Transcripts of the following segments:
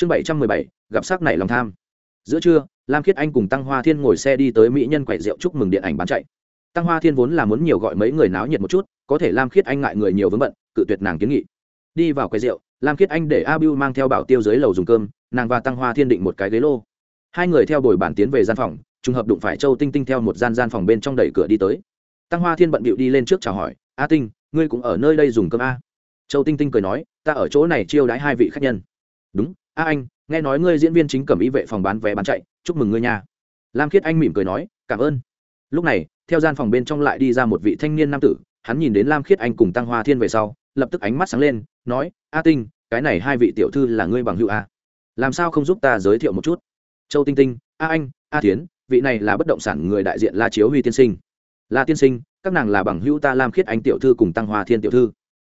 chương bảy trăm mười bảy, gặp sắc này lòng tham. Giữa trưa, lam khiết anh cùng tăng hoa thiên ngồi xe đi tới mỹ nhân quậy rượu chúc mừng điện ảnh bán chạy. Tăng hoa thiên vốn là muốn nhiều gọi mấy người náo nhiệt một chút, có thể lam khiết anh ngại người nhiều vướng bận, cự tuyệt nàng kiến nghị. Đi vào quầy rượu, lam khiết anh để a bưu mang theo bảo tiêu dưới lầu dùng cơm, nàng và tăng hoa thiên định một cái ghế lô. Hai người theo đổi bản tiến về gian phòng, trùng hợp đụng phải châu tinh tinh theo một gian gian phòng bên trong đẩy cửa đi tới. Tăng hoa thiên bận bịu đi lên trước chào hỏi, a tinh, ngươi cũng ở nơi đây dùng cơm a? Châu tinh tinh cười nói, ta ở chỗ này chiêu đãi hai vị khách nhân. Đúng a anh, nghe nói ngươi diễn viên chính cầm ý vệ phòng bán vé bán chạy, chúc mừng ngươi nha. Lam khiết anh mỉm cười nói, cảm ơn. Lúc này, theo gian phòng bên trong lại đi ra một vị thanh niên nam tử, hắn nhìn đến lam khiết anh cùng tăng hoa thiên về sau, lập tức ánh mắt sáng lên, nói, a tinh, cái này hai vị tiểu thư là ngươi bằng hữu a làm sao không giúp ta giới thiệu một chút? Châu tinh tinh, a anh, a tiến vị này là bất động sản người đại diện la chiếu huy tiên sinh. La tiên sinh, các nàng là bằng hữu ta lam khiết anh tiểu thư cùng tăng hoa thiên tiểu thư.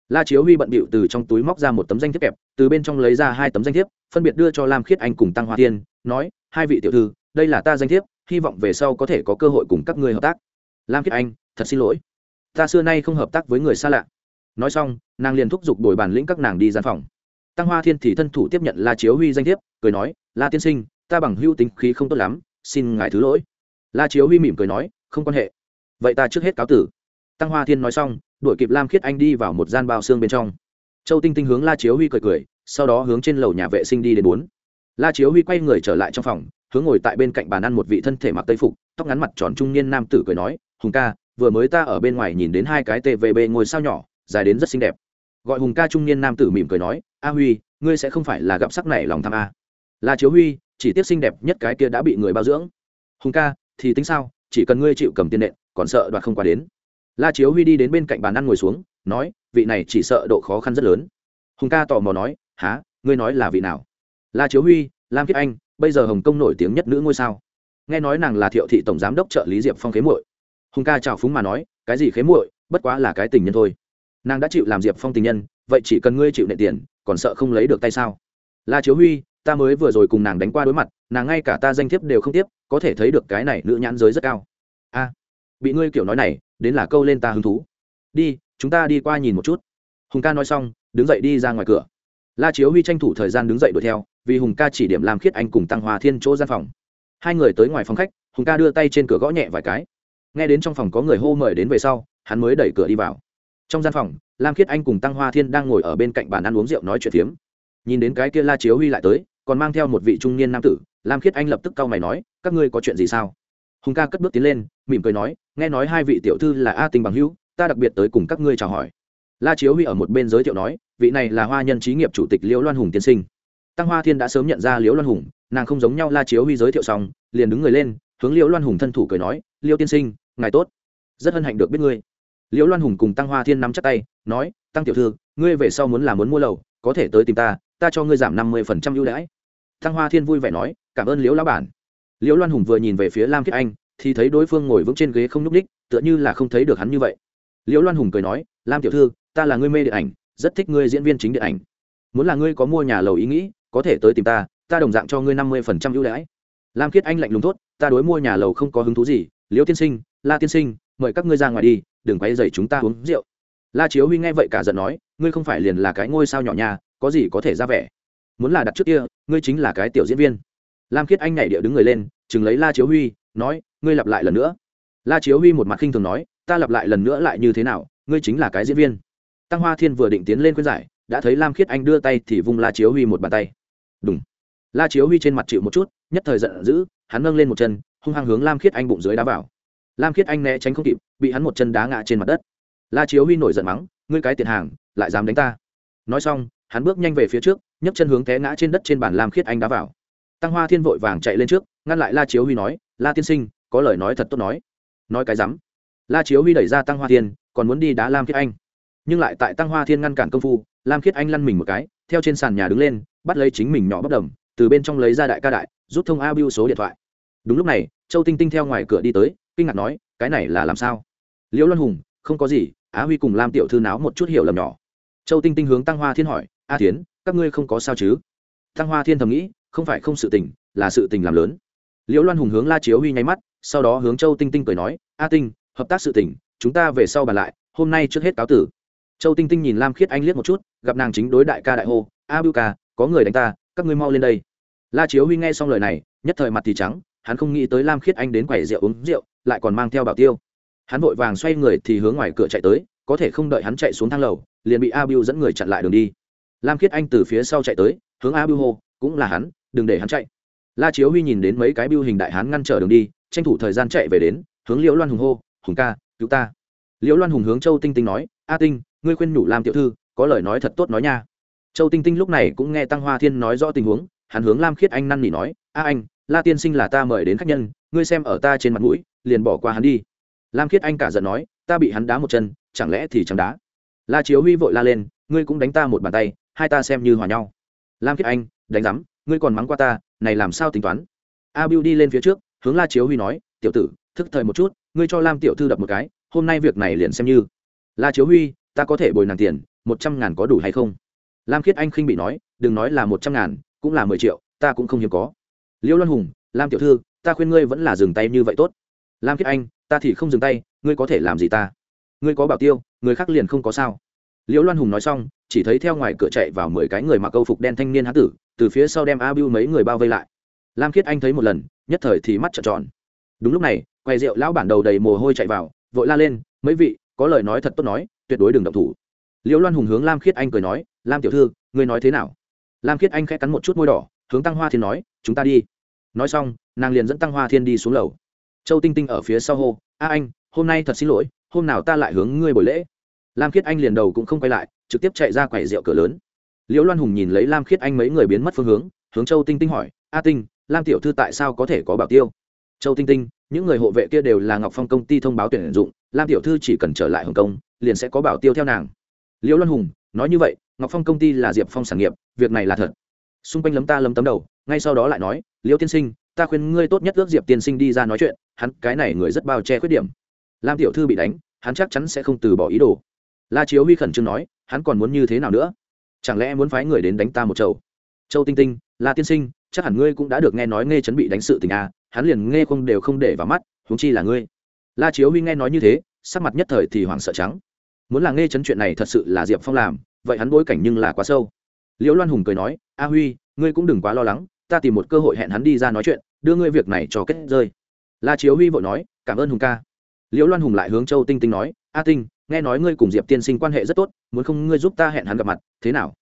La chiếu huy bận bịu từ trong túi móc ra một tấm danh thiếp kẹp, từ bên trong lấy ra hai tấm danh thiếp phân biệt đưa cho lam khiết anh cùng tăng hoa thiên, nói, hai vị tiểu thư, đây là ta danh thiếp, hy vọng về sau có thể có cơ hội cùng các người hợp tác. Lam khiết anh, thật xin lỗi, ta xưa nay không hợp tác với người xa lạ. Nói xong, nàng liền thúc giục đổi bản lĩnh các nàng đi gian phòng. Tăng hoa thiên thì thân thủ tiếp nhận la chiếu huy danh thiếp, cười nói, la tiên sinh, ta bằng hưu tính khí không tốt lắm, xin ngài thứ lỗi. La chiếu huy mỉm cười nói, không quan hệ. Vậy ta trước hết cáo tử. Tăng hoa thiên nói xong, đuổi kịp lam khiết anh đi vào một gian bao xương bên trong. Châu tinh tinh hướng la chiếu huy cười cười sau đó hướng trên lầu nhà vệ sinh đi đến bốn. La chiếu huy quay người trở lại trong phòng, hướng ngồi tại bên cạnh bàn ăn một vị thân thể mặc tây phục, tóc ngắn mặt tròn trung niên nam tử cười nói, hùng ca, vừa mới ta ở bên ngoài nhìn đến hai cái tvb ngồi sao nhỏ, dài đến rất xinh đẹp. Gọi hùng ca trung niên nam tử mỉm cười nói, a huy, ngươi sẽ không phải là gặp sắc này lòng tham a. La chiếu huy, chỉ tiếc xinh đẹp nhất cái kia đã bị người bao dưỡng. Hùng ca, thì tính sao? Chỉ cần ngươi chịu cầm tiền nện, còn sợ đoạt không qua đến. La chiếu huy đi đến bên cạnh bàn ăn ngồi xuống, nói, vị này chỉ sợ độ khó khăn rất lớn. Hùng ca tò mò nói há, ngươi nói là vị nào? La chiếu huy, lam kiếp anh, bây giờ hồng kông nổi tiếng nhất nữ ngôi sao. Nghe nói nàng là thiệu thị tổng giám đốc trợ lý diệp phong khế muội. Hùng ca chào phúng mà nói, cái gì khế muội, bất quá là cái tình nhân thôi. Nàng đã chịu làm diệp phong tình nhân, vậy chỉ cần ngươi chịu nệ tiền, còn sợ không lấy được tay sao? La chiếu huy, ta mới vừa rồi cùng nàng đánh qua đối mặt, nàng ngay cả ta danh thiếp đều không tiếp, có thể thấy được cái này nữ nhãn giới rất cao. A, bị ngươi kiểu nói này, đến là câu lên ta hứng thú. Đi, chúng ta đi qua nhìn một chút. Hùng ca nói xong, đứng dậy đi ra ngoài cửa la chiếu huy tranh thủ thời gian đứng dậy đuổi theo, vì hùng ca chỉ điểm làm khiết anh cùng tăng hòa thiên chỗ gian phòng. Hai người tới ngoài phòng khách, hùng ca đưa tay trên cửa gõ nhẹ vài cái. Nghe đến trong phòng có người hô mời đến về sau, hắn mới đẩy cửa đi vào. Trong gian phòng, lam khiết anh cùng tăng hoa thiên đang ngồi ở bên cạnh bàn ăn uống rượu nói chuyện phiếm. Nhìn đến cái kia la chiếu huy lại tới, còn mang theo một vị trung niên nam tử, lam khiết anh lập tức cau mày nói, các ngươi có chuyện gì sao? Hùng ca cất bước tiến lên, mỉm cười nói, nghe nói hai vị tiểu thư là a tình bằng hữu, ta đặc biệt tới cùng các ngươi chào hỏi la chiếu huy ở một bên giới thiệu nói, vị này là hoa nhân trí nghiệp chủ tịch liễu loan hùng tiên sinh. Tăng hoa thiên đã sớm nhận ra liễu loan hùng, nàng không giống nhau la chiếu huy giới thiệu xong, liền đứng người lên, hướng liễu loan hùng thân thủ cười nói liễu tiên sinh, ngài tốt. Rất hân hạnh được biết ngươi. Liễu loan hùng cùng tăng hoa thiên nắm chắc tay, nói, tăng tiểu thư, ngươi về sau muốn làm muốn mua lầu, có thể tới tìm ta ta cho ngươi giảm năm mươi phần trăm ưu đãi. Tăng hoa thiên vui vẻ nói, cảm ơn liễu lão bản. Liễu loan hùng vừa nhìn về phía lam kiết anh, thì thấy đối phương ngồi vững trên ghế không nhúc ních tựa như là không thấy được hắn như vậy. Liễu loan hùng cười nói, lam tiểu thư ta là ngươi mê điện ảnh, rất thích ngươi diễn viên chính điện ảnh. Muốn là ngươi có mua nhà lầu ý nghĩ, có thể tới tìm ta ta đồng dạng cho ngươi năm mươi phần trăm ưu đãi. Lam kiết anh lạnh lùng thốt, ta đối mua nhà lầu không có hứng thú gì, liễu tiên sinh, la tiên sinh, mời các ngươi ra ngoài đi, đừng quay dày chúng ta uống rượu. La chiếu huy nghe vậy cả giận nói, ngươi không phải liền là cái ngôi sao nhỏ nhà, có gì có thể ra vẻ. Muốn là đặt trước kia, ngươi chính là cái tiểu diễn viên. Lam khiết anh nhảy địa đứng người lên, chừng lấy la chiếu huy, nói, ngươi lặp lại lần nữa. La chiếu huy một mặt khinh thường nói, ta lặp lại lần nữa lại như thế nào, ngươi chính là cái diễn viên tăng hoa thiên vừa định tiến lên khuyên giải, đã thấy lam khiết anh đưa tay thì vung la chiếu huy một bàn tay. Đúng la chiếu huy trên mặt chịu một chút, nhất thời giận dữ, hắn nâng lên một chân, hung hăng hướng lam khiết anh bụng dưới đá vào. Lam khiết anh né tránh không kịp, bị hắn một chân đá ngã trên mặt đất. La chiếu huy nổi giận mắng, ngươi cái tiền hàng, lại dám đánh ta. Nói xong, hắn bước nhanh về phía trước, nhấc chân hướng té ngã trên đất trên bàn lam khiết anh đá vào. Tăng hoa thiên vội vàng chạy lên trước, ngăn lại la chiếu huy nói, la tiên sinh, có lời nói thật tốt nói. Nói cái rắm. La chiếu huy đẩy ra tăng hoa thiên, còn muốn đi đá lam khiết anh? Nhưng lại tại tăng hoa thiên ngăn cản công phu, lam khiết anh lăn mình một cái, theo trên sàn nhà đứng lên, bắt lấy chính mình nhỏ bất đồng từ bên trong lấy ra đại ca đại, rút thông a biu số điện thoại. Đúng lúc này, châu tinh tinh theo ngoài cửa đi tới, kinh ngạc nói, cái này là làm sao? Liễu luân hùng, không có gì, á huy cùng lam tiểu thư náo một chút hiểu lầm nhỏ. Châu tinh tinh hướng tăng hoa thiên hỏi, a tiến các ngươi không có sao chứ? Tăng hoa thiên thầm nghĩ, không phải không sự tình, là sự tình làm lớn. Liễu loan hùng hướng la chiếu huy nháy mắt, sau đó hướng châu tinh tinh cười nói, a tinh, hợp tác sự tình, chúng ta về sau bàn lại, hôm nay trước hết cáo tử châu tinh tinh nhìn lam khiết anh liếc một chút, gặp nàng chính đối đại ca đại hô, a bưu ca, có người đánh ta, các ngươi mau lên đây. La chiếu huy nghe xong lời này, nhất thời mặt thì trắng, hắn không nghĩ tới lam khiết anh đến quầy rượu uống rượu, lại còn mang theo bảo tiêu. Hắn vội vàng xoay người thì hướng ngoài cửa chạy tới, có thể không đợi hắn chạy xuống thang lầu, liền bị a biu dẫn người chặn lại đường đi. Lam khiết anh từ phía sau chạy tới, hướng a biu hô, cũng là hắn, đừng để hắn chạy. La chiếu huy nhìn đến mấy cái bưu hình đại hắn ngăn trở đường đi, tranh thủ thời gian chạy về đến, hướng liễu loan hùng hô, hùng ca, cứu ta. Liễu loan hùng hướng châu tinh tinh nói, a tinh ngươi khuyên nhủ lam tiểu thư, có lời nói thật tốt nói nha. Châu tinh tinh lúc này cũng nghe tăng hoa thiên nói rõ tình huống, hắn hướng lam khiết anh năn nỉ nói, a anh, la tiên sinh là ta mời đến khách nhân, ngươi xem ở ta trên mặt mũi, liền bỏ qua hắn đi. Lam khiết anh cả giận nói, ta bị hắn đá một chân, chẳng lẽ thì chẳng đá? La chiếu huy vội la lên, ngươi cũng đánh ta một bàn tay, hai ta xem như hòa nhau. Lam khiết anh, đánh rắm ngươi còn mắng qua ta, này làm sao tính toán? A biu đi lên phía trước, hướng la chiếu huy nói, tiểu tử, thức thời một chút, ngươi cho lam tiểu thư đập một cái, hôm nay việc này liền xem như. La chiếu huy ta có thể bồi nàng tiền, một trăm ngàn có đủ hay không? Lam khiết anh khinh bị nói, đừng nói là một trăm ngàn, cũng là mười triệu, ta cũng không hiếm có. Liễu loan hùng, lam tiểu thư, ta khuyên ngươi vẫn là dừng tay như vậy tốt. Lam khiết anh, ta thì không dừng tay, ngươi có thể làm gì ta? Ngươi có bảo tiêu, người khác liền không có sao. Liễu loan hùng nói xong, chỉ thấy theo ngoài cửa chạy vào mười cái người mặc câu phục đen thanh niên hán tử, từ phía sau đem a bưu mấy người bao vây lại. Lam khiết anh thấy một lần, nhất thời thì mắt trợn tròn. Đúng lúc này quay rượu lão bản đầu đầy mồ hôi chạy vào, vội la lên, mấy vị, có lời nói thật tốt nói tuyệt đối đừng động thủ. Liễu loan hùng hướng lam khiết anh cười nói, lam tiểu thư, ngươi nói thế nào? Lam khiết anh khẽ cắn một chút môi đỏ, hướng tăng hoa thiên nói, chúng ta đi. Nói xong, nàng liền dẫn tăng hoa thiên đi xuống lầu. Châu tinh tinh ở phía sau hô, a anh, hôm nay thật xin lỗi, hôm nào ta lại hướng ngươi buổi lễ. Lam khiết anh liền đầu cũng không quay lại, trực tiếp chạy ra quầy rượu cửa lớn. Liễu loan hùng nhìn lấy lam khiết anh mấy người biến mất phương hướng hướng châu tinh tinh hỏi, a tinh, lam tiểu thư tại sao có thể có bảo tiêu? Châu tinh tinh, những người hộ vệ kia đều là ngọc phong công ty thông báo tuyển dụng lam tiểu thư chỉ cần trở lại hồng kông liền sẽ có bảo tiêu theo nàng. Liễu loan hùng nói như vậy ngọc phong công ty là diệp phong sản nghiệp việc này là thật. Xung quanh lấm ta lấm tấm đầu ngay sau đó lại nói liễu tiên sinh ta khuyên ngươi tốt nhất ước diệp tiên sinh đi ra nói chuyện hắn cái này người rất bao che khuyết điểm. Lam tiểu thư bị đánh hắn chắc chắn sẽ không từ bỏ ý đồ. La chiếu huy khẩn trương nói hắn còn muốn như thế nào nữa? Chẳng lẽ muốn phái người đến đánh ta một chầu? Châu tinh tinh la tiên sinh chắc hẳn ngươi cũng đã được nghe nói nghe chấn bị đánh sự tình à, hắn liền nghe không đều không để vào mắt huống chi là ngươi la chiếu huy nghe nói như thế, sắc mặt nhất thời thì hoảng sợ trắng. Muốn là nghe chấn chuyện này thật sự là diệp phong làm, vậy hắn bối cảnh nhưng là quá sâu. Liễu loan hùng cười nói, a huy, ngươi cũng đừng quá lo lắng, ta tìm một cơ hội hẹn hắn đi ra nói chuyện, đưa ngươi việc này cho kết rơi. La chiếu huy vội nói, cảm ơn hùng ca. Liễu loan hùng lại hướng châu tinh tinh nói, a tinh, nghe nói ngươi cùng diệp tiên sinh quan hệ rất tốt, muốn không ngươi giúp ta hẹn hắn gặp mặt, thế nào?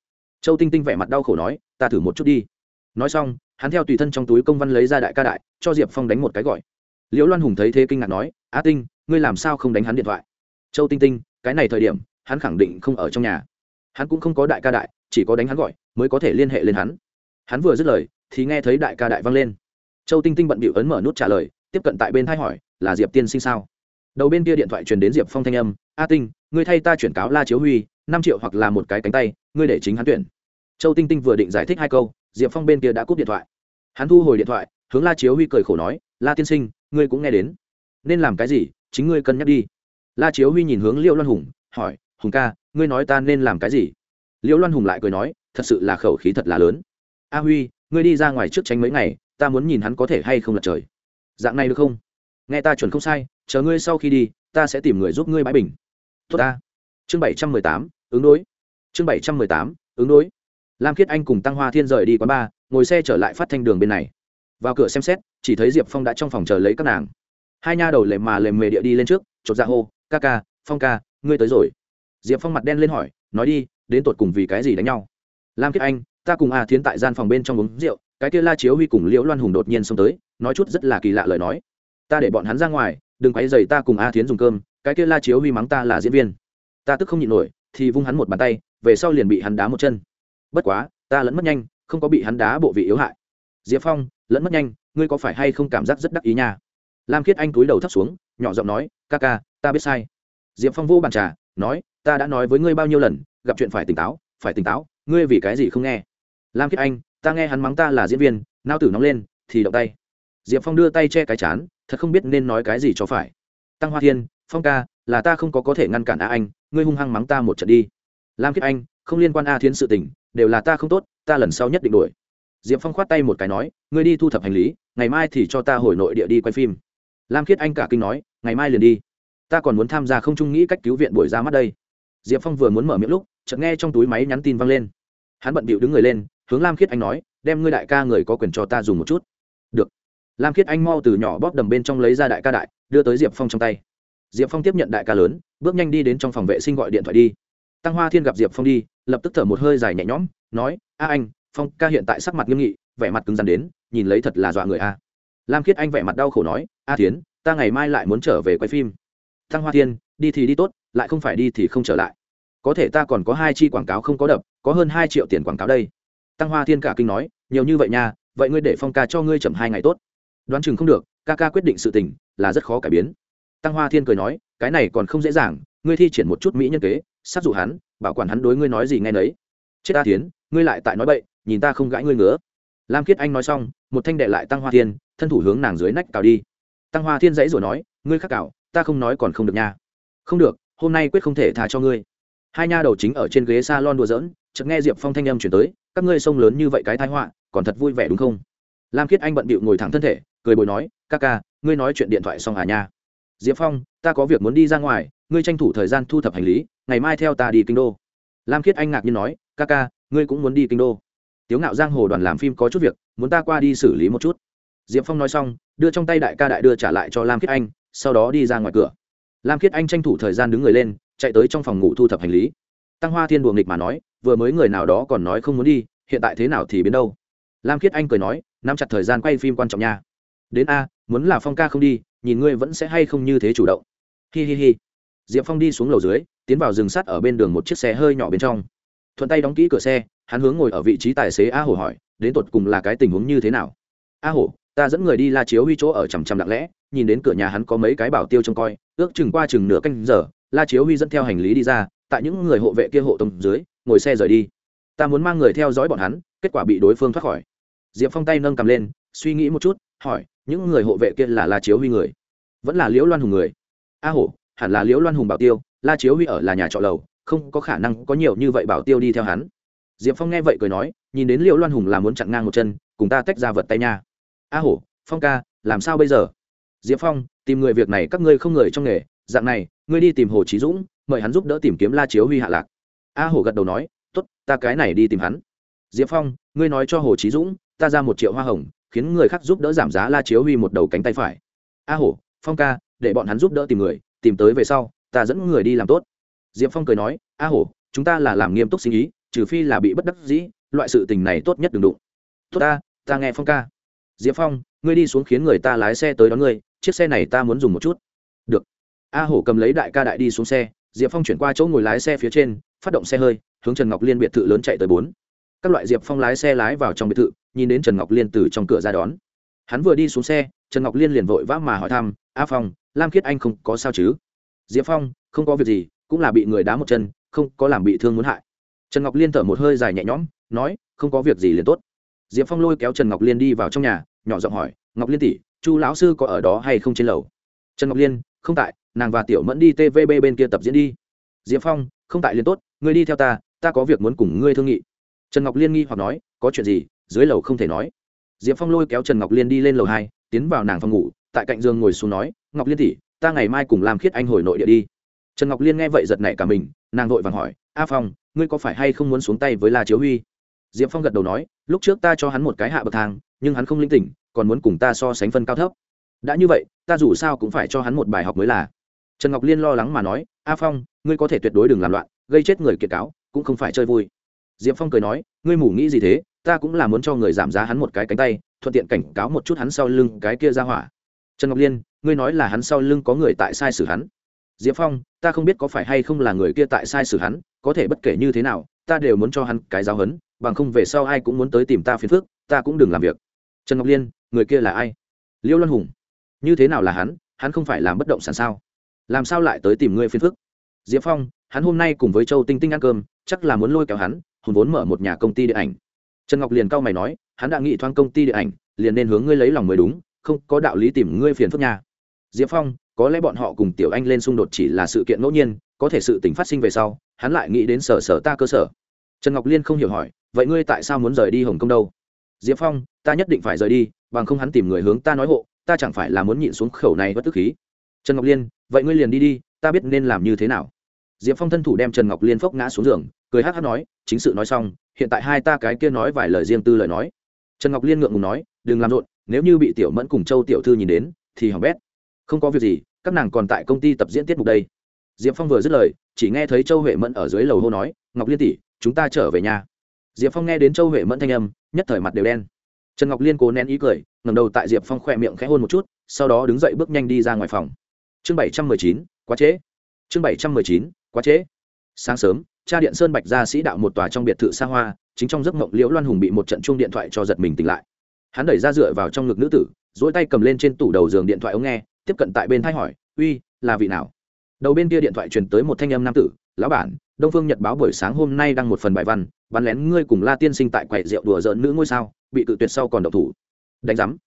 Châu tinh tinh vẻ mặt đau khổ nói, ta thử một chút đi. Nói xong, hắn theo tùy thân trong túi công văn lấy ra đại ca đại, cho diệp phong đánh một cái gọi. Liễu loan hùng thấy thế kinh ngạc nói a tinh, ngươi làm sao không đánh hắn điện thoại? Châu tinh tinh, cái này thời điểm, hắn khẳng định không ở trong nhà. Hắn cũng không có đại ca đại, chỉ có đánh hắn gọi, mới có thể liên hệ lên hắn. Hắn vừa dứt lời, thì nghe thấy đại ca đại vang lên. Châu tinh tinh bận bịu ấn mở nút trả lời, tiếp cận tại bên thay hỏi, là diệp tiên sinh sao? Đầu bên kia điện thoại truyền đến diệp phong thanh âm a tinh, ngươi thay ta chuyển cáo la chiếu huy, năm triệu hoặc là một cái cánh tay, ngươi để chính hắn tuyển. Châu tinh tinh vừa định giải thích hai câu, diệp phong bên kia đã cúp điện thoại. Hắn thu hồi điện thoại, hướng la chiếu huy cười khổ nói, la tiên sinh, ngươi cũng nghe đến nên làm cái gì chính ngươi cân nhắc đi. La chiếu huy nhìn hướng liễu loan hùng hỏi hùng ca ngươi nói ta nên làm cái gì? Liễu loan hùng lại cười nói thật sự là khẩu khí thật là lớn. A huy ngươi đi ra ngoài trước tránh mấy ngày ta muốn nhìn hắn có thể hay không lật trời. Dạng này được không? Nghe ta chuẩn không sai chờ ngươi sau khi đi ta sẽ tìm người giúp ngươi bãi bình. Tốt ta. Chương bảy trăm mười tám ứng đối. Chương bảy trăm mười tám ứng đối. Lam khiết anh cùng tăng hoa thiên rời đi quán ba, ngồi xe trở lại phát thanh đường bên này. Vào cửa xem xét chỉ thấy diệp phong đã trong phòng chờ lấy các nàng hai nha đầu lề mà lề mề địa đi lên trước, chột ra dạ hô, ca ca, phong ca, ngươi tới rồi. Diệp phong mặt đen lên hỏi, nói đi, đến tột cùng vì cái gì đánh nhau? Lam khiết anh, ta cùng a thiến tại gian phòng bên trong uống rượu, cái kia la chiếu huy cùng liễu loan hùng đột nhiên xông tới, nói chút rất là kỳ lạ lời nói. Ta để bọn hắn ra ngoài, đừng quấy dày ta cùng a thiến dùng cơm, cái kia la chiếu huy mắng ta là diễn viên. Ta tức không nhịn nổi, thì vung hắn một bàn tay, về sau liền bị hắn đá một chân. Bất quá, ta lẫn mất nhanh, không có bị hắn đá bộ vị yếu hại. Diệp phong, lẫn mất nhanh, ngươi có phải hay không cảm giác rất đắc ý nha? Lam khiết anh túi đầu thấp xuống, nhỏ giọng nói, ca ca, ta biết sai. Diệp phong vô bàn trà, nói, ta đã nói với ngươi bao nhiêu lần, gặp chuyện phải tỉnh táo, phải tỉnh táo, ngươi vì cái gì không nghe? Lam khiết anh, ta nghe hắn mắng ta là diễn viên, nao tử nóng lên, thì động tay. Diệp phong đưa tay che cái chán, thật không biết nên nói cái gì cho phải. Tăng hoa thiên, phong ca, là ta không có có thể ngăn cản a anh, ngươi hung hăng mắng ta một trận đi. Lam khiết anh, không liên quan a thiến sự tình, đều là ta không tốt, ta lần sau nhất định đuổi. Diệp phong khoát tay một cái nói, ngươi đi thu thập hành lý, ngày mai thì cho ta hồi nội địa đi quay phim lam khiết anh cả kinh nói, ngày mai liền đi. Ta còn muốn tham gia không trung nghĩ cách cứu viện buổi ra mắt đây. Diệp phong vừa muốn mở miệng lúc, chợt nghe trong túi máy nhắn tin văng lên. Hắn bận bịu đứng người lên, hướng lam khiết anh nói, đem ngươi đại ca người có quyền cho ta dùng một chút. Được. Lam khiết anh mau từ nhỏ bóp đầm bên trong lấy ra đại ca đại, đưa tới diệp phong trong tay. Diệp phong tiếp nhận đại ca lớn, bước nhanh đi đến trong phòng vệ sinh gọi điện thoại đi. Tăng hoa thiên gặp diệp phong đi, lập tức thở một hơi dài nhẹ nhõm, nói, a anh, phong ca hiện tại sắc mặt nghiêm nghị, vẻ mặt cứng rắn đến, nhìn lấy thật là dọa người a. Lam khiết anh vẻ mặt đau khổ nói a tiến ta ngày mai lại muốn trở về quay phim. Tăng hoa thiên, đi thì đi tốt, lại không phải đi thì không trở lại. Có thể ta còn có hai chi quảng cáo không có đập, có hơn hai triệu tiền quảng cáo đây. Tăng hoa thiên cả kinh nói, nhiều như vậy nha, vậy ngươi để phong ca cho ngươi chậm hai ngày tốt. Đoán chừng không được, ca ca quyết định sự tình, là rất khó cải biến. Tăng hoa thiên cười nói, cái này còn không dễ dàng, ngươi thi triển một chút mỹ nhân kế, sát dụ hắn, bảo quản hắn đối ngươi nói gì nghe nấy. Chết ta tiến ngươi lại tại nói bậy, nhìn ta không gãi ngươi ngứa. Lam Kiết anh nói xong, một thanh đệ lại tăng hoa thiên, thân thủ hướng nàng dưới nách cào đi tăng hoa thiên dãy rồi nói ngươi khắc cảo, ta không nói còn không được nha. Không được hôm nay quyết không thể tha cho ngươi. Hai nha đầu chính ở trên ghế s a lon đùa giỡn chợt nghe diệp phong thanh âm chuyển tới các ngươi sông lớn như vậy cái thái họa còn thật vui vẻ đúng không? Lam khiết anh bận bịu ngồi thẳng thân thể cười bồi nói ca ca ngươi nói chuyện điện thoại xong à nha? Diệp phong ta có việc muốn đi ra ngoài ngươi tranh thủ thời gian thu thập hành lý ngày mai theo ta đi kinh đô. Lam khiết anh ngạc nhiên nói ca ca ngươi cũng muốn đi kinh đô? Tiếu ngạo giang hồ đoàn làm phim có chút việc muốn ta qua đi xử lý một chút. Diệp phong nói xong đưa trong tay đại ca đại đưa trả lại cho lam khiết anh, sau đó đi ra ngoài cửa. Lam khiết anh tranh thủ thời gian đứng người lên, chạy tới trong phòng ngủ thu thập hành lý. Tăng hoa thiên buồng nghịch mà nói, vừa mới người nào đó còn nói không muốn đi, hiện tại thế nào thì biến đâu. Lam khiết anh cười nói, nắm chặt thời gian quay phim quan trọng nha. Đến a, muốn là phong ca không đi, nhìn ngươi vẫn sẽ hay không như thế chủ động. Hi hi hi. Diệp phong đi xuống lầu dưới, tiến vào rừng sắt ở bên đường một chiếc xe hơi nhỏ bên trong. Thuận tay đóng kỹ cửa xe, hắn hướng ngồi ở vị trí tài xế a hổ hỏi, đến tột cùng là cái tình huống như thế nào? A hổ ta dẫn người đi la chiếu huy chỗ ở chằm chằm lặng lẽ, nhìn đến cửa nhà hắn có mấy cái bảo tiêu trông coi, ước chừng qua chừng nửa canh giờ, la chiếu huy dẫn theo hành lý đi ra, tại những người hộ vệ kia hộ tông dưới, ngồi xe rời đi. Ta muốn mang người theo dõi bọn hắn, kết quả bị đối phương thoát khỏi. Diệp phong tay nâng cầm lên, suy nghĩ một chút, hỏi, những người hộ vệ kia là la chiếu huy người? Vẫn là liễu loan hùng người? A hổ, hẳn là liễu loan hùng bảo tiêu, la chiếu huy ở là nhà trọ lầu, không có khả năng có nhiều như vậy bảo tiêu đi theo hắn. Diệp phong nghe vậy cười nói, nhìn đến liễu loan hùng là muốn chặn ngang một chân, cùng ta tách ra vật tay nha a hổ, phong ca, làm sao bây giờ? Diệp phong, tìm người việc này các ngươi không người trong nghề, dạng này, ngươi đi tìm hồ trí dũng, mời hắn giúp đỡ tìm kiếm la chiếu huy hạ lạc. A hổ gật đầu nói t ố t ta cái này đi tìm hắn. Diệp phong, ngươi nói cho hồ trí dũng, ta ra một triệu hoa hồng, khiến người khác giúp đỡ giảm giá la chiếu huy một đầu cánh tay phải. A hổ, phong ca, để bọn hắn giúp đỡ tìm người, tìm tới về sau, ta dẫn người đi làm tốt. Diệp phong cười nói, a hổ, chúng ta là làm nghiêm túc sinh ý, trừ phi là bị bất đắc dĩ, loại sự tình này tốt nhất đừng đụng. Tốt ta ta nghe phong ca diệp phong, ngươi đi xuống khiến người ta lái xe tới đón ngươi, chiếc xe này ta muốn dùng một chút. Được. A hổ cầm lấy đại ca đại đi xuống xe, diệp phong chuyển qua chỗ ngồi lái xe phía trên, phát động xe hơi, hướng trần ngọc liên biệt thự lớn chạy tới bốn. Các loại diệp phong lái xe lái vào trong biệt thự, nhìn đến trần ngọc liên từ trong cửa ra đón. Hắn vừa đi xuống xe, trần ngọc liên liền vội vã mà hỏi thăm, a phong, lam khiết anh không có sao chứ? Diệp phong, không có việc gì, cũng là bị người đá một chân, không có làm bị thương muốn hại. Trần ngọc liên thở một hơi dài nhẹ nhõm, nói, không có việc gì liền tốt diệp phong lôi kéo trần ngọc liên đi vào trong nhà, nhỏ giọng hỏi, ngọc liên tỷ, chu lão sư có ở đó hay không trên lầu? Trần ngọc liên, không tại, nàng và tiểu mẫn đi tvb bên kia tập diễn đi. Diệp phong, không tại liền tốt, ngươi đi theo ta ta có việc muốn cùng ngươi thương nghị. Trần ngọc liên nghi hoặc nói, có chuyện gì, dưới lầu không thể nói. Diệp phong lôi kéo trần ngọc liên đi lên lầu hai, tiến vào nàng phòng ngủ, tại cạnh giường ngồi xuống nói, ngọc liên tỷ, ta ngày mai cùng làm khiết anh hồi nội địa đi. Trần ngọc liên nghe vậy giật nảy cả mình, nàng vội vàng hỏi, a phong, ngươi có phải hay không muốn xuống tay với la chiếu huy? Diệp phong gật đầu nói lúc trước ta cho hắn một cái hạ bậc thang, nhưng hắn không linh tỉnh, còn muốn cùng ta so sánh phân cao thấp. Đã như vậy, ta dù sao cũng phải cho hắn một bài học mới là. Trần ngọc liên lo lắng mà nói, a phong, ngươi có thể tuyệt đối đừng làm loạn, gây chết người kiệt cáo, cũng không phải chơi vui. Diệp phong cười nói, ngươi mù nghĩ gì thế? Ta cũng là muốn cho người giảm giá hắn một cái cánh tay, thuận tiện cảnh cáo một chút hắn sau lưng cái kia ra hỏa. Trần ngọc liên, ngươi nói là hắn sau lưng có người tại sai xử hắn. Diệp phong, ta không biết có phải hay không là người kia tại sai xử hắn, có thể bất kể như thế nào, ta đều muốn cho hắn cái giáo hấn bằng không về sau ai cũng muốn tới tìm ta phiền phức, ta cũng đừng làm việc. Trần ngọc liên, người kia là ai? Liêu loan hùng. Như thế nào là hắn? Hắn không phải làm bất động sản sao? Làm sao lại tới tìm ngươi phiền phức? Diệp phong, hắn hôm nay cùng với châu tinh tinh ăn cơm, chắc là muốn lôi kéo hắn hùng vốn mở một nhà công ty điện ảnh. Trần ngọc liền cau mày nói, hắn đã nghị thoáng công ty điện ảnh, liền nên hướng ngươi lấy lòng mới đúng, không có đạo lý tìm ngươi phiền phức nha. Diệp phong, có lẽ bọn họ cùng tiểu anh lên xung đột chỉ là sự kiện ngẫu nhiên, có thể sự tình phát sinh về sau, hắn lại nghĩ đến sở sở ta cơ sở trần ngọc liên không hiểu hỏi, vậy ngươi tại sao muốn rời đi hồng kông đâu? Diệp phong, ta nhất định phải rời đi, bằng không hắn tìm người hướng ta nói hộ, ta chẳng phải là muốn nhịn xuống khẩu này bất tức khí. Trần ngọc liên, vậy ngươi liền đi đi, ta biết nên làm như thế nào. Diệp phong thân thủ đem trần ngọc liên phốc ngã xuống giường, cười hát hát nói, chính sự nói xong, hiện tại hai ta cái kia nói vài lời riêng tư lời nói. Trần ngọc liên ngượng ngùng nói, đừng làm rộn, nếu như bị tiểu mẫn cùng châu tiểu thư nhìn đến, thì hỏng bét. Không có việc gì, các nàng còn tại công ty tập diễn tiết mục đây. Diệp phong vừa dứt lời, chỉ nghe thấy châu huệ mẫn ở dưới lầu hô nói, ngọc liên tỷ chúng ta trở về nhà. Diệp phong nghe đến châu huệ mẫn thanh âm, nhất thời mặt đều đen. Trần ngọc liên cố nén ý cười ngầm đầu tại diệp phong khỏe miệng khẽ hôn một chút, sau đó đứng dậy bước nhanh đi ra ngoài phòng. Chương bảy trăm mười chín, quá trễ. Chương bảy trăm mười chín, quá trễ. Sáng sớm, cha điện sơn bạch ra sĩ đạo một tòa trong biệt thự xa hoa, chính trong giấc mộng liễu loan hùng bị một trận chuông điện thoại cho giật mình tỉnh lại. Hắn đẩy ra dựa vào trong ngực nữ tử dỗi tay cầm lên trên tủ đầu giường điện thoại ống nghe, tiếp cận tại bên thay hỏi, uy, là vị nào? Đầu bên kia điện thoại truyền tới một thanh âm nam tử lão bản, đông phương nhật báo buổi sáng hôm nay đăng một phần bài văn, bắn lén ngươi cùng la tiên sinh tại quầy rượu đùa giỡn nữ ngôi sao, bị tự tuyệt sau còn độc thủ. Đánh giám.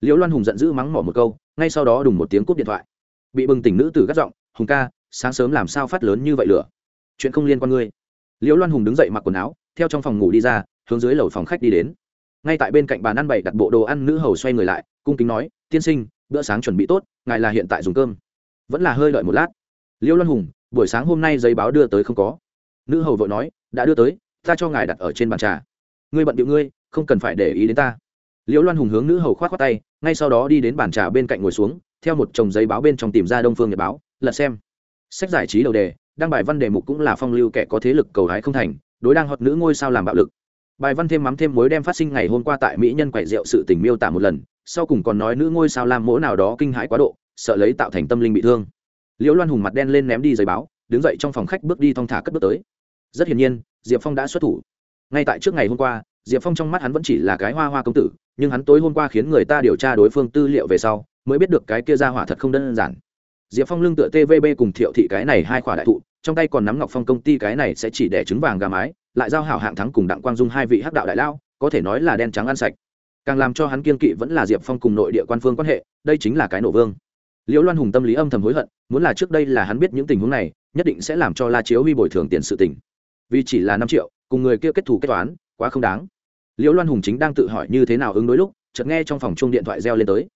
Liễu loan hùng giận dữ mắng mỏ một câu, ngay sau đó đùng một tiếng cúp điện thoại. Bị bừng tỉnh nữ tử gắt giọng, hùng ca, sáng sớm làm sao phát lớn như vậy lửa? Chuyện không liên quan ngươi. Liễu loan hùng đứng dậy mặc quần áo, theo trong phòng ngủ đi ra, hướng dưới lầu phòng khách đi đến. Ngay tại bên cạnh bàn ăn bày đặt bộ đồ ăn nữ hầu xoay người lại, cung kính nói, tiên sinh, bữa sáng chuẩn bị tốt, ngài là hiện tại dùng cơm. Vẫn là hơi đợi một lát. Liễu loan hùng buổi sáng hôm nay giấy báo đưa tới không có. Nữ hầu vội nói, đã đưa tới, ta cho ngài đặt ở trên bàn trà. Ngươi bận điệu ngươi, không cần phải để ý đến ta. Liễu loan hùng hướng nữ hầu k h o á t khoác tay, ngay sau đó đi đến bàn trà bên cạnh ngồi xuống, theo một chồng giấy báo bên trong tìm ra đông phương nhật báo, lật xem. Sách giải trí đầu đề, đăng bài văn đề mục cũng là phong lưu kẻ có thế lực cầu hái không thành, đối đang họp nữ ngôi sao làm bạo lực. Bài văn thêm mắm thêm mối đem phát sinh ngày hôm qua tại mỹ nhân quậy rượu sự tình miêu tả một lần, sau cùng còn nói nữ ngôi sao làm mỗ nào đó kinh hãi quá độ, sợ lấy tạo thành tâm linh bị thương liễu loan hùng mặt đen lên ném đi giấy báo, đứng dậy trong phòng khách bước đi thong thả cất bước tới. Rất hiển nhiên, diệp phong đã xuất thủ. Ngay tại trước ngày hôm qua, diệp phong trong mắt hắn vẫn chỉ là cái hoa hoa công tử, nhưng hắn tối hôm qua khiến người ta điều tra đối phương tư liệu về sau, mới biết được cái kia ra hỏa thật không đơn giản. Diệp phong lưng tựa tvb cùng thiệu thị cái này hai khỏa đại thụ, trong tay còn nắm ngọc phong công ty cái này sẽ chỉ để trứng vàng gà mái, lại giao hảo hạng thắng cùng đặng quang dung hai vị hắc đạo đại lao, có thể nói là đen trắng ăn sạch. Càng làm cho hắn kiên kỵ vẫn là diệp phong cùng nội địa quan phương quan hệ, đây chính là cái nổ vương liễu loan hùng tâm lý âm thầm hối hận, muốn là trước đây là hắn biết những tình huống này, nhất định sẽ làm cho la chiếu huy bồi thường tiền sự tình. Vì chỉ là năm triệu, cùng người kia kết thù kết toán, quá không đáng. Liễu loan hùng chính đang tự hỏi như thế nào ứng đối lúc, chợt nghe trong phòng chung điện thoại reo lên tới.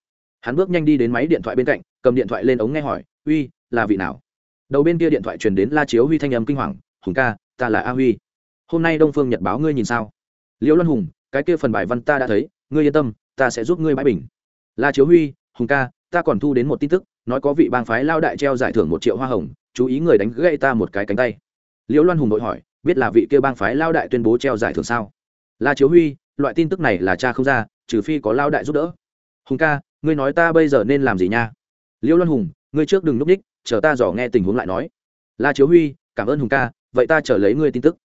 Hắn bước nhanh đi đến máy điện thoại bên cạnh, cầm điện thoại lên ống nghe hỏi uy là vị nào? Đầu bên kia điện thoại truyền đến la chiếu huy thanh âm kinh hoàng, hùng ca, ta là a huy. Hôm nay đông phương nhật báo ngươi nhìn sao? Liễu loan hùng, cái kia phần bài văn ta đã thấy, ngươi yên tâm, ta sẽ giúp ngươi bãi bình. La chiếu huy, hùng ca ta còn thu đến một tin tức, nói có vị bang phái lao đại treo giải thưởng một triệu hoa hồng, chú ý người đánh gãy ta một cái cánh tay. Liễu loan hùng đội hỏi, biết là vị kia bang phái lao đại tuyên bố treo giải thưởng sao? La chiếu huy, loại tin tức này là cha không ra, trừ phi có lao đại giúp đỡ. Hùng ca, ngươi nói ta bây giờ nên làm gì nha? Liễu loan hùng, ngươi trước đừng núp ních, chờ ta dò nghe tình huống lại nói. La chiếu huy, cảm ơn hùng ca, vậy ta chờ lấy ngươi tin tức.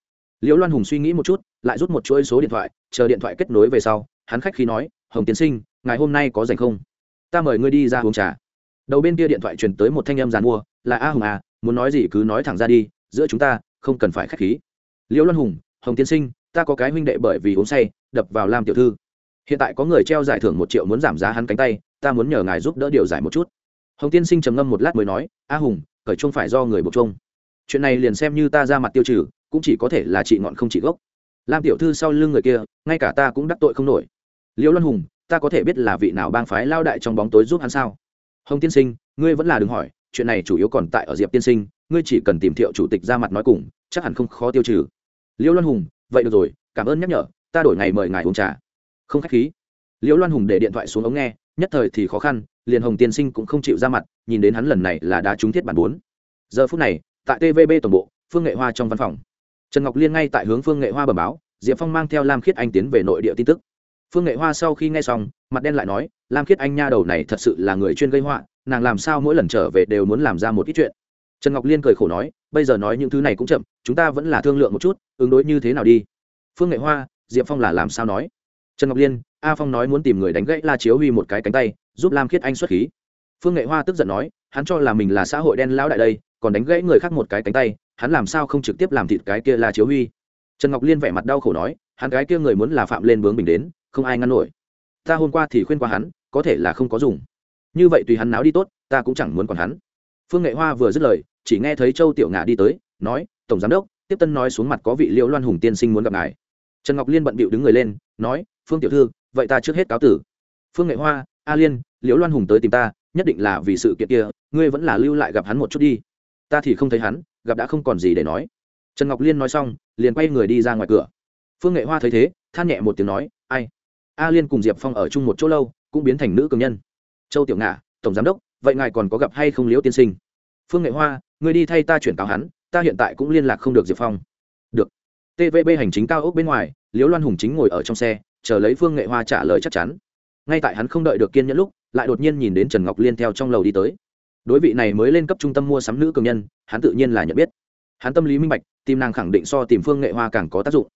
Liễu loan hùng suy nghĩ một chút, lại rút một chuỗi số điện thoại, chờ điện thoại kết nối về sau, hắn khách khi nói, hồng tiến sinh, ngày hôm nay có dành không? Ta mời ngươi đi ra uống trà. Đầu bên kia điện thoại truyền tới một thanh âm giàn mua, là a hùng à muốn nói gì cứ nói thẳng ra đi, giữa chúng ta, không cần phải khách khí. Liễu loan hùng, hồng tiên sinh, ta có cái huynh đệ bởi vì uống say, đập vào lam tiểu thư. Hiện tại có người treo giải thưởng một triệu muốn giảm giá hắn cánh tay, ta muốn nhờ ngài giúp đỡ điều giải một chút. Hồng tiên sinh trầm ngâm một lát mới nói, a hùng khởi chung phải do người buộc chung chuyện này liền xem như ta ra mặt tiêu trừ, cũng chỉ có thể là chị ngọn không chị gốc. Lam tiểu thư sau lưng người kia, ngay cả ta cũng đắc tội không nổi. Liễu loan hùng ta có thể biết là vị nào bang phái lao đại trong bóng tối giúp hắn sao? Hồng tiên sinh, ngươi vẫn là đừng hỏi, chuyện này chủ yếu còn tại ở diệp tiên sinh, ngươi chỉ cần tìm thiệu chủ tịch ra mặt nói cùng, chắc hẳn không khó tiêu trừ. Liễu loan hùng, vậy được rồi, cảm ơn nhắc nhở, ta đổi ngày mời ngài uống trà. Không k h á c h khí. Liễu loan hùng để điện thoại xuống ống nghe, nhất thời thì khó khăn, liền hồng tiên sinh cũng không chịu ra mặt, nhìn đến hắn lần này là đã trúng thiết bản bốn. Giờ phút này, tại tvb tổng bộ, phương nghệ hoa trong văn phòng. Trần ngọc liên ngay tại hướng phương nghệ hoa bẩm báo, diệp phong mang theo lam khiết anh tiến về nội địa tin tức phương nghệ hoa sau khi nghe xong, mặt đen lại nói, lam khiết anh nha đầu này thật sự là người chuyên gây họa, nàng làm sao mỗi lần trở về đều muốn làm ra một ít chuyện. Trần ngọc liên cười khổ nói, bây giờ nói những thứ này cũng chậm, chúng ta vẫn là thương lượng một chút, ứng đối như thế nào đi? Phương nghệ hoa, diệp phong là làm sao nói? Trần ngọc liên, a phong nói muốn tìm người đánh gãy la chiếu huy một cái cánh tay, giúp lam khiết anh xuất khí. Phương nghệ hoa tức giận nói, hắn cho là mình là xã hội đen lão đại đây, còn đánh gãy người khác một cái cánh tay, hắn làm sao không trực tiếp làm thịt cái kia la chiếu huy? Trần ngọc liên vẻ mặt đau khổ nói, hắn cái kia người muốn là phạm lên bướng bình đến không ai ngăn nổi. Ta hôm qua thì khuyên qua hắn, có thể là không có dùng. Như vậy tùy hắn náo đi tốt, ta cũng chẳng muốn còn hắn. Phương nghệ hoa vừa dứt lời, chỉ nghe thấy châu tiểu ngà đi tới, nói, tổng giám đốc, tiếp tân nói xuống mặt có vị liễu loan hùng tiên sinh muốn gặp ngài. Trần ngọc liên bận bịu đứng người lên, nói, phương tiểu thư, vậy ta trước hết cáo tử. Phương nghệ hoa, a liên, liễu loan hùng tới tìm ta, nhất định là vì sự kiện kia, ngươi vẫn là lưu lại gặp hắn một chút đi. Ta thì không thấy hắn, gặp đã không còn gì để nói. Trần ngọc liên nói xong, liền quay người đi ra ngoài cửa. Phương nghệ hoa thấy thế, than nhẹ một tiếng nói, ai a liên cùng diệp phong ở chung một chỗ lâu, cũng biến thành nữ cường nhân. Châu tiểu ngạ, tổng giám đốc, vậy ngài còn có gặp hay không liễu tiên sinh? Phương nghệ hoa, người đi thay ta chuyển cáo hắn, ta hiện tại cũng liên lạc không được diệp phong. Được. Tvb hành chính cao ốc bên ngoài, liễu loan hùng chính ngồi ở trong xe, chờ lấy phương nghệ hoa trả lời chắc chắn. Ngay tại hắn không đợi được kiên nhẫn lúc, lại đột nhiên nhìn đến trần ngọc liên theo trong lầu đi tới. Đối vị này mới lên cấp trung tâm mua sắm nữ cường nhân, hắn tự nhiên là nhận biết. Hắn tâm lý minh bạch, tìm nàng khẳng định so tìm phương nghệ hoa càng có tác dụng.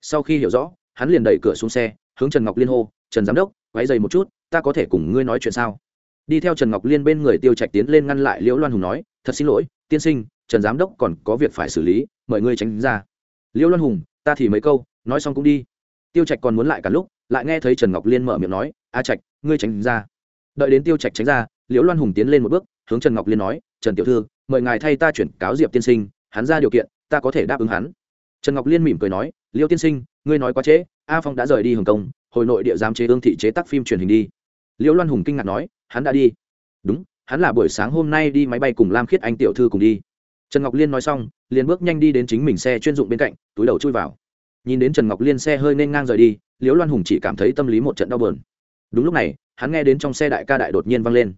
Sau khi hiểu rõ, hắn liền đẩy cửa xuống xe hướng trần ngọc liên hô, trần giám đốc quáy dày một chút, ta có thể cùng ngươi nói chuyện sao? Đi theo trần ngọc liên bên người tiêu trạch tiến lên ngăn lại liễu loan hùng nói, thật xin lỗi, tiên sinh, trần giám đốc còn có việc phải xử lý, mời ngươi tránh ra. Liễu loan hùng, ta thì mấy câu, nói xong cũng đi. Tiêu trạch còn muốn lại cả lúc, lại nghe thấy trần ngọc liên mở miệng nói, a trạch, ngươi tránh ra. Đợi đến tiêu trạch tránh ra, liễu loan hùng tiến lên một bước, hướng trần ngọc liên nói, trần tiểu thư, mời ngài thay ta chuyển cáo diệp tiên sinh, hắn ra điều kiện, ta có thể đáp ứng hắn. Trần ngọc liên mỉm cười nói liêu tiên sinh, ngươi nói quá trễ a phong đã rời đi hồng kông, hồi nội địa giám chế ương thị chế tác phim truyền hình đi. Liễu loan hùng kinh ngạc nói, hắn đã đi. Đúng, hắn là buổi sáng hôm nay đi máy bay cùng lam khiết anh tiểu thư cùng đi. Trần ngọc liên nói xong, liền bước nhanh đi đến chính mình xe chuyên dụng bên cạnh, túi đầu chui vào. Nhìn đến trần ngọc liên xe hơi nên ngang rời đi, liễu loan hùng chỉ cảm thấy tâm lý một trận đau bờn đúng lúc này, hắn nghe đến trong xe đại ca đại đột nhiên vang lên.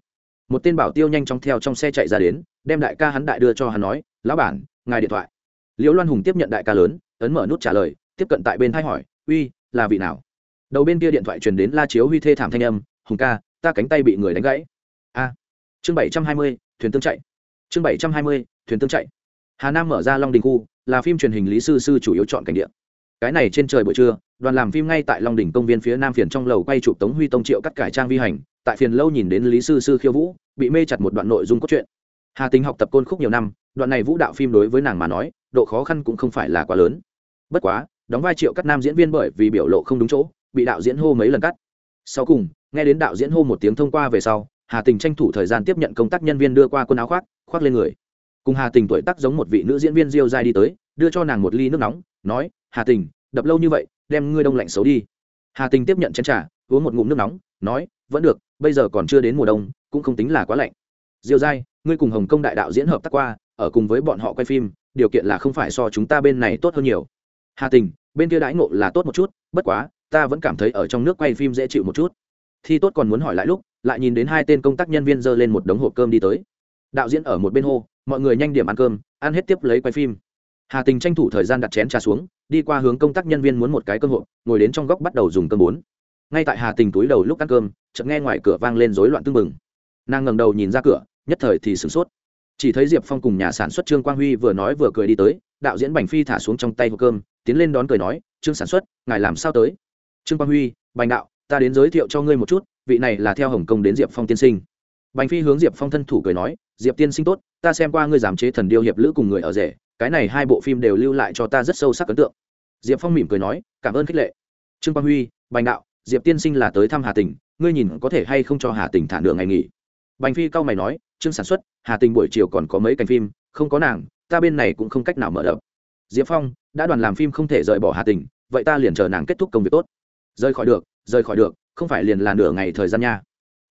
Một tên bảo tiêu nhanh chóng theo trong xe chạy ra đến, đem đại ca hắn đại đưa cho hắn nói, lão bản, ngài điện thoại. Liễu loan hùng tiếp nhận đại ca lớn, ấn mở nút trả lời, tiếp cận tại bên thay hỏi, uy là vị nào? Đầu bên kia điện thoại truyền đến la chiếu huy thê thảm thanh âm, hùng ca, ta cánh tay bị người đánh gãy. A. Chương bảy trăm hai mươi, thuyền tương chạy. Chương bảy trăm hai mươi, thuyền tương chạy. Hà nam mở ra long đình khu, là phim truyền hình lý sư sư chủ yếu chọn cảnh địa. Cái này trên trời buổi trưa, đoàn làm phim ngay tại long đình công viên phía nam phiền trong lầu quay chụp tống huy tông triệu cắt cải trang vi hành, tại phiền lâu nhìn đến lý sư sư khiêu vũ, bị mê chặt một đoạn nội dung cốt truyện. Hà tính học tập côn khúc nhiều năm, đoạn này vũ đạo phim đối với nàng mà nói, độ khó khăn cũng không phải là quá lớn. Bất quá đóng vai triệu cắt nam diễn viên bởi vì biểu lộ không đúng chỗ, bị đạo diễn hô mấy lần cắt. Sau cùng, nghe đến đạo diễn hô một tiếng thông qua về sau, hà tình tranh thủ thời gian tiếp nhận công tác nhân viên đưa qua quần áo khoác khoác lên người. Cùng hà tình tuổi tác giống một vị nữ diễn viên diêu dai đi tới, đưa cho nàng một ly nước nóng, nói, hà tình, đập lâu như vậy, đem ngươi đông lạnh xấu đi. Hà tình tiếp nhận chén trà, uống một ngụm nước nóng, nói, vẫn được, bây giờ còn chưa đến mùa đông, cũng không tính là quá lạnh. Diêu dai ngươi cùng hồng kông đại đạo diễn hợp tác qua, ở cùng với bọn họ quay phim, điều kiện là không phải so chúng ta bên này tốt hơn nhiều hà tình, bên kia đãi ngộ là tốt một chút, bất quá, ta vẫn cảm thấy ở trong nước quay phim dễ chịu một chút. Thi tốt còn muốn hỏi lại lúc, lại nhìn đến hai tên công tác nhân viên dơ lên một đống hộp cơm đi tới. Đạo diễn ở một bên hô, mọi người nhanh điểm ăn cơm, ăn hết tiếp lấy quay phim. Hà tình tranh thủ thời gian đặt chén trà xuống, đi qua hướng công tác nhân viên muốn một cái cơm hộp, ngồi đến trong góc bắt đầu dùng cơm bốn. Ngay tại hà tình túi đầu lúc ăn cơm, chợt nghe ngoài cửa vang lên rối loạn tưng bừng. Nàng ngẩng đầu nhìn ra cửa, nhất thời thì sửng sốt. Chỉ thấy diệp phong cùng nhà sản xuất trương quang huy vừa nói vừa cười đi tới, đạo diễn bành phi thả xuống trong tay hộp cơm tiến lên đón cười nói, trương sản xuất, ngài làm sao tới? Trương quang huy, bành đạo, ta đến giới thiệu cho ngươi một chút, vị này là theo hồng kông đến diệp phong tiên sinh. Bành phi hướng diệp phong thân thủ cười nói, diệp tiên sinh tốt, ta xem qua ngươi giảm chế thần điêu hiệp lữ cùng người ở rể, cái này hai bộ phim đều lưu lại cho ta rất sâu sắc ấn tượng. Diệp phong mỉm cười nói, cảm ơn khích lệ. Trương quang huy, bành đạo, diệp tiên sinh là tới thăm hà tình, ngươi nhìn có thể hay không cho hà tình thả nửa ngày nghỉ? Bành phi cau mày nói, trương sản xuất, hà tình buổi chiều còn có mấy cảnh phim, không có nàng, ta bên này cũng không cách nào mở đ diệp phong, đã đoàn làm phim không thể rời bỏ hà tình vậy ta liền chờ nàng kết thúc công việc tốt. Rời khỏi được, rời khỏi được, không phải liền là nửa ngày thời gian nha.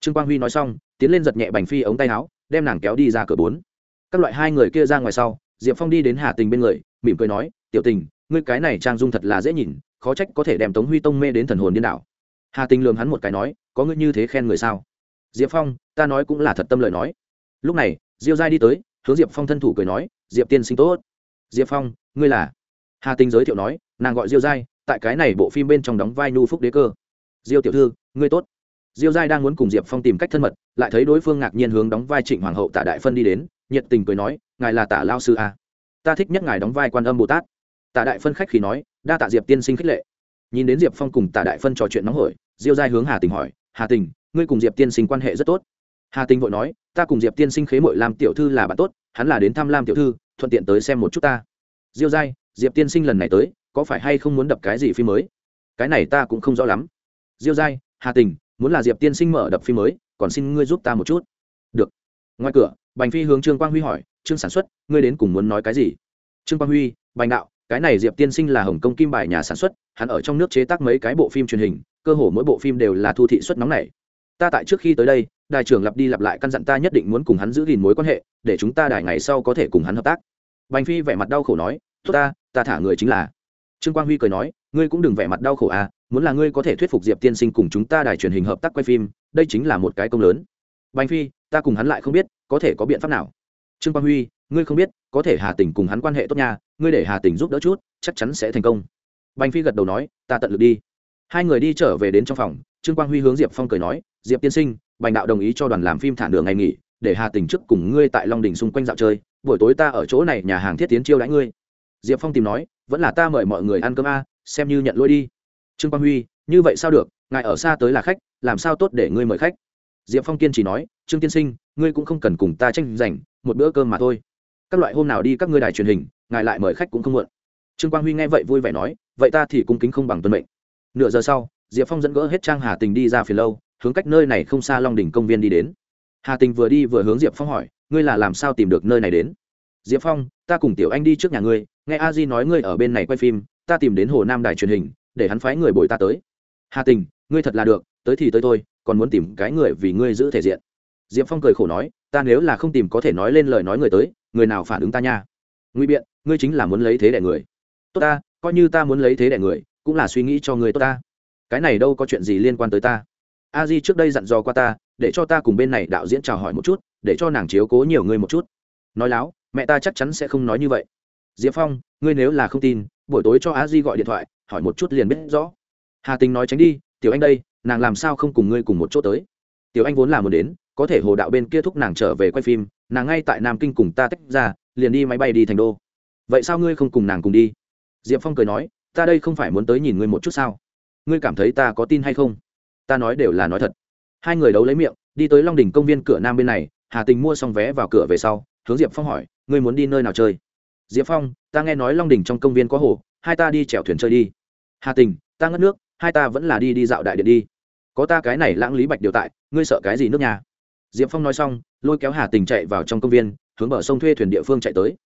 Trương quang huy nói xong, tiến lên giật nhẹ bành phi ống tay áo, đem nàng kéo đi ra cửa bốn. Các loại hai người kia ra ngoài sau, diệp phong đi đến hà tình bên người, mỉm cười nói, tiểu tình ngươi cái này trang dung thật là dễ nhìn, khó trách có thể đem tống huy tông mê đến thần hồn điên đảo. Hà tình lường hắn một cái nói, có ngươi như thế khen người sao? Diệp phong, ta nói cũng là thật tâm lời nói. Lúc này, diêu giai đi tới, hướng diệp phong thân thủ cười nói, diệp tiên sinh tốt diệp phong, ngươi là? Hà tinh giới thiệu nói, nàng gọi diêu giai, tại cái này bộ phim bên trong đóng vai nhu phúc đế cơ. Diêu tiểu thư, ngươi tốt. Diêu giai đang muốn cùng diệp phong tìm cách thân mật, lại thấy đối phương ngạc nhiên hướng đóng vai trịnh hoàng hậu tạ đại phân đi đến, nhiệt tình cười nói, ngài là tả lao sư a ta thích nhất ngài đóng vai quan âm bồ tát. Tạ đại phân khách khi nói, đa tạ diệp tiên sinh khích lệ. Nhìn đến diệp phong cùng tạ đại phân trò chuyện nóng hổi, diêu giai hướng hà tình hỏi, hà tình, ngươi cùng diệp tiên sinh quan hệ rất tốt? Hà tình vội nói, ta cùng diệp tiên sinh khế mội làm tiểu thư là bạn tốt, hắn là đến thăm lam tiểu thư thuận tiện tới xem một chút ta. Diêu giai, diệp tiên sinh lần này tới, có phải hay không muốn đập cái gì phim mới? Cái này ta cũng không rõ lắm. Diêu giai, hà tình, muốn là diệp tiên sinh mở đập phim mới, còn xin ngươi giúp ta một chút. Được. Ngoài cửa, bành phi hướng trương quang huy hỏi, trương sản xuất, ngươi đến cùng muốn nói cái gì? Trương quang huy, bành đạo, cái này diệp tiên sinh là hồng kông kim bài nhà sản xuất, hắn ở trong nước chế tác mấy cái bộ phim truyền hình, cơ hồ mỗi bộ phim đều là thu thị xuất nóng này ta tại trước khi tới đây đại trưởng lặp đi lặp lại căn dặn ta nhất định muốn cùng hắn giữ gìn mối quan hệ, để chúng ta đài ngày sau có thể cùng hắn hợp tác. Bành phi vẻ mặt đau khổ nói, tốt ta ta thả người chính là. Trương quang huy cười nói, ngươi cũng đừng vẻ mặt đau khổ à muốn là ngươi có thể thuyết phục diệp tiên sinh cùng chúng ta đài truyền hình hợp tác quay phim, đây chính là một cái công lớn. Bành phi, ta cùng hắn lại không biết, có thể có biện pháp nào? Trương quang huy, ngươi không biết, có thể hà tình cùng hắn quan hệ tốt nha, ngươi để hà tình giúp đỡ chút, chắc chắn sẽ thành công. Bành phi gật đầu nói, ta tận lực đi. Hai người đi trở về đến trong phòng, trương quang huy hướng diệp phong cười nói diệp tiên sinh, bành đạo đồng ý cho đoàn làm phim thả nửa ngày nghỉ, để hà tình trước cùng ngươi tại long đình xung quanh dạo chơi, buổi tối ta ở chỗ này nhà hàng thiết tiến chiêu đãi ngươi. Diệp phong tìm nói, vẫn là ta mời mọi người ăn cơm a, xem như nhận lỗi đi. Trương quang huy, như vậy sao được, ngài ở xa tới là khách, làm sao tốt để ngươi mời khách? Diệp phong kiên chỉ nói, trương tiên sinh, ngươi cũng không cần cùng ta tranh giành, một bữa cơm mà thôi. Các loại hôm nào đi các ngươi đài truyền hình, ngài lại mời khách cũng không muộn. Trương quang huy nghe vậy vui vẻ nói, vậy ta thì cung kính không bằng tuân mệnh. Nửa giờ sau, diệp phong dẫn gỡ hết trang hà tình đi ra phía lâu hướng cách nơi này không xa long đỉnh công viên đi đến. Hà tình vừa đi vừa hướng diệp phong hỏi, ngươi là làm sao tìm được nơi này đến? Diệp phong, ta cùng tiểu anh đi trước nhà ngươi, nghe a di nói ngươi ở bên này quay phim, ta tìm đến hồ nam đài truyền hình, để hắn phái người bồi ta tới. Hà tình, ngươi thật là được, tới thì tới tôi còn muốn tìm cái người vì ngươi giữ thể diện. Diệp phong cười khổ nói, ta nếu là không tìm có thể nói lên lời nói người tới, người nào phản ứng ta nha? Nguy biện, ngươi chính là muốn lấy thế đẻ người. Tốt ta, coi như ta muốn lấy thế đẻ người, cũng là suy nghĩ cho người tốt ta. Cái này đâu có chuyện gì liên quan tới ta a di trước đây dặn dò qua ta, để cho ta cùng bên này đạo diễn chào hỏi một chút, để cho nàng chiếu cố nhiều người một chút. Nói láo, mẹ ta chắc chắn sẽ không nói như vậy. Diệp phong, ngươi nếu là không tin, buổi tối cho a di gọi điện thoại, hỏi một chút liền biết rõ. Hà tình nói tránh đi, tiểu anh đây, nàng làm sao không cùng ngươi cùng một chỗ tới? Tiểu anh vốn là muốn đến, có thể hồ đạo bên kia thúc nàng trở về quay phim, nàng ngay tại nam kinh cùng ta tách ra, liền đi máy bay đi thành đô. Vậy sao ngươi không cùng nàng cùng đi? Diệp phong cười nói, ta đây không phải muốn tới nhìn ngươi một chút sao? Ngươi cảm thấy ta có tin hay không? Ta nói đều là nói thật. Hai người đấu lấy miệng, đi tới long đình công viên cửa nam bên này, hà tình mua xong vé vào cửa về sau, hướng diệp phong hỏi, ngươi muốn đi nơi nào chơi? Diệp phong, ta nghe nói long đình trong công viên có hồ, hai ta đi chèo thuyền chơi đi. Hà tình, ta ngất nước, hai ta vẫn là đi đi dạo đại điện đi. Có ta cái này lãng lý bạch điều tại, ngươi sợ cái gì nước nhà? Diệp phong nói xong, lôi kéo hà tình chạy vào trong công viên, hướng bờ sông thuê thuyền địa phương chạy tới.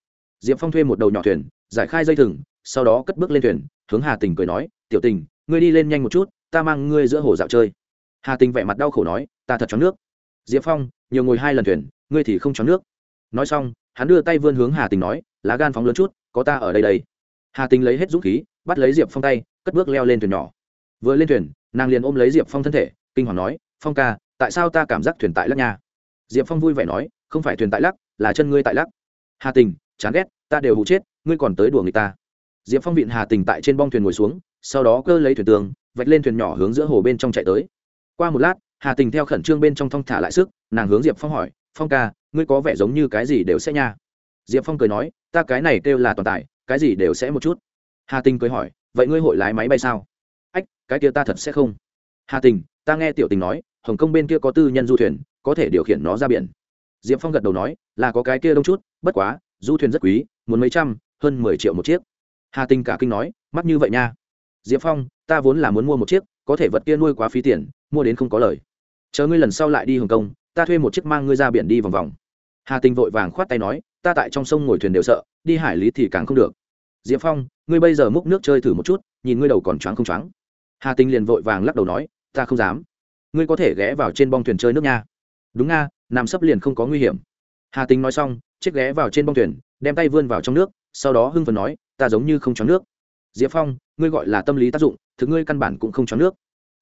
Diệp phong thuê một đầu nhỏ thuyền, giải khai dây thừng, sau đó cất bước lên thuyền, hướng hà tình cười nói, tiểu tình, ngươi đi lên nhanh một chút ta mang ngươi giữa hồ dạo chơi. Hà tình vẻ mặt đau khổ nói, ta thật chóng nước. Diệp phong, nhiều ngồi hai lần thuyền, ngươi thì không chóng nước. Nói xong, hắn đưa tay vươn hướng hà tình nói, lá gan phóng lớn chút, có ta ở đây đây. Hà tình lấy hết dũng khí, bắt lấy diệp phong tay, cất bước leo lên thuyền nhỏ. Vừa lên thuyền, nàng liền ôm lấy diệp phong thân thể, kinh hoàng nói, phong ca, tại sao ta cảm giác thuyền tại lắc nha? Diệp phong vui vẻ nói, không phải thuyền tại lắc, là chân ngươi tại lắc. Hà tình, chán ghét, ta đều hụ chết, ngươi còn tới đùa người ta. Diệp phong vịn hà tình tại trên bong thuyền ngồi xuống sau đó cơ lấy thuyền tường, vạch lên thuyền nhỏ hướng giữa hồ bên trong chạy tới. Qua một lát, hà tình theo khẩn trương bên trong thong thả lại sức, nàng hướng diệp phong hỏi, phong ca, ngươi có vẻ giống như cái gì đều sẽ nha? Diệp phong cười nói, ta cái này kêu là toàn tài, cái gì đều sẽ một chút. Hà tình cười hỏi, vậy ngươi hội lái máy bay sao? Ách, cái kia ta thật sẽ không. Hà tình, ta nghe tiểu tình nói, hồng kông bên kia có tư nhân du thuyền, có thể điều khiển nó ra biển. Diệp phong gật đầu nói, là có cái kia đông chút, bất quá, du thuyền rất quý, muốn mấy trăm, hơn mười triệu một chiếc. Hà tình cả kinh nói, mắc như vậy nha diệp phong, ta vốn là muốn mua một chiếc, có thể vật kia nuôi quá phí tiền, mua đến không có lời. Chờ ngươi lần sau lại đi hồng kông, ta thuê một chiếc mang ngươi ra biển đi vòng vòng. Hà tình vội vàng khoát tay nói, ta tại trong sông ngồi thuyền đều sợ, đi hải lý thì càng không được. Diệp phong, ngươi bây giờ múc nước chơi thử một chút, nhìn ngươi đầu còn choáng không choáng. Hà tình liền vội vàng lắc đầu nói, ta không dám. Ngươi có thể ghé vào trên bong thuyền chơi nước nha đúng nga, nằm sấp liền không có nguy hiểm. Hà tình nói xong, chiếc ghé vào trên bong thuyền, đem tay vươn vào trong nước, sau đó hưng phần nói, ta giống như không choáng nước. Diệp phong ngươi gọi là tâm lý tác dụng, thực ngươi căn bản cũng không cho nước.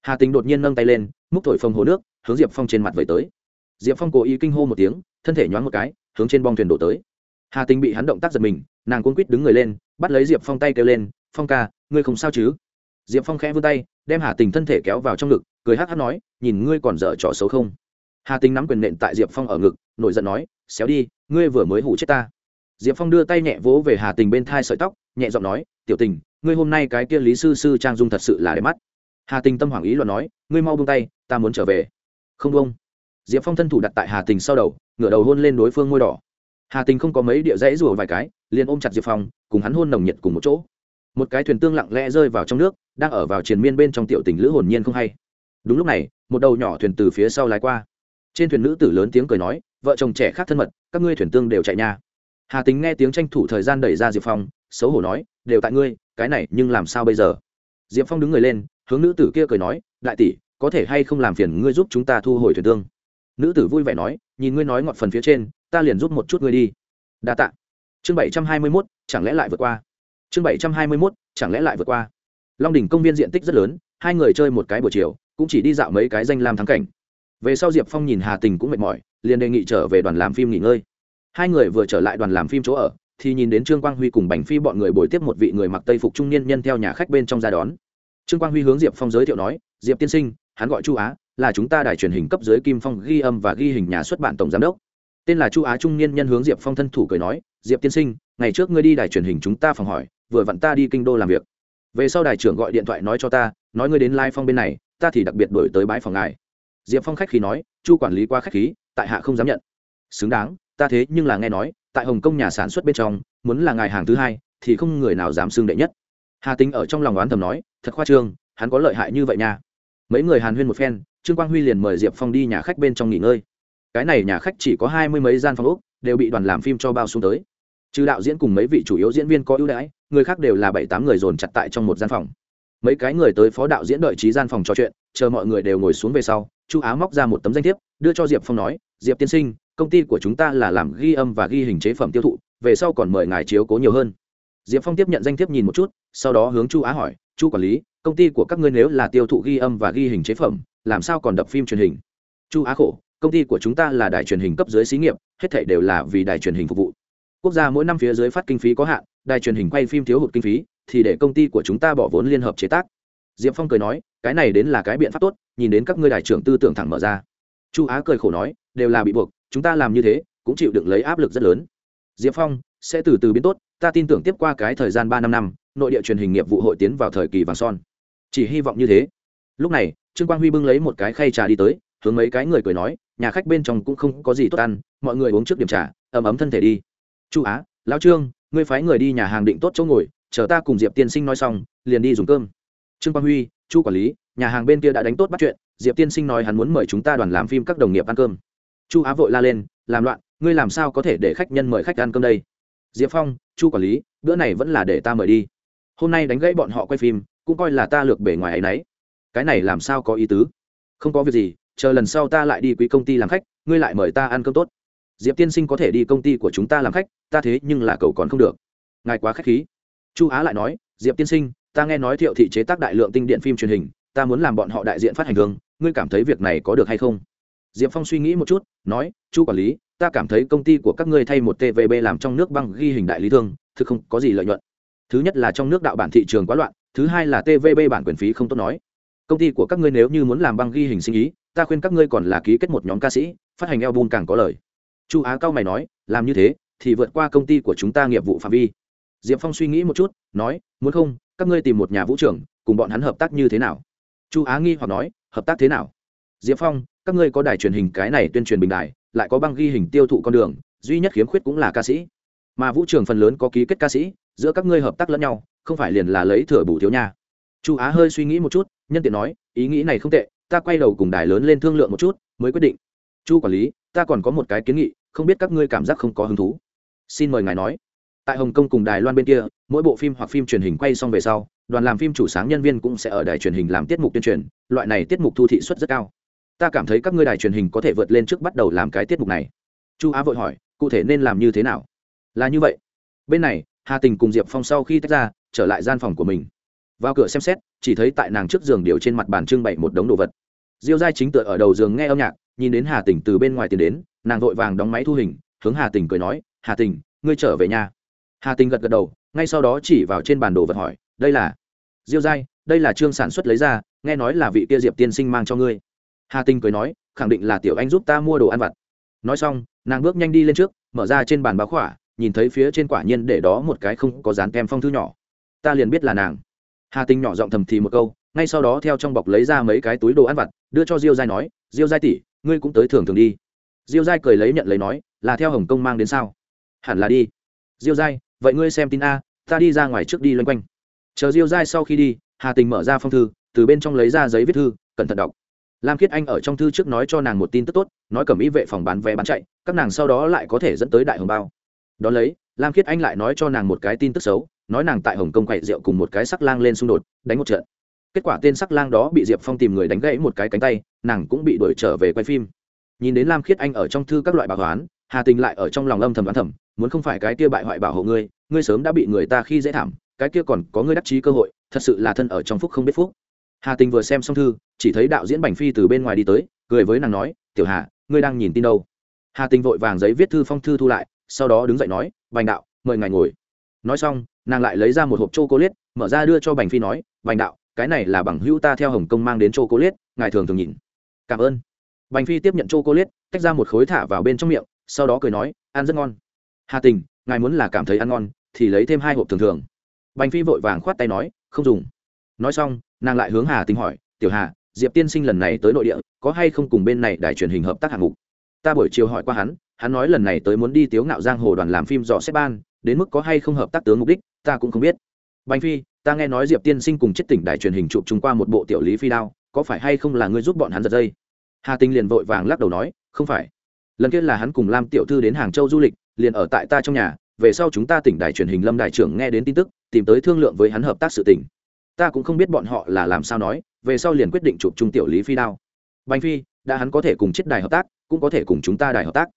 Hà tình đột nhiên nâng tay lên, múc thổi phồng hồ nước, hướng diệp phong trên mặt vẩy tới. Diệp phong cố ý kinh hô một tiếng, thân thể nhoáng một cái, hướng trên bong thuyền đổ tới. Hà tình bị hắn động tác giật mình, nàng cuốn quýt đứng người lên, bắt lấy diệp phong tay kêu lên, phong ca, ngươi không sao chứ? Diệp phong khẽ vươn tay, đem hà tình thân thể kéo vào trong ngực, cười hát hát nói, nhìn ngươi còn dở trò xấu không? Hà tình nắm quyền nện tại diệp phong ở ngực, nổi giận nói, xéo đi, ngươi vừa mới hủ chết ta. Diệp phong đưa tay nhẹ vỗ về hà tình bên thai sợi tóc nhẹ giọng nói, tiểu tình, ngươi hôm nay cái kia lý sư sư trang dung thật sự là đẹp mắt. Hà tình tâm hoảng ý luận nói, ngươi mau buông tay, ta muốn trở về. Không buông. Diệp phong thân thủ đặt tại hà tình sau đầu, ngửa đầu hôn lên đối phương môi đỏ. Hà tình không có mấy địa dãy rùa vài cái, liền ôm chặt diệp phong, cùng hắn hôn nồng nhiệt cùng một chỗ. Một cái thuyền tương lặng lẽ rơi vào trong nước, đang ở vào triền miên bên trong tiểu tình lữ hồn nhiên không hay. Đúng lúc này, một đầu nhỏ thuyền từ phía sau lái qua. Trên thuyền nữ tử lớn tiếng cười nói, vợ chồng trẻ khác thân mật, các ngươi thuyền tương đều chạy nha. Hà tính nghe tiếng tranh thủ thời gian đẩy ra diệp phong xấu hổ nói, đều tại ngươi, cái này nhưng làm sao bây giờ? Diệp phong đứng người lên, hướng nữ tử kia cười nói, đại tỷ, có thể hay không làm phiền ngươi giúp chúng ta thu hồi thuyền tương? Nữ tử vui vẻ nói, nhìn ngươi nói ngọt phần phía trên, ta liền giúp một chút ngươi đi. Đa t ạ chương bảy trăm hai mươi mốt, chẳng lẽ lại vượt qua? Chương bảy trăm hai mươi mốt, chẳng lẽ lại vượt qua? Long đỉnh công viên diện tích rất lớn, hai người chơi một cái buổi chiều, cũng chỉ đi dạo mấy cái danh lam thắng cảnh. Về sau diệp phong nhìn hà tình cũng mệt mỏi, liền đề nghị trở về đoàn làm phim nghỉ ngơi. Hai người vừa trở lại đoàn làm phim chỗ ở thì nhìn đến trương quang huy cùng bành phi bọn người bồi tiếp một vị người mặc tây phục trung niên nhân theo nhà khách bên trong ra đón. Trương quang huy hướng diệp phong giới thiệu nói, diệp tiên sinh, hắn gọi chu á, là chúng ta đài truyền hình cấp dưới kim phong ghi âm và ghi hình nhà xuất bản tổng giám đốc. Tên là chu á trung niên nhân hướng diệp phong thân thủ cười nói, diệp tiên sinh, ngày trước ngươi đi đài truyền hình chúng ta phòng hỏi, vừa vặn ta đi kinh đô làm việc. Về sau đài trưởng gọi điện thoại nói cho ta, nói ngươi đến lai phong bên này, ta thì đặc biệt đổi tới bãi phòng ngài. Diệp phong khách khí nói, chu quản lý qua khách khí, tại hạ không dám nhận. Xứng đáng, ta thế nhưng là nghe nói tại hồng kông nhà sản xuất bên trong, muốn là ngài hàng thứ hai, thì không người nào dám xưng đệ nhất. Hà tính ở trong lòng oán thầm nói, thật khoa trương, hắn có lợi hại như vậy nha. Mấy người hàn huyên một phen, trương quang huy liền mời diệp phong đi nhà khách bên trong nghỉ ngơi. Cái này nhà khách chỉ có hai mươi mấy gian phòng úc đều bị đoàn làm phim cho bao xuống tới. Trừ đạo diễn cùng mấy vị chủ yếu diễn viên có ưu đãi, người khác đều là bảy tám người dồn chặt tại trong một gian phòng. Mấy cái người tới phó đạo diễn đợi trí gian phòng trò chuyện, chờ mọi người đều ngồi xuống về sau, chu á móc ra một tấm danh thiếp, đưa cho diệp phong nói, diệp tiên sinh công ty của chúng ta là làm ghi âm và ghi hình chế phẩm tiêu thụ, về sau còn mời ngài chiếu cố nhiều hơn. Diệp phong tiếp nhận danh thiếp nhìn một chút, sau đó hướng chu á hỏi, chu quản lý, công ty của các ngươi nếu là tiêu thụ ghi âm và ghi hình chế phẩm, làm sao còn đập phim truyền hình? Chu á khổ, công ty của chúng ta là đài truyền hình cấp dưới xí nghiệp, hết thảy đều là vì đài truyền hình phục vụ. Quốc gia mỗi năm phía dưới phát kinh phí có hạn, đài truyền hình quay phim thiếu hụt kinh phí, thì để công ty của chúng ta bỏ vốn liên hợp chế tác. Diệp phong cười nói, cái này đến là cái biện pháp tốt, nhìn đến các ngươi đại trưởng tư tưởng thẳng mở ra. Chu á cười khổ nói, đều là bị buộc chúng ta làm như thế, cũng chịu được lấy áp lực rất lớn. Diệp phong, sẽ từ từ biến tốt, ta tin tưởng tiếp qua cái thời gian ba năm năm, nội địa truyền hình nghiệp vụ hội tiến vào thời kỳ vàng son. Chỉ hy vọng như thế. Lúc này, trương quang huy bưng lấy một cái khay trà đi tới, hướng mấy cái người cười nói, nhà khách bên trong cũng không có gì tốt ăn, mọi người uống trước điểm trà, ấm ấm thân thể đi. Chu á, lão trương, ngươi phái người đi nhà hàng định tốt chỗ ngồi, chờ ta cùng diệp tiên sinh nói xong, liền đi dùng cơm. Trương quang huy, chu quản lý, nhà hàng bên kia đã đánh tốt bắt chuyện, diệp tiên sinh nói hắn muốn mời chúng ta đoàn làm phim các đồng nghiệp ăn cơm chu á vội la lên, làm loạn, ngươi làm sao có thể để khách nhân mời khách ăn cơm đây? Diệp phong, chu quản lý, bữa này vẫn là để ta mời đi. Hôm nay đánh gãy bọn họ quay phim, cũng coi là ta lược bể ngoài ấy nấy. Cái này làm sao có ý tứ? Không có việc gì, chờ lần sau ta lại đi quý công ty làm khách, ngươi lại mời ta ăn cơm tốt. Diệp tiên sinh có thể đi công ty của chúng ta làm khách, ta thế nhưng là cầu còn không được. Ngài quá k h á c h khí. Chu á lại nói, diệp tiên sinh, ta nghe nói thiệu thị chế tác đại lượng tinh điện phim truyền hình, ta muốn làm bọn họ đại diện phát hành hướng ngươi cảm thấy việc này có được hay không? Diệp phong suy nghĩ một chút, nói, chu quản lý, ta cảm thấy công ty của các ngươi thay một tvb làm trong nước băng ghi hình đại lý thương, thực không có gì lợi nhuận. Thứ nhất là trong nước đạo bản thị trường quá loạn, thứ hai là tvb bản quyền phí không tốt nói. Công ty của các ngươi nếu như muốn làm băng ghi hình sinh ý, ta khuyên các ngươi còn là ký kết một nhóm ca sĩ, phát hành album càng có lời. Chu á cao mày nói, làm như thế thì vượt qua công ty của chúng ta nghiệp vụ phạm vi. Diệp phong suy nghĩ một chút, nói, muốn không, các ngươi tìm một nhà vũ trưởng, cùng bọn hắn hợp tác như thế nào? Chu á nghi hoặc nói, hợp tác thế nào? Diệp phong các ngươi có đài truyền hình cái này tuyên truyền bình đài, lại có băng ghi hình tiêu thụ con đường, duy nhất khiếm khuyết cũng là ca sĩ. Mà vũ trường phần lớn có ký kết ca sĩ, giữa các ngươi hợp tác lẫn nhau, không phải liền là lấy thừa bù thiếu nha. Chu á hơi suy nghĩ một chút, nhân tiện nói, ý nghĩ này không tệ, ta quay đầu cùng đài lớn lên thương lượng một chút, mới quyết định. Chu quản lý, ta còn có một cái kiến nghị, không biết các ngươi cảm giác không có hứng thú. Xin mời ngài nói. Tại hồng kông cùng đài loan bên kia, mỗi bộ phim hoặc phim truyền hình quay xong về sau, đoàn làm phim chủ sáng nhân viên cũng sẽ ở đài truyền hình làm tiết mục tuyên truyền, loại này tiết mục thu thị suất rất cao ta cảm thấy các ngươi đài truyền hình có thể vượt lên trước bắt đầu làm cái tiết mục này. Chu á vội hỏi, cụ thể nên làm như thế nào? Là như vậy. Bên này, hà tình cùng diệp phong sau khi tách ra, trở lại gian phòng của mình. Vào cửa xem xét, chỉ thấy tại nàng trước giường điều trên mặt bàn trưng bày một đống đồ vật. Diêu giai chính tựa ở đầu giường nghe âm nhạc, nhìn đến hà tình từ bên ngoài tiến đến, nàng vội vàng đóng máy thu hình, hướng hà tình cười nói, hà tình, ngươi trở về nhà. Hà tình gật gật đầu, ngay sau đó chỉ vào trên bản đồ vật hỏi, đây là diêu giai, đây là trương sản xuất lấy ra, nghe nói là vị kia diệp tiên sinh mang cho ngươi hà Tinh cười nói, khẳng định là tiểu anh giúp ta mua đồ ăn vặt. Nói xong, nàng bước nhanh đi lên trước, mở ra trên bàn báo khỏa, nhìn thấy phía trên quả nhiên để đó một cái không có dán kem phong thư nhỏ. Ta liền biết là nàng. Hà Tinh nhỏ giọng thầm thì một câu, ngay sau đó theo trong bọc lấy ra mấy cái túi đồ ăn vặt, đưa cho diêu giai nói, diêu giai tỷ, ngươi cũng tới thường thường đi. Diêu giai cười lấy nhận lấy nói, là theo hồng kông mang đến sao? Hẳn là đi. Diêu giai, vậy ngươi xem tin a, ta đi ra ngoài trước đi loanh quanh. Chờ diêu giai sau khi đi, hà tình mở ra phong thư, từ bên trong lấy ra giấy viết thư, cẩn thận đọc lam khiết anh ở trong thư trước nói cho nàng một tin tức tốt, nói cầm ý vệ phòng bán vé bán chạy, các nàng sau đó lại có thể dẫn tới đại hồng bao. Đó lấy, lam khiết anh lại nói cho nàng một cái tin tức xấu, nói nàng tại hồng kông quậy rượu cùng một cái sắc lang lên xung đột, đánh một trận. Kết quả tên sắc lang đó bị diệp phong tìm người đánh gãy một cái cánh tay, nàng cũng bị đuổi trở về quay phim. Nhìn đến lam khiết anh ở trong thư các loại bà hoán, hà tình lại ở trong lòng âm thầm đoán thầm, muốn không phải cái kia bại hoại bảo hộ ngươi ngươi sớm đã bị người ta khi dễ thảm, cái kia còn có ngươi đắc chí cơ hội, thật sự là thân ở trong phúc không biết phúc hà tình vừa xem xong thư, chỉ thấy đạo diễn bành phi từ bên ngoài đi tới, cười với nàng nói, tiểu hà, ngươi đang nhìn tin đâu? Hà tình vội vàng giấy viết thư phong thư thu lại, sau đó đứng dậy nói, bành đạo, mời ngài ngồi. Nói xong, nàng lại lấy ra một hộp c h o c liết mở ra đưa cho bành phi nói, bành đạo, cái này là bằng hữu ta theo hồng kông mang đến c h o c liết ngài thường thường nhìn. Cảm ơn. Bành phi tiếp nhận c h o c liết tách ra một khối thả vào bên trong miệng, sau đó cười nói, ăn rất ngon. Hà tình, ngài muốn là cảm thấy ăn ngon, thì lấy thêm hai hộp thường thường. Bành phi vội vàng khoát tay nói, không dùng. Nói xong nàng lại hướng hà Tinh hỏi, tiểu hà, diệp tiên sinh lần này tới nội địa, có hay không cùng bên này đài truyền hình hợp tác hạng mục? Ta buổi chiều hỏi qua hắn hắn nói lần này tới muốn đi tiếu ngạo giang hồ đoàn làm phim dò xếp ban, đến mức có hay không hợp tác tướng mục đích, ta cũng không biết. Bánh phi, ta nghe nói diệp tiên sinh cùng chết tỉnh đài truyền hình chụp chung qua một bộ tiểu lý phi đao, có phải hay không là ngươi giúp bọn hắn giật dây? Hà tinh liền vội vàng lắc đầu nói, không phải. Lần kia là hắn cùng lam tiểu thư đến hàng châu du lịch, liền ở tại ta trong nhà, về sau chúng ta tỉnh đài truyền hình lâm đại trưởng nghe đến tin tức, tìm tới thương lượng với hắn hợp tác sự tỉnh ta cũng không biết bọn họ là làm sao nói, về sau liền quyết định chụp chung tiểu lý phi đao. Bành phi, đã hắn có thể cùng chết đài hợp tác, cũng có thể cùng chúng ta đài hợp tác.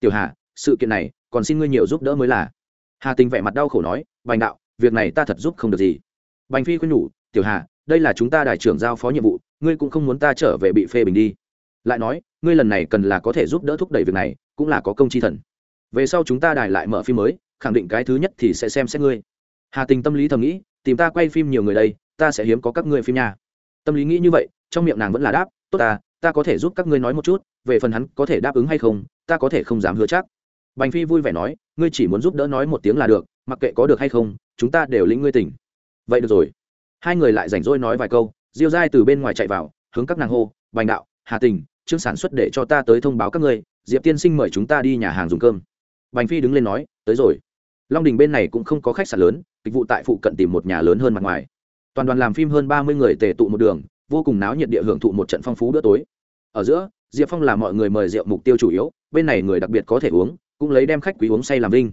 Tiểu hà, sự kiện này, còn xin ngươi nhiều giúp đỡ mới là. Hà tình vẻ mặt đau khổ nói, bành đạo, việc này ta thật giúp không được gì. Bành phi khuyên nhủ, tiểu hà, đây là chúng ta đại trưởng giao phó nhiệm vụ, ngươi cũng không muốn ta trở về bị phê bình đi. Lại nói, ngươi lần này cần là có thể giúp đỡ thúc đẩy việc này, cũng là có công chi thần. Về sau chúng ta đài lại mở phim mới, khẳng định cái thứ nhất thì sẽ xem xét ngươi. Hà tình tâm lý thầm nghĩ, tìm ta quay phim nhiều người đây ta sẽ hiếm có các ngươi phim nhà tâm lý nghĩ như vậy, trong miệng nàng vẫn là đáp, tốt ta ta có thể giúp các ngươi nói một chút, về phần hắn có thể đáp ứng hay không, ta có thể không dám hứa chắc. Bành phi vui vẻ nói, ngươi chỉ muốn giúp đỡ nói một tiếng là được, mặc kệ có được hay không, chúng ta đều lĩnh ngươi tỉnh. Vậy được rồi. Hai người lại rảnh rỗi nói vài câu, diêu dai từ bên ngoài chạy vào, hướng các nàng hô, bành đạo, hà tình, chương sản xuất để cho ta tới thông báo các ngươi, diệp tiên sinh mời chúng ta đi nhà hàng dùng cơm. Bành phi đứng lên nói, tới rồi. Long đình bên này cũng không có khách sạn lớn, dịch vụ tại phụ cận tìm một nhà lớn hơn mặt ngoài toàn đoàn làm phim hơn ba mươi người tề tụ một đường, vô cùng náo nhiệt địa hưởng thụ một trận phong phú bữa tối. Ở giữa, diệp phong là mọi người mời rượu mục tiêu chủ yếu, bên này người đặc biệt có thể uống, cũng lấy đem khách quý uống say làm vinh.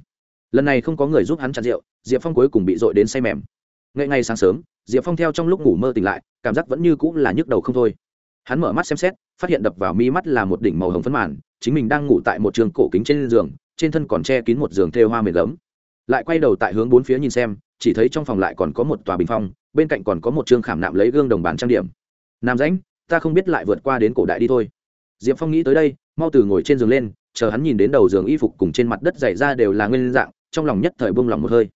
Lần này không có người giúp hắn chặn rượu, diệp phong cuối cùng bị dội đến say mềm. Ngay ngay sáng sớm, diệp phong theo trong lúc ngủ mơ tỉnh lại, cảm giác vẫn như cũng là nhức đầu không thôi. Hắn mở mắt xem xét, phát hiện đập vào mi mắt là một đỉnh màu hồng phấn màn, chính mình đang ngủ tại một trường cổ kính trên giường, trên thân còn che kín một giường thêu hoa mềm gấm lại quay đầu tại hướng bốn phía nhìn xem, chỉ thấy trong phòng lại còn có một tòa bình phong bên cạnh còn có một chương khảm nạm lấy gương đồng bàn trang điểm. Nam rãnh, ta không biết lại vượt qua đến cổ đại đi thôi. Diệp phong nghĩ tới đây, mau từ ngồi trên giường lên, chờ hắn nhìn đến đầu giường y phục cùng trên mặt đất dày ra đều là nguyên dạng, trong lòng nhất thời buông lòng một hơi.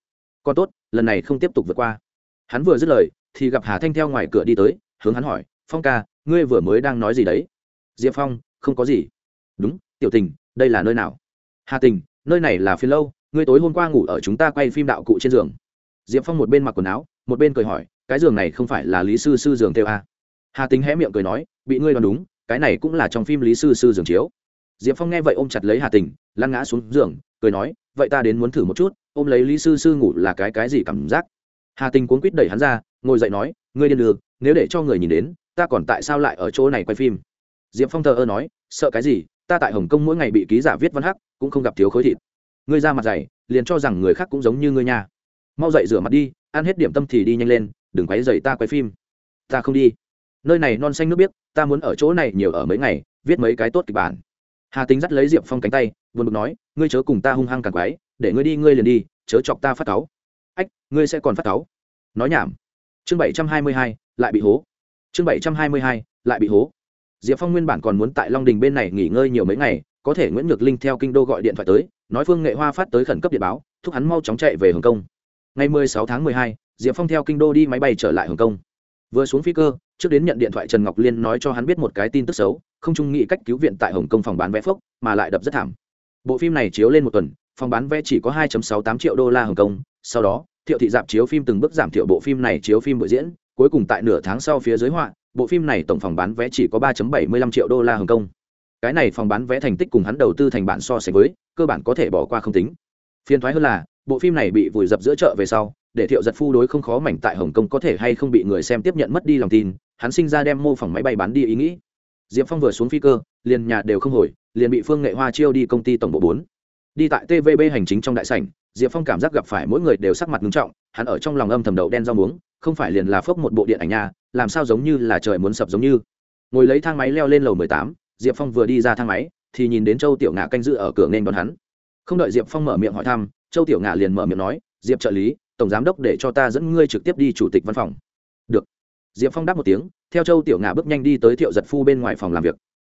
Con tốt, lần này không tiếp tục vượt qua. Hắn vừa dứt lời, thì gặp hà thanh theo ngoài cửa đi tới, hướng hắn hỏi, phong ca, ngươi vừa mới đang nói gì đấy? Diệp phong, không có gì. Đúng, tiểu tình, đây là nơi nào? Hà tình, nơi này là phiên lâu, ngươi tối hôm qua ngủ ở chúng ta quay phim đạo cụ trên giường. Diệp phong một bên mặc quần áo một bên cười hỏi, cái giường này không phải là lý sư sư giường theo à? hà tính hé miệng cười nói, bị ngươi đoán đúng, cái này cũng là trong phim lý sư sư giường chiếu. Diệp phong nghe vậy ôm chặt lấy hà tình, lăn ngã xuống giường, cười nói, vậy ta đến muốn thử một chút, ôm lấy lý sư sư ngủ là cái cái gì cảm giác? Hà tình cuốn quýt đẩy hắn ra, ngồi dậy nói, ngươi điên đường nếu để cho người nhìn đến, ta còn tại sao lại ở chỗ này quay phim? Diệp phong thờ ơ nói, sợ cái gì, ta tại hồng kông mỗi ngày bị ký giả viết văn hắc, cũng không gặp thiếu khối thịt. Ngươi ra mặt dày, liền cho rằng người khác cũng giống như ngươi nha. Mau dậy rửa mặt đi ăn hết điểm tâm thì đi nhanh lên, đừng quấy dậy ta quay phim. Ta không đi. Nơi này non xanh nước biếc, ta muốn ở chỗ này nhiều ở mấy ngày, viết mấy cái tốt kịch bản. Hà tính dắt lấy diệp phong cánh tay vượt bực nói, ngươi chớ cùng ta hung hăng càng quái, để ngươi đi, ngươi liền đi, chớ chọc ta phát cáu. Ách, ngươi sẽ còn phát cáu. Nói nhảm. Chương bảy trăm hai mươi hai, lại bị hố. Chương bảy trăm hai mươi hai, lại bị hố. Diệp phong nguyên bản còn muốn tại long đình bên này nghỉ ngơi nhiều mấy ngày, có thể nguyễn nhược linh theo kinh đô gọi điện thoại tới, nói phương nghệ hoa phát tới khẩn cấp điện báo, thúc hắn mau chóng chạy về hồng kông ngày mười sáu tháng mười hai, diệp phong theo kinh đô đi máy bay trở lại hồng kông. Vừa xuống phi cơ, trước đến nhận điện thoại trần ngọc liên nói cho hắn biết một cái tin tức xấu, không trung nghị cách cứu viện tại hồng kông phòng bán vé phốc, mà lại đập rất thảm. Bộ phim này chiếu lên một tuần, phòng bán vé chỉ có 2.68 triệu đô la hồng kông, sau đó, thiệu thị dạp chiếu phim từng bước giảm thiểu bộ phim này chiếu phim buổi diễn, cuối cùng tại nửa tháng sau phía dưới họa, bộ phim này tổng phòng bán vé chỉ có 3.75 triệu đô la hồng kông. Cái này phòng bán vé thành tích cùng hắn đầu tư thành bản so sánh với, cơ bản có thể bỏ qua không tính phiền thoái hơn là, bộ phim này bị vùi dập giữa chợ về sau, để thiệu giật phu đối không khó mảnh tại hồng kông có thể hay không bị người xem tiếp nhận mất đi lòng tin, hắn sinh ra đem mô phỏng máy bay bán đi ý nghĩ. Diệp phong vừa xuống phi cơ, liền nhà đều không hồi, liền bị phương nghệ hoa chiêu đi công ty tổng bộ bốn. Đi tại tvb hành chính trong đại sảnh, diệp phong cảm giác gặp phải mỗi người đều sắc mặt nghiêm trọng, hắn ở trong lòng âm thầm đậu đen rau muống, không phải liền là phốc một bộ điện ảnh nhà làm sao giống như là trời muốn sập giống như. Ngồi lấy thang máy leo lên lầu mười tám, diệp phong vừa đi ra thang máy, thì nhìn đến châu tiểu ngạ canh dự ở cửa nên đón hắn không đợi diệp phong mở miệng hỏi thăm, châu tiểu ngà liền mở miệng nói, diệp trợ lý, tổng giám đốc để cho ta dẫn ngươi trực tiếp đi chủ tịch văn phòng. Được. Diệp phong đáp một tiếng, theo châu tiểu ngà bước nhanh đi tới thiệu giật phu bên ngoài phòng làm việc.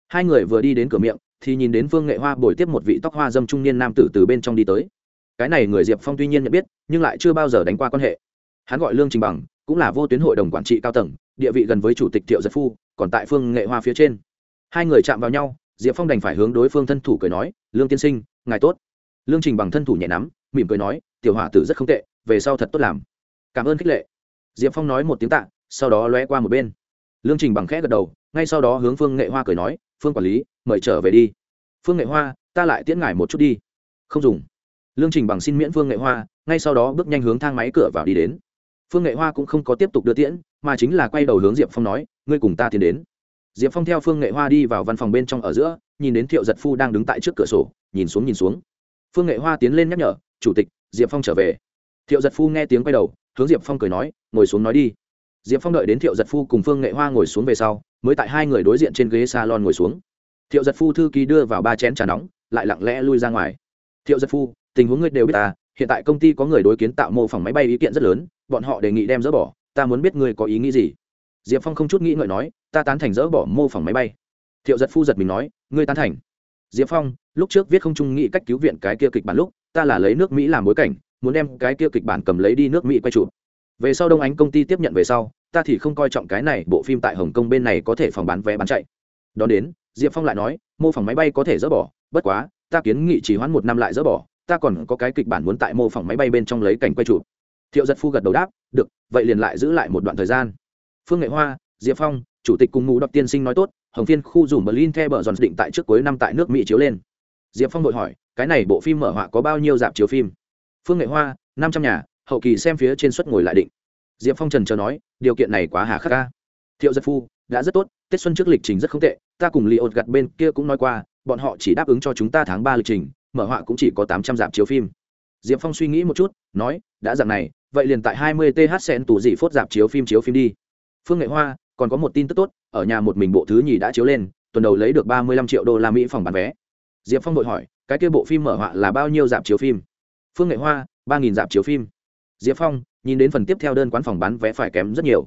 Hai người vừa đi đến cửa miệng, thì nhìn đến Vương nghệ hoa bồi tiếp một vị tóc hoa dâm trung niên nam tử từ bên trong đi tới. Cái này người diệp phong tuy nhiên nhận biết, nhưng lại chưa bao giờ đánh qua quan hệ. Hắn gọi lương trình bằng, cũng là vô tuyến hội đồng quản trị cao tầng, địa vị gần với chủ tịch thiệu giật phu, còn tại phương nghệ hoa phía trên. Hai người chạm vào nhau, diệp phong đành phải hướng đối phương thân thủ cười nói, lương tiên sinh, ngài tốt lương trình bằng thân thủ nhẹ nắm, mỉm cười nói, tiểu hỏa tử rất không tệ, về sau thật tốt làm. Cảm ơn khích lệ. Diệp phong nói một tiếng tạ, sau đó lóe qua một bên. Lương trình bằng khẽ gật đầu, ngay sau đó hướng phương nghệ hoa cười nói, phương quản lý, mời trở về đi. Phương nghệ hoa, ta lại tiễn ngài một chút đi. Không dùng. Lương trình bằng xin miễn phương nghệ hoa, ngay sau đó bước nhanh hướng thang máy cửa vào đi đến. Phương nghệ hoa cũng không có tiếp tục đưa tiễn, mà chính là quay đầu hướng diệp phong nói, ngươi cùng ta tiến đến. Diệp phong theo phương nghệ hoa đi vào văn phòng bên trong ở giữa, nhìn đến thiệu giật phu đang đứng tại trước cửa sổ, nhìn xuống nhìn xuống phương nghệ hoa tiến lên nhắc nhở, chủ tịch, diệp phong trở về. Thiệu giật phu nghe tiếng quay đầu, hướng diệp phong cười nói, ngồi xuống nói đi. Diệp phong đợi đến thiệu giật phu cùng phương nghệ hoa ngồi xuống về sau, mới tại hai người đối diện trên ghế salon ngồi xuống. Thiệu giật phu thư ký đưa vào ba chén trà nóng, lại lặng lẽ lui ra ngoài. Thiệu giật phu, tình huống ngươi đều biết ta, hiện tại công ty có người đối kiến tạo mô phỏng máy bay ý kiện rất lớn, bọn họ đề nghị đem dỡ bỏ, ta muốn biết ngươi có ý nghĩ gì? Diệp phong không chút nghĩ ngợi nói, ta tán thành dỡ bỏ mô phỏng máy bay. Thiệu giật phu giật mình nói, ngươi tán thành diệp phong, lúc trước viết không trung nghĩ cách cứu viện cái kia kịch bản lúc, ta là lấy nước mỹ làm bối cảnh, muốn đem cái kia kịch bản cầm lấy đi nước mỹ quay chụp. Về sau đông ánh công ty tiếp nhận về sau, ta thì không coi trọng cái này, bộ phim tại hồng kông bên này có thể phòng bán vé bán chạy. Đón đến, diệp phong lại nói, mô phỏng máy bay có thể dỡ bỏ, bất quá, ta kiến nghị chỉ hoãn một năm lại dỡ bỏ, ta còn có cái kịch bản muốn tại mô phỏng máy bay bên trong lấy cảnh quay chụp. Thiệu giật phu gật đầu đáp, được, vậy liền lại giữ lại một đoạn thời gian. Phương nghệ hoa, diệp phong, chủ tịch cùng ngũ đọc tiên sinh nói tốt hồng phiên khu dùng berlin theo bờ giòn định tại trước cuối năm tại nước mỹ chiếu lên. Diệp phong đội hỏi, cái này bộ phim mở họa có bao nhiêu dạp chiếu phim? Phương nghệ hoa, năm trăm nhà, hậu kỳ xem phía trên suất ngồi lại định. Diệp phong trần chờ nói, điều kiện này quá hà khắc ca. Thiệu giật phu, đã rất tốt, tết xuân trước lịch trình rất không tệ, ta cùng li ột gặt bên kia cũng nói qua, bọn họ chỉ đáp ứng cho chúng ta tháng ba lịch trình, mở họa cũng chỉ có tám trăm dạp chiếu phim. Diệp phong suy nghĩ một chút, nói, đã dặn này, vậy liền tại hai mươi th sen tủ dị phốt dạp chiếu phim chiếu phim đi. Phương nghệ hoa còn có một tin tức tốt, ở nhà một mình bộ thứ nhì đã chiếu lên, tuần đầu lấy được ba mươi lăm triệu đô la mỹ phòng bán vé. Diệp phong đội hỏi, cái kia bộ phim mở họa là bao nhiêu dạp chiếu phim? Phương nghệ hoa, ba nghìn dạp chiếu phim. Diệp phong, nhìn đến phần tiếp theo đơn quán phòng bán vé phải kém rất nhiều.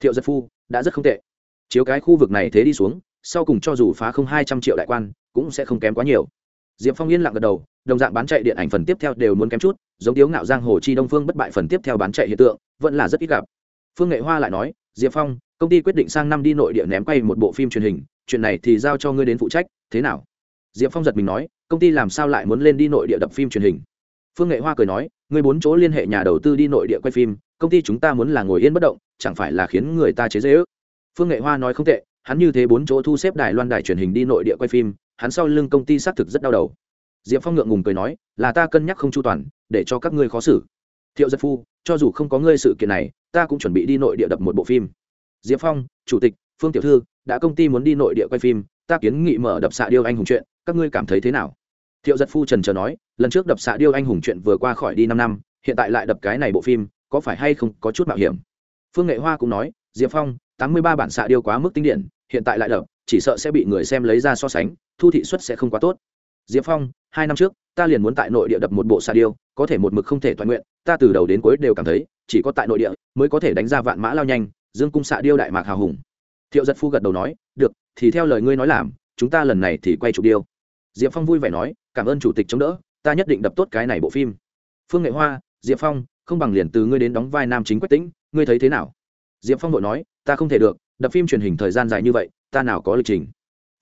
Thiệu giật phu, đã rất không tệ. Chiếu cái khu vực này thế đi xuống, sau cùng cho dù phá không hai trăm triệu đại quan, cũng sẽ không kém quá nhiều. Diệp phong yên lặng gật đầu, đồng dạng bán chạy điện ảnh phần tiếp theo đều muốn kém chút, giống tiếu ngạo giang, hồ chi đông phương bất bại phần tiếp theo bán chạy hiện tượng, vẫn là rất ít gặp. Phương nghệ hoa lại nói, diệp phong công ty quyết định sang năm đi nội địa ném quay một bộ phim truyền hình, chuyện này thì giao cho ngươi đến phụ trách, thế nào? Diệp phong giật mình nói, công ty làm sao lại muốn lên đi nội địa đập phim truyền hình? Phương nghệ hoa cười nói, ngươi bốn chỗ liên hệ nhà đầu tư đi nội địa quay phim, công ty chúng ta muốn là ngồi yên bất động, chẳng phải là khiến người ta chế dễ ước? Phương nghệ hoa nói không tệ, hắn như thế bốn chỗ thu xếp đài loan đài truyền hình đi nội địa quay phim, hắn sau lưng công ty xác thực rất đau đầu. Diệp phong ngượng ngùng cười nói, là ta cân nhắc không chu toàn, để cho các ngươi khó xử. Thiệu giật phu, cho dù không có ngươi sự kiện này, ta cũng chuẩn bị đi nội địa đập một bộ phim diệp phong, chủ tịch, phương tiểu thư, đã công ty muốn đi nội địa quay phim, ta kiến nghị mở đập xạ điêu anh hùng chuyện, các ngươi cảm thấy thế nào? Thiệu giật phu trần trờ nói, lần trước đập xạ điêu anh hùng chuyện vừa qua khỏi đi năm năm, hiện tại lại đập cái này bộ phim, có phải hay không có chút mạo hiểm? Phương nghệ hoa cũng nói, diệp phong, tám mươi ba bản xạ điêu quá mức tinh điển, hiện tại lại đập, chỉ sợ sẽ bị người xem lấy ra so sánh, thu thị suất sẽ không quá tốt. Diệp phong, hai năm trước, ta liền muốn tại nội địa đập một bộ xạ điêu, có thể một mực không thể toàn nguyện, ta từ đầu đến cuối đều cảm thấy, chỉ có tại nội địa mới có thể đánh ra vạn mã lao nhanh dương cung xạ điêu đại mạc hào hùng. Thiệu giật phu gật đầu nói, được, thì theo lời ngươi nói làm, chúng ta lần này thì quay chụp điêu. Diệp phong vui vẻ nói, cảm ơn chủ tịch chống đỡ, ta nhất định đập tốt cái này bộ phim. Phương nghệ hoa, diệp phong, không bằng liền từ ngươi đến đóng vai nam chính quách tĩnh, ngươi thấy thế nào? Diệp phong vội nói, ta không thể được, đập phim truyền hình thời gian dài như vậy, ta nào có lịch trình.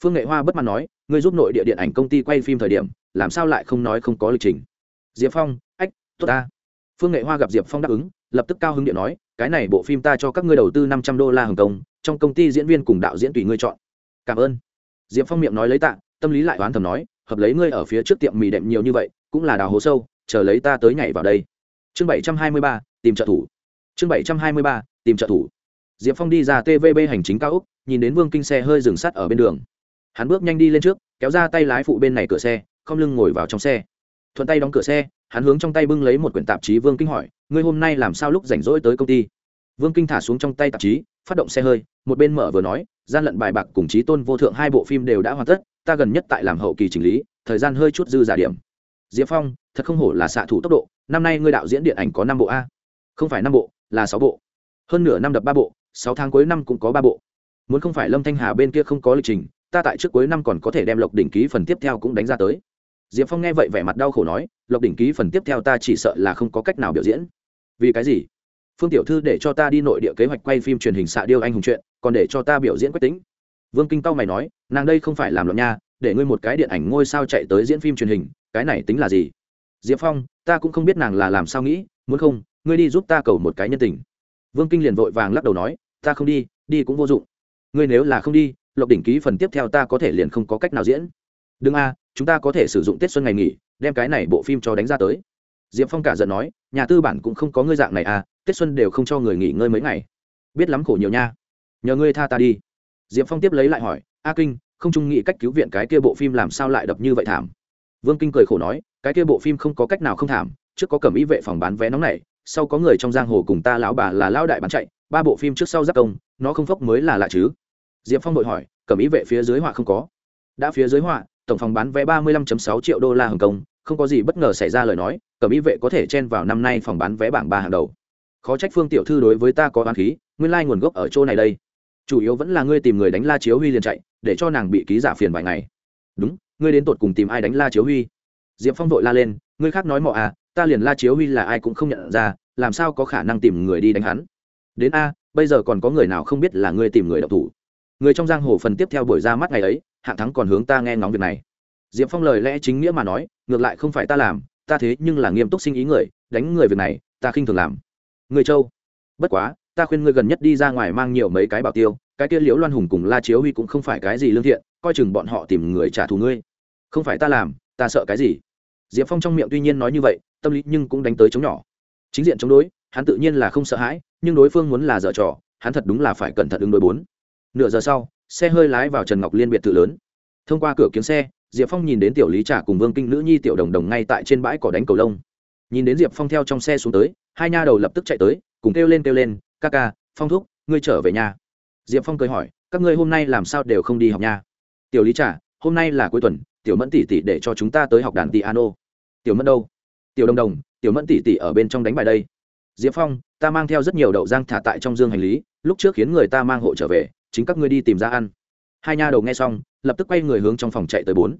Phương nghệ hoa bất mãn nói, ngươi giúp nội địa điện ảnh công ty quay phim thời điểm, làm sao lại không nói không có lịch trình? Diệp phong, ách, tốt ta. Phương nghệ hoa gặp diệp phong đáp ứng lập tức cao hứng điện nói, cái này bộ phim ta cho các ngươi đầu tư năm trăm đô la hồng kông, trong công ty diễn viên cùng đạo diễn tùy ngươi chọn. Cảm ơn. Diệp phong miệng nói lấy tạ, tâm lý lại oán thầm nói, hợp lấy ngươi ở phía trước tiệm mì đệm nhiều như vậy, cũng là đào hố sâu, chờ lấy ta tới nhảy vào đây. Chương bảy trăm hai mươi ba, tìm trợ thủ. Chương bảy trăm hai mươi ba, tìm trợ thủ. Diệp phong đi ra tvb hành chính cao úc nhìn đến vương kinh xe hơi dừng sắt ở bên đường. Hắn bước nhanh đi lên trước, kéo ra tay lái phụ bên này cửa xe, không lưng ngồi vào trong xe thuận tay đóng cửa xe, hắn hướng trong tay bưng lấy một quyển tạp chí vương kinh hỏi, ngươi hôm nay làm sao lúc rảnh rỗi tới công ty? Vương kinh thả xuống trong tay tạp chí, phát động xe hơi, một bên mở vừa nói, gian lận bài bạc cùng chí tôn vô thượng hai bộ phim đều đã hoàn tất, ta gần nhất tại làm hậu kỳ chỉnh lý, thời gian hơi chút dư giả điểm. Diệp phong, thật không hổ là xạ thủ tốc độ, năm nay ngươi đạo diễn điện ảnh có năm bộ a. Không phải năm bộ, là sáu bộ. Hơn nửa năm đập ba bộ, sáu tháng cuối năm cũng có ba bộ. Muốn không phải lâm thanh hà bên kia không có lịch trình, ta tại trước cuối năm còn có thể đem lộc đỉnh ký phần tiếp theo cũng đánh ra tới diệp phong nghe vậy vẻ mặt đau khổ nói, lộc đỉnh ký phần tiếp theo ta chỉ sợ là không có cách nào biểu diễn. Vì cái gì? Phương tiểu thư để cho ta đi nội địa kế hoạch quay phim truyền hình xạ điêu anh hùng chuyện, còn để cho ta biểu diễn quách tính. Vương kinh tao mày nói, nàng đây không phải làm loạn nha, để ngươi một cái điện ảnh ngôi sao chạy tới diễn phim truyền hình, cái này tính là gì? Diệp phong, ta cũng không biết nàng là làm sao nghĩ, muốn không, ngươi đi giúp ta cầu một cái nhân tình. Vương kinh liền vội vàng lắc đầu nói, ta không đi đi cũng vô dụng. Ngươi nếu là không đi, lộc đỉnh ký phần tiếp theo ta có thể liền không có cách nào diễn. Đừng a chúng ta có thể sử dụng tết xuân ngày nghỉ, đem cái này bộ phim cho đánh ra tới. Diệp phong cả giận nói, nhà tư bản cũng không có ngươi dạng này à tết xuân đều không cho người nghỉ ngơi mấy ngày. Biết lắm khổ nhiều nha. Nhờ ngươi tha ta đi. Diệp phong tiếp lấy lại hỏi, a kinh, không trung nghĩ cách cứu viện cái kia bộ phim làm sao lại đập như vậy thảm? Vương kinh cười khổ nói, cái kia bộ phim không có cách nào không thảm, trước có cầm ý vệ phòng bán vé nóng này, sau có người trong giang hồ cùng ta lão bà là lão đại bán chạy, ba bộ phim trước sau giác công, nó không phốc mới là lạ chứ. Diệp phong đội hỏi, cầm ý vệ phía dưới họa không có. Đã phía dưới họa tổng phòng bán vé ba mươi lăm sáu triệu đô la hồng kông, không có gì bất ngờ xảy ra lời nói, cẩm y vệ có thể chen vào năm nay phòng bán vé bảng ba hàng đầu. Khó trách phương tiểu thư đối với ta có oán khí, nguyên lai nguồn gốc ở chỗ này đây. Chủ yếu vẫn là ngươi tìm người đánh la chiếu huy liền chạy, để cho nàng bị ký giả phiền vài ngày. Đúng, ngươi đến tụt cùng tìm ai đánh la chiếu huy? Diệp phong vội la lên, ngươi khác nói mọ à ta liền la chiếu huy là ai cũng không nhận ra, làm sao có khả năng tìm người đi đánh hắn? Đến a, bây giờ còn có người nào không biết là ngươi tìm người độc thủ? Người trong giang hồ phần tiếp theo buổi ra mắt ngày ấy hạng thắng còn hướng ta nghe ngóng việc này. Diệp phong lời lẽ chính nghĩa mà nói, ngược lại không phải ta làm, ta thế nhưng là nghiêm túc sinh ý người, đánh người việc này, ta khinh thường làm. Người châu, bất quá, ta khuyên ngươi gần nhất đi ra ngoài mang nhiều mấy cái bảo tiêu, cái kia liễu loan hùng cùng la chiếu huy cũng không phải cái gì lương thiện, coi chừng bọn họ tìm người trả thù ngươi. Không phải ta làm, ta sợ cái gì? Diệp phong trong miệng tuy nhiên nói như vậy, tâm lý nhưng cũng đánh tới chống nhỏ. Chính diện chống đối, hắn tự nhiên là không sợ hãi, nhưng đối phương muốn là dở trò, hắn thật đúng là phải cẩn thận ứng đối bốn. Nửa giờ sau xe hơi lái vào trần ngọc liên biệt thự lớn. Thông qua cửa kiếm xe diệp phong nhìn đến tiểu lý Trà cùng vương kinh nữ nhi tiểu đồng đồng ngay tại trên bãi cỏ đánh cầu lông. Nhìn đến diệp phong theo trong xe xuống tới hai nha đầu lập tức chạy tới cùng kêu lên kêu lên ca ca phong thúc ngươi trở về nhà. Diệp phong cười hỏi các ngươi hôm nay làm sao đều không đi học nha? Tiểu lý Trà, hôm nay là cuối tuần tiểu mẫn tỷ tỷ để cho chúng ta tới học đàn piano. Tiểu mẫn đâu? Tiểu đồng đồng tiểu mẫn tỷ tỷ ở bên trong đánh bài đây. Diệp phong ta mang theo rất nhiều đậu giang thả tại trong dương hành lý lúc trước khiến người ta mang hộ trở về chính các ngươi đi tìm ra ăn. Hai nha đầu nghe xong, lập tức quay người hướng trong phòng chạy tới bốn.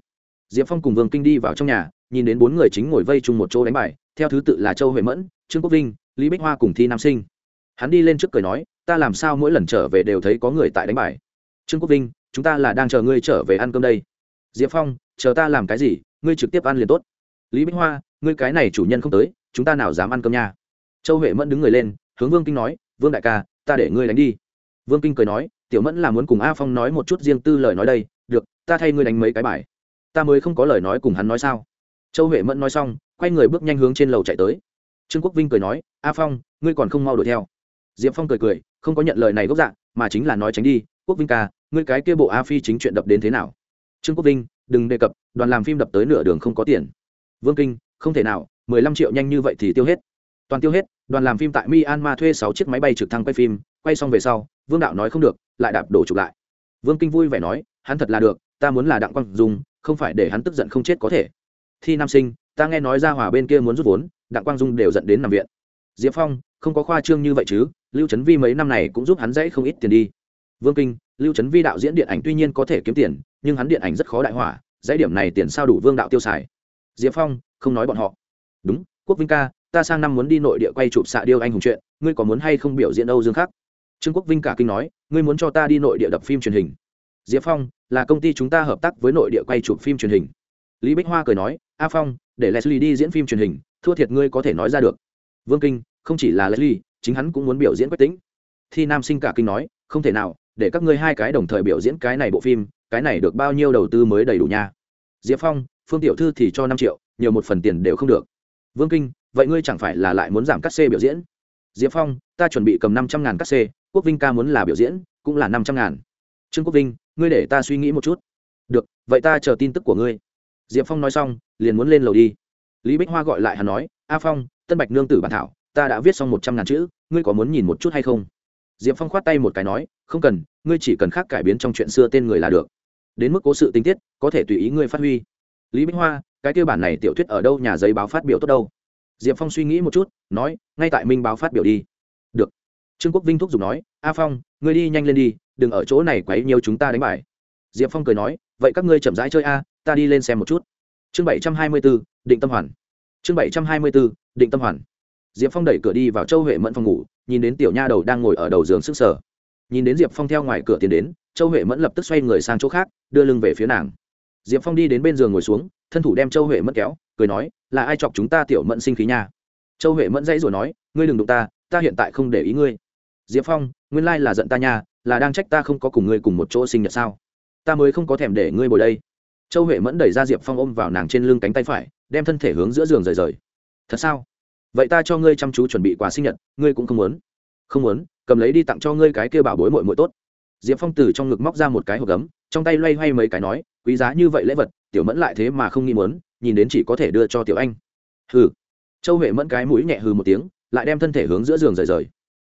Diệp phong cùng vương kinh đi vào trong nhà, nhìn đến bốn người chính ngồi vây chung một chỗ đánh bài, theo thứ tự là châu huệ mẫn, trương quốc vinh, lý bích hoa cùng thi nam sinh. Hắn đi lên trước cười nói, ta làm sao mỗi lần trở về đều thấy có người tại đánh bài? Trương quốc vinh, chúng ta là đang chờ ngươi trở về ăn cơm đây. Diệp phong, chờ ta làm cái gì, ngươi trực tiếp ăn liền tốt. Lý bích hoa, ngươi cái này chủ nhân không tới, chúng ta nào dám ăn cơm nha? Châu huệ mẫn đứng người lên, hướng vương kinh nói, vương đại ca, ta để ngươi đánh đi vương kinh cười nói, tiểu mẫn là muốn cùng a phong nói một chút riêng tư lời nói đây, được, ta thay ngươi đánh mấy cái bài. Ta mới không có lời nói cùng hắn nói sao? Châu huệ mẫn nói xong, quay người bước nhanh hướng trên lầu chạy tới. Trương quốc vinh cười nói, a phong, ngươi còn không mau đuổi theo. Diệp phong cười cười, không có nhận lời này gốc dạng, mà chính là nói tránh đi, quốc vinh ca, ngươi cái kia bộ a phi chính chuyện đập đến thế nào? Trương quốc vinh, đừng đề cập, đoàn làm phim đập tới nửa đường không có tiền. Vương kinh, không thể nào, mười lăm triệu nhanh như vậy thì tiêu hết. Toàn tiêu hết, đoàn làm phim tại myanmar thuê sáu chiếc máy bay trực thăng quay phim, quay xong về sau vương đạo nói không được, lại đạp đổ chụp lại. Vương kinh vui vẻ nói, hắn thật là được, ta muốn là đặng quang dung, không phải để hắn tức giận không chết có thể. Thi nam sinh, ta nghe nói ra hòa bên kia muốn rút vốn, đặng quang dung đều dẫn đến nằm viện. Diệp phong, không có khoa trương như vậy chứ, lưu trấn vi mấy năm này cũng giúp hắn dãy không ít tiền đi. Vương kinh, lưu trấn vi đạo diễn điện ảnh tuy nhiên có thể kiếm tiền, nhưng hắn điện ảnh rất khó đại hỏa, dãy điểm này tiền sao đủ vương đạo tiêu xài. Diệp phong, không nói bọn họ. Đúng, quốc vinh ca, ta sang năm muốn đi nội địa quay chụp xạ điêu anh hùng chuyện, ngươi có muốn hay không biểu diễn âu dương khác trương quốc vinh cả kinh nói, ngươi muốn cho ta đi nội địa đập phim truyền hình? Diệp phong, là công ty chúng ta hợp tác với nội địa quay chụp phim truyền hình. Lý bích hoa cười nói, a phong, để leslie đi diễn phim truyền hình, thua thiệt ngươi có thể nói ra được. Vương kinh, không chỉ là leslie, chính hắn cũng muốn biểu diễn quách tính. Thi nam sinh cả kinh nói, không thể nào, để các ngươi hai cái đồng thời biểu diễn cái này bộ phim, cái này được bao nhiêu đầu tư mới đầy đủ nha? Diệp phong, phương tiểu thư thì cho năm triệu, nhiều một phần tiền đều không được. Vương kinh, vậy ngươi chẳng phải là lại muốn giảm cắt xê biểu diễn? Diệp phong, ta chuẩn bị cầm năm trăm ngàn cắt xê quốc vinh ca muốn là biểu diễn, cũng là năm trăm ngàn. Trương quốc vinh, ngươi để ta suy nghĩ một chút. Được, vậy ta chờ tin tức của ngươi. Diệp phong nói xong, liền muốn lên lầu đi. Lý bích hoa gọi lại hắn nói, a phong, tân bạch nương tử bản thảo, ta đã viết xong một trăm ngàn chữ, ngươi có muốn nhìn một chút hay không? Diệp phong khoát tay một cái nói, không cần, ngươi chỉ cần khác cải biến trong chuyện xưa tên người là được. Đến mức cố sự tinh tiết, có thể tùy ý ngươi phát huy. Lý bích hoa, cái kêu bản này tiểu thuyết ở đâu, nhà giấy báo phát biểu tốt đâu? Diệp phong suy nghĩ một chút, nói, ngay tại minh báo phát biểu đi. Được trương quốc vinh thúc giục nói, a phong, ngươi đi nhanh lên đi, đừng ở chỗ này quấy nhiều chúng ta đánh bài. Diệp phong cười nói, vậy các ngươi chậm rãi chơi a, ta đi lên xem một chút. Chương bảy trăm hai mươi b định tâm hoàn. Chương bảy trăm hai mươi b định tâm hoàn. Diệp phong đẩy cửa đi vào châu huệ mẫn phòng ngủ, nhìn đến tiểu nha đầu đang ngồi ở đầu giường sức sở nhìn đến diệp phong theo ngoài cửa tiến đến, châu huệ mẫn lập tức xoay người sang chỗ khác, đưa lưng về phía nàng. Diệp phong đi đến bên giường ngồi xuống, thân thủ đem châu huệ mẫn kéo, cười nói, là ai chọc chúng ta tiểu mẫn sinh khí nha? Châu huệ mẫn dãy rồi nói, ngươi đừng đụng ta ta hiện tại không để ý ngươi diệp phong, nguyên lai là giận ta nha, là đang trách ta không có cùng ngươi cùng một chỗ sinh nhật sao? Ta mới không có thèm để ngươi bồi đây. Châu huệ mẫn đẩy ra diệp phong ôm vào nàng trên lưng cánh tay phải, đem thân thể hướng giữa giường rời rời. Thật sao? Vậy ta cho ngươi chăm chú chuẩn bị quà sinh nhật, ngươi cũng không muốn. Không muốn, cầm lấy đi tặng cho ngươi cái kia bảo bối mội mội tốt. Diệp phong từ trong ngực móc ra một cái hộp gấm, trong tay loay hoay mấy cái nói, quý giá như vậy lễ vật, tiểu mẫn lại thế mà không nghi muốn, nhìn đến chỉ có thể đưa cho tiểu anh. Hừ. Châu huệ mẫn cái mũi nhẹ hừ một tiếng, lại đem thân thể hướng giữa giường rời rời.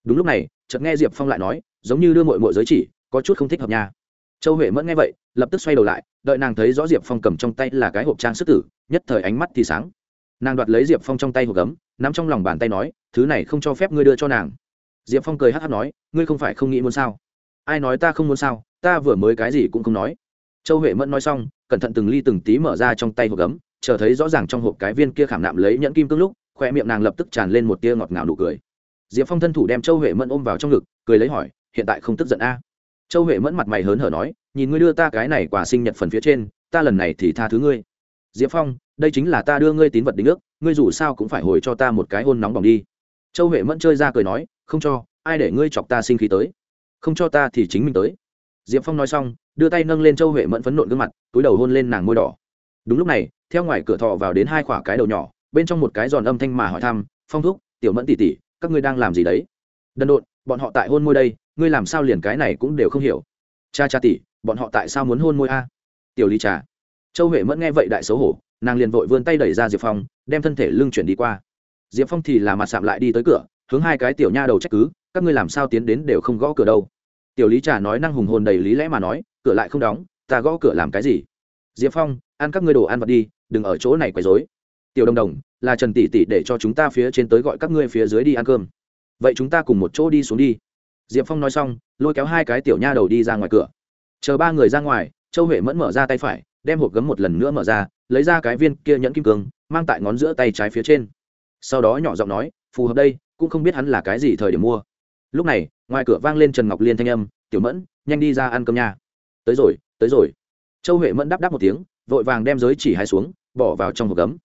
Đúng lúc này chợt nghe diệp phong lại nói, giống như đưa mội mội giới chỉ, có chút không thích hợp nha. Châu huệ mẫn nghe vậy, lập tức xoay đầu lại, đợi nàng thấy rõ diệp phong cầm trong tay là cái hộp trang sức tử, nhất thời ánh mắt thì sáng. Nàng đoạt lấy diệp phong trong tay hộp gấm n ắ m trong lòng bàn tay nói, thứ này không cho phép ngươi đưa cho nàng. Diệp phong cười hát hát nói, ngươi không phải không nghĩ muốn sao? Ai nói ta không muốn sao? Ta vừa mới cái gì cũng không nói. Châu huệ mẫn nói xong, cẩn thận từng ly từng tí mở ra trong tay hộp gấm, chờ thấy rõ ràng trong hộp cái viên kia khảm nạm lấy nhẫn kim cương lúc, khoe miệng nàng lập tức tràn lên một tia ngọt ngào nụ cười diệp phong thân thủ đem châu huệ mẫn ôm vào trong ngực, cười lấy hỏi, hiện tại không tức giận a? Châu huệ mẫn mặt mày hớn hở nói, nhìn ngươi đưa ta cái này quả sinh nhật phần phía trên, ta lần này thì tha thứ ngươi. Diệp phong, đây chính là ta đưa ngươi tín vật đính ước, ngươi dù sao cũng phải hồi cho ta một cái hôn nóng bỏng đi. Châu huệ mẫn chơi ra cười nói, không cho, ai để ngươi chọc ta sinh khí tới? Không cho ta thì chính mình tới. Diệp phong nói xong, đưa tay nâng lên châu huệ mẫn phấn nộn gương mặt, túi đầu hôn lên nàng môi đỏ. Đúng lúc này, theo ngoài cửa thọ vào đến hai khoả cái đầu nhỏ, bên trong một cái giòn âm thanh mà hỏi thăm, phong thúc, tiểu mẫn tỉ tỉ các ngươi đang làm gì đấy? Đần độn bọn họ tại hôn môi đây ngươi làm sao liền cái này cũng đều không hiểu. Cha cha tỷ, bọn họ tại sao muốn hôn môi a? Tiểu ly trà. Châu huệ mẫn nghe vậy đại xấu hổ nàng liền vội vươn tay đẩy ra diệp phong đem thân thể lưng chuyển đi qua. Diệp phong thì là mặt sạm lại đi tới cửa hướng hai cái tiểu nha đầu trách cứ các ngươi làm sao tiến đến đều không gõ cửa đâu. Tiểu lý trà nói năng hùng hồn đầy lý lẽ mà nói cửa lại không đóng ta gõ cửa làm cái gì? Diệp phong ăn các ngươi đồ ăn vật đi đừng ở chỗ này quấy dối tiểu đồng đồng, là trần tỷ tỷ để cho chúng ta phía trên tới gọi các ngươi phía dưới đi ăn cơm. Vậy chúng ta cùng một chỗ đi xuống đi. Diệp phong nói xong, lôi kéo hai cái tiểu nha đầu đi ra ngoài cửa. Chờ ba người ra ngoài, châu huệ mẫn mở ra tay phải, đem hộp gấm một lần nữa mở ra, lấy ra cái viên kia nhẫn kim cương, mang tại ngón giữa tay trái phía trên. Sau đó nhỏ giọng nói, phù hợp đây, cũng không biết hắn là cái gì thời điểm mua. Lúc này, ngoài cửa vang lên trần ngọc liên thanh âm, tiểu mẫn, nhanh đi ra ăn cơm nha. Tới rồi tới rồi. Châu huệ mẫn đáp đáp một tiếng, vội vàng đem giới chỉ hai xuống, bỏ vào trong hộp gấm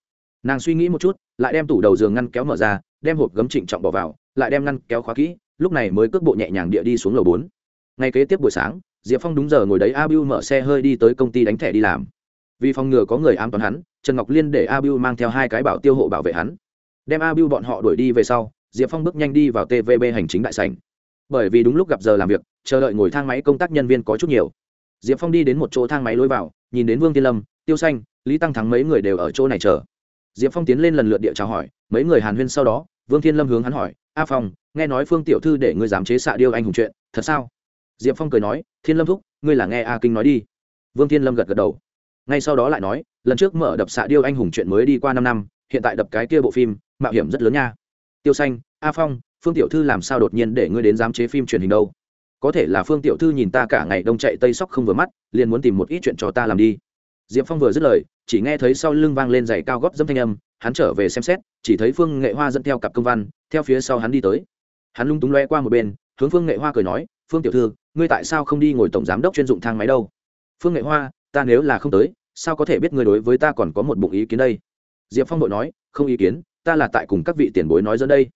nàng suy nghĩ một chút, lại đem tủ đầu giường ngăn kéo mở ra, đem hộp gấm trịnh trọng bỏ vào, lại đem ngăn kéo khóa kỹ, lúc này mới cước bộ nhẹ nhàng địa đi xuống lầu bốn. Ngay kế tiếp buổi sáng, diệp phong đúng giờ ngồi đấy a b mở xe hơi đi tới công ty đánh thẻ đi làm. Vì phòng ngừa có người ám toán hắn, trần ngọc liên để a b mang theo hai cái bảo tiêu hộ bảo vệ hắn. Đem a b bọn họ đuổi đi về sau, diệp phong bước nhanh đi vào tvb hành chính đại sành bởi vì đúng lúc gặp giờ làm việc, chờ đợi ngồi thang máy công tác nhân viên có chút nhiều. Diệp phong đi đến một chỗ thang máy lối vào, nhìn đến vương tiên lâm, tiêu xanh, lý tăng thắng mấy người đều ở chỗ này chờ diệp phong tiến lên lần lượt địa chào hỏi, mấy người hàn huyên sau đó, vương thiên lâm hướng hắn hỏi, a phong, nghe nói phương tiểu thư để ngươi dám chế xạ điêu anh hùng chuyện, thật sao? Diệp phong cười nói, thiên lâm thúc, ngươi là nghe a kinh nói đi. Vương thiên lâm gật gật đầu. Ngay sau đó lại nói, lần trước mở đập xạ điêu anh hùng chuyện mới đi qua năm năm, hiện tại đập cái kia bộ phim, mạo hiểm rất lớn nha. Tiêu xanh, a phong, phương tiểu thư làm sao đột nhiên để ngươi đến giám chế phim truyền hình đâu? Có thể là phương tiểu thư nhìn ta cả ngày đông chạy tây sóc không vừa mắt, liền muốn tìm một ít chuyện cho ta làm đi. Diệp phong vừa dứt lời chỉ nghe thấy sau lưng vang lên giày cao gót dâm thanh âm, hắn trở về xem xét, chỉ thấy phương nghệ hoa dẫn theo cặp công văn, theo phía sau hắn đi tới. Hắn lung túng loe qua một bên, hướng phương nghệ hoa cười nói, phương tiểu thư, ngươi tại sao không đi ngồi tổng giám đốc chuyên dụng thang máy đâu? Phương nghệ hoa, ta nếu là không tới, sao có thể biết ngươi đối với ta còn có một bụng ý kiến đây? Diệp phong đội nói, không ý kiến, ta là tại cùng các vị tiền bối nói dẫn đây.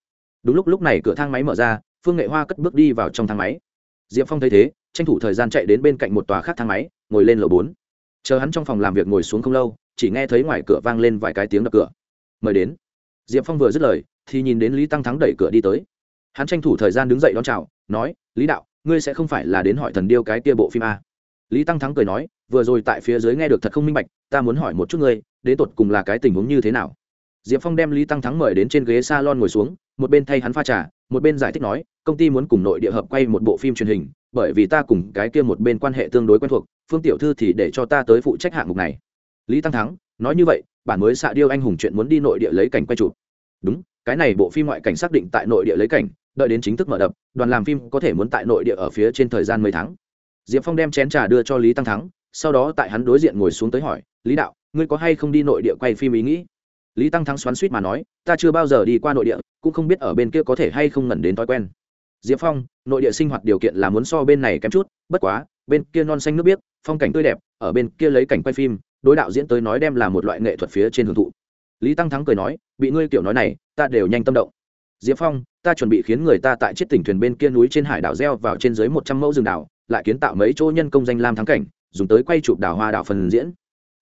Đúng lúc lúc này cửa thang máy mở ra, phương nghệ hoa cất bước đi vào trong thang máy. Diệp phong thấy thế, tranh thủ thời gian chạy đến bên cạnh một tòa khác thang máy, ngồi lên lầu bốn. Chờ hắn trong phòng làm việc ngồi xuống không lâu chỉ nghe thấy ngoài cửa vang lên vài cái tiếng đập cửa. Mời đến. Diệp phong vừa dứt lời, thì nhìn đến lý tăng thắng đẩy cửa đi tới. Hắn tranh thủ thời gian đứng dậy đón chào, nói, lý đạo, ngươi sẽ không phải là đến hỏi thần điêu cái kia bộ phim a? Lý tăng thắng cười nói, vừa rồi tại phía dưới nghe được thật không minh bạch, ta muốn hỏi một chút ngươi, đến tột cùng là cái tình huống như thế nào? Diệp phong đem lý tăng thắng mời đến trên ghế s a lon ngồi xuống, một bên thay hắn pha trà, một bên giải thích nói, công ty muốn cùng nội địa hợp quay một bộ phim truyền hình, bởi vì ta cùng cái kia một bên quan hệ tương đối quen thuộc, phương tiểu thư thì để cho ta tới phụ trách hạng mục này lý tăng thắng, nói như vậy, bản mới xạ điêu anh hùng chuyện muốn đi nội địa lấy cảnh quay chụp. Đúng, cái này bộ phim ngoại cảnh xác định tại nội địa lấy cảnh, đợi đến chính thức mở đập, đoàn làm phim có thể muốn tại nội địa ở phía trên thời gian mấy tháng. Diệp phong đem chén trà đưa cho lý tăng thắng, sau đó tại hắn đối diện ngồi xuống tới hỏi, lý đạo, ngươi có hay không đi nội địa quay phim ý nghĩ? Lý tăng thắng xoắn suýt mà nói, ta chưa bao giờ đi qua nội địa, cũng không biết ở bên kia có thể hay không ngẩn đến thói quen. Diệp phong, nội địa sinh hoạt điều kiện là muốn so bên này kém chút, bất quá, bên kia non xanh nước biếc, phong cảnh tươi đẹp, ở bên kia lấy cảnh quay phim đối đạo diễn tới nói đem là một loại nghệ thuật phía trên hưởng thụ. Lý tăng thắng cười nói, bị ngươi kiểu nói này, ta đều nhanh tâm động. Diệp phong, ta chuẩn bị khiến người ta tại chiếc tỉnh thuyền bên kia núi trên hải đảo gieo vào trên dưới một trăm mẫu rừng đảo, lại kiến tạo mấy chỗ nhân công danh lam thắng cảnh, dùng tới quay chụp đảo hoa đảo phần diễn.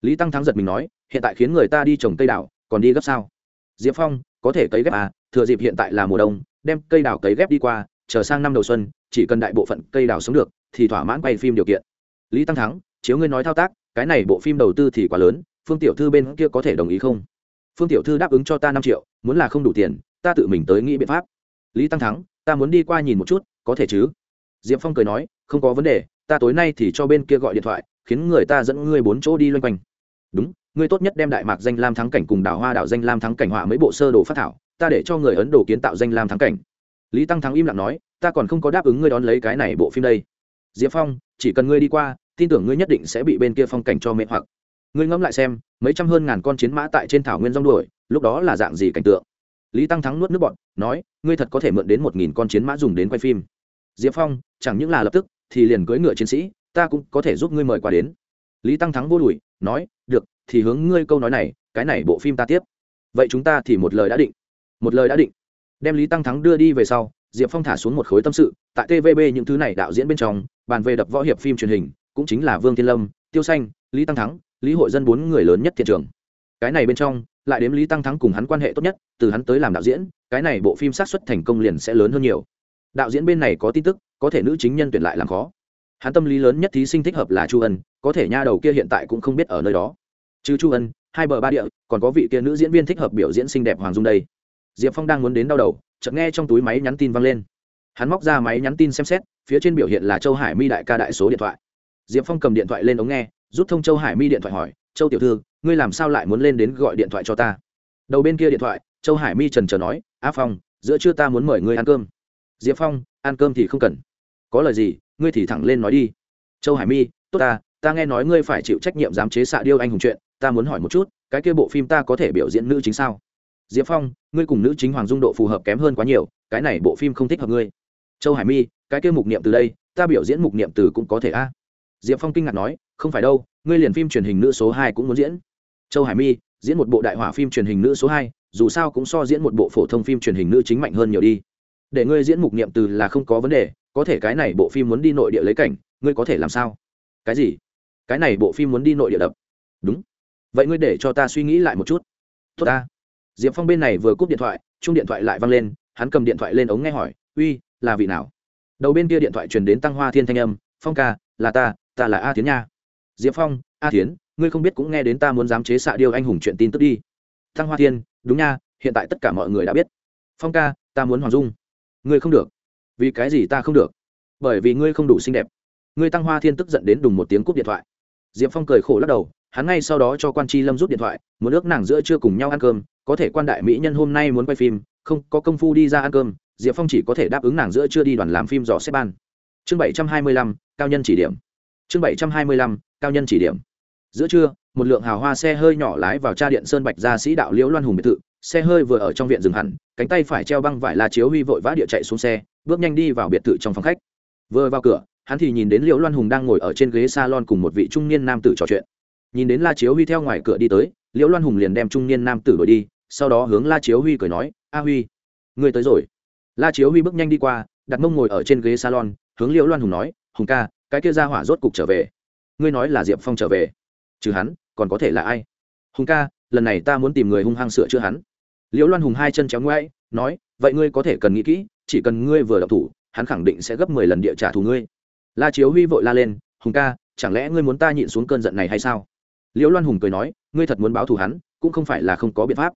Lý tăng thắng giật mình nói, hiện tại khiến người ta đi trồng cây đảo, còn đi gấp sao? Diệp phong, có thể cấy ghép à thừa dịp hiện tại là mùa đông, đem cây đảo cấy ghép đi qua, chờ sang năm đầu xuân, chỉ cần đại bộ phận cây đảo sống được, thì thỏa mãn quay phim điều kiện. Lý tăng thắng, chiếu ngươi nói thao tác cái này bộ phim đầu tư thì quá lớn, phương tiểu thư bên kia có thể đồng ý không? Phương tiểu thư đáp ứng cho ta năm triệu, muốn là không đủ tiền, ta tự mình tới nghĩ biện pháp. Lý tăng thắng, ta muốn đi qua nhìn một chút, có thể chứ? Diệp phong cười nói, không có vấn đề, ta tối nay thì cho bên kia gọi điện thoại, khiến người ta dẫn ngươi bốn chỗ đi loanh quanh. Đúng, ngươi tốt nhất đem đại mạc danh lam thắng cảnh cùng đảo hoa đảo danh lam thắng cảnh họa mấy bộ sơ đồ phát thảo, ta để cho người ấn độ kiến tạo danh lam thắng cảnh. Lý tăng thắng im lặng nói, ta còn không có đáp ứng ngươi đón lấy cái này bộ phim đây. Diệp phong, chỉ cần ngươi đi qua tin tưởng ngươi nhất định sẽ bị bên kia phong cảnh cho mê hoặc. Ngươi ngẫm lại xem, mấy trăm hơn ngàn con chiến mã tại trên thảo nguyên rong đuổi, lúc đó là dạng gì cảnh tượng? Lý tăng thắng nuốt nước bọn nói, ngươi thật có thể mượn đến một nghìn con chiến mã dùng đến quay phim. Diệp phong, chẳng những là lập tức, thì liền cưỡi ngựa chiến sĩ, ta cũng có thể giúp ngươi mời qua đến. Lý tăng thắng vô đùi, nói, được, thì hướng ngươi câu nói này, cái này bộ phim ta tiếp. Vậy chúng ta thì một lời đã định. Một lời đã định. Đem lý tăng thắng đưa đi về sau, diệp phong thả xuống một khối tâm sự, tại tvb những thứ này đạo diễn bên trong, bàn về đập võ hiệp phim truyền hình cũng chính là vương thiên lâm, tiêu xanh, lý tăng thắng, lý hội dân bốn người lớn nhất thị trường. Cái này bên trong, lại đếm lý tăng thắng cùng hắn quan hệ tốt nhất, từ hắn tới làm đạo diễn, cái này bộ phim sát xuất thành công liền sẽ lớn hơn nhiều. Đạo diễn bên này có tin tức, có thể nữ chính nhân tuyển lại làm khó. Hắn tâm lý lớn nhất thí sinh thích hợp là chu ân, có thể nha đầu kia hiện tại cũng không biết ở nơi đó. Chứ chu ân, hai bờ ba địa, còn có vị kia nữ diễn viên thích hợp biểu diễn xinh đẹp hoàng dung đây. Diệp phong đang muốn đến đau đầu, chợt nghe trong túi máy nhắn tin văng lên. Hắn móc ra máy nhắn tin xem xét, phía trên biểu hiện là châu hải mi đại ca đại số điện thoại diệp phong cầm điện thoại lên ống nghe, rút thông châu hải mi điện thoại hỏi, châu tiểu thư, ngươi làm sao lại muốn lên đến gọi điện thoại cho ta? Đầu bên kia điện thoại, châu hải mi trần trờ nói Á phong, giữa trưa ta muốn mời ngươi ăn cơm. Diệp phong, ăn cơm thì không cần. Có lời gì, ngươi thì thẳng lên nói đi. Châu hải mi, tốt ta ta nghe nói ngươi phải chịu trách nhiệm giám chế xạ điêu anh hùng chuyện, ta muốn hỏi một chút, cái kia bộ phim ta có thể biểu diễn nữ chính sao? Diệp phong, ngươi cùng nữ chính hoàng dung độ phù hợp kém hơn quá nhiều, cái này bộ phim không thích hợp ngươi. Châu hải mi, cái kia mục niệm từ đây, ta biểu diễn mục niệm từ cũng có thể a diệp phong kinh ngạc nói, không phải đâu, ngươi liền phim truyền hình nữ số hai cũng muốn diễn. Châu hải mi, diễn một bộ đại hỏa phim truyền hình nữ số hai, dù sao cũng so diễn một bộ phổ thông phim truyền hình nữ chính mạnh hơn nhiều đi. Để ngươi diễn mục niệm từ là không có vấn đề, có thể cái này bộ phim muốn đi nội địa lấy cảnh, ngươi có thể làm sao? Cái gì? Cái này bộ phim muốn đi nội địa đập? Đúng. Vậy ngươi để cho ta suy nghĩ lại một chút. Tốt ta. Diệp phong bên này vừa cúp điện thoại chung điện thoại lại văng lên, hắn cầm điện thoại lên ống nghe hỏi, uy, là vị nào? Đầu bên kia điện thoại truyền đến tăng hoa thiên thanh âm, phong ca, là ta ta là a tiến nha. Diệp phong, a tiến ngươi không biết cũng nghe đến ta muốn dám chế xạ điêu anh hùng chuyện tin tức đi. Tăng hoa thiên, đúng nha, hiện tại tất cả mọi người đã biết. Phong ca, ta muốn hoàng dung. Ngươi không được. Vì cái gì ta không được? Bởi vì ngươi không đủ xinh đẹp. Ngươi tăng hoa thiên tức giận đến đùng một tiếng cúp điện thoại. Diệp phong cười khổ lắc đầu, hắn ngay sau đó cho quan tri lâm rút điện thoại, muốn ước nàng giữa chưa cùng nhau ăn cơm, có thể quan đại mỹ nhân hôm nay muốn quay phim, không, có công phu đi ra ăn cơm, diệp phong chỉ có thể đáp ứng nàng giữa chưa đi đoàn làm phim dò xếp ban. Chương bảy trăm hai mươi lăm, cao nhân chỉ điểm chương bảy trăm hai mươi lăm, cao nhân chỉ điểm. Giữa trưa, một lượng hào hoa xe hơi nhỏ lái vào tra điện sơn bạch gia sĩ đạo liễu loan hùng biệt thự. Xe hơi vừa ở trong viện dừng hẳn, cánh tay phải treo băng vải la chiếu huy vội vã địa chạy xuống xe, bước nhanh đi vào biệt thự trong phòng khách. Vừa vào cửa, hắn thì nhìn đến liễu loan hùng đang ngồi ở trên ghế salon cùng một vị trung niên nam tử trò chuyện. Nhìn đến la chiếu huy theo ngoài cửa đi tới, liễu loan hùng liền đem trung niên nam tử đổi đi, sau đó hướng la chiếu huy cười nói, a huy ngươi tới rồi. La chiếu huy bước nhanh đi qua, đặt mông ngồi ở trên ghế salon, hướng liễu loan hùng nói, hùng ca cái kia ra hỏa rốt cục trở về. Ngươi nói là diệp phong trở về? Trừ hắn, còn có thể là ai? Hùng ca, lần này ta muốn tìm người hung hăng sửa chữa hắn. Liễu loan hùng hai chân chéo ngoãi nói, vậy ngươi có thể cần nghĩ kỹ, chỉ cần ngươi vừa đọc thủ, hắn khẳng định sẽ gấp mười lần địa trả thù ngươi. La chiếu huy vội la lên, hùng ca, chẳng lẽ ngươi muốn ta nhịn xuống cơn giận này hay sao? Liễu loan hùng cười nói, ngươi thật muốn báo thù hắn, cũng không phải là không có biện pháp.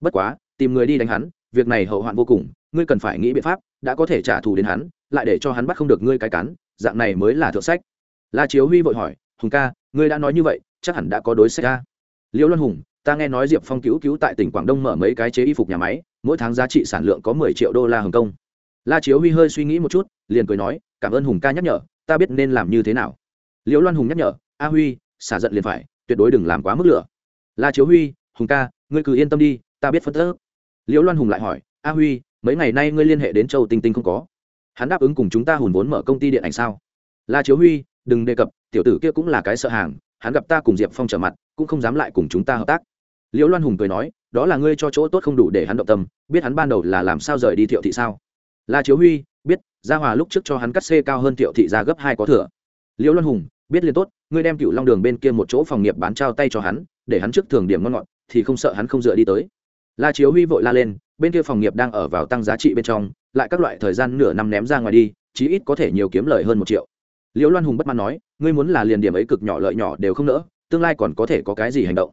Bất quá, tìm người đi đánh hắn, việc này hậu hoạn vô cùng, ngươi cần phải nghĩ biện pháp, đã có thể trả thù đến hắn, lại để cho hắn bắt không được ngươi cái cắn dạng này mới là thượng sách. La chiếu huy vội hỏi, hùng ca, ngươi đã nói như vậy, chắc hẳn đã có đối sách ca liễu loan hùng, ta nghe nói diệp phong cứu cứu tại tỉnh quảng đông mở mấy cái chế y phục nhà máy, mỗi tháng giá trị sản lượng có mười triệu đô la hồng kông. La chiếu huy hơi suy nghĩ một chút, liền cười nói, cảm ơn hùng ca nhắc nhở, ta biết nên làm như thế nào. Liễu loan hùng nhắc nhở, a huy, xả giận liền phải, tuyệt đối đừng làm quá mức lửa. La chiếu huy, hùng ca, ngươi cứ yên tâm đi, ta biết phân tớ liễu loan hùng lại hỏi, a huy, mấy ngày nay ngươi liên hệ đến châu tinh tinh không có? Hắn đáp ứng cùng chúng ta hùn vốn mở công ty điện ảnh sao? La chiếu huy, đừng đề cập, tiểu tử kia cũng là cái sợ hàng, hắn gặp ta cùng diệp phong trở mặt, cũng không dám lại cùng chúng ta hợp tác. Liễu loan hùng cười nói, đó là ngươi cho chỗ tốt không đủ để hắn động tâm, biết hắn ban đầu là làm sao rời đi thiệu thị sao? La chiếu huy, biết, gia hòa lúc trước cho hắn cắt xê cao hơn thiệu thị ra gấp hai có thừa. Liễu loan hùng, biết liền tốt, ngươi đem cựu long đường bên kia một chỗ phòng nghiệp bán trao tay cho hắn, để hắn trước thường điểm ngon ngọt, thì không sợ hắn không dựa đi tới. La chiếu huy vội la lên, bên kia phòng nghiệp đang ở vào tăng giá trị bên trong lại các loại thời gian nửa năm ném ra ngoài đi, chí ít có thể nhiều kiếm lời hơn một triệu. Liễu loan hùng bất mãn nói, ngươi muốn là liền điểm ấy cực nhỏ lợi nhỏ đều không nỡ, tương lai còn có thể có cái gì hành động?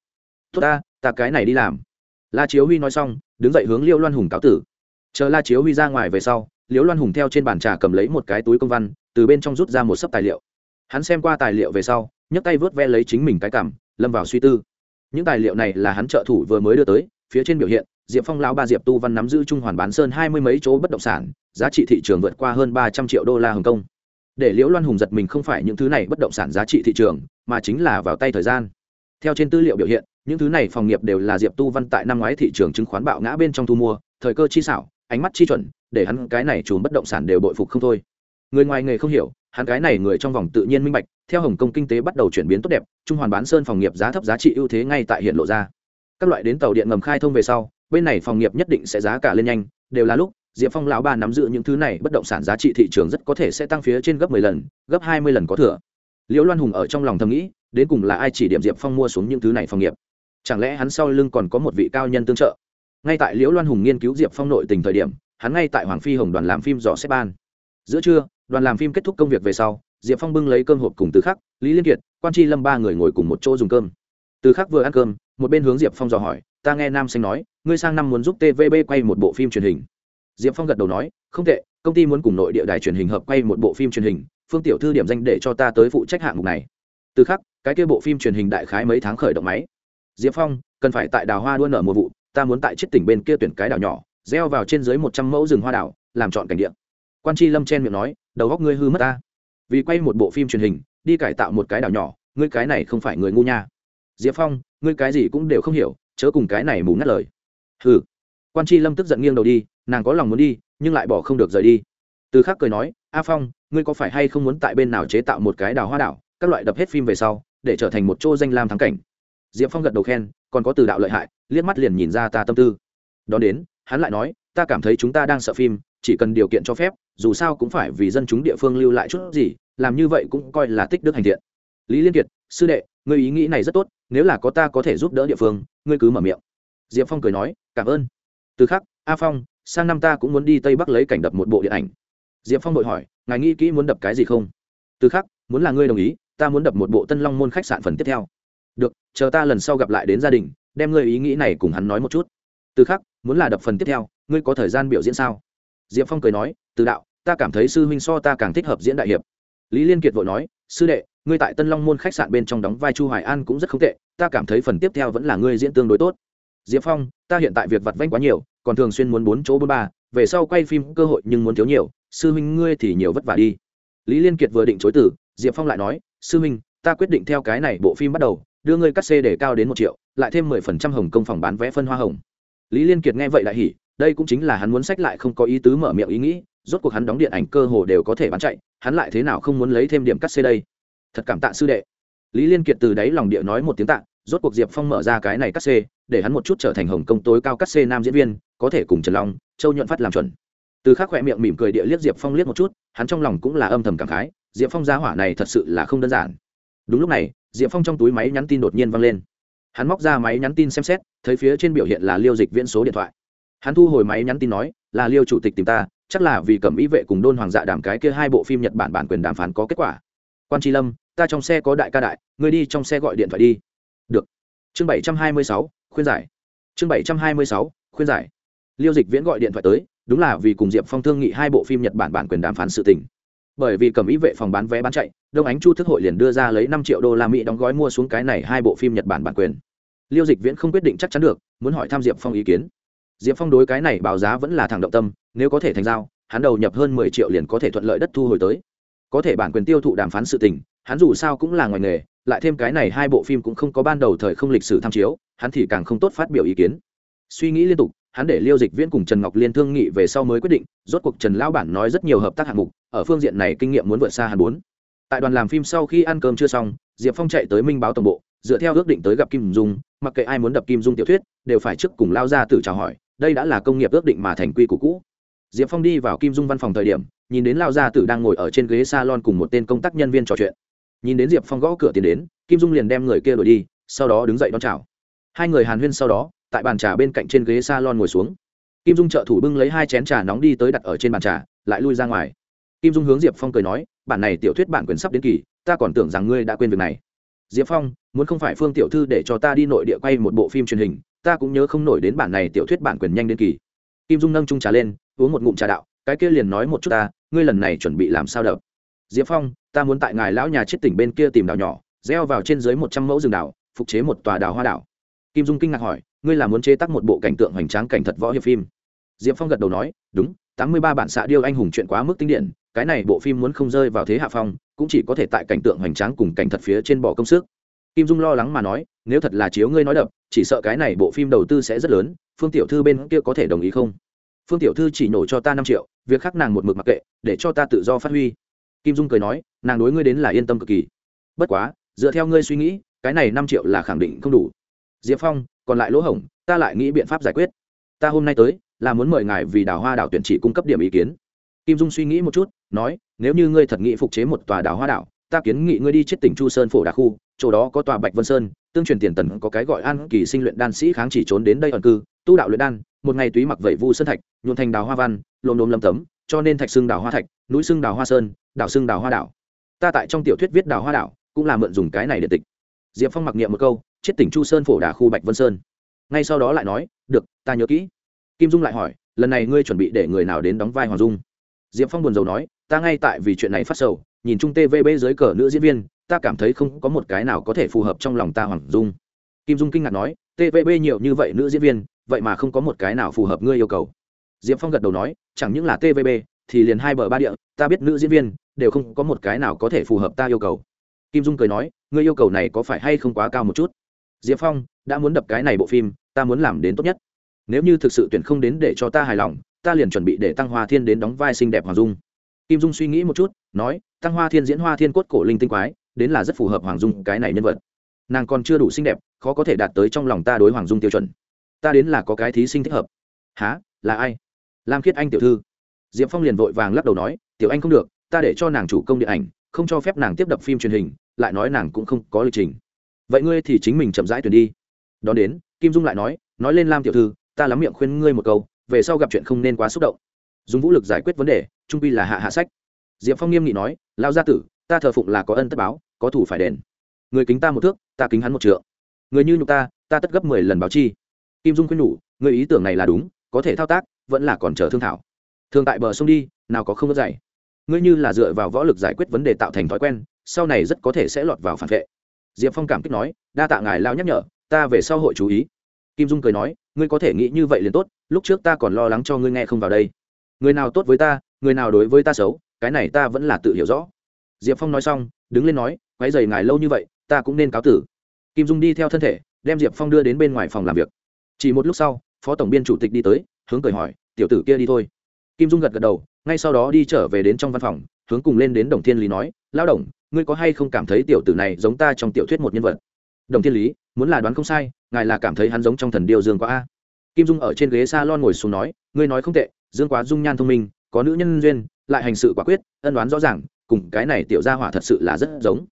Tốt ta ta cái này đi làm. La chiếu huy nói xong, đứng dậy hướng liễu loan hùng cáo tử. Chờ la chiếu huy ra ngoài về sau, liễu loan hùng theo trên bàn trà cầm lấy một cái túi công văn, từ bên trong rút ra một sấp tài liệu. Hắn xem qua tài liệu về sau, nhấc tay vớt ve lấy chính mình cái cảm, lâm vào suy tư. Những tài liệu này là hắn trợ thủ vừa mới đưa tới, phía trên biểu hiện diệp phong lão ba diệp tu văn nắm giữ trung hoàn bán sơn hai mươi mấy chỗ bất động sản, giá trị thị trường vượt qua hơn ba trăm triệu đô la hồng kông. Để liễu loan hùng giật mình không phải những thứ này bất động sản giá trị thị trường, mà chính là vào tay thời gian. Theo trên tư liệu biểu hiện, những thứ này phòng nghiệp đều là diệp tu văn tại năm ngoái thị trường chứng khoán bạo ngã bên trong thu mua, thời cơ chi xảo, ánh mắt chi chuẩn, để hắn cái này chủ bất động sản đều bội phục không thôi. Người ngoài nghề không hiểu, hắn cái này người trong vòng tự nhiên minh bạch, theo hồng kông kinh tế bắt đầu chuyển biến tốt đẹp, trung hoàn bán sơn phòng nghiệp giá thấp giá trị ưu thế ngay tại hiện lộ ra. Các loại đến tàu điện ngầm khai thông về sau bên này phòng nghiệp nhất định sẽ giá cả lên nhanh, đều là lúc, diệp phong lão ba nắm giữ những thứ này bất động sản giá trị thị trường rất có thể sẽ tăng phía trên gấp mười lần, gấp hai mươi lần có thừa. Liễu loan hùng ở trong lòng thầm nghĩ, đến cùng là ai chỉ điểm diệp phong mua xuống những thứ này phòng nghiệp? Chẳng lẽ hắn sau lưng còn có một vị cao nhân tương trợ? Ngay tại liễu loan hùng nghiên cứu diệp phong nội tình thời điểm, hắn ngay tại hoàng phi hồng đoàn làm phim dò xếp ban. Giữa trưa, đoàn làm phim kết thúc công việc về sau, diệp phong bưng lấy cơm hộp cùng từ khắc, lý liên kiệt, quan tri lâm ba người ngồi cùng một chỗ dùng cơm. Từ khắc vừa ăn cơm, một bên hướng diệp phong dò hỏi ta nghe nam xanh nói, ngươi sang năm muốn giúp tvb quay một bộ phim truyền hình. Diệp phong gật đầu nói, không tệ, công ty muốn cùng nội địa đài truyền hình hợp quay một bộ phim truyền hình, phương tiểu thư điểm danh để cho ta tới phụ trách hạng mục này. Từ khắc, cái kia bộ phim truyền hình đại khái mấy tháng khởi động máy. Diệp phong, cần phải tại đào hoa đua nở mùa vụ, ta muốn tại chiếc tỉnh bên kia tuyển cái đảo nhỏ, gieo vào trên dưới một trăm mẫu rừng hoa đảo, làm chọn cảnh địa. Quan tri lâm chen miệng nói, đầu góc ngươi hư mất ta. Vì quay một bộ phim truyền hình, đi cải tạo một cái đảo nhỏ, ngươi cái này không phải người ngu nha. Diệp phong, ngươi cái gì cũng đều không hiểu chớ cùng cái này mù ngắt lời. Hừ. Quan tri lâm tức giận nghiêng đầu đi, nàng có lòng muốn đi, nhưng lại bỏ không được rời đi. Từ khắc cười nói, a phong, ngươi có phải hay không muốn tại bên nào chế tạo một cái đào hoa đảo, các loại đập hết phim về sau, để trở thành một chỗ danh lam thắng cảnh? Diệp phong gật đầu khen, còn có từ đạo lợi hại, liếc mắt liền nhìn ra ta tâm tư. Đón đến, hắn lại nói, ta cảm thấy chúng ta đang sợ phim, chỉ cần điều kiện cho phép, dù sao cũng phải vì dân chúng địa phương lưu lại chút gì, làm như vậy cũng coi là tích đức hành thiện. Lý liên kiệt, sư đệ người ý nghĩ này rất tốt, nếu là có ta có thể giúp đỡ địa phương, ngươi cứ mở miệng. Diệp phong cười nói, cảm ơn. Từ khắc, a phong, sang năm ta cũng muốn đi tây bắc lấy cảnh đập một bộ điện ảnh. Diệp phong đội hỏi, ngài nghĩ kỹ muốn đập cái gì không? Từ khắc, muốn là ngươi đồng ý, ta muốn đập một bộ tân long môn khách sạn phần tiếp theo. Được, chờ ta lần sau gặp lại đến gia đình, đem ngươi ý nghĩ này cùng hắn nói một chút. Từ khắc, muốn là đập phần tiếp theo, ngươi có thời gian biểu diễn sao? Diệp phong cười nói, từ đạo, ta cảm thấy sư huynh so ta càng thích hợp diễn đại hiệp. Lý liên kiệt vội nói, sư đệ ngươi tại tân long môn khách sạn bên trong đóng vai chu hoài an cũng rất không tệ, ta cảm thấy phần tiếp theo vẫn là ngươi diễn tương đối tốt. Diệp phong, ta hiện tại việc vặt vanh quá nhiều, còn thường xuyên muốn bốn chỗ bốn ba, về sau quay phim cơ hội nhưng muốn thiếu nhiều, sư huynh ngươi thì nhiều vất vả đi. Lý liên kiệt vừa định chối từ, diệp phong lại nói, sư huynh, ta quyết định theo cái này bộ phim bắt đầu, đưa ngươi cắt xê để cao đến một triệu, lại thêm mười phần trăm hồng công phòng bán vé phân hoa hồng. Lý liên kiệt nghe vậy lại hỉ, đây cũng chính là hắn muốn sách lại không có ý tứ mở miệng ý nghĩ, rốt cuộc hắn đóng điện ảnh cơ hồ đều có thể bán chạy, hắn lại thế nào không muốn lấy thêm điểm cắt xê đây? Thật cảm tạ sư đệ. Lý liên kiệt từ đáy lòng địa nói một tiếng tạ, rốt cuộc diệp phong mở ra cái này cắt xê, để hắn một chút trở thành hồng công tối cao cắt xê nam diễn viên, có thể cùng trần long, châu nhuận phát làm chuẩn. Từ khắc khỏe miệng mỉm cười địa liếc diệp phong liếc một chút, hắn trong lòng cũng là âm thầm cảm khái, diệp phong gia hỏa này thật sự là không đơn giản. Đúng lúc này, diệp phong trong túi máy nhắn tin đột nhiên văng lên. Hắn móc ra máy nhắn tin xem xét, thấy phía trên biểu hiện là liêu dịch viễn số điện thoại. Hắn thu hồi máy nhắn tin nói, là liêu chủ tịch tìm ta, chắc là vì cẩm ý vệ cùng đôn hoàng dạ đàm cái kia hai bộ phim nhật bản bản quyền đàm phán có kết quả. Quan tri lâm ta trong xe có đại ca đại người đi trong xe gọi điện thoại đi. Được. Chương bảy trăm hai mươi sáu, khuyên giải. Chương bảy trăm hai mươi sáu, khuyên giải. Liêu dịch viễn gọi điện thoại tới, đúng là vì cùng diệp phong thương nghị hai bộ phim nhật bản bản quyền đàm phán sự tình. Bởi vì cầm ý vệ phòng bán vé bán chạy, đông ánh chu thức hội liền đưa ra lấy năm triệu đô la mỹ đóng gói mua xuống cái này hai bộ phim nhật bản bản quyền. Liêu dịch viễn không quyết định chắc chắn được, muốn hỏi tham diệp phong ý kiến. Diệp phong đối cái này báo giá vẫn là thẳng động tâm, nếu có thể thành giao, hắn đầu nhập hơn mười triệu liền có thể thuận lợi đất thu hồi tới. Có thể bản quyền tiêu thụ đàm phán sự tình hắn dù sao cũng là ngoài nghề, lại thêm cái này hai bộ phim cũng không có ban đầu thời không lịch sử tham chiếu, hắn thì càng không tốt phát biểu ý kiến. Suy nghĩ liên tục, hắn để liêu dịch viễn cùng trần ngọc liên thương nghị về sau mới quyết định, rốt cuộc trần lão bản nói rất nhiều hợp tác hạng mục, ở phương diện này kinh nghiệm muốn vượt xa hàn bốn. Tại đoàn làm phim sau khi ăn cơm chưa xong, diệp phong chạy tới minh báo tổng bộ, dựa theo ước định tới gặp kim dung, mặc kệ ai muốn đập kim dung tiểu thuyết, đều phải trước cùng lao ra tự chào hỏi, đây đã là công nghiệp ước định mà thành quy của cũ. Diệp phong đi vào kim dung văn phòng thời điểm, nhìn đến lao gia tử đang ngồi ở trên ghế salon cùng một tên công tác nhân viên trò chuyện nhìn đến diệp phong gõ cửa tiến đến, kim dung liền đem người kia đuổi đi, sau đó đứng dậy đón chào. Hai người hàn huyên sau đó, tại bàn trà bên cạnh trên ghế salon ngồi xuống. Kim dung trợ thủ bưng lấy hai chén trà nóng đi tới đặt ở trên bàn trà, lại lui ra ngoài. Kim dung hướng diệp phong cười nói, bản này tiểu thuyết bản quyền sắp đến kỳ, ta còn tưởng rằng ngươi đã quên việc này. Diệp phong, muốn không phải phương tiểu thư để cho ta đi nội địa quay một bộ phim truyền hình, ta cũng nhớ không nổi đến bản này tiểu thuyết bản quyền nhanh đến kỳ. Kim dung nâng trung trà lên, uống một ngụm trà đạo, cái kia liền nói một chút ta, ngươi lần này chuẩn bị làm sao đập? Diệp phong ta muốn tại ngài lão nhà chết tỉnh bên kia tìm đảo nhỏ, gieo vào trên dưới một trăm mẫu rừng đảo, phục chế một tòa đảo hoa đảo. Kim dung kinh ngạc hỏi, ngươi là muốn chế tác một bộ cảnh tượng hoành tráng cảnh thật võ hiệp phim? Diệp phong gật đầu nói, đúng, tám mươi ba bản xạ điêu anh hùng chuyện quá mức tinh điện cái này bộ phim muốn không rơi vào thế hạ phong, cũng chỉ có thể tại cảnh tượng hoành tráng cùng cảnh thật phía trên bỏ công sức. Kim dung lo lắng mà nói, nếu thật là chiếu ngươi nói đập, chỉ sợ cái này bộ phim đầu tư sẽ rất lớn, phương tiểu thư bên kia có thể đồng ý không? Phương tiểu thư chỉ nổ cho ta năm triệu, việc khác nàng một mực mặc kệ, để cho ta tự do phát huy kim dung cười nói, nàng đối ngươi đến là yên tâm cực kỳ. Bất quá, dựa theo ngươi suy nghĩ, cái này năm triệu là khẳng định không đủ. Diệp phong, còn lại lỗ hổng, ta lại nghĩ biện pháp giải quyết. Ta hôm nay tới, là muốn mời ngài vì đào hoa đảo tuyển chỉ cung cấp điểm ý kiến. Kim dung suy nghĩ một chút, nói, nếu như ngươi thật nghĩ phục chế một tòa đảo hoa đảo, ta kiến nghị ngươi đi chết tỉnh chu sơn phổ đà khu, chỗ đó có tòa bạch vân sơn, tương truyền tiền tần có cái gọi an kỳ sinh luyện đan sĩ kháng chỉ trốn đến đây ẩn cư, tu đạo luyện đan, một ngày túy mặc vẩy vu sơn thạch, nhuộn thành đào hoa văn, lồm đồm lâm tấm, cho nên thạch xưng đào hoa thạch, núi xưng đào hoa sơn đảo xưng đào hoa đảo. Ta tại trong tiểu thuyết viết đào hoa đảo, cũng là mượn dùng cái này để tịch. Diệp phong mặc niệm một câu, chết tỉnh chu sơn phổ đà khu bạch vân sơn. Ngay sau đó lại nói, được, ta nhớ kỹ. Kim dung lại hỏi, lần này ngươi chuẩn bị để người nào đến đóng vai hoàng dung? Diệp phong buồn rầu nói, ta ngay tại vì chuyện này phát sầu, nhìn chung tvb dưới cờ nữ diễn viên, ta cảm thấy không có một cái nào có thể phù hợp trong lòng ta hoàng dung. Kim dung kinh ngạc nói tvb nhiều như vậy nữ diễn viên, vậy mà không có một cái nào phù hợp ngươi yêu cầu. Diệp phong gật đầu nói, chẳng những là tvb thì liền hai bờ ba địa, ta biết nữ diễn viên đều không có một cái nào có thể phù hợp ta yêu cầu. Kim dung cười nói, ngươi yêu cầu này có phải hay không quá cao một chút? Diệp phong, đã muốn đập cái này bộ phim, ta muốn làm đến tốt nhất. Nếu như thực sự tuyển không đến để cho ta hài lòng, ta liền chuẩn bị để tăng hoa thiên đến đóng vai xinh đẹp hoàng dung. Kim dung suy nghĩ một chút, nói, tăng hoa thiên diễn hoa thiên cốt cổ linh tinh quái, đến là rất phù hợp hoàng dung, cái này nhân vật. Nàng còn chưa đủ xinh đẹp, khó có thể đạt tới trong lòng ta đối hoàng dung tiêu chuẩn. Ta đến là có cái thí sinh thích hợp. Há là ai? Lam khiết anh tiểu thư. Diệp phong liền vội vàng lắc đầu nói, tiểu anh không được ta để cho nàng chủ công điện ảnh, không cho phép nàng tiếp đập phim truyền hình, lại nói nàng cũng không có lịch trình. Vậy ngươi thì chính mình chậm rãi tuyển đi. Đón đến, kim dung lại nói nói lên lam tiểu thư, ta lắm miệng khuyên ngươi một câu, về sau gặp chuyện không nên quá xúc động. Dùng vũ lực giải quyết vấn đề, trung pi là hạ hạ sách. Diệp phong nghiêm nghị nói lao gia tử, ta thờ phụng là có ân tất báo, có thủ phải đền. Người kính ta một thước, ta kính hắn một trượng. Người như nhục ta ta tất gấp mười lần báo chi. Kim dung khuyên nhủ người ý tưởng này là đúng, có thể thao tác, vẫn là còn chờ thương thảo. Thường tại bờ sông đi, nào có không có dày ngươi như là dựa vào võ lực giải quyết vấn đề tạo thành thói quen, sau này rất có thể sẽ lọt vào phản vệ. Diệp phong cảm kích nói, đa tạ ngài lao nhắc nhở, ta về sau hội chú ý. Kim dung cười nói, ngươi có thể nghĩ như vậy liền tốt, lúc trước ta còn lo lắng cho ngươi nghe không vào đây. Người nào tốt với ta, người nào đối với ta xấu, cái này ta vẫn là tự hiểu rõ. Diệp phong nói xong, đứng lên nói quái dày ngài lâu như vậy, ta cũng nên cáo tử. Kim dung đi theo thân thể, đem diệp phong đưa đến bên ngoài phòng làm việc. Chỉ một lúc sau, phó tổng biên chủ tịch đi tới, hướng cười hỏi, tiểu tử kia đi thôi. Kim dung gật gật đầu ngay sau đó đi trở về đến trong văn phòng, hướng cùng lên đến đồng thiên lý nói lao đồng, ngươi có hay không cảm thấy tiểu tử này giống ta trong tiểu thuyết một nhân vật? Đồng thiên lý, muốn là đoán không sai, ngài là cảm thấy hắn giống trong thần điêu dương quá a. Kim dung ở trên ghế s a lon ngồi xuống nói, ngươi nói không tệ, dương quá dung nhan thông minh, có nữ nhân duyên, lại hành sự quả quyết, ân đoán rõ ràng, cùng cái này tiểu gia hỏa thật sự là rất giống.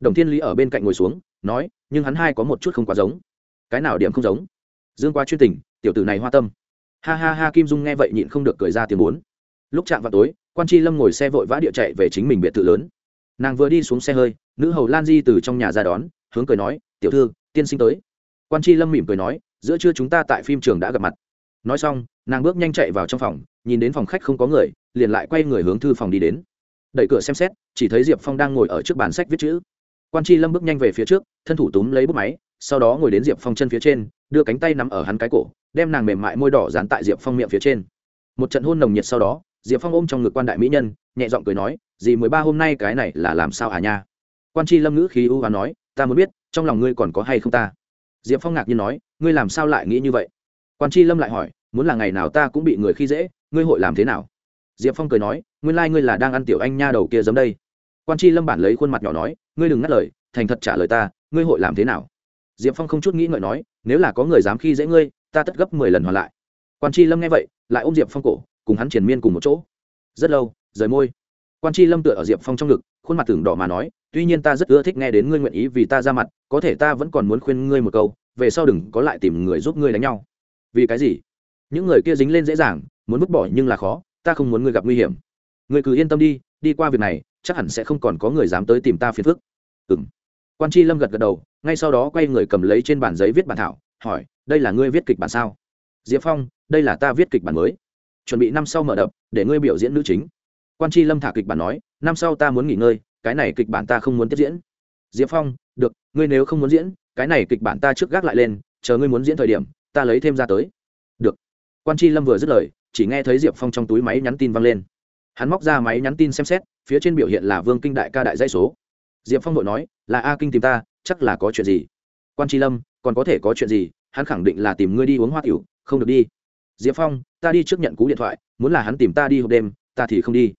Đồng thiên lý ở bên cạnh ngồi xuống, nói, nhưng hắn hai có một chút không quá giống. Cái nào điểm không giống? Dương quá chuyên tình, tiểu tử này hoa tâm. Ha ha ha, kim dung nghe vậy nhịn không được cười ra tiếng bốn lúc chạm vào tối, quan tri lâm ngồi xe vội vã địa chạy về chính mình biệt thự lớn. Nàng vừa đi xuống xe hơi, nữ hầu lan di từ trong nhà ra đón, hướng cười nói, tiểu thư, tiên sinh tới. Quan tri lâm mỉm cười nói, giữa trưa chúng ta tại phim trường đã gặp mặt. Nói xong, nàng bước nhanh chạy vào trong phòng, nhìn đến phòng khách không có người, liền lại quay người hướng thư phòng đi đến. Đẩy cửa xem xét, chỉ thấy diệp phong đang ngồi ở trước bàn sách viết chữ. Quan tri lâm bước nhanh về phía trước, thân thủ túm lấy bút máy, sau đó ngồi đến diệp phong chân phía trên, đưa cánh tay nằm ở hắn cái cổ, đem nàng mềm mại môi đỏ dán tại diệp phong miệng phía trên. Một trận hôn nồng nhiệt sau đó diệp phong ôm trong ngực quan đại mỹ nhân, nhẹ giọng cười nói, dì mười ba hôm nay cái này là làm sao à nha? Quan c lâm ngữ khí ưu và nói, ta muốn biết, trong lòng ngươi còn có hay không ta? Diệp phong ngạc nhiên nói, ngươi làm sao lại nghĩ như vậy? Quan c lâm lại hỏi, muốn là ngày nào ta cũng bị người khi dễ, ngươi hội làm thế nào? Diệp phong cười nói, nguyên lai、like、ngươi là đang ăn tiểu anh nha đầu kia giấm đây. Quan c lâm bản lấy khuôn mặt nhỏ nói, ngươi đừng ngắt lời, thành thật trả lời ta, ngươi hội làm thế nào? Diệp phong không chút nghĩ ngợi nói, nếu là có người dám khi dễ ngươi, ta tất gấp mười lần hoàn lại. Quan c lâm nghe vậy, lại ôm diệp phong cổ cùng hắn triền miên cùng một chỗ. Rất lâu, rời môi. Quan c lâm tựa ở diệp phong trong ngực, khuôn mặt tưởng đỏ mà nói, tuy nhiên ta rất ưa thích nghe đến ngươi nguyện ý vì ta ra mặt, có thể ta vẫn còn muốn khuyên ngươi một câu, về sau đừng có lại tìm người giúp ngươi đánh nhau. Vì cái gì? Những người kia dính lên dễ dàng, muốn vứt bỏ nhưng là khó, ta không muốn ngươi gặp nguy hiểm. Ngươi cứ yên tâm đi đi qua việc này, chắc hẳn sẽ không còn có người dám tới tìm ta phiền phức. Ừ m quan c lâm gật gật đầu, ngay sau đó quay người cầm lấy trên bản giấy viết bản thảo, hỏi, đây là ngươi viết kịch bản sao? Diệp phong, đây là ta viết kịch bản mới chuẩn bị năm sau mở đập, để ngươi biểu diễn nữ chính. Quan tri lâm thả kịch bản nói, năm sau ta muốn nghỉ ngơi, cái này kịch bản ta không muốn tiếp diễn. Diệp phong, được, ngươi nếu không muốn diễn, cái này kịch bản ta trước gác lại lên, chờ ngươi muốn diễn thời điểm, ta lấy thêm ra tới. Được. Quan tri lâm vừa dứt lời, chỉ nghe thấy diệp phong trong túi máy nhắn tin văng lên. Hắn móc ra máy nhắn tin xem xét, phía trên biểu hiện là vương kinh đại ca đại dây số. Diệp phong vội nói, là a kinh tìm ta, chắc là có chuyện gì? Quan tri lâm, còn có thể có chuyện gì, hắn khẳng định là tìm ngươi đi uống hoa tiểu, không được đi diệp phong, ta đi trước nhận cú điện thoại, muốn là hắn tìm ta đi hộp đêm, ta thì không đi.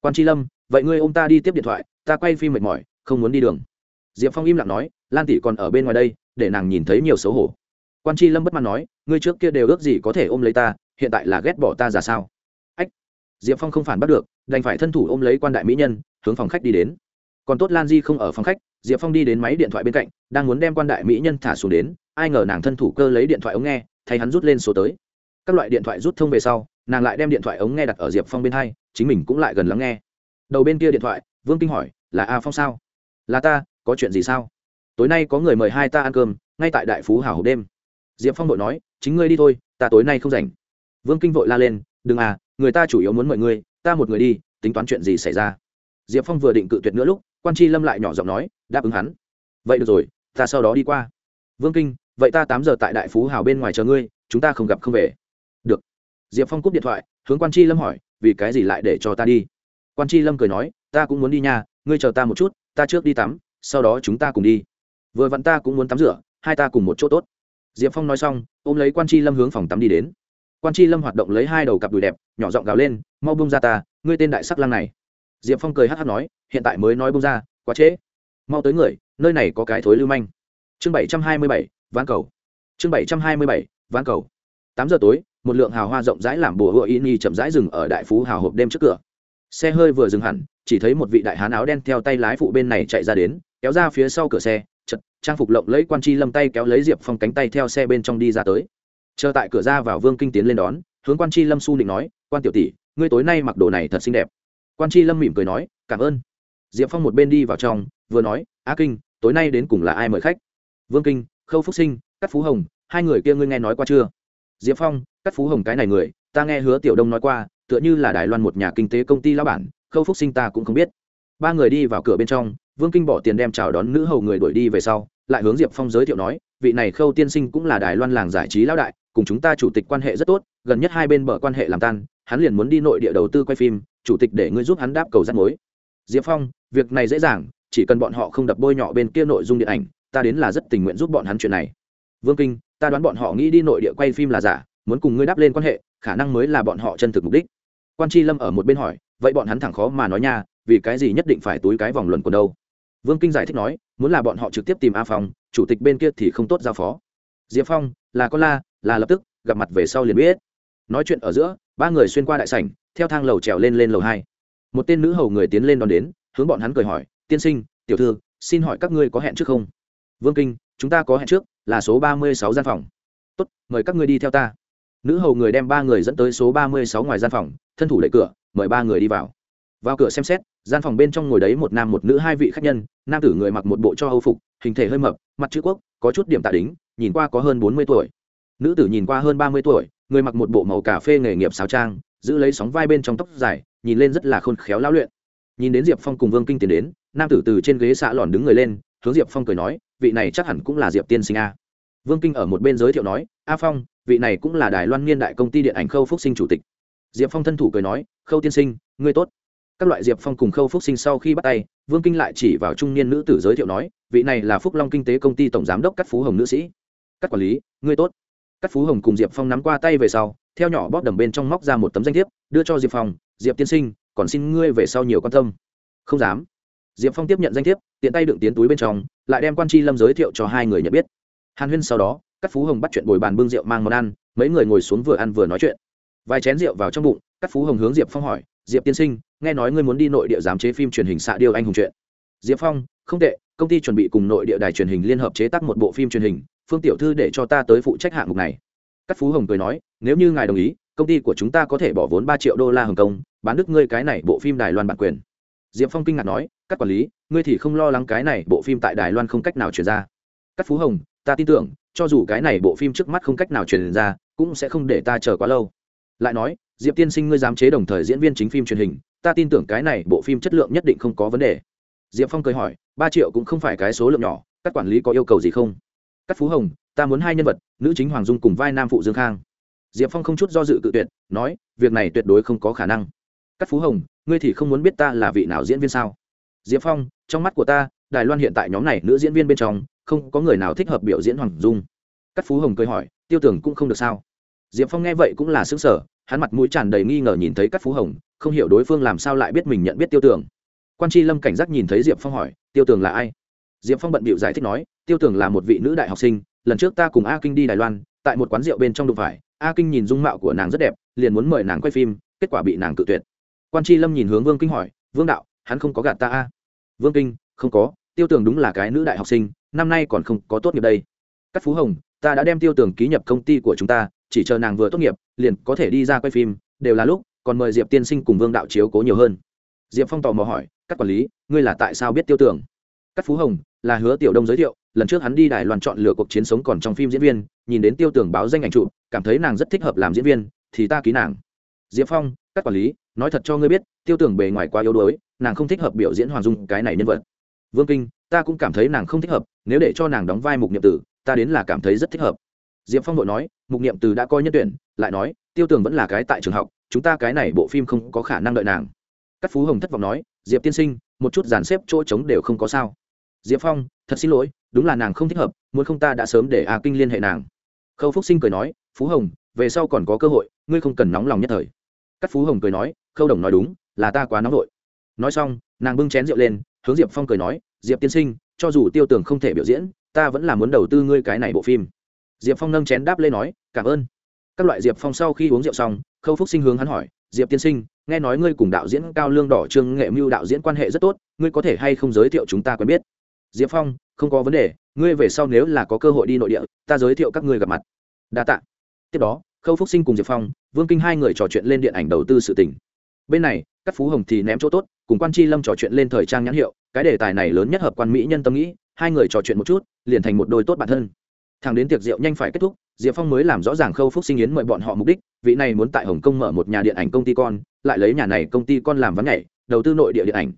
Quan tri lâm, vậy ngươi ô m ta đi tiếp điện thoại, ta quay phim mệt mỏi, không muốn đi đường. Diệp phong im lặng nói, lan tỷ còn ở bên ngoài đây, để nàng nhìn thấy nhiều xấu hổ. Quan tri lâm bất mãn nói, ngươi trước kia đều ước gì có thể ôm lấy ta, hiện tại là ghét bỏ ta ra sao? Ách! Diệp phong không phản bắt được, đành phải thân thủ ôm lấy quan đại mỹ nhân, hướng phòng khách đi đến. Còn tốt lan di không ở phòng khách, diệp phong đi đến máy điện thoại bên cạnh, đang muốn đem quan đại mỹ nhân thả xuống đến, ai ngờ nàng thân thủ cơ lấy điện thoại ống nghe, thay hắn rút lên số tới các loại điện thoại rút thông về sau, nàng lại đem điện thoại ống nghe đặt ở diệp phong bên hai, chính mình cũng lại gần lắng nghe. Đầu bên kia điện thoại, vương kinh hỏi, là a phong sao? Là ta, có chuyện gì sao? Tối nay có người mời hai ta ăn cơm, ngay tại đại phú Hảo hộp đêm. Diệp phong vội nói, chính ngươi đi thôi, ta tối nay không rảnh. Vương kinh vội la lên, đừng à người ta chủ yếu muốn mời ngươi, ta một người đi, tính toán chuyện gì xảy ra? Diệp phong vừa định cự tuyệt nữa lúc, quan c lâm lại nhỏ giọng nói, đáp ứng hắn. Vậy được rồi, ta sau đó đi qua. Vương kinh, vậy ta tám giờ tại đại phú hào bên ngoài chờ ngươi, chúng ta không gặp không về diệp phong cúp điện thoại, hướng quan c lâm hỏi, vì cái gì lại để cho ta đi? Quan c lâm cười nói, ta cũng muốn đi nhà ngươi chờ ta một chút, ta trước đi tắm, sau đó chúng ta cùng đi. Vừa vặn ta cũng muốn tắm rửa, hai ta cùng một chỗ tốt. Diệp phong nói xong, ôm lấy quan c lâm hướng phòng tắm đi đến. Quan c lâm hoạt động lấy hai đầu cặp đùi đẹp, nhỏ giọng gào lên, mau bông ra ta, ngươi tên đại sắc lang này. Diệp phong cười hát hát nói, hiện tại mới nói bông ra, quá trễ. Mau tới người, nơi này có cái thối lưu manh. Chương bảy trăm hai mươi bảy, ván cầu. Chương bảy trăm hai mươi bảy, ván cầu. Tám giờ tối một lượng hào hoa rộng rãi làm bùa hựa y nhi chậm rãi dừng ở đại phú hào hộp đêm trước cửa. Xe hơi vừa dừng hẳn, chỉ thấy một vị đại hán áo đen theo tay lái phụ bên này chạy ra đến, kéo ra phía sau cửa xe, chật, trang phục lộng lấy quan chi lâm tay kéo lấy diệp phong cánh tay theo xe bên trong đi ra tới. Chờ tại cửa ra vào vương kinh tiến lên đón, hướng quan chi lâm su định nói, quan tiểu tỷ, ngươi tối nay mặc đồ này thật xinh đẹp. Quan chi lâm mỉm cười nói, cảm ơn. Diệp phong một bên đi vào trong, vừa nói, A kinh, tối nay đến cùng là ai mời khách? Vương kinh, khâu phúc sinh cắt phú hồng, hai người kia ngươi nghe nói qua chưa? Diệp phong, cắt phú hồng cái này người, ta nghe hứa tiểu đông nói qua, tựa như là đài loan một nhà kinh tế công ty lao bản, khâu phúc sinh ta cũng không biết. Ba người đi vào cửa bên trong, vương kinh bỏ tiền đem chào đón nữ hầu người đuổi đi về sau, lại hướng diệp phong giới thiệu nói, vị này khâu tiên sinh cũng là đài loan làng giải trí lão đại, cùng chúng ta chủ tịch quan hệ rất tốt, gần nhất hai bên bờ quan hệ làm tan, hắn liền muốn đi nội địa đầu tư quay phim, chủ tịch để ngươi giúp hắn đáp cầu rắt mối. Diệp phong, việc này dễ dàng, chỉ cần bọn họ không đập bôi nhọ bên kia nội dung điện ảnh, ta đến là rất tình nguyện giúp bọn hắn chuyện này vương kinh, ta đoán bọn họ nghĩ đi nội địa quay phim là giả, muốn cùng ngươi đáp lên quan hệ, khả năng mới là bọn họ chân thực mục đích. Quan tri lâm ở một bên hỏi, vậy bọn hắn thẳng khó mà nói nha, vì cái gì nhất định phải túi cái vòng luận của đâu? Vương kinh giải thích nói, muốn là bọn họ trực tiếp tìm a phong, chủ tịch bên kia thì không tốt giao phó. Diệp phong, là con la, là lập tức, gặp mặt về sau liền biết. Nói chuyện ở giữa, ba người xuyên qua đại sảnh, theo thang lầu trèo lên lên lầu hai. Một tên nữ hầu người tiến lên đón đến, hướng bọn hắn cười hỏi, tiên sinh, tiểu thư, xin hỏi các ngươi có hẹn trước không? Vương kinh chúng ta có hẹn trước, là số ba mươi sáu gian phòng. Tốt, mời các ngươi đi theo ta. Nữ hầu người đem ba người dẫn tới số ba mươi sáu ngoài gian phòng, thân thủ đẩy cửa, mời ba người đi vào. Vào cửa xem xét, gian phòng bên trong ngồi đấy một nam một nữ hai vị khách nhân, nam tử người mặc một bộ cho hầu phục, hình thể hơi mập, mặt chữ quốc, có chút điểm tạ đính, nhìn qua có hơn bốn mươi tuổi. Nữ tử nhìn qua hơn ba mươi tuổi, người mặc một bộ màu cà phê nghề nghiệp sáo trang, giữ lấy sóng vai bên trong tóc dài, nhìn lên rất là khôn khéo lão luyện. Nhìn đến diệp phong cùng vương kinh tiến đến, nam tử từ trên ghế xạ lòn đứng người lên, hướng diệp phong cười nói vị này chắc hẳn cũng là diệp tiên sinh a. Vương kinh ở một bên giới thiệu nói, a phong, vị này cũng là đài loan niên đại công ty điện ảnh khâu phúc sinh chủ tịch. Diệp phong thân thủ cười nói, khâu tiên sinh, ngươi tốt. Các loại diệp phong cùng khâu phúc sinh sau khi bắt tay, vương kinh lại chỉ vào trung niên nữ tử giới thiệu nói, vị này là phúc long kinh tế công ty tổng giám đốc cắt phú hồng nữ sĩ. Các quản lý, ngươi tốt. Cắt phú hồng cùng diệp phong nắm qua tay về sau, theo nhỏ bóp đầm bên trong móc ra một tấm danh thiếp, đưa cho diệp phong, diệp tiên sinh, còn xin ngươi về sau nhiều quan tâm. Không dám. Diệp phong tiếp nhận danh thiếp, tiện tay đựng tiến túi bên trong lại đem quan tri lâm giới thiệu cho hai người nhận biết. Hàn huyên sau đó, các phú hồng bắt chuyện bồi bàn bưng rượu mang món ăn, mấy người ngồi xuống vừa ăn vừa nói chuyện. Vài chén rượu vào trong bụng, các phú hồng hướng diệp phong hỏi, diệp tiên sinh, nghe nói ngươi muốn đi nội địa giám chế phim truyền hình xạ điêu anh hùng chuyện. Diệp phong, không tệ, công ty chuẩn bị cùng nội địa đài truyền hình liên hợp chế tác một bộ phim truyền hình, phương tiểu thư để cho ta tới phụ trách hạng mục này. Các phú hồng cười nói, nếu như ngài đồng ý, công ty của chúng ta có thể bỏ vốn ba triệu đô la hồng kông, bán đứt ngươi cái này bộ phim đài loan bản quyền diệp phong kinh ngạc nói, các quản lý, ngươi thì không lo lắng cái này bộ phim tại đài loan không cách nào truyền ra. Các phú hồng, ta tin tưởng, cho dù cái này bộ phim trước mắt không cách nào truyền ra, cũng sẽ không để ta chờ quá lâu. Lại nói, diệp tiên sinh ngươi giám chế đồng thời diễn viên chính phim truyền hình, ta tin tưởng cái này bộ phim chất lượng nhất định không có vấn đề. Diệp phong cười hỏi, ba triệu cũng không phải cái số lượng nhỏ, các quản lý có yêu cầu gì không? Các phú hồng, ta muốn hai nhân vật, nữ chính hoàng dung cùng vai nam phụ dương khang. Diệp phong không chút do dự cự tuyệt, nói, việc này tuyệt đối không có khả năng cắt phú hồng, ngươi thì không muốn biết ta là vị nào diễn viên sao? Diệp phong, trong mắt của ta, đài loan hiện tại nhóm này nữ diễn viên bên trong, không có người nào thích hợp biểu diễn hoàng dung. Cắt phú hồng cười hỏi, tiêu tưởng cũng không được sao? Diệp phong nghe vậy cũng là xứng sở hắn mặt mũi tràn đầy nghi ngờ nhìn thấy cắt phú hồng, không hiểu đối phương làm sao lại biết mình nhận biết tiêu tưởng. Quan tri lâm cảnh giác nhìn thấy diệp phong hỏi, tiêu tưởng là ai? Diệp phong bận bịu giải thích nói, tiêu tưởng là một vị nữ đại học sinh, lần trước ta cùng a kinh đi đài loan, tại một quán rượu bên trong đụng phải, a kinh nhìn dung mạo của nàng rất đẹp, liền muốn mời nàng quay phim, kết quả bị nàng cự tuyệt quan tri lâm nhìn hướng vương kinh hỏi, vương đạo, hắn không có gạt ta a? Vương kinh, không có, tiêu tưởng đúng là cái nữ đại học sinh, năm nay còn không có tốt nghiệp đây. Các phú hồng, ta đã đem tiêu tưởng ký nhập công ty của chúng ta, chỉ chờ nàng vừa tốt nghiệp, liền có thể đi ra quay phim, đều là lúc, còn mời diệp tiên sinh cùng vương đạo chiếu cố nhiều hơn. Diệp phong tò mò hỏi các quản lý, ngươi là tại sao biết tiêu tưởng? Các phú hồng, là hứa tiểu đông giới thiệu, lần trước hắn đi đài loan chọn lựa cuộc chiến sống còn trong phim diễn viên, nhìn đến tiêu tưởng báo danh ảnh trụ cảm thấy nàng rất thích hợp làm diễn viên, thì ta ký nàng. Diệp phong các quản lý nói thật cho ngươi biết, tiêu tưởng bề ngoài quá yếu đuối, nàng không thích hợp biểu diễn hoàng dung cái này nhân vật. Vương kinh, ta cũng cảm thấy nàng không thích hợp, nếu để cho nàng đóng vai mục niệm tử, ta đến là cảm thấy rất thích hợp. Diệp phong vội nói, mục niệm từ đã coi nhân tuyển, lại nói, tiêu tường vẫn là cái tại trường học, chúng ta cái này bộ phim không có khả năng đợi nàng. Các phú hồng thất vọng nói, diệp tiên sinh, một chút dàn xếp chỗ trống đều không có sao. Diệp phong, thật xin lỗi, đúng là nàng không thích hợp, muốn không ta đã sớm để a kinh liên hệ nàng. Khâu phúc sinh cười nói, phú hồng, về sau còn có cơ hội, ngươi không cần nóng lòng nhất thời. Các phú hồng cười nói khâu đồng nói đúng, là ta quá nóng vội. Nói xong, nàng bưng chén rượu lên, hướng diệp phong cười nói, diệp tiên sinh, cho dù tiêu tường không thể biểu diễn, ta vẫn là muốn đầu tư ngươi cái này bộ phim. Diệp phong nâng chén đáp lên nói, cảm ơn. Các loại diệp phong sau khi uống rượu xong, khâu phúc sinh hướng hắn hỏi, diệp tiên sinh, nghe nói ngươi cùng đạo diễn cao lương đỏ, trương nghệ mưu đạo diễn quan hệ rất tốt, ngươi có thể hay không giới thiệu chúng ta quen biết? Diệp phong, không có vấn đề, ngươi về sau nếu là có cơ hội đi nội địa, ta giới thiệu các ngươi gặp mặt. Đa t ạ tiếp đó, khâu phúc sinh cùng diệp phong, vương kinh hai người trò chuyện lên điện ảnh đầu tư sự tỉnh bên này, các phú hồng thì ném chỗ tốt, cùng quan tri lâm trò chuyện lên thời trang nhãn hiệu, cái đề tài này lớn nhất hợp quan mỹ nhân tâm nghĩ, hai người trò chuyện một chút, liền thành một đôi tốt bản thân. Thằng đến tiệc rượu nhanh phải kết thúc, diệp phong mới làm rõ ràng khâu phúc sinh yến mời bọn họ mục đích, vị này muốn tại hồng kông mở một nhà điện ảnh công ty con, lại lấy nhà này công ty con làm vắng nhảy, đầu tư nội địa điện ảnh.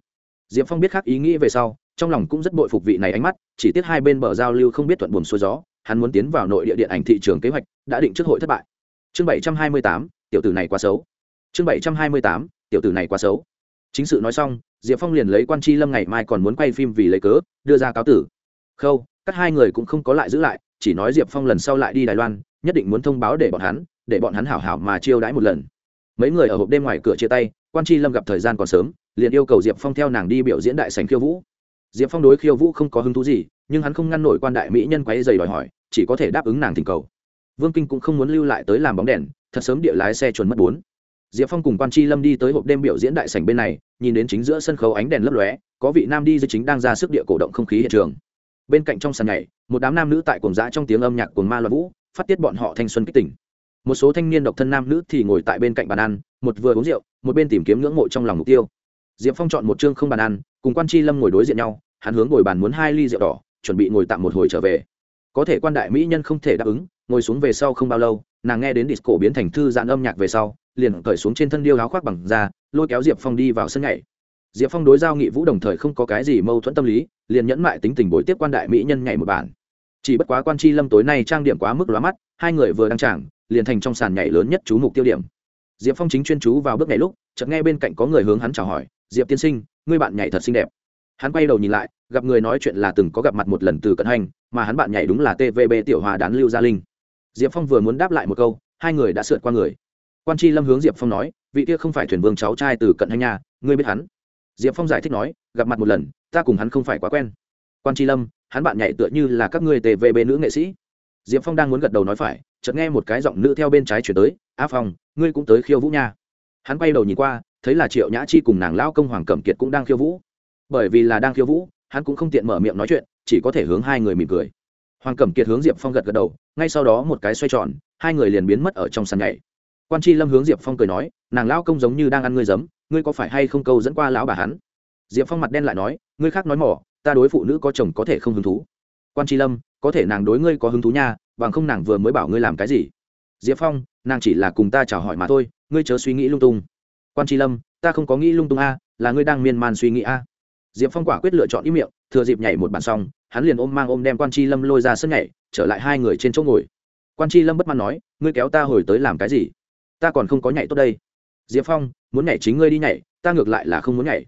Diệp phong biết khác ý nghĩ về sau, trong lòng cũng rất bội phục vị này ánh mắt, chỉ tiếc hai bên bờ giao lưu không biết thuận buồn xuôi gió, hắn muốn tiến vào nội địa điện ảnh thị trường kế hoạch, đã định trước hội thất bại. Chương bảy trăm hai mươi tám, tiểu tử này quá xấu. Chương bảy trăm hai mươi tám tiểu tử này quá xấu. Chính sự nói xong, diệp phong liền lấy quan tri lâm ngày mai còn muốn quay phim vì lấy cớ, đưa ra cáo tử. Khâu, các hai người cũng không có lại giữ lại, chỉ nói diệp phong lần sau lại đi đài loan, nhất định muốn thông báo để bọn hắn, để bọn hắn hảo hảo mà chiêu đãi một lần. Mấy người ở hộp đêm ngoài cửa chia tay, quan tri lâm gặp thời gian còn sớm, liền yêu cầu diệp phong theo nàng đi biểu diễn đại sành khiêu vũ. Diệp phong đối khiêu vũ không có hứng thú gì, nhưng hắn không ngăn nổi quan đại mỹ nhân quáy dày đòi hỏi, chỉ có thể đáp ứng nàng thỉnh cầu. Vương kinh cũng không muốn lưu lại tới làm bóng đèn, thật sớm địa lái xe chuẩn mất bốn diệp phong cùng quan tri lâm đi tới hộp đêm biểu diễn đại sảnh bên này, nhìn đến chính giữa sân khấu ánh đèn lấp lóe, có vị nam đi dưới chính đang ra sức địa cổ động không khí hiện trường. Bên cạnh trong sàn nhảy, một đám nam nữ tại cuồng dã trong tiếng âm nhạc cuồng ma loạn vũ, phát tiết bọn họ thanh xuân kích tỉnh một số thanh niên độc thân nam nữ thì ngồi tại bên cạnh bàn ăn, một vừa uống rượu, một bên tìm kiếm ngưỡng mộ trong lòng mục tiêu. Diệp phong chọn một chương không bàn ăn, cùng quan tri lâm ngồi đối diện nhau, hắn hướng ngồi bàn muốn hai ly rượu đỏ, chuẩn bị ngồi tạm một hồi trở về. Có thể quan đại mỹ nhân không thể đáp ứng, ngồi xuống về sau không bao lâu, nàng nghe đến disco biến thành thư giãn âm nhạc về sau liền cởi xuống trên thân điêu áo khoác bằng da, lôi kéo diệp phong đi vào sân nhảy. Diệp phong đối giao nghị vũ đồng thời không có cái gì mâu thuẫn tâm lý, liền nhẫn mại tính tình bối tiếp quan đại mỹ nhân nhảy một bản. Chỉ bất quá quan tri lâm tối nay trang điểm quá mức lóa mắt, hai người vừa đăng trảng liền thành trong sàn nhảy lớn nhất chú mục tiêu điểm. Diệp phong chính chuyên chú vào bước nhảy lúc, chợt nghe bên cạnh có người hướng hắn chào hỏi, diệp tiên sinh, ngươi bạn nhảy thật xinh đẹp. Hắn quay đầu nhìn lại, gặp người nói chuyện là từng có gặp mặt một lần từ cận hành, mà hắn bạn nhảy đúng là tvb tiểu hòa đán lưu gia linh. Diệp phong vừa muốn đáp lại một câu, hai người đã sượt qua người quan tri lâm hướng diệp phong nói, vị kia không phải thuyền vương cháu trai từ cận hay nhà ngươi biết hắn. Diệp phong giải thích nói, gặp mặt một lần, ta cùng hắn không phải quá quen. Quan tri lâm, hắn bạn nhảy tựa như là các ngươi tvb nữ nghệ sĩ. Diệp phong đang muốn gật đầu nói phải, chợt nghe một cái giọng nữ theo bên trái chuyển tới, a phong, ngươi cũng tới khiêu vũ nha. Hắn quay đầu nhìn qua, thấy là triệu nhã chi cùng nàng lao công hoàng cẩm kiệt cũng đang khiêu vũ. Bởi vì là đang khiêu vũ, hắn cũng không tiện mở miệng nói chuyện, chỉ có thể hướng hai người mỉm cười. Hoàng cẩm kiệt hướng diệp phong gật gật đầu, ngay sau đó một cái xoay tròn, hai người liền biến mất ở trong sàn nhảy quan tri lâm hướng diệp phong cười nói, nàng lão công giống như đang ăn ngươi giấm, ngươi có phải hay không câu dẫn qua lão bà hắn? Diệp phong mặt đen lại nói, ngươi khác nói mỏ, ta đối phụ nữ có chồng có thể không hứng thú. Quan tri lâm, có thể nàng đối ngươi có hứng thú nha, bằng không nàng vừa mới bảo ngươi làm cái gì? Diệp phong, nàng chỉ là cùng ta chào hỏi mà thôi, ngươi chớ suy nghĩ lung tung. Quan tri lâm, ta không có nghĩ lung tung a, là ngươi đang miên man suy nghĩ a. Diệp phong quả quyết lựa chọn ý miệng, thừa dịp nhảy một bàn xong, hắn liền ôm mang ôm đem quan tri lâm lôi ra sân nhảy, trở lại hai người trên chỗ ngồi. Quan tri lâm bất mãn nói, ngươi kéo ta hồi tới làm cái gì? Ta còn không có nhảy tốt đây. Diệp phong, muốn nhảy chính ngươi đi nhảy, ta ngược lại là không muốn nhảy.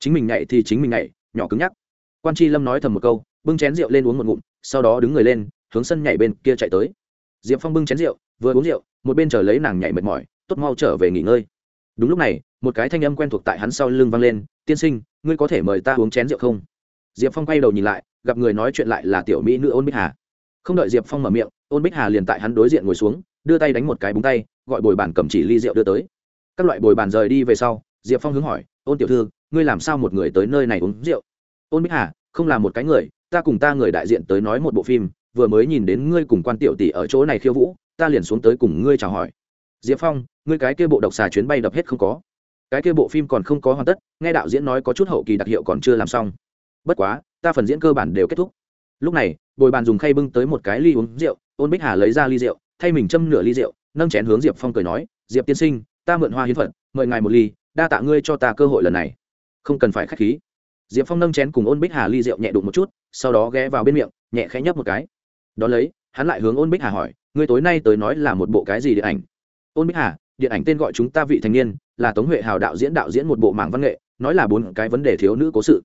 Chính mình nhảy thì chính mình nhảy, nhỏ cứng nhắc. Quan tri lâm nói thầm một câu, bưng chén rượu lên uống một ngụm, sau đó đứng người lên, hướng sân nhảy bên kia chạy tới. Diệp phong bưng chén rượu, vừa uống rượu, một bên chờ lấy nàng nhảy mệt mỏi, tốt mau trở về nghỉ ngơi. Đúng lúc này, một cái thanh âm quen thuộc tại hắn sau lưng vang lên, tiên sinh, ngươi có thể mời ta uống chén rượu không? Diệp phong quay đầu nhìn lại, gặp người nói chuyện lại là tiểu mỹ nữ ôn bích hà. Không đợi diệp phong mở miệng, ôn bích hà liền tại hắn đối diện ngồi xuống, đưa tay đánh một cái búng tay gọi bồi bàn cầm chỉ ly rượu đưa tới. Các loại bồi bàn rời đi về sau, diệp phong hướng hỏi, ôn tiểu thư, ngươi làm sao một người tới nơi này uống rượu? Ôn bích hà, không là một cái người, ta cùng ta người đại diện tới nói một bộ phim, vừa mới nhìn đến ngươi cùng quan tiểu tỷ ở chỗ này khiêu vũ, ta liền xuống tới cùng ngươi chào hỏi. Diệp phong, ngươi cái kia bộ độc xà chuyến bay đập hết không có. Cái kia bộ phim còn không có hoàn tất, nghe đạo diễn nói có chút hậu kỳ đặc hiệu còn chưa làm xong. Bất quá, ta phần diễn cơ bản đều kết thúc. Lúc này, bồi bàn dùng khay bưng tới một cái ly uống rượu, ôn bích hà lấy ra ly rượu, thay mình châm nửa ly rượu nâng chén hướng diệp phong cười nói, diệp tiên sinh, ta mượn hoa hiến phật, mời ngài một ly, đa tạ ngươi cho ta cơ hội lần này. Không cần phải k h á c h khí. Diệp phong nâng chén cùng ôn bích hà ly rượu nhẹ đụng một chút, sau đó ghé vào bên miệng, nhẹ khẽ nhấp một cái. Đón lấy, hắn lại hướng ôn bích hà hỏi, ngươi tối nay tới nói là một bộ cái gì điện ảnh? Ôn bích hà, điện ảnh tên gọi chúng ta vị thành niên, là tống huệ hào đạo diễn đạo diễn một bộ mảng văn nghệ, nói là bốn cái vấn đề thiếu nữ cố sự.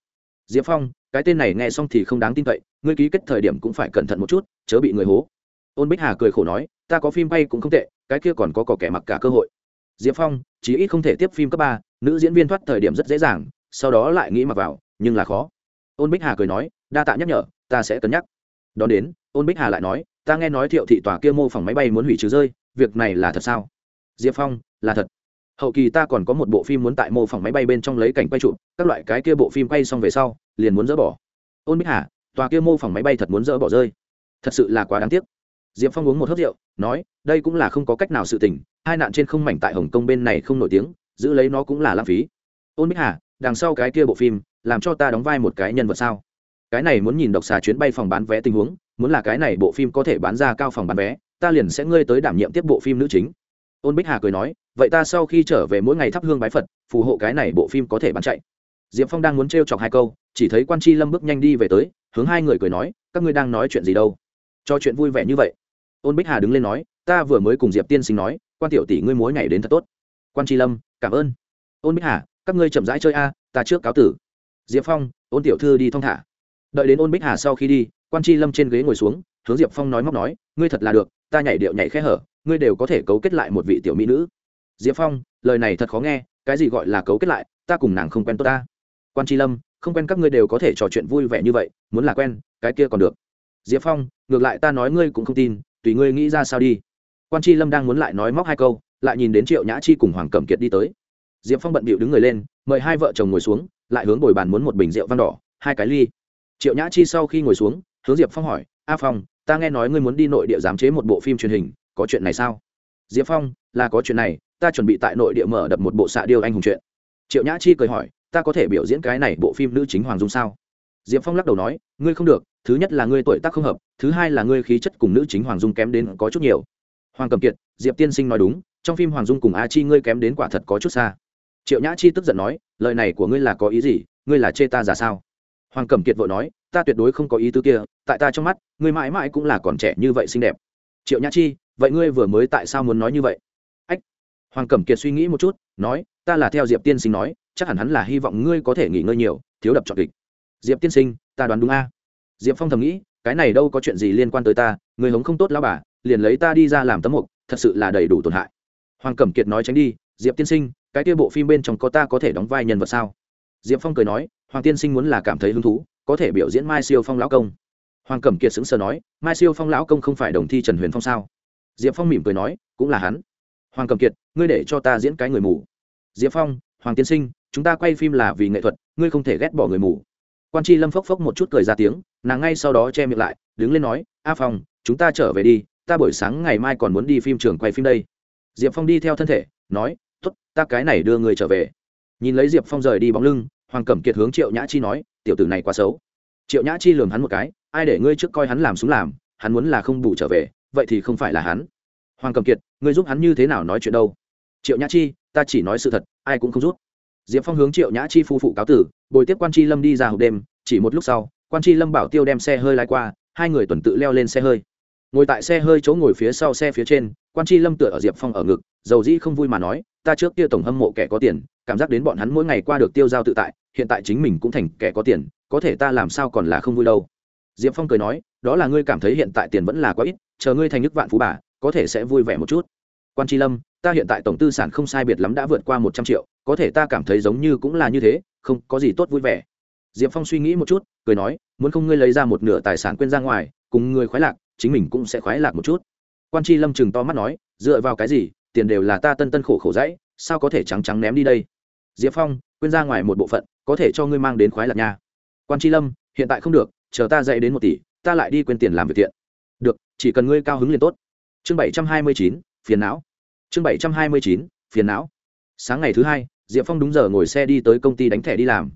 Diệp phong, cái tên này nghe xong thì không đáng tin cậy, ngươi ký kết thời điểm cũng phải cẩn thận một chút, chớ bị người hố. Ôn bích hà cười khổ nói, ta có phim bay cũng không tệ cái kia còn có cỏ kẻ mặc cả cơ hội. Diệp phong, chí ít không thể tiếp phim cấp ba, nữ diễn viên thoát thời điểm rất dễ dàng, sau đó lại nghĩ mặc vào, nhưng là khó. Ôn bích hà cười nói, đa tạ nhắc nhở, ta sẽ cân nhắc. Đón đến, ôn bích hà lại nói, ta nghe nói thiệu thị tòa kia mô phỏng máy bay muốn hủy trừ rơi, việc này là thật sao? Diệp phong, là thật. Hậu kỳ ta còn có một bộ phim muốn tại mô phỏng máy bay bên trong lấy cảnh quay trụ các loại cái kia bộ phim quay xong về sau, liền muốn dỡ bỏ. Ôn bích hà, tòa kia mô phỏng máy bay thật muốn dỡ bỏ rơi. Thật sự là quá đáng tiếc diệp phong uống một hớt rượu, nói, đây cũng là không có cách nào sự tình, hai nạn trên không mảnh tại hồng kông bên này không nổi tiếng, giữ lấy nó cũng là lãng phí. Ôn bích hà, đằng sau cái kia bộ phim, làm cho ta đóng vai một cái nhân vật sao? Cái này muốn nhìn độc xà chuyến bay phòng bán vé tình huống, muốn là cái này bộ phim có thể bán ra cao phòng bán vé, ta liền sẽ ngươi tới đảm nhiệm tiếp bộ phim nữ chính. Ôn bích hà cười nói, vậy ta sau khi trở về mỗi ngày thắp hương bái phật, phù hộ cái này bộ phim có thể bán chạy. Diệp phong đang muốn t chọc hai câu, chỉ thấy quan c lâm bước nhanh đi về tới, hướng hai người cười nói, các ngươi đang nói chuyện gì đâu? Cho chuyện vui vẻ như vậy ôn bích hà đứng lên nói, ta vừa mới cùng diệp tiên sinh nói, quan tiểu tỷ ngươi mối ngày đến thật tốt. Quan tri lâm, cảm ơn. Ôn bích hà, các ngươi chậm rãi chơi a, ta trước cáo tử. Diệp phong, ôn tiểu thư đi thong thả. Đợi đến ôn bích hà sau khi đi, quan tri lâm trên ghế ngồi xuống, hướng diệp phong nói móc nói, ngươi thật là được, ta nhảy điệu nhảy khẽ hở, ngươi đều có thể cấu kết lại một vị tiểu mỹ nữ. Diệp phong, lời này thật khó nghe, cái gì gọi là cấu kết lại, ta cùng nàng không quen tốt ta. Quan tri lâm, không quen các ngươi đều có thể trò chuyện vui vẻ như vậy, muốn là quen, cái kia còn được. Diệp phong, ngược lại ta nói ngươi cũng không tin tùy ngươi nghĩ ra sao đi. Quan tri lâm đang muốn lại nói móc hai câu, lại nhìn đến triệu nhã chi cùng hoàng cẩm kiệt đi tới. Diệp phong bận bịu đứng người lên, mời hai vợ chồng ngồi xuống, lại hướng bồi bàn muốn một bình rượu văn đỏ, hai cái ly. Triệu nhã chi sau khi ngồi xuống, hướng diệp phong hỏi, a phong, ta nghe nói ngươi muốn đi nội địa giám chế một bộ phim truyền hình, có chuyện này sao? Diệp phong, là có chuyện này, ta chuẩn bị tại nội địa mở đập một bộ xạ điêu anh hùng chuyện triệu nhã chi cười hỏi, ta có thể biểu diễn cái này bộ phim nữ chính hoàng dung sao? Diệp phong lắc đầu nói, ngươi không được thứ nhất là ngươi tuổi tác không hợp, thứ hai là ngươi khí chất cùng nữ chính hoàng dung kém đến có chút nhiều. Hoàng cầm kiệt, diệp tiên sinh nói đúng, trong phim hoàng dung cùng a chi ngươi kém đến quả thật có chút xa. Triệu nhã chi tức giận nói, lời này của ngươi là có ý gì, ngươi là chê ta giả sao? Hoàng cẩm kiệt vội nói, ta tuyệt đối không có ý tư kia, tại ta trong mắt, ngươi mãi mãi cũng là còn trẻ như vậy xinh đẹp. Triệu nhã chi, vậy ngươi vừa mới tại sao muốn nói như vậy? Ách! Hoàng cẩm kiệt suy nghĩ một chút, nói, ta là theo diệp tiên sinh nói, chắc hẳn hắn là hy vọng ngươi có thể nghỉ ngơi nhiều, thiếu đập trọn kịch. Diệp tiên sinh, ta đoán đúng a? Diệp phong thầm nghĩ, cái này đâu có chuyện gì liên quan tới ta, người hống không tốt lao bà, liền lấy ta đi ra làm tấm mục, thật sự là đầy đủ tổn hại. Hoàng cẩm kiệt nói tránh đi, diệp tiên sinh, cái kia bộ phim bên trong có ta có thể đóng vai nhân vật sao? Diệp phong cười nói, hoàng tiên sinh muốn là cảm thấy hứng thú, có thể biểu diễn mai siêu phong lão công. Hoàng cẩm kiệt xứng sờ nói, mai siêu phong lão công không phải đồng thi trần huyền phong sao? Diệp phong mỉm cười nói, cũng là hắn. Hoàng cẩm kiệt, ngươi để cho ta diễn cái người mù. Diệp phong, hoàng tiên sinh, chúng ta quay phim là vì nghệ thuật, ngươi không thể ghét bỏ người mù quan c lâm phốc phốc một chút cười ra tiếng, nàng ngay sau đó che miệng lại, đứng lên nói, a phong, chúng ta trở về đi, ta buổi sáng ngày mai còn muốn đi phim trường quay phim đây. Diệp phong đi theo thân thể, nói t ố t ta cái này đưa người trở về. Nhìn lấy diệp phong rời đi bóng lưng, hoàng cẩm kiệt hướng triệu nhã chi nói, tiểu tử này quá xấu. Triệu nhã chi lường hắn một cái, ai để ngươi trước coi hắn làm xuống làm, hắn muốn là không bù trở về, vậy thì không phải là hắn. Hoàng cẩm kiệt, ngươi giúp hắn như thế nào nói chuyện đâu? Triệu nhã chi, ta chỉ nói sự thật, ai cũng không rút diệp phong hướng triệu nhã chi phu phụ cáo tử, bồi tiếp quan c lâm đi ra hộp đêm, chỉ một lúc sau, quan c lâm bảo tiêu đem xe hơi lái qua, hai người tuần tự leo lên xe hơi. Ngồi tại xe hơi chỗ ngồi phía sau xe phía trên, quan c lâm tựa ở diệp phong ở ngực, dầu dĩ không vui mà nói, ta trước kia tổng hâm mộ kẻ có tiền, cảm giác đến bọn hắn mỗi ngày qua được tiêu giao tự tại, hiện tại chính mình cũng thành kẻ có tiền, có thể ta làm sao còn là không vui đâu. Diệp phong cười nói, đó là ngươi cảm thấy hiện tại tiền vẫn là quá ít, chờ ngươi thành nước vạn phú bà, có thể sẽ vui vẻ một chút. Quan tri lâm ta hiện tại tổng tư sản không sai biệt lắm đã vượt qua một trăm triệu, có thể ta cảm thấy giống như cũng là như thế, không, có gì tốt vui vẻ. Diệp phong suy nghĩ một chút, cười nói, muốn không ngươi lấy ra một nửa tài sản quên ra ngoài, cùng người khoái lạc, chính mình cũng sẽ khoái lạc một chút. Quan c lâm chừng to mắt nói, dựa vào cái gì, tiền đều là ta tân tân khổ khổ dãy, sao có thể trắng trắng ném đi đây? Diệp phong, quên ra ngoài một bộ phận, có thể cho ngươi mang đến khoái lạc nha. Quan c lâm, hiện tại không được, chờ ta dạy đến một tỷ, ta lại đi quên tiền làm việc thiện. Được, chỉ cần ngươi cao hứng liền tốt. Chương bảy trăm hai mươi chín, phiền não chương bảy trăm hai mươi chín, phiền não. Sáng ngày thứ hai, diệp phong đúng giờ ngồi xe đi tới công ty đánh thẻ đi làm.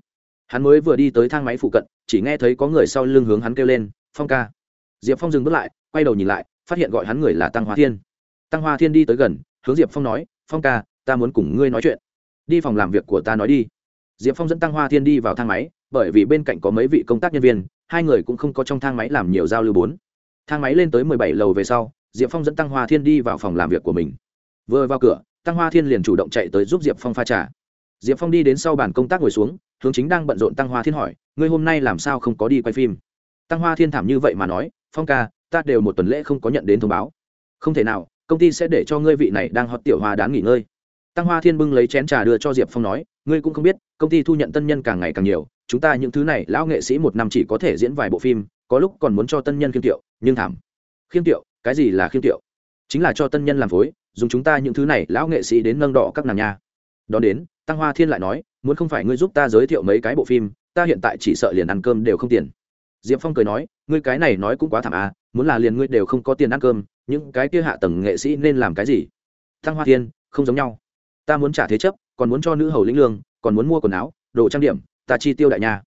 Hắn mới vừa đi tới thang máy phụ cận, chỉ nghe thấy có người sau lưng hướng hắn kêu lên, phong ca. Diệp phong dừng bước lại, quay đầu nhìn lại, phát hiện gọi hắn người là tăng hoa thiên. Tăng hoa thiên đi tới gần, hướng diệp phong nói, phong ca, ta muốn cùng ngươi nói chuyện. Đi phòng làm việc của ta nói đi. Diệp phong dẫn tăng hoa thiên đi vào thang máy, bởi vì bên cạnh có mấy vị công tác nhân viên, hai người cũng không có trong thang máy làm nhiều giao lưu bốn. Thang máy lên tới mười bảy lầu về sau, diệp phong dẫn tăng hoa thiên đi vào phòng làm việc của mình vừa vào cửa, tăng hoa thiên liền chủ động chạy tới giúp diệp phong pha trà. Diệp phong đi đến sau bàn công tác ngồi xuống, hướng chính đang bận rộn tăng hoa thiên hỏi, ngươi hôm nay làm sao không có đi quay phim? Tăng hoa thiên thảm như vậy mà nói, phong ca, ta đều một tuần lễ không có nhận đến thông báo. Không thể nào, công ty sẽ để cho ngươi vị này đang hót tiểu hoa đáng nghỉ ngơi. Tăng hoa thiên bưng lấy chén trà đưa cho diệp phong nói, ngươi cũng không biết, công ty thu nhận tân nhân càng ngày càng nhiều, chúng ta những thứ này lão nghệ sĩ một năm chỉ có thể diễn vài bộ phim, có lúc còn muốn cho tân nhân khiêm tiệu, nhưng thảm. Khiêm tiệu? Cái gì là khiêm tiệu? Chính là cho tân nhân làm phối, dùng chúng ta những thứ này, lão nghệ sĩ đến nâng đỏ các nàng nha. Đó đến, tăng hoa thiên lại nói, muốn không phải ngươi giúp ta giới thiệu mấy cái bộ phim, ta hiện tại chỉ sợ liền ăn cơm đều không tiền. Diệp phong cười nói, ngươi cái này nói cũng quá thảm à muốn là liền ngươi đều không có tiền ăn cơm, những cái kia hạ tầng nghệ sĩ nên làm cái gì? Tăng hoa thiên, không giống nhau. Ta muốn trả thế chấp, còn muốn cho nữ hầu lĩnh lương, còn muốn mua quần áo, đồ trang điểm, ta chi tiêu đại nhà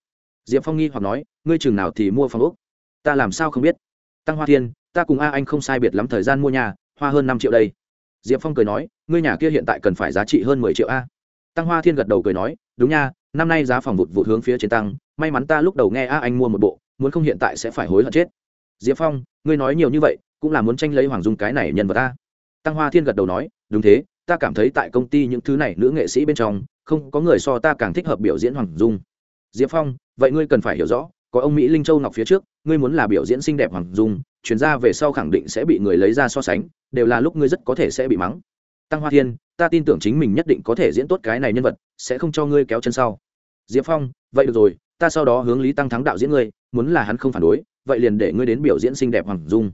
diệp phong nghi hoặc nói, ngươi chừng nào thì mua phòng úc ta làm sao không biết? Tăng hoa thiên, ta cùng a anh không sai biệt lắm thời gian mua nhà hoa hơn năm triệu đây. Diệp phong cười nói, ngươi nhà kia hiện tại cần phải giá trị hơn mười triệu a. Tăng hoa thiên gật đầu cười nói, đúng nha, năm nay giá phòng vụt vụt hướng phía trên tăng, may mắn ta lúc đầu nghe a anh mua một bộ, muốn không hiện tại sẽ phải hối hận chết. Diệp phong, ngươi nói nhiều như vậy, cũng là muốn tranh lấy hoàng dung cái này nhân vật ta tăng hoa thiên gật đầu nói, đúng thế, ta cảm thấy tại công ty những thứ này nữ nghệ sĩ bên trong, không có người so ta càng thích hợp biểu diễn hoàng dung. Diệp phong, vậy ngươi cần phải hiểu rõ, có ông mỹ linh châu ngọc phía trước, ngươi muốn là biểu diễn xinh đẹp hoàng dung chuyển ra về sau khẳng định sẽ bị người lấy ra so sánh, đều là lúc ngươi rất có thể sẽ bị mắng. Tăng hoa thiên, ta tin tưởng chính mình nhất định có thể diễn tốt cái này nhân vật, sẽ không cho ngươi kéo chân sau. Diệp phong, vậy được rồi, ta sau đó hướng lý tăng thắng đạo diễn ngươi, muốn là hắn không phản đối, vậy liền để ngươi đến biểu diễn xinh đẹp hoàng dung.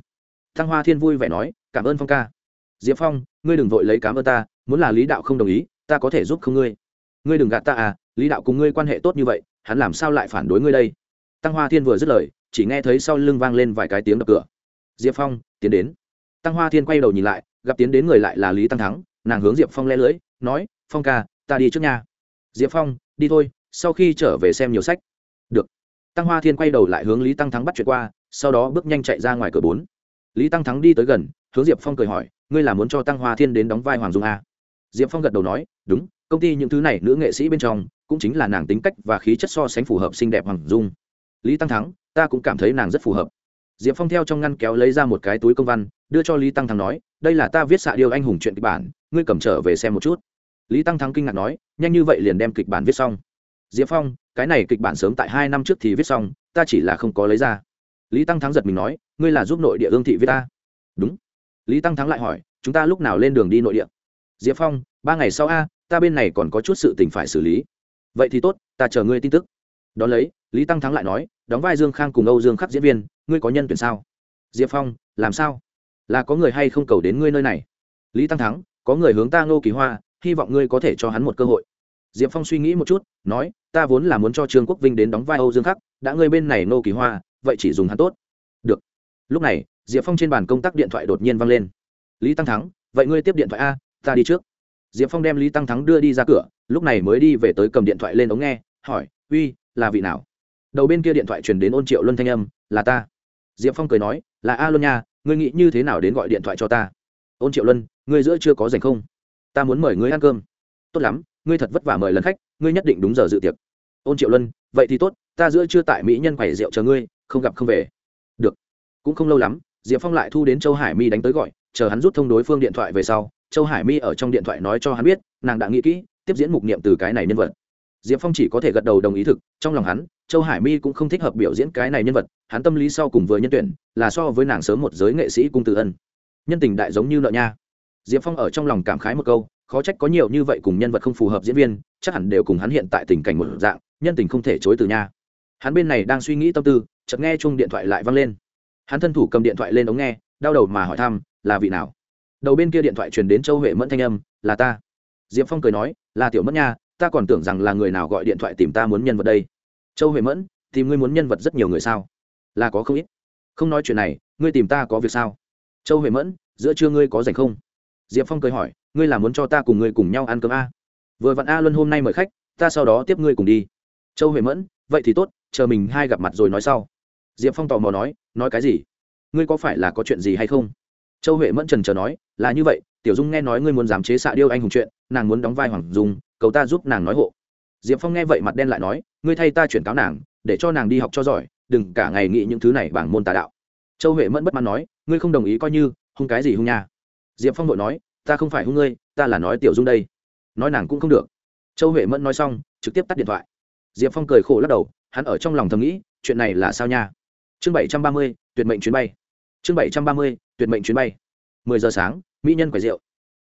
Tăng hoa thiên vui vẻ nói, cảm ơn phong ca. Diệp phong, ngươi đừng vội lấy cảm ơn ta, muốn là lý đạo không đồng ý, ta có thể giúp không ngươi. Ngươi đừng gạt ta à lý đạo cùng ngươi quan hệ tốt như vậy, hắn làm sao lại phản đối ngươi đây? Tăng hoa thiên vừa dứt lời, chỉ nghe thấy sau lưng vang lên vài cái tiếng đập cửa diệp phong, tiến đến. Tăng hoa thiên quay đầu nhìn lại, gặp tiến đến người lại là lý tăng thắng, nàng hướng diệp phong le lưỡi nói, phong ca, ta đi trước nhà diệp phong, đi thôi, sau khi trở về xem nhiều sách. Được. Tăng hoa thiên quay đầu lại hướng lý tăng thắng bắt chuyện qua, sau đó bước nhanh chạy ra ngoài cửa bốn. Lý tăng thắng đi tới gần, hướng diệp phong cười hỏi, ngươi là muốn cho tăng hoa thiên đến đóng vai hoàng dung a diệp phong gật đầu nói, đúng, công ty những thứ này nữ nghệ sĩ bên trong, cũng chính là nàng tính cách và khí chất so sánh phù hợp xinh đẹp hoàng dung. Lý tăng thắng, ta cũng cảm thấy nàng rất phù hợp diệp phong theo trong ngăn kéo lấy ra một cái túi công văn, đưa cho lý tăng thắng nói, đây là ta viết xạ điêu anh hùng chuyện kịch bản, ngươi cầm trở về xem một chút. Lý tăng thắng kinh ngạc nói, nhanh như vậy liền đem kịch bản viết xong. Diệp phong, cái này kịch bản sớm tại hai năm trước thì viết xong, ta chỉ là không có lấy ra. Lý tăng thắng giật mình nói, ngươi là giúp nội địa ương thị viết ta? Đúng. Lý tăng thắng lại hỏi, chúng ta lúc nào lên đường đi nội địa? Diệp phong, ba ngày sau a, ta bên này còn có chút sự tình phải xử lý. Vậy thì tốt, ta chờ ngươi tin tức. Đón lấy, lý tăng thắng lại nói, đóng vai dương khang cùng âu dương khắc diễn viên ngươi có nhân tuyển sao? Diệp phong, làm sao? Là có người hay không cầu đến ngươi nơi này? Lý tăng thắng, có người hướng ta ngô kỳ hoa, hy vọng ngươi có thể cho hắn một cơ hội. Diệp phong suy nghĩ một chút, nói, ta vốn là muốn cho trương quốc vinh đến đóng vai âu dương khắc, đã ngươi bên này ngô kỳ hoa, vậy chỉ dùng hắn tốt. Được. Lúc này, diệp phong trên bàn công tác điện thoại đột nhiên văng lên. Lý tăng thắng, vậy ngươi tiếp điện thoại a, ta đi trước. Diệp phong đem lý tăng thắng đưa đi ra cửa, lúc này mới đi về tới cầm điện thoại lên ống nghe, hỏi, uy, là vị nào? Đầu bên kia điện thoại truyền đến ôn triệu luân thanh âm, là ta diệp phong cười nói, là a luân nha, ngươi nghĩ như thế nào đến gọi điện thoại cho ta? Ôn triệu luân, ngươi giữa chưa có rảnh không? Ta muốn mời ngươi ăn cơm. Tốt lắm, ngươi thật vất vả mời lần khách, ngươi nhất định đúng giờ dự tiệc. Ôn triệu luân, vậy thì tốt, ta giữa chưa tại mỹ nhân quầy rượu chờ ngươi, không gặp không về. Được. Cũng không lâu lắm, diệp phong lại thu đến châu hải mi đánh tới gọi, chờ hắn rút thông đối phương điện thoại về sau, châu hải mi ở trong điện thoại nói cho hắn biết, nàng đã nghĩ kỹ, tiếp diễn mục niệm từ cái này nhân vật diệp phong chỉ có thể gật đầu đồng ý thực, trong lòng hắn, châu hải mi cũng không thích hợp biểu diễn cái này nhân vật, hắn tâm lý sau cùng vừa nhân tuyển, là so với nàng sớm một giới nghệ sĩ cung từ ân. Nhân tình đại giống như nợ nha. Diệp phong ở trong lòng cảm khái một câu, khó trách có nhiều như vậy cùng nhân vật không phù hợp diễn viên, chắc hẳn đều cùng hắn hiện tại tình cảnh một dạng, nhân tình không thể chối từ nha. Hắn bên này đang suy nghĩ tâm tư, chợt nghe chung điện thoại lại văng lên. Hắn thân thủ cầm điện thoại lên ống nghe, đau đầu mà hỏi thăm, là vị nào? Đầu bên kia điện thoại truyền đến châu huệ mẫn thanh âm, là ta. Diệp phong cười nói, là tiểu mẫn nha ta còn tưởng rằng là người nào gọi điện thoại tìm ta muốn nhân vật đây. Châu huệ mẫn, tìm ngươi muốn nhân vật rất nhiều người sao? Là có không ít. Không nói chuyện này, ngươi tìm ta có việc sao? Châu huệ mẫn, giữa trưa ngươi có rảnh không? Diệp phong cười hỏi, ngươi là muốn cho ta cùng ngươi cùng nhau ăn cơm a. Vừa vặn a luân hôm nay mời khách, ta sau đó tiếp ngươi cùng đi. Châu huệ mẫn, vậy thì tốt, chờ mình hai gặp mặt rồi nói sau. Diệp phong tò mò nói nói cái gì? Ngươi có phải là có chuyện gì hay không? Châu huệ mẫn trần trờ nói, là như vậy, tiểu dung nghe nói ngươi muốn giảm chế xạ điêu anh hùng chuyện, nàng muốn đóng vai hoàng dung cầu ta giúp nàng nói hộ. Diệp phong nghe vậy mặt đen lại nói, ngươi thay ta chuyển cáo nàng, để cho nàng đi học cho giỏi, đừng cả ngày nghĩ những thứ này bảng môn tà đạo. Châu huệ mẫn bất mãn nói, ngươi không đồng ý coi như, hung cái gì hung nha? Diệp phong vội nói, ta không phải hung ngươi, ta là nói tiểu dung đây. Nói nàng cũng không được. Châu huệ mẫn nói xong, trực tiếp tắt điện thoại. Diệp phong cười khổ lắc đầu, hắn ở trong lòng thầm nghĩ, chuyện này là sao nha? Chương bảy trăm ba mươi, tuyệt mệnh chuyến bay. Chương bảy trăm ba mươi, tuyệt mệnh chuyến bay. mười giờ sáng, mỹ nhân quầy rượu.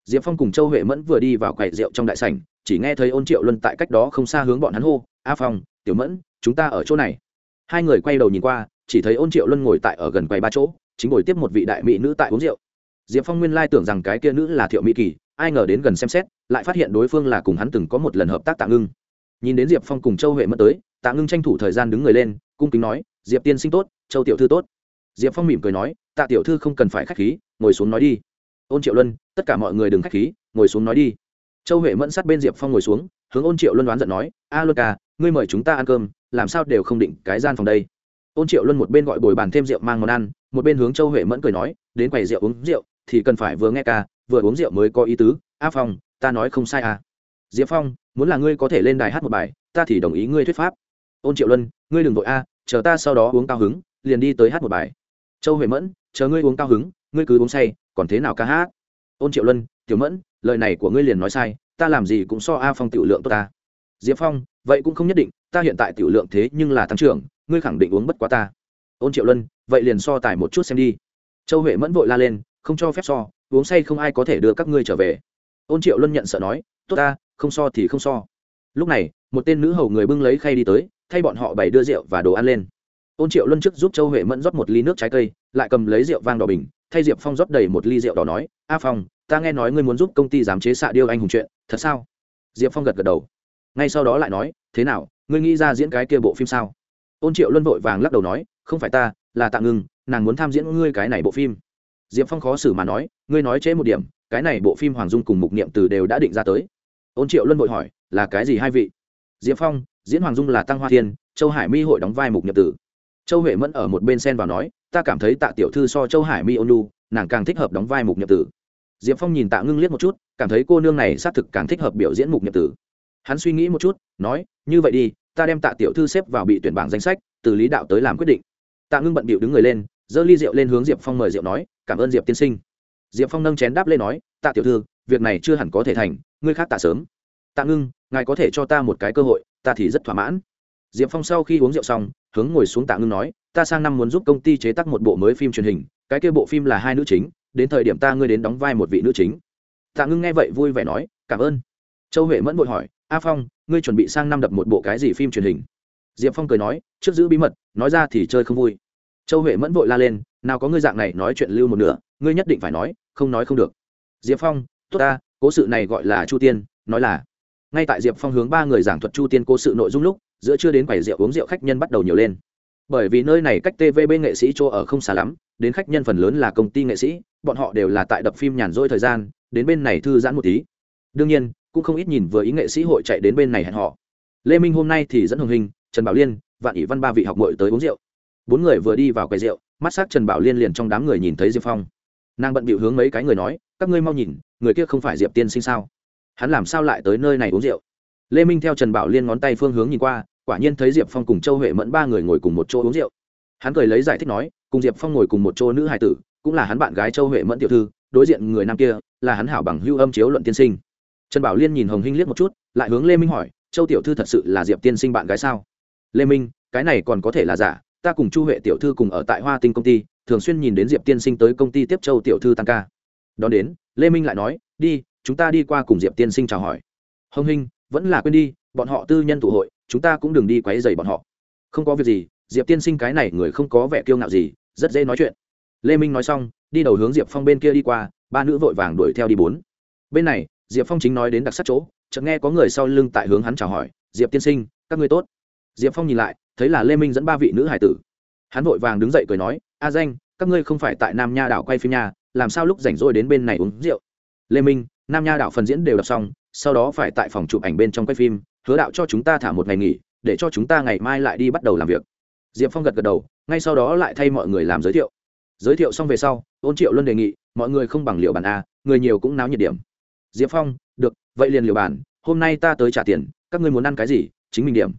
Diệp phong cùng châu huệ mẫn vừa đi vào quầy rượu trong đại sảnh chỉ nghe thấy ôn triệu luân tại cách đó không xa hướng bọn hắn hô, a phong, tiểu mẫn, chúng ta ở chỗ này. Hai người quay đầu nhìn qua, chỉ thấy ôn triệu luân ngồi tại ở gần quầy ba chỗ, chính ngồi tiếp một vị đại mỹ nữ tại uống rượu. Diệp phong nguyên lai tưởng rằng cái kia nữ là thiệu mỹ kỳ, ai ngờ đến gần xem xét, lại phát hiện đối phương là cùng hắn từng có một lần hợp tác tạ ngưng. Nhìn đến diệp phong cùng châu huệ mất tới, tạ ngưng tranh thủ thời gian đứng người lên, cung kính nói, diệp tiên sinh tốt, châu tiểu thư tốt. Diệp phong mỉm cười nói, tạ tiểu thư không cần phải k h á c h khí, ngồi xuống nói đi. Ôn triệu luân, tất cả mọi người đừng k h á c h khí, ngồi xuống nói đi châu huệ mẫn sát bên diệp phong ngồi xuống, hướng ôn triệu luân đoán giận nói, a luân ca, ngươi mời chúng ta ăn cơm, làm sao đều không định cái gian phòng đây? Ôn triệu luân một bên gọi bồi bàn thêm rượu mang món ăn, một bên hướng châu huệ mẫn cười nói, đến quầy rượu uống rượu, thì cần phải vừa nghe ca, vừa uống rượu mới có ý tứ. A phong, ta nói không sai à. Diệp phong, muốn là ngươi có thể lên đài hát một bài, ta thì đồng ý ngươi thuyết pháp. Ôn triệu luân, ngươi đừng vội a, chờ ta sau đó uống cao hứng, liền đi tới hát một bài. Châu huệ mẫn, chờ ngươi uống cao hứng, ngươi cứ uống say, còn thế nào ca hát? Ôn triệu luân, tiểu mẫn lời này của ngươi liền nói sai, ta làm gì cũng so a phong tiểu lượng tốt ta. Diệp phong, vậy cũng không nhất định, ta hiện tại tiểu lượng thế nhưng là tăng trưởng, ngươi khẳng định uống bất quá ta. Ôn triệu luân, vậy liền so tài một chút xem đi. Châu huệ mẫn vội la lên, không cho phép so, uống say không ai có thể đưa các ngươi trở về. Ôn triệu luân nhận sợ nói, tốt ta, không so thì không so. Lúc này, một tên nữ hầu người bưng lấy khay đi tới, thay bọn họ bày đưa rượu và đồ ăn lên. Ôn triệu luân trước giúp châu huệ mẫn rót một ly nước trái cây, lại cầm lấy rượu vang đỏ bình, thay diệp phong rót đầy một ly rượu đỏ nói, a phong ta nghe nói ngươi muốn giúp công ty giám chế xạ điêu anh hùng chuyện, thật sao? Diệp phong gật gật đầu. Ngay sau đó lại nói, thế nào, ngươi nghĩ ra diễn cái kia bộ phim sao? Ôn triệu luân vội vàng lắc đầu nói, không phải ta, là tạ ngưng, nàng muốn tham diễn ngươi cái này bộ phim. Diệp phong khó xử mà nói, ngươi nói chế một điểm, cái này bộ phim hoàng dung cùng mục niệm từ đều đã định ra tới. Ôn triệu luân vội hỏi, là cái gì hai vị? Diệp phong, diễn hoàng dung là tăng hoa thiên, châu hải mi hội đóng vai mục niệm tử châu huệ mẫn ở một bên sen vào nói, ta cảm thấy tạ tiểu thư so châu hải mi ônu nàng càng thích hợp đóng vai mục nhập tử diệp phong nhìn tạ ngưng liếc một chút, cảm thấy cô nương này xác thực càng thích hợp biểu diễn mục nhập tử. Hắn suy nghĩ một chút, nói, như vậy đi, ta đem tạ tiểu thư xếp vào bị tuyển bảng danh sách, từ lý đạo tới làm quyết định. Tạ ngưng bận bịu đứng người lên, giơ ly rượu lên hướng diệp phong mời rượu nói, cảm ơn diệp tiên sinh. Diệp phong nâng chén đáp lên nói, tạ tiểu thư, việc này chưa hẳn có thể thành, ngươi khác tạ sớm. Tạ ngưng, ngài có thể cho ta một cái cơ hội, ta thì rất thỏa mãn. Diệp phong sau khi uống rượu xong, hướng ngồi xuống tạ ngưng nói, ta sang năm muốn giúp công ty chế tác một bộ mới phim truyền hình, cái kia bộ phim là hai nữ chính đến thời điểm ta ngươi đến đóng vai một vị nữ chính. Tạ ngưng nghe vậy vui vẻ nói, cảm ơn. Châu huệ mẫn vội hỏi, a phong, ngươi chuẩn bị sang năm đập một bộ cái gì phim truyền hình? Diệp phong cười nói, trước giữ bí mật, nói ra thì chơi không vui. Châu huệ mẫn vội la lên, nào có ngươi dạng này nói chuyện lưu một nửa, ngươi nhất định phải nói, không nói không được. Diệp phong, tốt ta, cố sự này gọi là chu tiên, nói là. Ngay tại diệp phong hướng ba người giảng thuật chu tiên cố sự nội dung lúc, giữa chưa đến quầy rượu uống rượu khách nhân bắt đầu nhiều lên. Bởi vì nơi này cách tvb nghệ sĩ chỗ ở không xa lắm đến khách nhân phần lớn là công ty nghệ sĩ, bọn họ đều là tại đập phim nhàn rỗi thời gian, đến bên này thư giãn một tí. Đương nhiên, cũng không ít nhìn vừa ý nghệ sĩ hội chạy đến bên này hẹn họ. Lê minh hôm nay thì dẫn hồng hình, trần bảo liên, vạn ỷ văn ba vị học mội tới uống rượu. Bốn người vừa đi vào quầy rượu, mắt s á c trần bảo liên liền trong đám người nhìn thấy diệp phong. Nàng bận bịu hướng mấy cái người nói, các ngươi mau nhìn, người kia không phải diệp tiên sinh sao? Hắn làm sao lại tới nơi này uống rượu? Lê minh theo trần bảo liên ngón tay phương hướng nhìn qua, quả nhiên thấy diệp phong cùng châu huệ mẫn ba người ngồi cùng một chỗ uống rượu. Hắn cười lấy giải thích nói cùng diệp phong ngồi cùng một chỗ nữ hài tử, cũng là hắn bạn gái châu huệ mẫn tiểu thư, đối diện người nam kia là hắn hảo bằng hưu âm chiếu luận tiên sinh. Trần bảo liên nhìn hồng hinh liếc một chút, lại hướng lê minh hỏi, châu tiểu thư thật sự là diệp tiên sinh bạn gái sao? Lê minh, cái này còn có thể là giả, ta cùng chu huệ tiểu thư cùng ở tại hoa tinh công ty, thường xuyên nhìn đến diệp tiên sinh tới công ty tiếp châu tiểu thư tăng ca. Đón đến, lê minh lại nói, đi, chúng ta đi qua cùng diệp tiên sinh chào hỏi. Hồng hinh, vẫn là quên đi, bọn họ tư nhân tụ hội, chúng ta cũng đừng đi quấy dày bọn họ. Không có việc gì diệp tiên sinh cái này người không có vẻ kiêu ngạo gì, rất dễ nói chuyện. Lê minh nói xong, đi đầu hướng diệp phong bên kia đi qua, ba nữ vội vàng đuổi theo đi bốn. Bên này, diệp phong chính nói đến đặc sắc chỗ, chợt nghe có người sau lưng tại hướng hắn chào hỏi, diệp tiên sinh, các ngươi tốt. Diệp phong nhìn lại, thấy là lê minh dẫn ba vị nữ hải tử. Hắn vội vàng đứng dậy cười nói, a danh, các ngươi không phải tại nam nha đảo quay phim nhà, làm sao lúc rảnh rỗi đến bên này uống rượu? Lê minh, nam nha đảo phần diễn đều đọc xong, sau đó phải tại phòng chụp ảnh bên trong quay phim, hứa đạo cho chúng ta thả một ngày nghỉ, để cho chúng ta ngày mai lại đi bắt đầu làm việc diệp phong gật gật đầu, ngay sau đó lại thay mọi người làm giới thiệu. Giới thiệu xong về sau, ôn triệu luân đề nghị, mọi người không bằng liệu bàn a, người nhiều cũng náo nhiệt điểm. Diệp phong, được, vậy liền liệu bàn hôm nay ta tới trả tiền, các ngươi muốn ăn cái gì, chính mình điểm.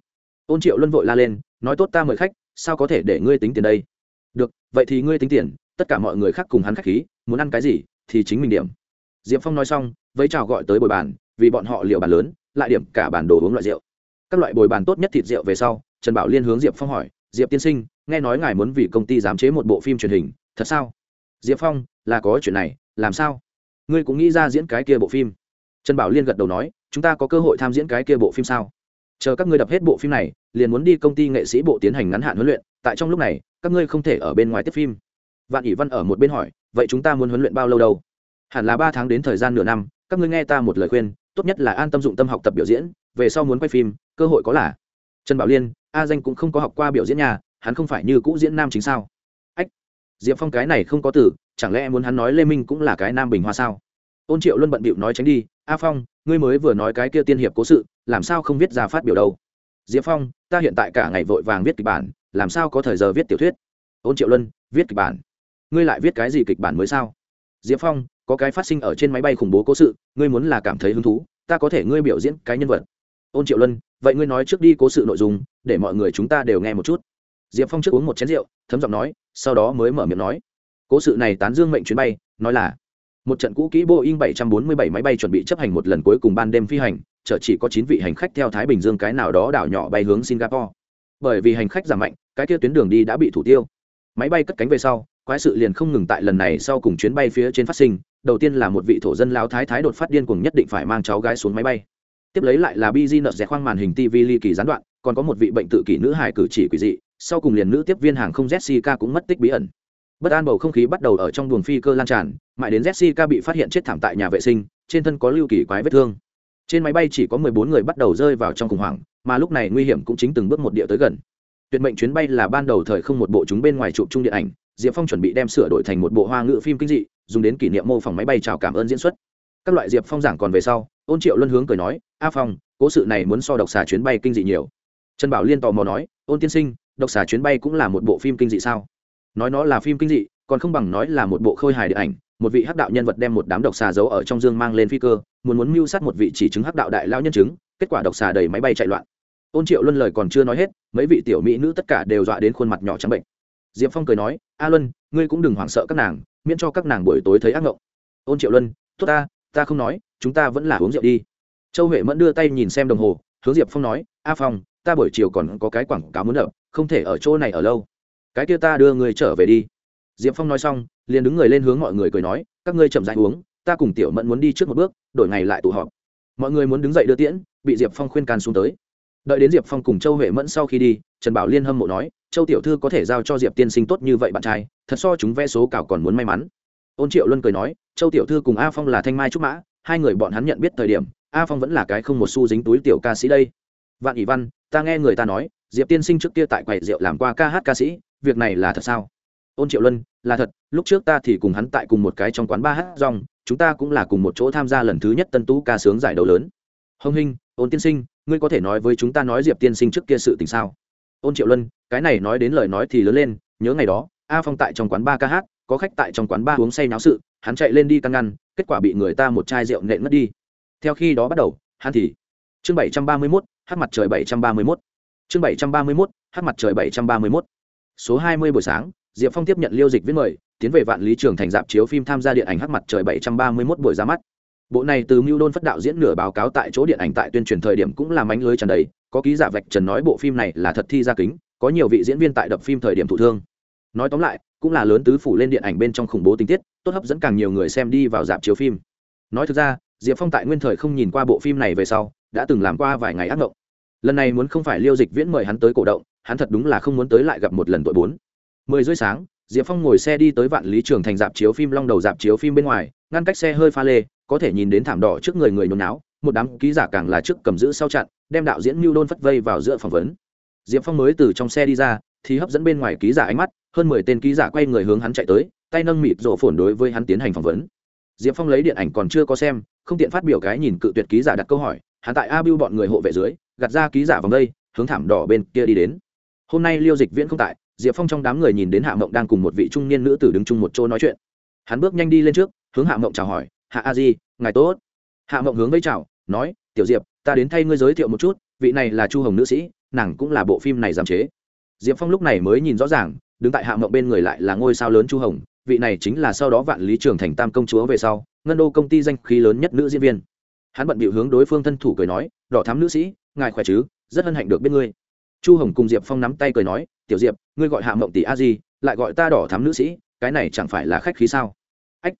Ôn triệu luân vội la lên, nói tốt ta mời khách, sao có thể để ngươi tính tiền đây? Được, vậy thì ngươi tính tiền, tất cả mọi người khác cùng hắn khách khí, muốn ăn cái gì, thì chính mình điểm. Diệp phong nói xong, vẫy chào gọi tới bồi bàn, vì bọn họ liều bàn lớn, lại điểm cả bàn đồ uống loại rượu. Các loại bồi bàn tốt nhất thịt rượu về sau, trần bảo liên hướng diệp phong hỏi diệp tiên sinh, nghe nói ngài muốn vì công ty giám chế một bộ phim truyền hình, thật sao? Diệp phong, là có chuyện này, làm sao? Ngươi cũng nghĩ ra diễn cái kia bộ phim. Trần bảo liên gật đầu nói, chúng ta có cơ hội tham diễn cái kia bộ phim sao? Chờ các ngươi đập hết bộ phim này, liền muốn đi công ty nghệ sĩ bộ tiến hành ngắn hạn huấn luyện, tại trong lúc này, các ngươi không thể ở bên ngoài tiếp phim. Vạn ỷ văn ở một bên hỏi, vậy chúng ta muốn huấn luyện bao lâu đâu? Hẳn là ba tháng đến thời gian nửa năm, các ngươi nghe ta một lời khuyên, tốt nhất là an tâm dụng tâm học tập biểu diễn, về sau muốn quay phim, cơ hội có là. Trần bảo liên a danh cũng không có học qua biểu diễn nhà, hắn không phải như cũ diễn nam chính sao? Ách, diệp phong cái này không có từ, chẳng lẽ muốn hắn nói lê minh cũng là cái nam bình hoa sao? Ôn triệu luân bận bịu nói tránh đi, a phong, ngươi mới vừa nói cái kia tiên hiệp cố sự, làm sao không viết ra phát biểu đâu? Diệp phong, ta hiện tại cả ngày vội vàng viết kịch bản, làm sao có thời giờ viết tiểu thuyết? Ôn triệu luân, viết kịch bản? Ngươi lại viết cái gì kịch bản mới sao? Diệp phong, có cái phát sinh ở trên máy bay khủng bố cố sự, ngươi muốn là cảm thấy hứng thú, ta có thể ngươi biểu diễn cái nhân vật. Ôn triệu luân vậy ngươi nói trước đi cố sự nội dung, để mọi người chúng ta đều nghe một chút. Diệp phong trước uống một chén rượu, thấm giọng nói, sau đó mới mở miệng nói. Cố sự này tán dương mệnh chuyến bay, nói là, một trận cũ kỹ boeing 747 máy bay chuẩn bị chấp hành một lần cuối cùng ban đêm phi hành chở chỉ có chín vị hành khách theo thái bình dương cái nào đó đảo nhỏ bay hướng singapore. Bởi vì hành khách giảm mạnh, cái kia tuyến đường đi đã bị thủ tiêu. Máy bay cất cánh về sau, quái sự liền không ngừng tại lần này sau cùng chuyến bay phía trên phát sinh, đầu tiên là một vị thổ dân lao thái thái đột phát điên cùng nhất định phải mang cháu gái xuống máy bay tiếp lấy lại là bz nợ rẻ khoang màn hình tv ly kỳ gián đoạn, còn có một vị bệnh tự kỷ nữ hải cử chỉ quỷ dị, sau cùng liền nữ tiếp viên hàng không jessica cũng mất tích bí ẩn. Bất an bầu không khí bắt đầu ở trong buồng phi cơ lan tràn, mãi đến jessica bị phát hiện chết thảm tại nhà vệ sinh, trên thân có lưu kỳ quái vết thương. Trên máy bay chỉ có mười bốn người bắt đầu rơi vào trong khủng hoảng, mà lúc này nguy hiểm cũng chính từng bước một địa tới gần. Tuyệt mệnh chuyến bay là ban đầu thời không một bộ chúng bên ngoài chụp chung điện ảnh, diệp phong chuẩn bị đem sửa đổi thành một bộ hoa ngữ phim kinh dị, dùng đến kỷ niệm mô phỏng máy bay chào cảm ơn diễn xuất các loại diệp phong giảng còn về sau, ôn triệu luân hướng cười nói, a phong, cố sự này muốn so độc xà chuyến bay kinh dị nhiều. Trần bảo liên tò mò nói, ôn tiên sinh, độc xà chuyến bay cũng là một bộ phim kinh dị sao? Nói nó là phim kinh dị, còn không bằng nói là một bộ khôi hài điện ảnh, một vị hắc đạo nhân vật đem một đám độc xà giấu ở trong dương mang lên phi cơ, muốn muốn mưu sát một vị chỉ chứng hắc đạo đại lao nhân chứng, kết quả độc xà đầy máy bay chạy loạn. Ôn triệu luân lời còn chưa nói hết, mấy vị tiểu mỹ nữ tất cả đều dọa đến khuôn mặt nhỏ trắng bệnh. Diệp phong cười nói, a luân, ngươi cũng đừng hoảng sợ các nàng, miễn cho các nàng buổi tối thấy ác ngộng. Ôn triệu luân, tốt ta ta không nói, chúng ta vẫn là uống rượu đi. Châu huệ mẫn đưa tay nhìn xem đồng hồ, hướng diệp phong nói, a phong, ta buổi chiều còn có cái quảng cáo muốn đập, không thể ở chỗ này ở lâu. Cái kia ta đưa người trở về đi. Diệp phong nói xong, liền đứng người lên hướng mọi người cười nói, các ngươi chậm dãi uống, ta cùng tiểu mẫn muốn đi trước một bước, đổi ngày lại tụ họp. Mọi người muốn đứng dậy đưa tiễn, bị diệp phong khuyên can xuống tới. Đợi đến diệp phong cùng châu huệ mẫn sau khi đi, trần bảo liên hâm mộ nói, châu tiểu thư có thể giao cho diệp tiên sinh tốt như vậy bạn trai, thật so chúng vẽ số cảo còn muốn may mắn ôn triệu luân cười nói, châu tiểu thư cùng a phong là thanh mai trúc mã, hai người bọn hắn nhận biết thời điểm, a phong vẫn là cái không một xu dính túi tiểu ca sĩ đây. Vạn ỷ văn, ta nghe người ta nói, diệp tiên sinh trước kia tại quầy rượu làm qua ca hát ca sĩ, việc này là thật sao? Ôn triệu luân, là thật, lúc trước ta thì cùng hắn tại cùng một cái trong quán ba hát rong, chúng ta cũng là cùng một chỗ tham gia lần thứ nhất tân tú ca sướng giải đấu lớn. Hồng hinh, ôn tiên sinh, ngươi có thể nói với chúng ta nói diệp tiên sinh trước kia sự tình sao? Ôn triệu luân, cái này nói đến lời nói thì lớn lên, nhớ ngày đó, a phong tại trong quán ba ca hát có khách tại trong quán ba uống say náo sự, hắn chạy lên đi căn ngăn, kết quả bị người ta một chai rượu nện mất đi. Theo khi đó bắt đầu, hắn thì chương bảy trăm ba mươi mốt, hát mặt trời bảy trăm ba mươi mốt. Chương bảy trăm ba mươi mốt, hát mặt trời bảy trăm ba mươi mốt. Số hai mươi buổi sáng, diệp phong tiếp nhận liêu dịch viết mời, tiến về vạn lý trường thành dạp chiếu phim tham gia điện ảnh hát mặt trời bảy trăm ba mươi mốt buổi ra mắt. Bộ này từ mưu đôn phất đạo diễn nửa báo cáo tại chỗ điện ảnh tại tuyên truyền thời điểm cũng làm ánh lưới trần đầy, có ký giả vạch trần nói bộ phim này là thật thi ra kính, có nhiều vị diễn viên tại đập phim thời điểm thụ thương. Nói tóm lại cũng là lớn tứ phủ lên điện ảnh bên trong khủng bố tình tiết, tốt hấp dẫn càng nhiều người xem đi vào dạp chiếu phim. Nói thực ra, diệp phong tại nguyên thời không nhìn qua bộ phim này về sau, đã từng làm qua vài ngày ác mộng. Lần này muốn không phải liêu dịch viễn mời hắn tới cổ động, hắn thật đúng là không muốn tới lại gặp một lần tội bốn. Mười rưỡi sáng, diệp phong ngồi xe đi tới vạn lý trường thành dạp chiếu phim long đầu dạp chiếu phim bên ngoài, ngăn cách xe hơi pha lê, có thể nhìn đến thảm đỏ trước người người nôn náo một đám ký giả càng là trước cầm giữ sau chặn, đem đạo diễn mưu đôn phất vây vào giữa phỏng vấn. Diệp phong mới từ trong xe đi ra, thì hấp dẫn bên ngoài ký giả ánh mắt hơn mười tên ký giả quay người hướng hắn chạy tới, tay nâng mịt rổ phồn đối với hắn tiến hành phỏng vấn. Diệp phong lấy điện ảnh còn chưa có xem, không tiện phát biểu cái nhìn cự tuyệt ký giả đặt câu hỏi, hắn tại a bưu bọn người hộ vệ dưới, gạt ra ký giả vòng đây, hướng thảm đỏ bên kia đi đến. Hôm nay liêu dịch viễn không tại, diệp phong trong đám người nhìn đến hạ mộng đang cùng một vị trung niên nữ tử đứng chung một chỗ nói chuyện. Hắn bước nhanh đi lên trước, hướng hạ mộng chào hỏi, hạ a di, ngài tốt. Hạ mộng hướng với chào, nói, tiểu diệp, ta đến thay ngươi giới thiệu một chút, vị này là chu hồng nữ sĩ, nàng cũng là bộ phim này giám chế. Diệp phong lúc này mới nhìn rõ ràng đứng tại hạ mộng bên người lại là ngôi sao lớn chu hồng, vị này chính là sau đó vạn lý trường thành tam công chúa về sau, ngân đô công ty danh khí lớn nhất nữ diễn viên. Hắn bận bịu hướng đối phương thân thủ cười nói, đỏ thám nữ sĩ, ngài khỏe chứ? Rất hân hạnh được biết ngươi. Chu hồng cùng diệp phong nắm tay cười nói, tiểu diệp, ngươi gọi hạ mộng tỷ a di, lại gọi ta đỏ thám nữ sĩ, cái này chẳng phải là khách khí sao? Ách.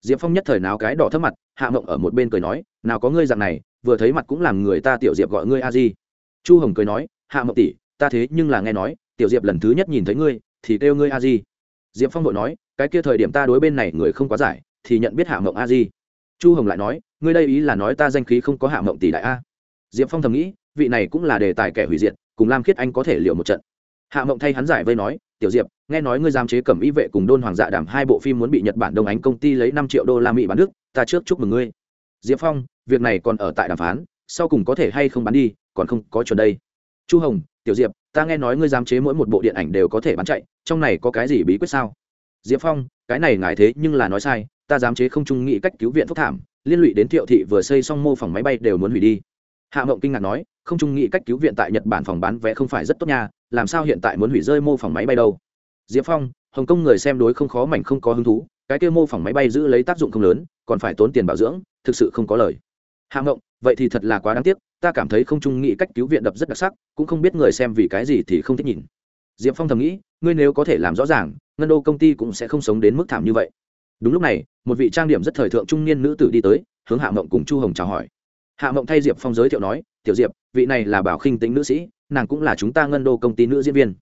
Diệp phong nhất thời nào cái đỏ thấp mặt, hạ mộng ở một bên cười nói, nào có ngươi dạng này, vừa thấy mặt cũng làm người ta tiểu diệp gọi ngươi a di. Chu hồng cười nói, hạ mộng tỷ, ta thế nhưng là nghe nói, tiểu diệp lần thứ nhất nhìn thấy ngươi thì kêu ngươi a di. Diệp phong vội nói cái kia thời điểm ta đối bên này người không quá giải thì nhận biết hạ mộng a di. Chu hồng lại nói ngươi đây ý là nói ta danh khí không có hạ mộng tỷ đại a. Diệp phong thầm nghĩ vị này cũng là đề tài kẻ hủy diệt cùng lam khiết anh có thể liệu một trận. Hạ mộng thay hắn giải vây nói tiểu diệp nghe nói ngươi giam chế cẩm y vệ cùng đôn hoàng dạ đảm hai bộ phim muốn bị nhật bản đông ánh công ty lấy năm triệu đô la mỹ bán nước, ta trước chúc mừng ngươi. Diệp phong việc này còn ở tại đàm phán sau cùng có thể hay không bán đi còn không có chuẩn đây. Chu hồng tiểu diệp ta nghe nói ngươi giám chế mỗi một bộ điện ảnh đều có thể bán chạy, trong này có cái gì bí quyết sao? Diệp phong, cái này ngại thế nhưng là nói sai, ta giám chế không trung nghĩ cách cứu viện phúc thảm, liên lụy đến thiệu thị vừa xây xong mô phòng máy bay đều muốn hủy đi. Hạ mộng kinh ngạc nói, không trung nghĩ cách cứu viện tại nhật bản phòng bán vé không phải rất tốt nha, làm sao hiện tại muốn hủy rơi mô phòng máy bay đâu? Diệp phong, hồng kông người xem đối không khó mảnh không có hứng thú, cái kia mô phỏng máy bay giữ lấy tác dụng không lớn, còn phải tốn tiền bảo dưỡng, thực sự không có lời. Hạ mộng, vậy thì thật là quá đáng tiếc ta cảm thấy không trung nghĩ cách cứu viện đập rất đặc sắc, cũng không biết người xem vì cái gì thì không thích nhìn. Diệp phong thầm nghĩ, ngươi nếu có thể làm rõ ràng, ngân đô công ty cũng sẽ không sống đến mức thảm như vậy. Đúng lúc này, một vị trang điểm rất thời thượng trung niên nữ tử đi tới, hướng hạ mộng cùng chu hồng chào hỏi. Hạ mộng thay diệp phong giới thiệu nói, tiểu diệp, vị này là bảo khinh tính nữ sĩ, nàng cũng là chúng ta ngân đô công ty nữ diễn viên.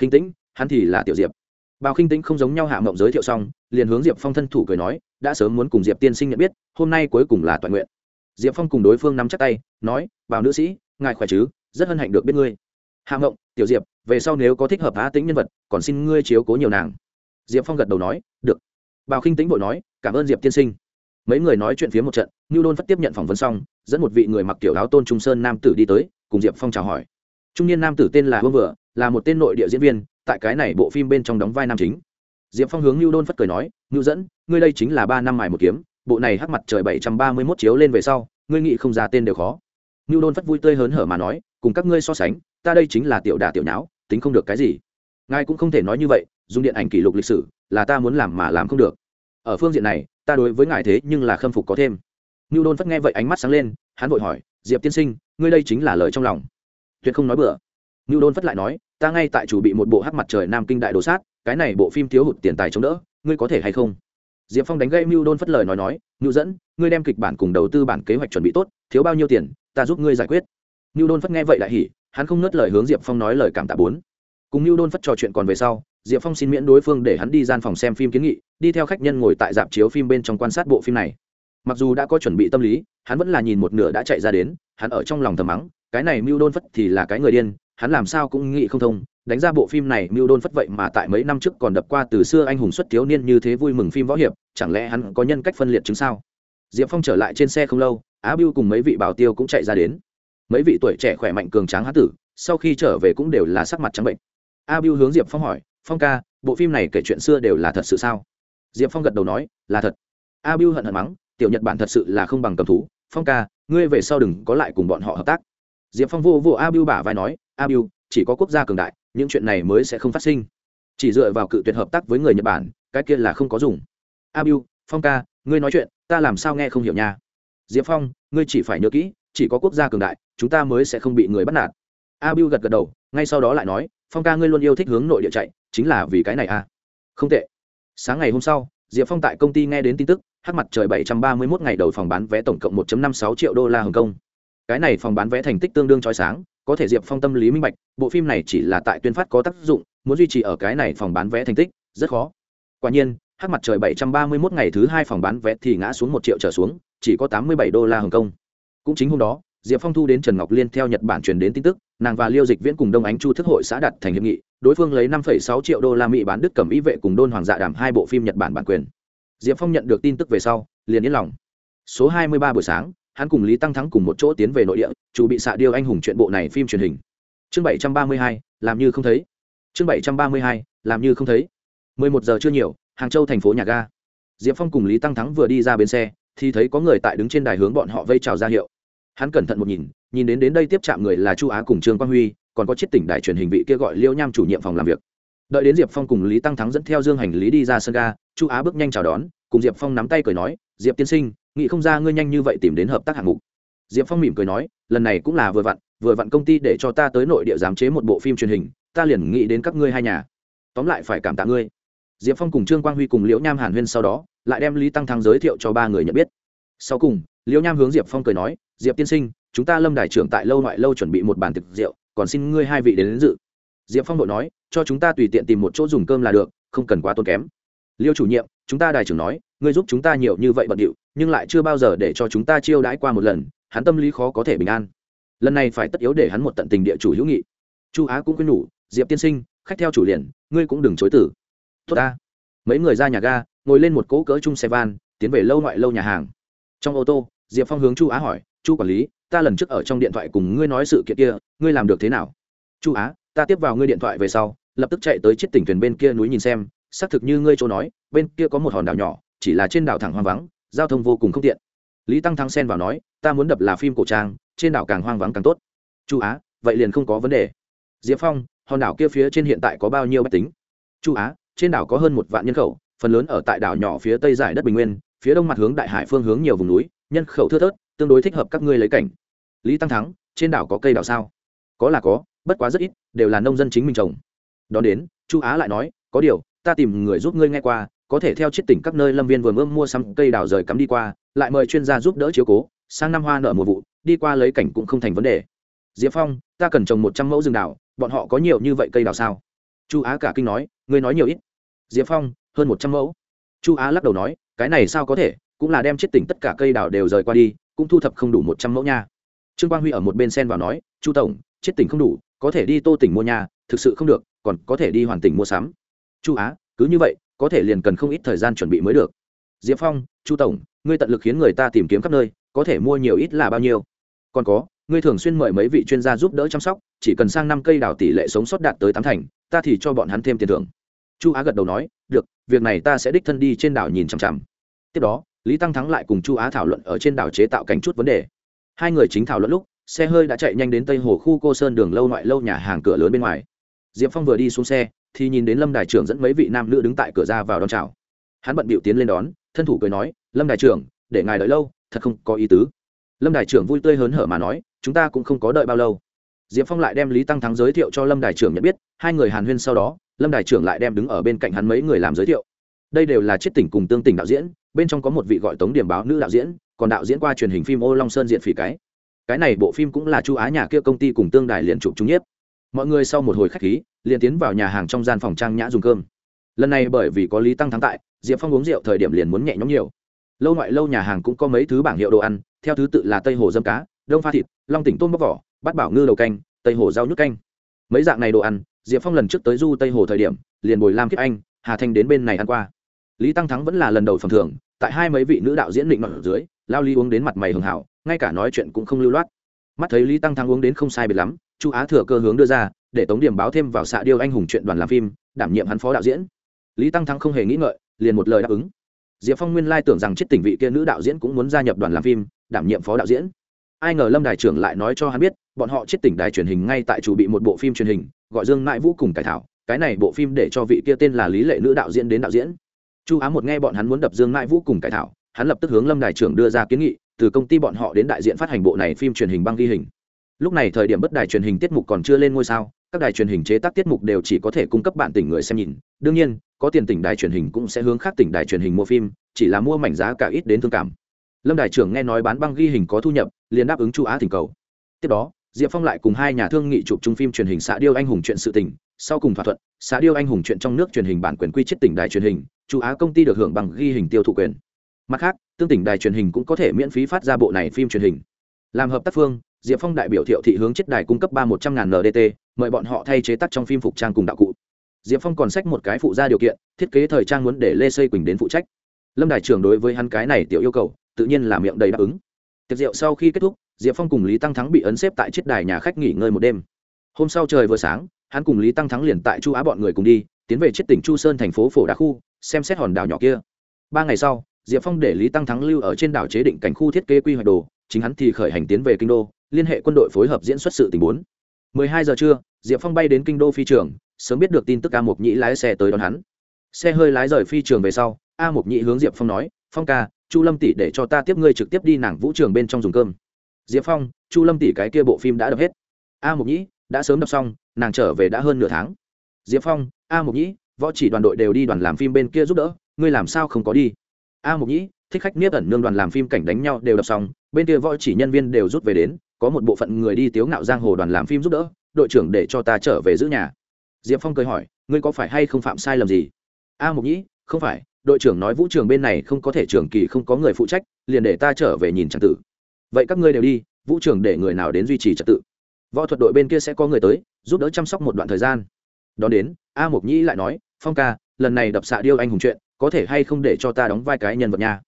Khinh tĩnh? Hắn thì là tiểu diệp. Bảo khinh tĩnh không giống nhau hạ mộng giới thiệu xong, liền hướng diệp phong thân thủ cười nói, đã sớm muốn cùng diệp tiên sinh nhận biết, hôm nay cuối cùng là toàn nguyện diệp phong cùng đối phương nắm chắc tay, nói, bảo nữ sĩ, ngài khỏe chứ? Rất hân hạnh được biết ngươi. Hạ mộng tiểu diệp, về sau nếu có thích hợp á tính nhân vật, còn xin ngươi chiếu cố nhiều nàng. Diệp phong gật đầu nói, được. Bảo khinh tính vội nói, cảm ơn diệp tiên sinh. Mấy người nói chuyện phía một trận như đôn phất tiếp nhận phỏng vấn xong, dẫn một vị người mặc kiểu áo tôn trung sơn nam tử đi tới, cùng diệp phong chào hỏi. Trung niên nam tử tên là vương vừa, là một tên nội địa diễn viên, tại cái này bộ phim bên trong đóng vai nam chính. Diệp phong hướng như đôn phất cười nói ngưu dẫn, ngươi đây chính là ba năm mài một kiếm bộ này hắc mặt trời bảy trăm ba mươi mốt chiếu lên về sau, ngươi nghĩ không ra tên đều khó. Nưu đôn phất vui tươi hớn hở mà nói, cùng các ngươi so sánh, ta đây chính là tiểu đả tiểu nháo, tính không được cái gì. Ngài cũng không thể nói như vậy, dùng điện ảnh kỷ lục lịch sử, là ta muốn làm mà làm không được. Ở phương diện này, ta đối với ngài thế nhưng là khâm phục có thêm. Nưu đôn phất nghe vậy ánh mắt sáng lên, hắn vội hỏi, diệp tiên sinh, ngươi đây chính là lời trong lòng. Tuyệt không nói bừa. Nưu đôn phất lại nói, ta ngay tại chủ bị một bộ hắc mặt trời nam kinh đại đồ sát, cái này bộ phim thiếu hụt tiền tài chống đỡ, ngươi có thể hay không? Diệp phong đánh gây mưu đôn phất lời nói nói ngưu dẫn, ngươi đem kịch bản cùng đầu tư bản kế hoạch chuẩn bị tốt, thiếu bao nhiêu tiền, ta giúp ngươi giải quyết. Mưu đôn phất nghe vậy lại hỉ, hắn không ngớt lời hướng diệp phong nói lời cảm tạ bốn. Cùng mưu đôn phất trò chuyện còn về sau, diệp phong xin miễn đối phương để hắn đi gian phòng xem phim kiến nghị, đi theo khách nhân ngồi tại dạp chiếu phim bên trong quan sát bộ phim này. Mặc dù đã có chuẩn bị tâm lý, hắn vẫn là nhìn một nửa đã chạy ra đến, hắn ở trong lòng thầm mắng, cái này mưu đôn phất thì là cái người điên hắn làm sao cũng nghĩ không thông, đánh ra bộ phim này mưu đôn phất vậy mà tại mấy năm trước còn đập qua từ xưa anh hùng xuất thiếu niên như thế vui mừng phim võ hiệp, chẳng lẽ hắn có nhân cách phân liệt chứng sao? Diệp phong trở lại trên xe không lâu, á bưu cùng mấy vị bảo tiêu cũng chạy ra đến. Mấy vị tuổi trẻ khỏe mạnh cường tráng hán tử, sau khi trở về cũng đều là sắc mặt trắng bệnh. A bưu hướng diệp phong hỏi, phong ca, bộ phim này kể chuyện xưa đều là thật sự sao? Diệp phong gật đầu nói, là thật. A bưu hận hận mắng, tiểu nhật bản thật sự là không bằng cầm thú. Phong ca, ngươi về sau đừng có lại cùng bọn họ hợp tác diệp phong vô vô a biu bả vai nói a biu chỉ có quốc gia cường đại, những chuyện này mới sẽ không phát sinh. Chỉ dựa vào cự tuyệt hợp tác với người nhật bản, cái kia là không có dùng. A biu phong ca, ngươi nói chuyện, ta làm sao nghe không hiểu nha? Diệp phong, ngươi chỉ phải nhớ kỹ, chỉ có quốc gia cường đại, chúng ta mới sẽ không bị người bắt nạt. A biu gật gật đầu, ngay sau đó lại nói, phong ca, ngươi luôn yêu thích hướng nội địa chạy, chính là vì cái này à? Không tệ. Sáng ngày hôm sau, diệp phong tại công ty nghe đến tin tức, hắc mặt trời 731 ngày đầu phòng bán vé tổng cộng 1.56 triệu đô la Hồng Kông. Cái này phòng bán vé thành tích tương đương chói sáng, có thể Diệp Phong tâm lý minh bạch, bộ phim này chỉ là tại tuyên phát có tác dụng, muốn duy trì ở cái này phòng bán vé thành tích, rất khó. Quả nhiên, hát mặt trời 731 ngày thứ hai phòng bán vé thì ngã xuống một triệu trở xuống, chỉ có 87 đô la Hồng Kông. Cũng chính hôm đó, Diệp Phong thu đến Trần Ngọc Liên theo Nhật Bản truyền đến tin tức, nàng và Liêu Dịch Viễn cùng Đông Ánh Chu thức hội xã đặt thành hiệp nghị, đối phương lấy 5,6 triệu đô la Mỹ bán đứt cầm ý vệ cùng Đôn Hoàng Dạ Đàm hai bộ phim Nhật Bản bản quyền diệp phong nhận được tin tức về sau liền yên lòng số 23 buổi sáng hắn cùng lý tăng thắng cùng một chỗ tiến về nội địa chủ bị xạ điêu anh hùng chuyện bộ này phim truyền hình. Chương 732, làm như không thấy. Chương 732, làm như không thấy. 11 giờ chưa nhiều hàng châu thành phố nhà ga. Diệp phong cùng lý tăng thắng vừa đi ra bến xe thì thấy có người tại đứng trên đài hướng bọn họ vây chào ra hiệu. Hắn cẩn thận một nhìn nhìn đến đến đây tiếp chạm người là chu á cùng trương quang huy còn có chiếc tỉnh đài truyền hình vị kia gọi liêu nham chủ nhiệm phòng làm việc. Đợi đến diệp phong cùng lý tăng thắng dẫn theo dương hành lý đi ra sân ga chu á bước nhanh chào đón cùng diệp phong nắm tay cười nói diệp tiên sinh nghĩ không ra ngươi nhanh như vậy tìm đến hợp tác hạng mục. Diệp phong mỉm cười nói lần này cũng là vừa vặn vừa vặn công ty để cho ta tới nội địa giám chế một bộ phim truyền hình ta liền nghĩ đến các ngươi hai nhà. Tóm lại phải cảm tạ ngươi. Diệp phong cùng trương quang huy cùng liễu nham hàn huyên sau đó lại đem lý tăng thắng giới thiệu cho ba người nhận biết. Sau cùng liễu nham hướng diệp phong cười nói diệp tiên sinh chúng ta lâm đại trưởng tại lâu ngoại lâu chuẩn bị một bàn thực rượu còn xin ngươi hai vị đến, đến dự. Diệp phong đội nói cho chúng ta tùy tiện tìm một chỗ dùng cơm là được không cần quá tốn kém liêu chủ nhiệm, chúng ta đài trưởng nói, ngươi giúp chúng ta nhiều như vậy bận điệu, nhưng lại chưa bao giờ để cho chúng ta chiêu đãi qua một lần, hắn tâm lý khó có thể bình an. Lần này phải tất yếu để hắn một tận tình địa chủ hữu nghị. Chu á cũng quyên nhủ, diệp tiên sinh, khách theo chủ liền, ngươi cũng đừng chối tử tốt ta. Mấy người ra nhà ga, ngồi lên một cỗ cỡ chung xe van, tiến về lâu ngoại lâu nhà hàng. Trong ô tô, diệp phong hướng chu á hỏi, chu quản lý, ta lần trước ở trong điện thoại cùng ngươi nói sự kiện kia, ngươi làm được thế nào? Chu á, ta tiếp vào ngươi điện thoại về sau, lập tức chạy tới chiếc tỉnh thuyền bên kia núi nhìn xem xác thực như ngươi chỗ nói, bên kia có một hòn đảo nhỏ, chỉ là trên đảo thẳng hoang vắng, giao thông vô cùng không tiện. Lý tăng thắng xen vào nói, ta muốn đập là phim cổ trang, trên đảo càng hoang vắng càng tốt. Chu á, vậy liền không có vấn đề. Diệp phong, hòn đảo kia phía trên hiện tại có bao nhiêu bách tính? Chu á, trên đảo có hơn một vạn nhân khẩu, phần lớn ở tại đảo nhỏ phía tây giải đất bình nguyên, phía đông mặt hướng đại hải phương hướng nhiều vùng núi, nhân khẩu thưa thớt, tương đối thích hợp các ngươi lấy cảnh. Lý tăng thắng, trên đảo có cây đảo sao? Có là có, bất quá rất ít, đều là nông dân chính mình trồng. Đón đến, chu á lại nói, có điều ta tìm người giúp ngươi nghe qua, có thể theo chiết tỉnh các nơi lâm viên vừa ươm mua sắm cây đào rời cắm đi qua, lại mời chuyên gia giúp đỡ chiếu cố, sang năm hoa nở mùa vụ, đi qua lấy cảnh cũng không thành vấn đề. Diệp phong, ta cần trồng một trăm mẫu rừng đào, bọn họ có nhiều như vậy cây đào sao? Chu á cả kinh nói, ngươi nói nhiều ít. Diệp phong, hơn một trăm mẫu. Chu á lắc đầu nói, cái này sao có thể, cũng là đem chiết tỉnh tất cả cây đào đều rời qua đi, cũng thu thập không đủ một trăm mẫu nha. Trương quang huy ở một bên sen vào nói, chu tổng chiết tỉnh không đủ, có thể đi tô tỉnh mua nhà, thực sự không được, còn có thể đi hoàn tỉnh mua sắm chu á, cứ như vậy, có thể liền cần không ít thời gian chuẩn bị mới được. Diệp phong, chu tổng, ngươi tận lực khiến người ta tìm kiếm khắp nơi, có thể mua nhiều ít là bao nhiêu? Còn có, ngươi thường xuyên mời mấy vị chuyên gia giúp đỡ chăm sóc, chỉ cần sang năm cây đào tỷ lệ sống sót đạt tới tám thành, ta thì cho bọn hắn thêm tiền thưởng. Chu á gật đầu nói, được, việc này ta sẽ đích thân đi trên đảo nhìn chằm chằm. Tiếp đó, lý tăng thắng lại cùng chu á thảo luận ở trên đảo chế tạo cánh chút vấn đề. Hai người chính thảo luận lúc, xe hơi đã chạy nhanh đến tây hồ khu cô sơn đường lâu ngoại lâu nhà hàng cửa lớn bên ngoài. Diệp phong vừa đi xuống xe thì nhìn đến lâm Đại trưởng dẫn mấy vị nam nữ đứng tại cửa ra vào đón chào. Hắn bận bịu tiến lên đón, thân thủ cười nói, lâm Đại trưởng, để ngài đợi lâu, thật không có ý tứ. Lâm Đại trưởng vui tươi hớn hở mà nói, chúng ta cũng không có đợi bao lâu. Diệp phong lại đem lý tăng thắng giới thiệu cho lâm Đại trưởng nhận biết, hai người hàn huyên sau đó, lâm Đại trưởng lại đem đứng ở bên cạnh hắn mấy người làm giới thiệu. Đây đều là chiết tỉnh cùng tương tỉnh đạo diễn, bên trong có một vị gọi tống điểm báo nữ đạo diễn, còn đạo diễn qua truyền hình phim ô long sơn diện phỉ cái. Cái này bộ phim cũng là chu á nhà kia công ty cùng tương đài liền chụp trung nhiếp. Mọi người sau một hồi khách khí liền tiến vào nhà hàng trong gian phòng trang nhã dùng cơm. Lần này bởi vì có lý tăng thắng tại, diệp phong uống rượu thời điểm liền muốn nhẹ nhõm nhiều. Lâu ngoại lâu nhà hàng cũng có mấy thứ bảng hiệu đồ ăn, theo thứ tự là tây hồ dâm cá, đông pha thịt, long tỉnh tôm bóc vỏ, bát bảo ngư đầu canh, tây hồ rau nhút canh. Mấy dạng này đồ ăn, diệp phong lần trước tới du tây hồ thời điểm, liền bồi lam kiếp anh, hà thanh đến bên này ăn qua. Lý tăng thắng vẫn là lần đầu phần thưởng, tại hai mấy vị nữ đạo diễn định mặt ở dưới, lao ly uống đến mặt mày hường hảo, ngay cả nói chuyện cũng không lưu loát. Mắt thấy lý tăng thắng uống đến không sai biệt lắm chu á thừa cơ hướng đưa ra, để tống điểm báo thêm vào xạ điêu anh hùng chuyện đoàn làm phim, đảm nhiệm hắn phó đạo diễn. Lý tăng thắng không hề nghĩ ngợi, liền một lời đáp ứng. Diệp phong nguyên lai tưởng rằng chết tỉnh vị kia nữ đạo diễn cũng muốn gia nhập đoàn làm phim, đảm nhiệm phó đạo diễn. Ai ngờ lâm đài trưởng lại nói cho hắn biết, bọn họ chết tỉnh đài truyền hình ngay tại chủ bị một bộ phim truyền hình, gọi dương mãi vũ cùng cải thảo, cái này bộ phim để cho vị kia tên là lý lệ nữ đạo diễn đến đạo diễn. Chu á một nghe bọn hắn muốn đập dương mãi vũ cùng cải thảo, hắn lập tức hướng lâm đài trưởng đưa ra kiến nghị, từ công ty bọn họ đến đại diện phát hành bộ này phim truyền hình băng ghi hình lúc này thời điểm bất đài truyền hình tiết mục còn chưa lên ngôi sao, các đài truyền hình chế tác tiết mục đều chỉ có thể cung cấp bạn tỉnh người xem nhìn. Đương nhiên, có tiền tỉnh đài truyền hình cũng sẽ hướng khác tỉnh đài truyền hình mua phim, chỉ là mua mảnh giá cả ít đến thương cảm. Lâm đài trưởng nghe nói bán băng ghi hình có thu nhập, liền đáp ứng chu á thỉnh cầu. Tiếp đó, diệp phong lại cùng hai nhà thương nghị chụp chung phim truyền hình xã điêu anh hùng chuyện sự tỉnh sau cùng thỏa thuận, xã điêu anh hùng chuyện trong nước truyền hình bản quyền quy chết tỉnh đài truyền hình, chu á công ty được hưởng bằng ghi hình tiêu thụ quyền. Mặt khác, tương tỉnh đài truyền hình cũng có thể miễn phí phát ra bộ này phim truyền hình. Làm hợp tác phương diệp phong đại biểu thiệu thị hướng chết đài cung cấp ba một trăm ngàn ndt mời bọn họ thay chế tác trong phim phục trang cùng đạo cụ. Diệp phong còn sách một cái phụ ra điều kiện, thiết kế thời trang muốn để lê xây quỳnh đến phụ trách. Lâm đại trưởng đối với hắn cái này tiểu yêu cầu, tự nhiên là miệng đầy đáp ứng. Tiệc rượu sau khi kết thúc, diệp phong cùng lý tăng thắng bị ấn xếp tại chiếc đài nhà khách nghỉ ngơi một đêm. Hôm sau trời vừa sáng, hắn cùng lý tăng thắng liền tại chu á bọn người cùng đi, tiến về chiếc tỉnh chu sơn thành phố phổ đá khu, xem xét hòn đảo nhỏ kia. Ba ngày sau, diệp phong để lý tăng thắng lưu ở trên đảo chế định cảnh khu thiết kế quy hoạch đồ, chính hắn thì khởi hành tiến về kinh đô liên hệ quân đội phối hợp diễn xuất sự tình huống 12 giờ trưa, diệp phong bay đến kinh đô phi trường, sớm biết được tin tức a mục nhĩ lái xe tới đón hắn. Xe hơi lái rời phi trường về sau, a mục nhĩ hướng diệp phong nói, phong ca, chu lâm tỷ để cho ta tiếp ngươi trực tiếp đi nàng vũ trường bên trong dùng cơm. Diệp phong, chu lâm tỷ cái kia bộ phim đã đập hết. A mục nhĩ, đã sớm đập xong, nàng trở về đã hơn nửa tháng. Diệp phong, a mục nhĩ, võ chỉ đoàn đội đều đi đoàn làm phim bên kia giúp đỡ, ngươi làm sao không có đi? A mục nhĩ, thích khách niết ẩn nương đoàn làm phim cảnh đánh nhau đều đập xong bên kia võ chỉ nhân viên đều rút về đến, có một bộ phận người đi tiếu ngạo giang hồ đoàn làm phim giúp đỡ, đội trưởng để cho ta trở về giữ nhà. Diệp phong cười hỏi, ngươi có phải hay không phạm sai lầm gì? A mục nhĩ, không phải, đội trưởng nói vũ trường bên này không có thể trường kỳ, không có người phụ trách, liền để ta trở về nhìn trật tự. Vậy các ngươi đều đi, vũ trường để người nào đến duy trì trật tự? Võ thuật đội bên kia sẽ có người tới, giúp đỡ chăm sóc một đoạn thời gian. Đón đến, a mục nhĩ lại nói, phong ca, lần này đập xạ điêu anh hùng chuyện, có thể hay không để cho ta đóng vai cái nhân vật nha?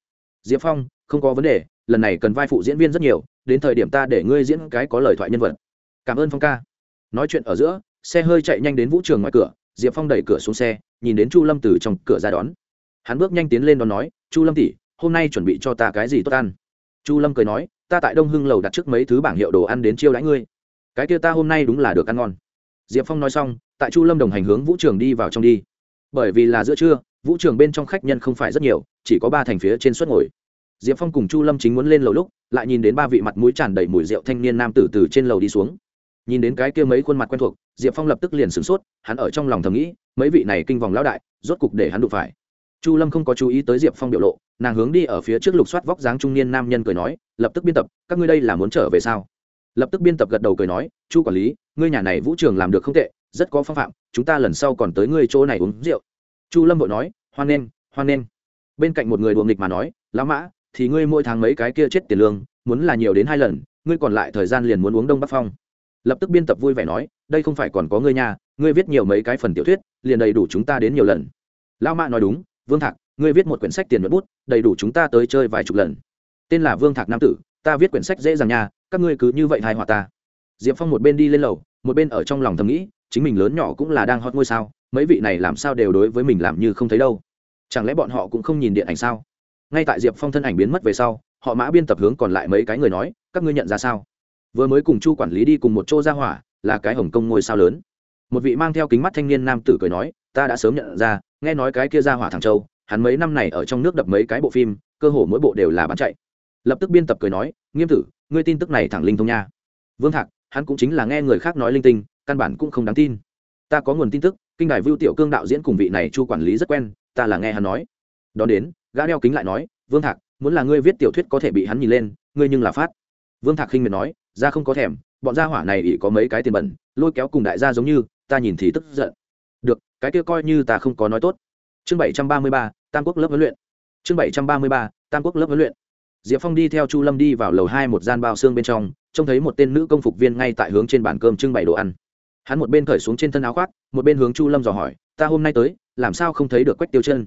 Diệp phong, không có vấn đề lần này cần vai phụ diễn viên rất nhiều, đến thời điểm ta để ngươi diễn cái có lời thoại nhân vật. Cảm ơn phong ca. Nói chuyện ở giữa, xe hơi chạy nhanh đến vũ trường ngoài cửa, diệp phong đẩy cửa xuống xe, nhìn đến chu lâm từ trong cửa ra đón. Hắn bước nhanh tiến lên đón nói, chu lâm tỉ hôm nay chuẩn bị cho ta cái gì tốt ăn? Chu lâm cười nói, ta tại đông hưng lầu đặt trước mấy thứ bảng hiệu đồ ăn đến chiêu đãi ngươi. Cái kia ta hôm nay đúng là được ăn ngon. Diệp phong nói xong, tại chu lâm đồng hành hướng vũ trường đi vào trong đi. Bởi vì là giữa trưa, vũ trường bên trong khách nhân không phải rất nhiều, chỉ có ba thành phía trên suất ngồi diệp phong cùng chu lâm chính muốn lên lầu lúc, lại nhìn đến ba vị mặt mũi tràn đầy mùi rượu thanh niên nam tử từ trên lầu đi xuống. Nhìn đến cái kia mấy khuôn mặt quen thuộc, diệp phong lập tức liền sửng sốt, hắn ở trong lòng thầm nghĩ, mấy vị này kinh vòng lão đại, rốt cục để hắn đụng phải. Chu lâm không có chú ý tới diệp phong biểu lộ, nàng hướng đi ở phía trước lục soát vóc dáng trung niên nam nhân cười nói, lập tức biên tập, các ngươi đây là muốn trở về sao? Lập tức biên tập gật đầu cười nói, chu quản lý, ngươi nhà này vũ trường làm được không tệ, rất có phong phạm, chúng ta lần sau còn tới ngươi chỗ này uống rượu. Chu lâm vội nói, hoan nghênh hoan nghênh. Bên cạnh một người đùa nghịch mà nói, lão mã thì ngươi mỗi tháng mấy cái kia chết tiền lương, muốn là nhiều đến hai lần, ngươi còn lại thời gian liền muốn uống đông bắc phong. Lập tức biên tập vui vẻ nói, đây không phải còn có ngươi nhà ngươi viết nhiều mấy cái phần tiểu thuyết, liền đầy đủ chúng ta đến nhiều lần. Lão mã nói đúng, vương thạc, ngươi viết một quyển sách tiền nhuận bút, đầy đủ chúng ta tới chơi vài chục lần. Tên là vương thạc nam tử, ta viết quyển sách dễ dàng nha, các ngươi cứ như vậy hài hòa ta. Diệp phong một bên đi lên lầu, một bên ở trong lòng thầm nghĩ, chính mình lớn nhỏ cũng là đang hot ngôi sao, mấy vị này làm sao đều đối với mình làm như không thấy đâu. Chẳng lẽ bọn họ cũng không nhìn điện ảnh sao? Ngay tại diệp phong thân ảnh biến mất về sau, họ mã biên tập hướng còn lại mấy cái người nói, các ngươi nhận ra sao? Vừa mới cùng chu quản lý đi cùng một chỗ ra hỏa, là cái hồng kông ngôi sao lớn. Một vị mang theo kính mắt thanh niên nam tử cười nói, ta đã sớm nhận ra, nghe nói cái kia ra hỏa thằng châu, hắn mấy năm này ở trong nước đập mấy cái bộ phim, cơ hồ mỗi bộ đều là bán chạy. Lập tức biên tập cười nói, nghiêm tử, ngươi tin tức này thẳng linh thông nha. Vương thạc, hắn cũng chính là nghe người khác nói linh tinh, căn bản cũng không đáng tin. Ta có nguồn tin tức, kinh đài vưu tiểu cương đạo diễn cùng vị này chu quản lý rất quen, ta là nghe hắn nói. Đón đến gã đeo kính lại nói, vương thạc, muốn là ngươi viết tiểu thuyết có thể bị hắn nhìn lên, ngươi nhưng là phát. Vương thạc khinh miệt nói, ra không có thèm, bọn gia hỏa này ỉ có mấy cái tiền bẩn, lôi kéo cùng đại gia giống như, ta nhìn thì tức giận. Được, cái kia coi như ta không có nói tốt. Chương bảy trăm ba mươi ba, tam quốc lớp huấn luyện. Chương bảy trăm ba mươi ba, tam quốc lớp huấn luyện. Diệp phong đi theo chu lâm đi vào lầu hai một gian bao xương bên trong, trông thấy một tên nữ công phục viên ngay tại hướng trên bàn cơm trưng bày đồ ăn. Hắn một bên cởi xuống trên thân áo khoác, một bên hướng chu lâm dò hỏi, ta hôm nay tới, làm sao không thấy được quách tiêu chân?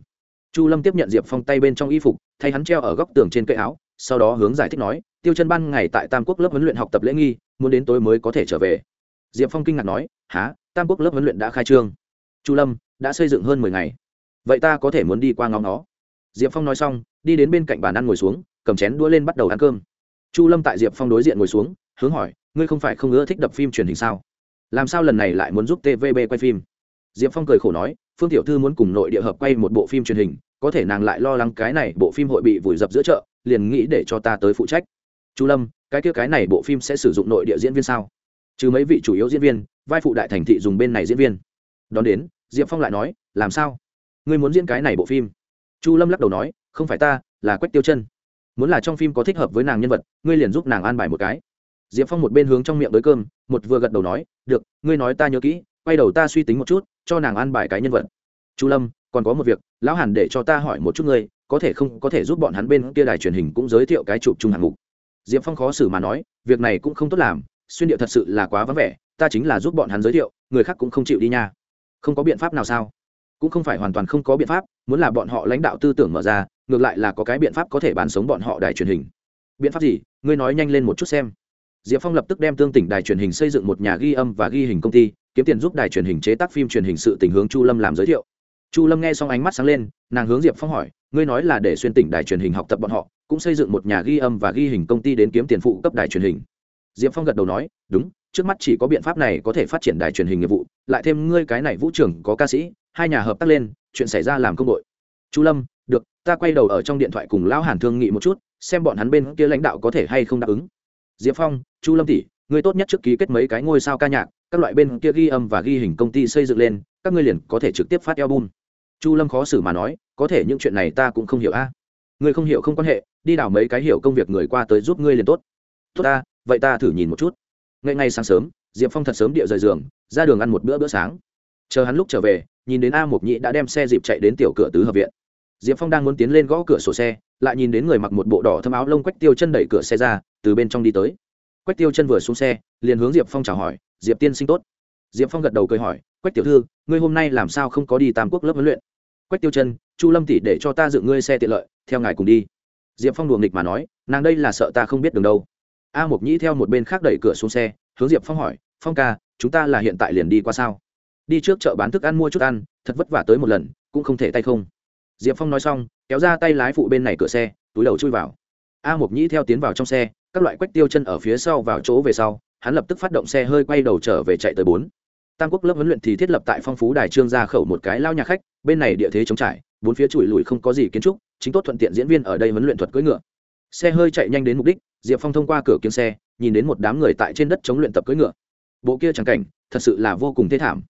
Chu lâm tiếp nhận diệp phong tay bên trong y phục, thay hắn treo ở góc tường trên cây áo, sau đó hướng giải thích nói, tiêu chân ban ngày tại tam quốc lớp huấn luyện học tập lễ nghi, muốn đến tối mới có thể trở về. Diệp phong kinh ngạc nói há tam quốc lớp huấn luyện đã khai trương. Chu lâm, đã xây dựng hơn mười ngày. Vậy ta có thể muốn đi qua ngóng nó. Diệp phong nói xong, đi đến bên cạnh bàn ăn ngồi xuống, cầm chén đũa lên bắt đầu ăn cơm. Chu lâm tại diệp phong đối diện ngồi xuống, hướng hỏi, ngươi không phải không ưa thích đập phim truyền hình sao? Làm sao lần này lại muốn giúp tvb quay phim? Diệp phong cười khổ nói phương tiểu thư muốn cùng nội địa hợp quay một bộ phim truyền hình, có thể nàng lại lo lắng cái này bộ phim hội bị vùi dập giữa chợ, liền nghĩ để cho ta tới phụ trách. Chu lâm, cái kia cái này bộ phim sẽ sử dụng nội địa diễn viên sao? Trừ mấy vị chủ yếu diễn viên, vai phụ đại thành thị dùng bên này diễn viên. Đón đến, diệp phong lại nói, làm sao? Ngươi muốn diễn cái này bộ phim? Chu lâm lắc đầu nói, không phải ta, là quách tiêu chân. Muốn là trong phim có thích hợp với nàng nhân vật, ngươi liền giúp nàng an bài một cái. Diệp phong một bên hướng trong miệng đới cơm, một vừa gật đầu nói, được, ngươi nói ta nhớ kỹ quay đầu ta suy tính một chút, cho nàng an bài cái nhân vật. Chu lâm, còn có một việc, lão hàn để cho ta hỏi một chút ngươi, có thể không, có thể giúp bọn hắn bên kia đài truyền hình cũng giới thiệu cái chụp chung hạng mục. Diệp phong khó xử mà nói, việc này cũng không tốt làm, xuyên điệu thật sự là quá vắng vẻ, ta chính là giúp bọn hắn giới thiệu, người khác cũng không chịu đi nha. Không có biện pháp nào sao? Cũng không phải hoàn toàn không có biện pháp, muốn là bọn họ lãnh đạo tư tưởng mở ra, ngược lại là có cái biện pháp có thể bán sống bọn họ đài truyền hình. Biện pháp gì? Ngươi nói nhanh lên một chút xem. Diệp phong lập tức đem tương tỉnh đài truyền hình xây dựng một nhà ghi âm và ghi hình công ty kiếm tiền giúp đài truyền hình chế tác phim truyền hình sự tình hướng chu lâm làm giới thiệu. Chu lâm nghe xong ánh mắt sáng lên, nàng hướng diệp phong hỏi, ngươi nói là để xuyên tỉnh đài truyền hình học tập bọn họ, cũng xây dựng một nhà ghi âm và ghi hình công ty đến kiếm tiền phụ cấp đài truyền hình. Diệp phong gật đầu nói, đúng, trước mắt chỉ có biện pháp này có thể phát triển đài truyền hình nghiệp vụ, lại thêm ngươi cái này vũ trưởng có ca sĩ, hai nhà hợp tác lên, chuyện xảy ra làm công đội. Chu lâm, được, ta quay đầu ở trong điện thoại cùng lão hàn thương nghị một chút, xem bọn hắn bên kia lãnh đạo có thể hay không đáp ứng. Diệp phong, chu lâm tỷ, ngươi tốt nhất trước ký kết mấy cái ngôi sao ca nhạc các loại bên kia ghi âm và ghi hình công ty xây dựng lên, các ngươi liền có thể trực tiếp phát album. Chu lâm khó xử mà nói, có thể những chuyện này ta cũng không hiểu a. Ngươi không hiểu không quan hệ, đi đảo mấy cái hiểu công việc người qua tới giúp ngươi liền tốt. Tốt ta, vậy ta thử nhìn một chút. Ngay ngay sáng sớm, diệp phong thật sớm địa rời giường, ra đường ăn một bữa bữa sáng. Chờ hắn lúc trở về, nhìn đến a mộc nhĩ đã đem xe dịp chạy đến tiểu cửa tứ hợp viện. Diệp phong đang muốn tiến lên gõ cửa sổ xe, lại nhìn đến người mặc một bộ đỏ thâm áo lông quách tiêu chân đẩy cửa xe ra, từ bên trong đi tới quách tiêu chân vừa xuống xe, liền hướng diệp phong chào hỏi, diệp tiên sinh tốt. Diệp phong gật đầu cười hỏi, quách tiểu thư, ngươi hôm nay làm sao không có đi tam quốc lớp huấn luyện? Quách tiêu chân, chu lâm tỷ để cho ta dựng ngươi xe tiện lợi, theo ngài cùng đi. Diệp phong đùa nghịch mà nói, nàng đây là sợ ta không biết đường đâu. A mộc nhĩ theo một bên khác đẩy cửa xuống xe, hướng diệp phong hỏi, phong ca, chúng ta là hiện tại liền đi qua sao? Đi trước chợ bán thức ăn mua chút ăn, thật vất vả tới một lần, cũng không thể tay không. Diệp phong nói xong, kéo ra tay lái phụ bên này cửa xe, túi đầu chui vào. A mộc nhĩ theo tiến vào trong xe các loại quách tiêu chân ở phía sau vào chỗ về sau, hắn lập tức phát động xe hơi quay đầu trở về chạy tới bốn. Tam quốc lớp huấn luyện thì thiết lập tại phong phú đài trương ra khẩu một cái lao nhà khách, bên này địa thế chống trải, bốn phía chùi lùi không có gì kiến trúc, chính tốt thuận tiện diễn viên ở đây huấn luyện thuật cưỡi ngựa. Xe hơi chạy nhanh đến mục đích, diệp phong thông qua cửa kiếm xe, nhìn đến một đám người tại trên đất chống luyện tập cưỡi ngựa. Bộ kia chẳng cảnh, thật sự là vô cùng thê thảm.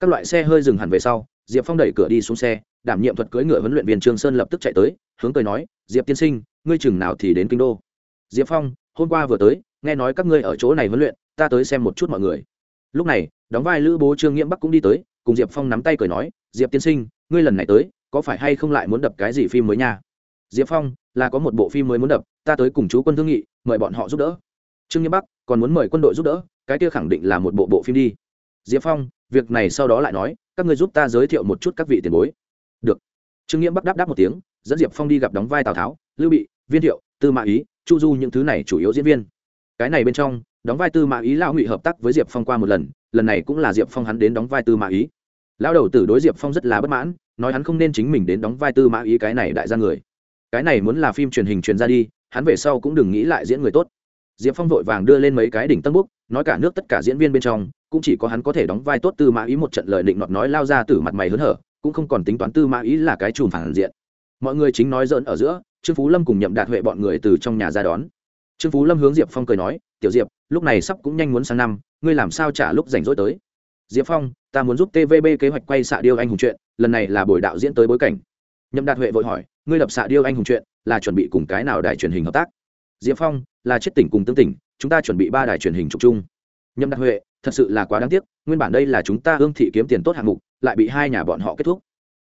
Các loại xe hơi dừng hẳn về sau, diệp phong đẩy cửa đi xuống xe, đảm nhiệm thuật cưỡi ngựa huấn luyện viên trương sơn lập tức chạy tới, hướng cười nói, diệp tiên sinh, ngươi chừng nào thì đến kinh đô? Diệp phong hôm qua vừa tới, nghe nói các ngươi ở chỗ này huấn luyện, ta tới xem một chút mọi người. Lúc này, đóng vai lữ bố trương nghiễm bắc cũng đi tới, cùng diệp phong nắm tay cười nói, diệp tiên sinh, ngươi lần này tới, có phải hay không lại muốn đập cái gì phim mới nha? Diệp phong, là có một bộ phim mới muốn đập, ta tới cùng chú quân thương nghị, mời bọn họ giúp đỡ. Trương nghiễm bắc, còn muốn mời quân đội giúp đỡ, cái kia khẳng định là một bộ bộ phim đi. Diệp phong, việc này sau đó lại nói, các ngươi giúp ta giới thiệu một chút các vị tiền bối. Được. Trương nghiễm bắc đáp đáp một tiếng, dẫn diệp phong đi gặp đóng vai tào tháo, lưu bị, viên thiệu, tư mã ý chu du những thứ này chủ yếu diễn viên. Cái này bên trong, đóng vai tư mã ý lão ngụy hợp tác với diệp phong qua một lần lần này cũng là diệp phong hắn đến đóng vai tư mã ý. Lão đầu tử đối diệp phong rất là bất mãn, nói hắn không nên chính mình đến đóng vai tư mã ý cái này đại gia người. Cái này muốn là phim truyền hình truyền ra đi, hắn về sau cũng đừng nghĩ lại diễn người tốt. Diệp phong vội vàng đưa lên mấy cái đỉnh tân búc nói cả nước tất cả diễn viên bên trong, cũng chỉ có hắn có thể đóng vai tốt tư mã ý một trận lời định nọt nói lao ra từ mặt mày hớn hở, cũng không còn tính toán tư mã ý là cái chùm phản diện. Mọi người chính nói dỡn ở giữa trương phú lâm cùng nhậm đạt huệ bọn người từ trong nhà ra đón. Trương phú lâm hướng diệp phong cười nói, tiểu diệp, lúc này sắp cũng nhanh muốn sang năm, ngươi làm sao trả lúc rảnh rỗi tới? Diệp phong, ta muốn giúp tvb kế hoạch quay xạ điêu anh hùng chuyện, lần này là buổi đạo diễn tới bối cảnh. Nhậm đạt huệ vội hỏi, ngươi lập xạ điêu anh hùng chuyện, là chuẩn bị cùng cái nào đài truyền hình hợp tác? Diệp phong, là chết tỉnh cùng tương tỉnh, chúng ta chuẩn bị ba đài truyền hình trục chung. Nhậm đạt huệ, thật sự là quá đáng tiếc, nguyên bản đây là chúng ta hương thị kiếm tiền tốt hạng mục, lại bị hai nhà bọn họ kết thúc.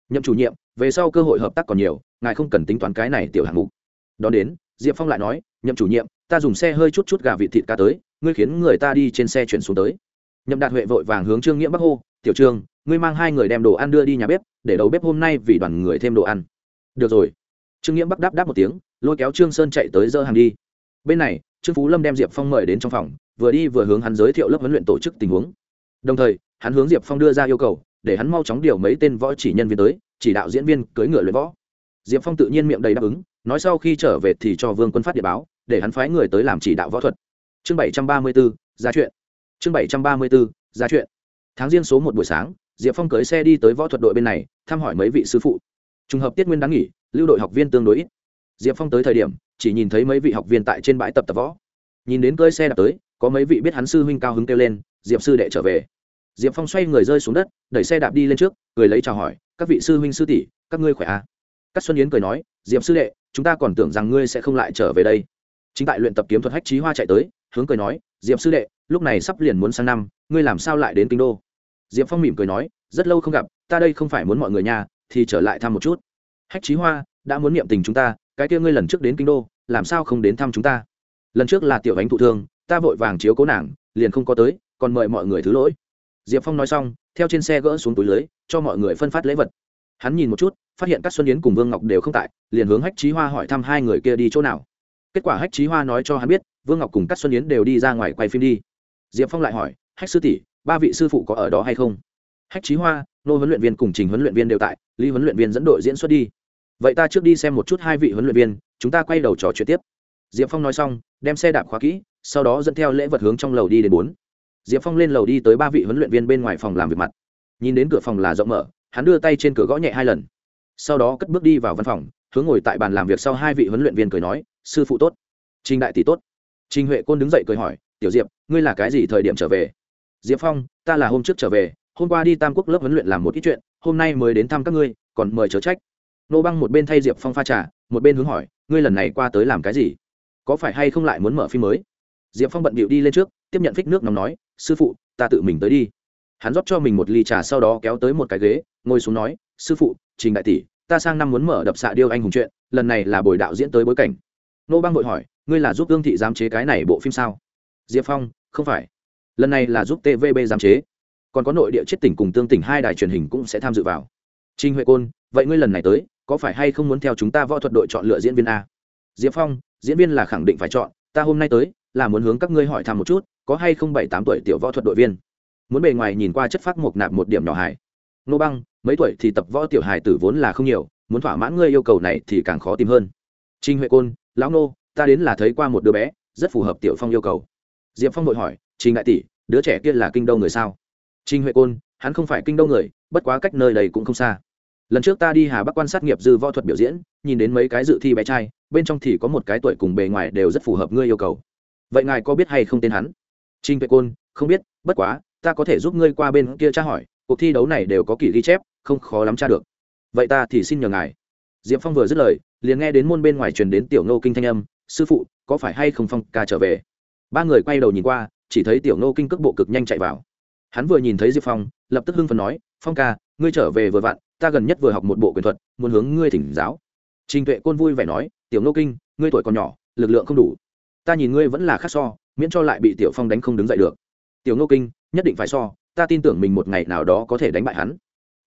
Nhậm chủ nhiệm, về sau cơ hội hợp tác còn nhiều ngài không cần tính toán cái này tiểu hạng mục. Đón đến, diệp phong lại nói, nhậm chủ nhiệm, ta dùng xe hơi chút chút gà vịt thịt cá tới, ngươi khiến người ta đi trên xe chuyển xuống tới. Nhậm đạt huệ vội vàng hướng trương nghĩa bắc hô, tiểu trương, ngươi mang hai người đem đồ ăn đưa đi nhà bếp, để đầu bếp hôm nay vì đoàn người thêm đồ ăn. Được rồi. Trương nghĩa bắc đáp đáp một tiếng, lôi kéo trương sơn chạy tới dỡ hàng đi. Bên này, trương phú lâm đem diệp phong mời đến trong phòng, vừa đi vừa hướng hắn giới thiệu lớp huấn luyện tổ chức tình huống. Đồng thời, hắn hướng diệp phong đưa ra yêu cầu, để hắn mau chóng điều mấy tên võ chỉ nhân viên tới, chỉ đạo diễn viên cưỡi ngựa luyện võ diệp phong tự nhiên miệng đầy đáp ứng, nói sau khi trở về thì cho vương quân phát địa báo, để hắn phái người tới làm chỉ đạo võ thuật. Chương bảy trăm ba mươi bốn ra chuyện. Chương bảy trăm ba mươi bốn ra chuyện. Tháng riêng số một buổi sáng, diệp phong cưới xe đi tới võ thuật đội bên này, thăm hỏi mấy vị sư phụ. Trùng hợp tiết nguyên đáng nghỉ, lưu đội học viên tương đối ít. Diệp phong tới thời điểm, chỉ nhìn thấy mấy vị học viên tại trên bãi tập tập võ. Nhìn đến cơi xe đạp tới, có mấy vị biết hắn sư huynh cao hứng kêu lên, diệp sư đệ trở về. Diệp phong xoay người rơi xuống đất, đẩy xe đạp đi lên trước, cười lấy chào hỏi, các vị sư huynh sư tỷ, các ngươi khỏe à? Các xuân yến cười nói, diệp sư đệ, chúng ta còn tưởng rằng ngươi sẽ không lại trở về đây. Chính tại luyện tập kiếm thuật hách trí hoa chạy tới, hướng cười nói, diệp sư đệ, lúc này sắp liền muốn sang năm, ngươi làm sao lại đến kinh đô? Diệp phong mỉm cười nói, rất lâu không gặp, ta đây không phải muốn mọi người nhà, thì trở lại thăm một chút. Hách trí hoa, đã muốn niệm tình chúng ta, cái kia ngươi lần trước đến kinh đô, làm sao không đến thăm chúng ta? Lần trước là tiểu ánh thụ thương, ta vội vàng chiếu cố nàng, liền không có tới, còn mời mọi người thứ lỗi. Diệp phong nói xong, theo trên xe gỡ xuống túi lưới, cho mọi người phân phát lễ vật. Hắn nhìn một chút phát hiện các xuân yến cùng vương ngọc đều không tại, liền hướng hách trí hoa hỏi thăm hai người kia đi chỗ nào. Kết quả hách trí hoa nói cho hắn biết, vương ngọc cùng các xuân yến đều đi ra ngoài quay phim đi. Diệp phong lại hỏi, hách sư tỷ, ba vị sư phụ có ở đó hay không? Hách trí hoa, nô huấn luyện viên cùng trình huấn luyện viên đều tại, lý huấn luyện viên dẫn đội diễn xuất đi. Vậy ta trước đi xem một chút hai vị huấn luyện viên, chúng ta quay đầu trò chuyện tiếp. Diệp phong nói xong, đem xe đạp khóa kỹ, sau đó dẫn theo lễ vật hướng trong lầu đi đến bốn. Diệp phong lên lầu đi tới ba vị huấn luyện viên bên ngoài phòng làm việc mặt. Nhìn đến cửa phòng là rộng mở, hắn đưa tay trên cửa gõ nhẹ hai lần sau đó cất bước đi vào văn phòng, hướng ngồi tại bàn làm việc sau hai vị huấn luyện viên cười nói, sư phụ tốt. Trình đại tỷ tốt. Trình huệ côn đứng dậy cười hỏi, tiểu diệp, ngươi là cái gì thời điểm trở về? Diệp phong, ta là hôm trước trở về, hôm qua đi tam quốc lớp huấn luyện làm một ít chuyện, hôm nay mới đến thăm các ngươi, còn mời chớ trách. Nô băng một bên thay diệp phong pha trà, một bên hướng hỏi, ngươi lần này qua tới làm cái gì? Có phải hay không lại muốn mở phim mới? Diệp phong bận bịu đi lên trước, tiếp nhận phích nước nóng nói, sư phụ, ta tự mình tới đi hắn rót cho mình một ly trà sau đó kéo tới một cái ghế, ngồi xuống nói, sư phụ, trình đại tỷ, ta sang năm muốn mở đập xạ điêu anh hùng chuyện, lần này là buổi đạo diễn tới bối cảnh. Nô bang vội hỏi, ngươi là giúp ương thị giám chế cái này bộ phim sao? Diệp phong, không phải. Lần này là giúp tvb giám chế. Còn có nội địa chết tỉnh cùng tương tỉnh hai đài truyền hình cũng sẽ tham dự vào. Trinh huệ côn, vậy ngươi lần này tới, có phải hay không muốn theo chúng ta võ thuật đội chọn lựa diễn viên a? Diệp phong, diễn viên là khẳng định phải chọn, ta hôm nay tới là muốn hướng các ngươi hỏi thăm một chút, có hay không bảy tám tuổi tiểu võ thuật đội viên? Muốn bề ngoài nhìn qua chất phác mộc nạp một điểm nhỏ hài. Nô băng, mấy tuổi thì tập võ tiểu hài tử vốn là không nhiều, muốn thỏa mãn ngươi yêu cầu này thì càng khó tìm hơn. Trinh huệ côn, lão nô, ta đến là thấy qua một đứa bé, rất phù hợp tiểu phong yêu cầu. Diệp phong vội hỏi, trình đại tỷ, đứa trẻ kia là kinh đô người sao? Trinh huệ côn, hắn không phải kinh đô người, bất quá cách nơi đây cũng không xa. Lần trước ta đi hà bắc quan sát nghiệp dư võ thuật biểu diễn, nhìn đến mấy cái dự thi bé trai, bên trong thì có một cái tuổi cùng bề ngoài đều rất phù hợp ngươi yêu cầu. Vậy ngài có biết hay không tên hắn? Trinh tuệ côn, không biết, bất quá ta có thể giúp ngươi qua bên kia tra hỏi, cuộc thi đấu này đều có kỷ ghi chép, không khó lắm tra được. Vậy ta thì xin nhờ ngài. Diệp phong vừa dứt lời, liền nghe đến môn bên ngoài truyền đến tiểu nô kinh thanh âm, sư phụ, có phải hay không phong ca trở về? Ba người quay đầu nhìn qua, chỉ thấy tiểu nô kinh cước bộ cực nhanh chạy vào. Hắn vừa nhìn thấy diệp phong, lập tức hưng phần nói, phong ca, ngươi trở về vừa vặn, ta gần nhất vừa học một bộ quyền thuật, muốn hướng ngươi thỉnh giáo. Trình tuệ côn vui vẻ nói, tiểu nô kinh, ngươi tuổi còn nhỏ, lực lượng không đủ. Ta nhìn ngươi vẫn là khác so, miễn cho lại bị tiểu phong đánh không đứng dậy được tiểu Ngô kinh, nhất định phải so, ta tin tưởng mình một ngày nào đó có thể đánh bại hắn.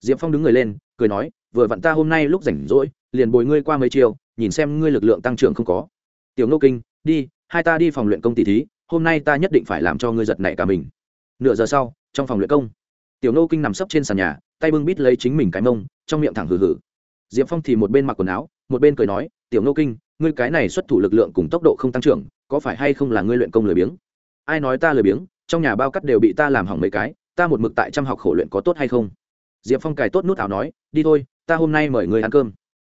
Diệp phong đứng người lên, cười nói, vừa vặn ta hôm nay lúc rảnh rỗi, liền bồi ngươi qua mấy chiều, nhìn xem ngươi lực lượng tăng trưởng không có. Tiểu Ngô kinh, đi, hai ta đi phòng luyện công tỷ thí, hôm nay ta nhất định phải làm cho ngươi giật nảy cả mình. Nửa giờ sau, trong phòng luyện công, tiểu Ngô kinh nằm sấp trên sàn nhà, tay bưng bít lấy chính mình cái mông, trong miệng thẳng hừ hừ. Diệp phong thì một bên mặc quần áo, một bên cười nói, tiểu Ngô kinh, ngươi cái này xuất thủ lực lượng cùng tốc độ không tăng trưởng, có phải hay không là ngươi luyện công lười biếng? Ai nói ta lười biếng? Trong nhà bao cắt đều bị ta làm hỏng mấy cái, ta một mực tại trăm học khổ luyện có tốt hay không? Diệp phong cài tốt nút áo nói, đi thôi, ta hôm nay mời người ăn cơm.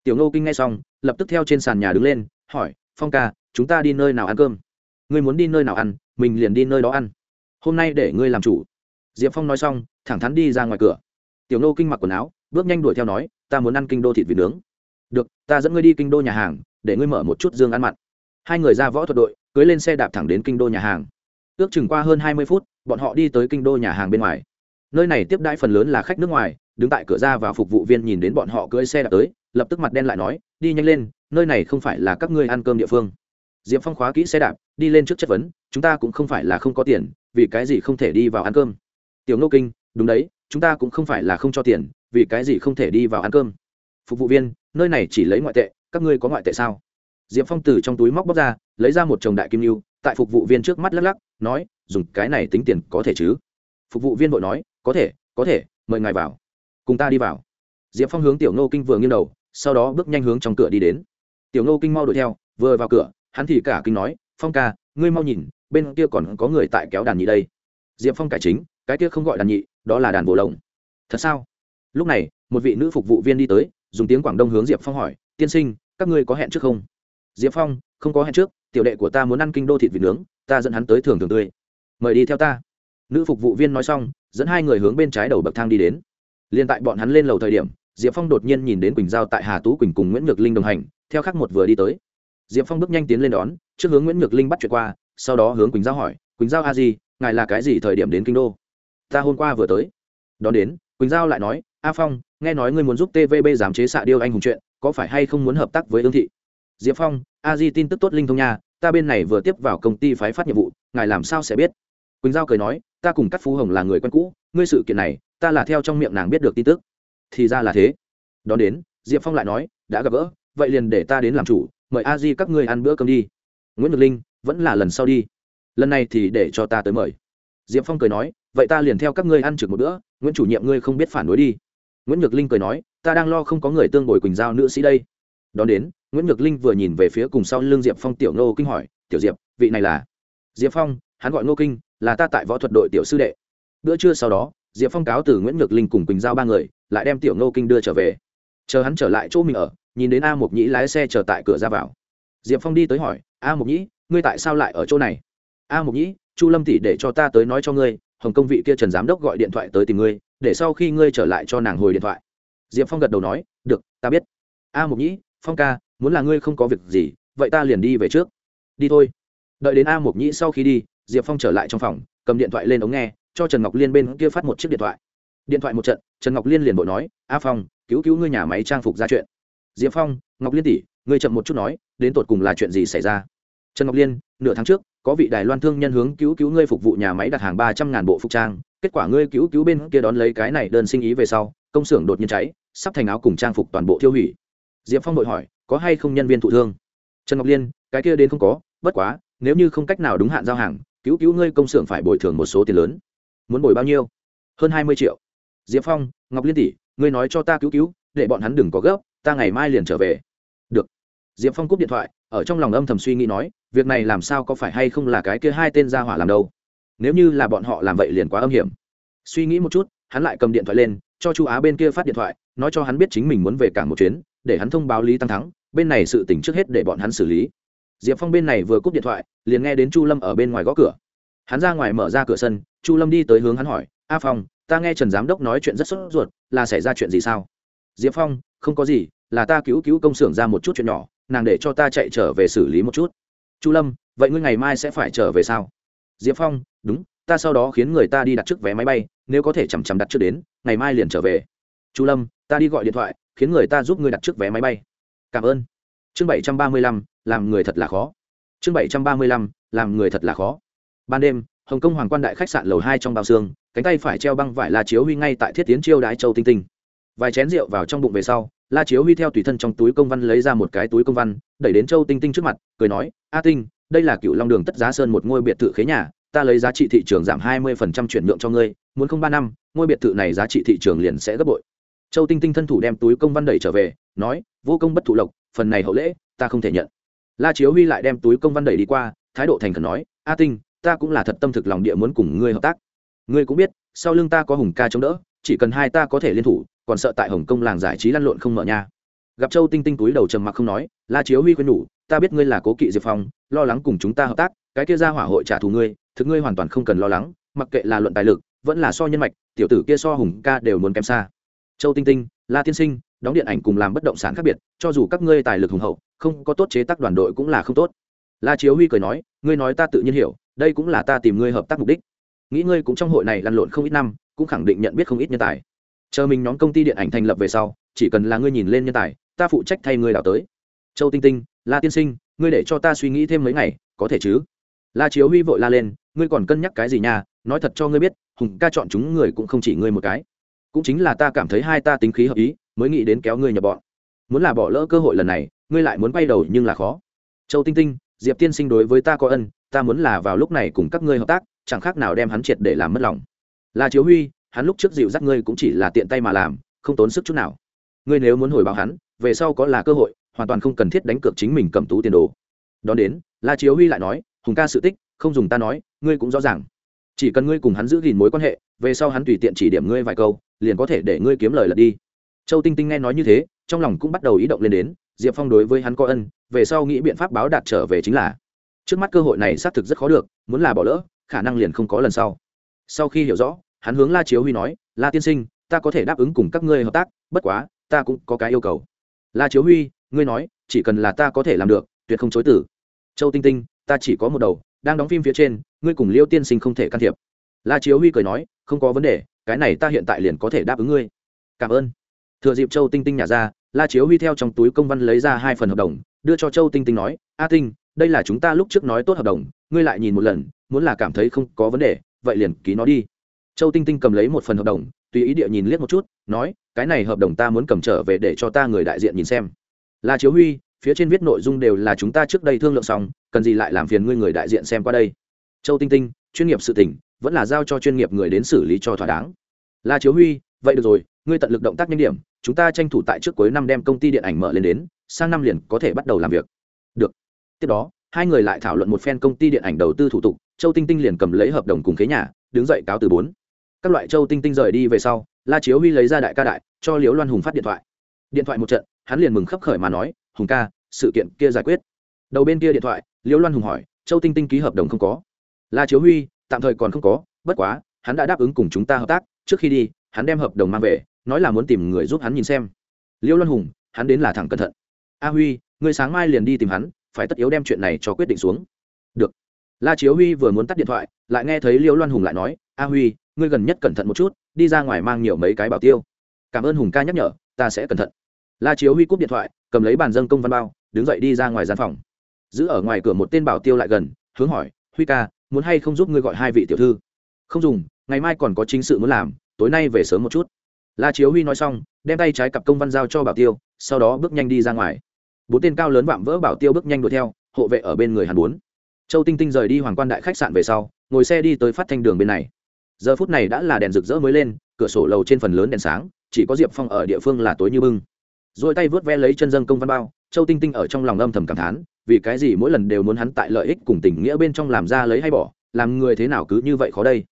Tiểu ngô kinh nghe xong, lập tức theo trên sàn nhà đứng lên, hỏi, phong ca, chúng ta đi nơi nào ăn cơm? Ngươi muốn đi nơi nào ăn, mình liền đi nơi đó ăn. Hôm nay để ngươi làm chủ. Diệp phong nói xong, thẳng thắn đi ra ngoài cửa. Tiểu ngô kinh mặc quần áo, bước nhanh đuổi theo nói, ta muốn ăn kinh đô thịt vịt nướng. Được, ta dẫn ngươi đi kinh đô nhà hàng, để ngươi mở một chút dương ăn mặn. Hai người ra võ thuật đội, cưới lên xe đạp thẳng đến kinh đô nhà hàng ước chừng qua hơn hai mươi phút, bọn họ đi tới kinh đô nhà hàng bên ngoài. Nơi này tiếp đãi phần lớn là khách nước ngoài, đứng tại cửa ra và phục vụ viên nhìn đến bọn họ cưỡi xe đạp tới, lập tức mặt đen lại nói, đi nhanh lên, nơi này không phải là các ngươi ăn cơm địa phương. Diệp phong khóa kỹ xe đạp, đi lên trước chất vấn, chúng ta cũng không phải là không có tiền, vì cái gì không thể đi vào ăn cơm? Tiểu ngô kinh, đúng đấy, chúng ta cũng không phải là không cho tiền, vì cái gì không thể đi vào ăn cơm? Phục vụ viên, nơi này chỉ lấy ngoại tệ, các ngươi có ngoại tệ sao? Diệp phong từ trong túi móc bóc ra, lấy ra một chồng đại kim lưu, tại phục vụ viên trước mắt lắc lắc, nói, dùng cái này tính tiền có thể chứ? Phục vụ viên vội nói, có thể có thể, mời ngài vào. Cùng ta đi vào. Diệp phong hướng tiểu ngô kinh vừa nghiêng đầu, sau đó bước nhanh hướng trong cửa đi đến. Tiểu ngô kinh mau đuổi theo, vừa vào cửa, hắn thì cả kinh nói, phong ca, ngươi mau nhìn, bên kia còn có người tại kéo đàn nhị đây. Diệp phong cải chính, cái kia không gọi đàn nhị, đó là đàn bồ lồng. Thật sao? Lúc này, một vị nữ phục vụ viên đi tới, dùng tiếng quảng đông hướng diệp phong hỏi, tiên sinh, các ngươi có hẹn trước không? Diệp phong, không có hẹn trước, tiểu đệ của ta muốn ăn kinh đô thịt vịt nướng, ta dẫn hắn tới thường thường tươi. Mời đi theo ta. Nữ phục vụ viên nói xong, dẫn hai người hướng bên trái đầu bậc thang đi đến. Liền tại bọn hắn lên lầu thời điểm, diệp phong đột nhiên nhìn đến quỳnh giao tại hà tú quỳnh cùng nguyễn nhược linh đồng hành, theo khắc một vừa đi tới. Diệp phong bước nhanh tiến lên đón, trước hướng nguyễn nhược linh bắt chuyện qua, sau đó hướng quỳnh giao hỏi, quỳnh giao a di, ngài là cái gì thời điểm đến kinh đô? Ta hôm qua vừa tới. Đón đến, quỳnh giao lại nói, a phong, nghe nói ngươi muốn giúp tvb giảm chế xạ điêu anh hùng chuyện, có phải hay không muốn hợp tác với ương thị? Diệp phong, a di tin tức tốt linh thông nha, ta bên này vừa tiếp vào công ty phái phát nhiệm vụ, ngài làm sao sẽ biết? Quỳnh giao cười nói, ta cùng các phú hồng là người quen cũ, ngươi sự kiện này, ta là theo trong miệng nàng biết được tin tức. Thì ra là thế. Đón đến, diệp phong lại nói, đã gặp gỡ, vậy liền để ta đến làm chủ, mời a di các ngươi ăn bữa cơm đi. Nguyễn nhược linh, vẫn là lần sau đi. Lần này thì để cho ta tới mời. Diệp phong cười nói, vậy ta liền theo các ngươi ăn trực một bữa, nguyễn chủ nhiệm ngươi không biết phản đối đi. Nguyễn nhược linh cười nói, ta đang lo không có người tương bồi quỳnh giao nữ sĩ đây. Đón đến nguyễn nhược linh vừa nhìn về phía cùng sau l ư n g diệp phong tiểu ngô kinh hỏi, tiểu diệp, vị này là? Diệp phong, hắn gọi ngô kinh, là ta tại võ thuật đội tiểu sư đệ. Bữa trưa sau đó, diệp phong cáo từ nguyễn nhược linh cùng quỳnh giao ba người, lại đem tiểu ngô kinh đưa trở về. Chờ hắn trở lại chỗ mình ở, nhìn đến a mộc nhĩ lái xe chờ tại cửa ra vào. Diệp phong đi tới hỏi, a mộc nhĩ, ngươi tại sao lại ở chỗ này? A mộc nhĩ, chu lâm tỷ để cho ta tới nói cho ngươi, hồng công vị kia trần giám đốc gọi điện thoại tới tìm ngươi, để sau khi ngươi trở lại cho nàng hồi điện thoại. Diệp phong gật đầu nói, được, ta biết. A mộc nhĩ, phong ca muốn là ngươi không có việc gì, vậy ta liền đi về trước. Đi thôi. Đợi đến a mộc nhĩ sau khi đi, diệp phong trở lại trong phòng, cầm điện thoại lên ống nghe, cho trần ngọc liên bên kia phát một chiếc điện thoại. Điện thoại một trận, trần ngọc liên liền bội nói, a phong, cứu cứu ngươi nhà máy trang phục ra chuyện. Diệp phong, ngọc liên tỷ, ngươi chậm một chút nói, đến tột cùng là chuyện gì xảy ra? Trần ngọc liên, nửa tháng trước, có vị đài loan thương nhân hướng cứu cứu ngươi phục vụ nhà máy đặt hàng ba trăm ngàn bộ phục trang, kết quả ngươi cứu cứu bên kia đón lấy cái này đơn sinh ý về sau, công xưởng đột nhiên cháy, sắp thành áo cùng trang phục toàn bộ thiêu hủy diệp phong đội hỏi, có hay không nhân viên thụ thương? Trần ngọc liên, cái kia đến không có, bất quá, nếu như không cách nào đúng hạn giao hàng, cứu cứu ngươi công xưởng phải bồi thường một số tiền lớn. Muốn bồi bao nhiêu? Hơn hai mươi triệu. Diệp phong, ngọc liên tỷ, ngươi nói cho ta cứu cứu, để bọn hắn đừng có gấp, ta ngày mai liền trở về. Được. Diệp phong cúp điện thoại, ở trong lòng âm thầm suy nghĩ nói, việc này làm sao có phải hay không là cái kia hai tên gia hỏa làm đâu? Nếu như là bọn họ làm vậy liền quá âm hiểm. Suy nghĩ một chút, hắn lại cầm điện thoại lên, cho chu á bên kia phát điện thoại, nói cho hắn biết chính mình muốn về cảng một chuyến để hắn thông báo lý tăng thắng, bên này sự tỉnh trước hết để bọn hắn xử lý. Diệp phong bên này vừa cúp điện thoại, liền nghe đến chu lâm ở bên ngoài gõ cửa. Hắn ra ngoài mở ra cửa sân, chu lâm đi tới hướng hắn hỏi, a phong, ta nghe trần giám đốc nói chuyện rất sốt ruột, là xảy ra chuyện gì sao? Diệp phong, không có gì, là ta cứu cứu công xưởng ra một chút chuyện nhỏ, nàng để cho ta chạy trở về xử lý một chút. Chu lâm, vậy ngươi ngày mai sẽ phải trở về sao? Diệp phong, đúng, ta sau đó khiến người ta đi đặt trước vé máy bay, nếu có thể chằm chằm đặt trước đến, ngày mai liền trở về. Chu lâm, ta đi gọi điện thoại khiến người ta giúp ngươi đặt trước vé máy bay. Cảm ơn. Chương bảy trăm ba mươi lăm, làm người thật là khó. Chương bảy trăm ba mươi lăm, làm người thật là khó. Ban đêm, hồng kông hoàng quan đại khách sạn lầu hai trong bao xương, cánh tay phải treo băng vải la chiếu huy ngay tại thiết tiến chiêu đái châu tinh tinh. Vài chén rượu vào trong bụng về sau, la chiếu huy theo tùy thân trong túi công văn lấy ra một cái túi công văn, đẩy đến châu tinh tinh trước mặt, cười nói, a tinh, đây là cựu long đường tất giá sơn một ngôi biệt thự khế nhà, ta lấy giá trị thị trường giảm hai mươi phần trăm chuyển nhượng cho ngươi, muốn không ba năm, ngôi biệt thự này giá trị thị trường liền sẽ gấp bội châu tinh tinh thân thủ đem túi công văn đẩy trở về, nói, vô công bất thụ lộc, phần này hậu lễ, ta không thể nhận. La chiếu huy lại đem túi công văn đẩy đi qua, thái độ thành khẩn nói, a tinh, ta cũng là thật tâm thực lòng địa muốn cùng ngươi hợp tác. Ngươi cũng biết, sau lưng ta có hùng ca chống đỡ, chỉ cần hai ta có thể liên thủ, còn sợ tại hồng kông làng giải trí lăn lộn không mở nha. Gặp châu tinh tinh túi đầu trầm mặc không nói, la chiếu huy khuyên nhủ, ta biết ngươi là cố kỵ diệp phong, lo lắng cùng chúng ta hợp tác, cái kia ra hỏa hội trả thù ngươi, thực ngươi hoàn toàn không cần lo lắng, mặc kệ là luận tài lực, vẫn là so nhân mạch, tiểu tử kia so hùng ca đều muốn kém xa châu tinh tinh, la tiên sinh, đóng điện ảnh cùng làm bất động sản khác biệt, cho dù các ngươi tài lực hùng hậu, không có tốt chế tác đoàn đội cũng là không tốt. La chiếu huy cười nói, ngươi nói ta tự nhiên hiểu, đây cũng là ta tìm ngươi hợp tác mục đích. Nghĩ ngươi cũng trong hội này lăn lộn không ít năm, cũng khẳng định nhận biết không ít nhân tài. Chờ mình nhóm công ty điện ảnh thành lập về sau, chỉ cần là ngươi nhìn lên nhân tài, ta phụ trách thay ngươi đào tới. Châu tinh tinh, la tiên sinh, ngươi để cho ta suy nghĩ thêm mấy ngày, có thể chứ? La chiếu huy vội la lên, ngươi còn cân nhắc cái gì nha, nói thật cho ngươi biết, hùng ca chọn chúng người cũng không chỉ ngươi một cái cũng chính là ta cảm thấy hai ta tính khí hợp ý, mới nghĩ đến kéo ngươi nhập bọn. Muốn là bỏ lỡ cơ hội lần này, ngươi lại muốn quay đầu nhưng là khó. Châu tinh tinh, diệp tiên sinh đối với ta có ân, ta muốn là vào lúc này cùng các ngươi hợp tác, chẳng khác nào đem hắn triệt để làm mất lòng. Là chiếu huy, hắn lúc trước dịu dắt ngươi cũng chỉ là tiện tay mà làm, không tốn sức chút nào. Ngươi nếu muốn hồi báo hắn, về sau có là cơ hội, hoàn toàn không cần thiết đánh cược chính mình cầm tú tiền đồ. Đón đến, la chiếu huy lại nói, hùng ca sự tích, không dùng ta nói, ngươi cũng rõ ràng chỉ cần ngươi cùng hắn giữ gìn mối quan hệ, về sau hắn tùy tiện chỉ điểm ngươi vài câu, liền có thể để ngươi kiếm lời lật đi. Châu tinh tinh nghe nói như thế, trong lòng cũng bắt đầu ý động lên đến, diệp phong đối với hắn có ân, về sau nghĩ biện pháp báo đạt trở về chính là, trước mắt cơ hội này xác thực rất khó được, muốn là bỏ lỡ, khả năng liền không có lần sau. Sau khi hiểu rõ, hắn hướng la chiếu huy nói, la tiên sinh, ta có thể đáp ứng cùng các ngươi hợp tác, bất quá, ta cũng có cái yêu cầu. La chiếu huy, ngươi nói, chỉ cần là ta có thể làm được, tuyệt không chối tử châu tinh tinh, ta chỉ có một đầu, đang đóng phim phía trên ngươi cùng liêu tiên sinh không thể can thiệp. La chiếu huy cười nói, không có vấn đề, cái này ta hiện tại liền có thể đáp ứng ngươi. Cảm ơn. Thừa dịp châu tinh tinh nhả ra, la chiếu huy theo trong túi công văn lấy ra hai phần hợp đồng, đưa cho châu tinh tinh nói, a tinh, đây là chúng ta lúc trước nói tốt hợp đồng, ngươi lại nhìn một lần, muốn là cảm thấy không có vấn đề, vậy liền ký nó đi. Châu tinh tinh cầm lấy một phần hợp đồng, tùy ý địa nhìn liếc một chút, nói, cái này hợp đồng ta muốn cầm trở về để cho ta người đại diện nhìn xem. La chiếu huy, phía trên viết nội dung đều là chúng ta trước đây thương lượng xong, cần gì lại làm phiền ngươi người đại diện xem qua đây châu tinh tinh, chuyên nghiệp sự tỉnh vẫn là giao cho chuyên nghiệp người đến xử lý cho thỏa đáng. La chiếu huy, vậy được rồi, ngươi tận lực động tác nhanh điểm, chúng ta tranh thủ tại trước cuối năm đem công ty điện ảnh mở lên đến, sang năm liền có thể bắt đầu làm việc. Được. Tiếp đó, hai người lại thảo luận một phen công ty điện ảnh đầu tư thủ tục, châu tinh tinh liền cầm lấy hợp đồng cùng khế nhà, đứng dậy cáo từ bốn. Các loại châu tinh tinh rời đi về sau, la chiếu huy lấy ra đại ca đại, cho liễu loan hùng phát điện thoại. Điện thoại một trận, hắn liền mừng khấp khởi mà nói, hùng ca, sự kiện kia giải quyết. Đầu bên kia điện thoại, liễu loan hùng hỏi, châu tinh tinh ký hợp đồng không có? La chiếu huy, tạm thời còn không có, bất quá, hắn đã đáp ứng cùng chúng ta hợp tác, trước khi đi, hắn đem hợp đồng mang về, nói là muốn tìm người giúp hắn nhìn xem. Liêu loan hùng, hắn đến là thẳng cẩn thận. A huy, người sáng mai liền đi tìm hắn, phải tất yếu đem chuyện này cho quyết định xuống. Được. La chiếu huy vừa muốn tắt điện thoại, lại nghe thấy Liêu loan hùng lại nói, a huy, ngươi gần nhất cẩn thận một chút, đi ra ngoài mang nhiều mấy cái bảo tiêu. Cảm ơn hùng ca nhắc nhở, ta sẽ cẩn thận. La chiếu huy cúp điện thoại, cầm lấy bàn dân công văn bao, đứng dậy đi ra ngoài gian phòng. Giữ ở ngoài cửa một tên bảo tiêu lại gần, hướng hỏi, huy ca muốn hay không giúp ngươi gọi hai vị tiểu thư? Không dùng, ngày mai còn có chính sự muốn làm, tối nay về sớm một chút. La chiếu huy nói xong, đem tay trái cặp công văn giao cho bảo tiêu, sau đó bước nhanh đi ra ngoài. Bốn tên cao lớn vạm vỡ bảo tiêu bước nhanh đuổi theo, hộ vệ ở bên người hàn bốn. Châu tinh tinh rời đi hoàng quan đại khách sạn về sau, ngồi xe đi tới phát thanh đường bên này. Giờ phút này đã là đèn rực rỡ mới lên, cửa sổ lầu trên phần lớn đèn sáng, chỉ có diệp phong ở địa phương là tối như bưng. Rồi tay vớt ve lấy chân dân công văn bao, châu tinh tinh ở trong lòng âm thầm cảm thán vì cái gì mỗi lần đều muốn hắn tại lợi ích cùng tình nghĩa bên trong làm ra lấy hay bỏ, làm người thế nào cứ như vậy khó đây?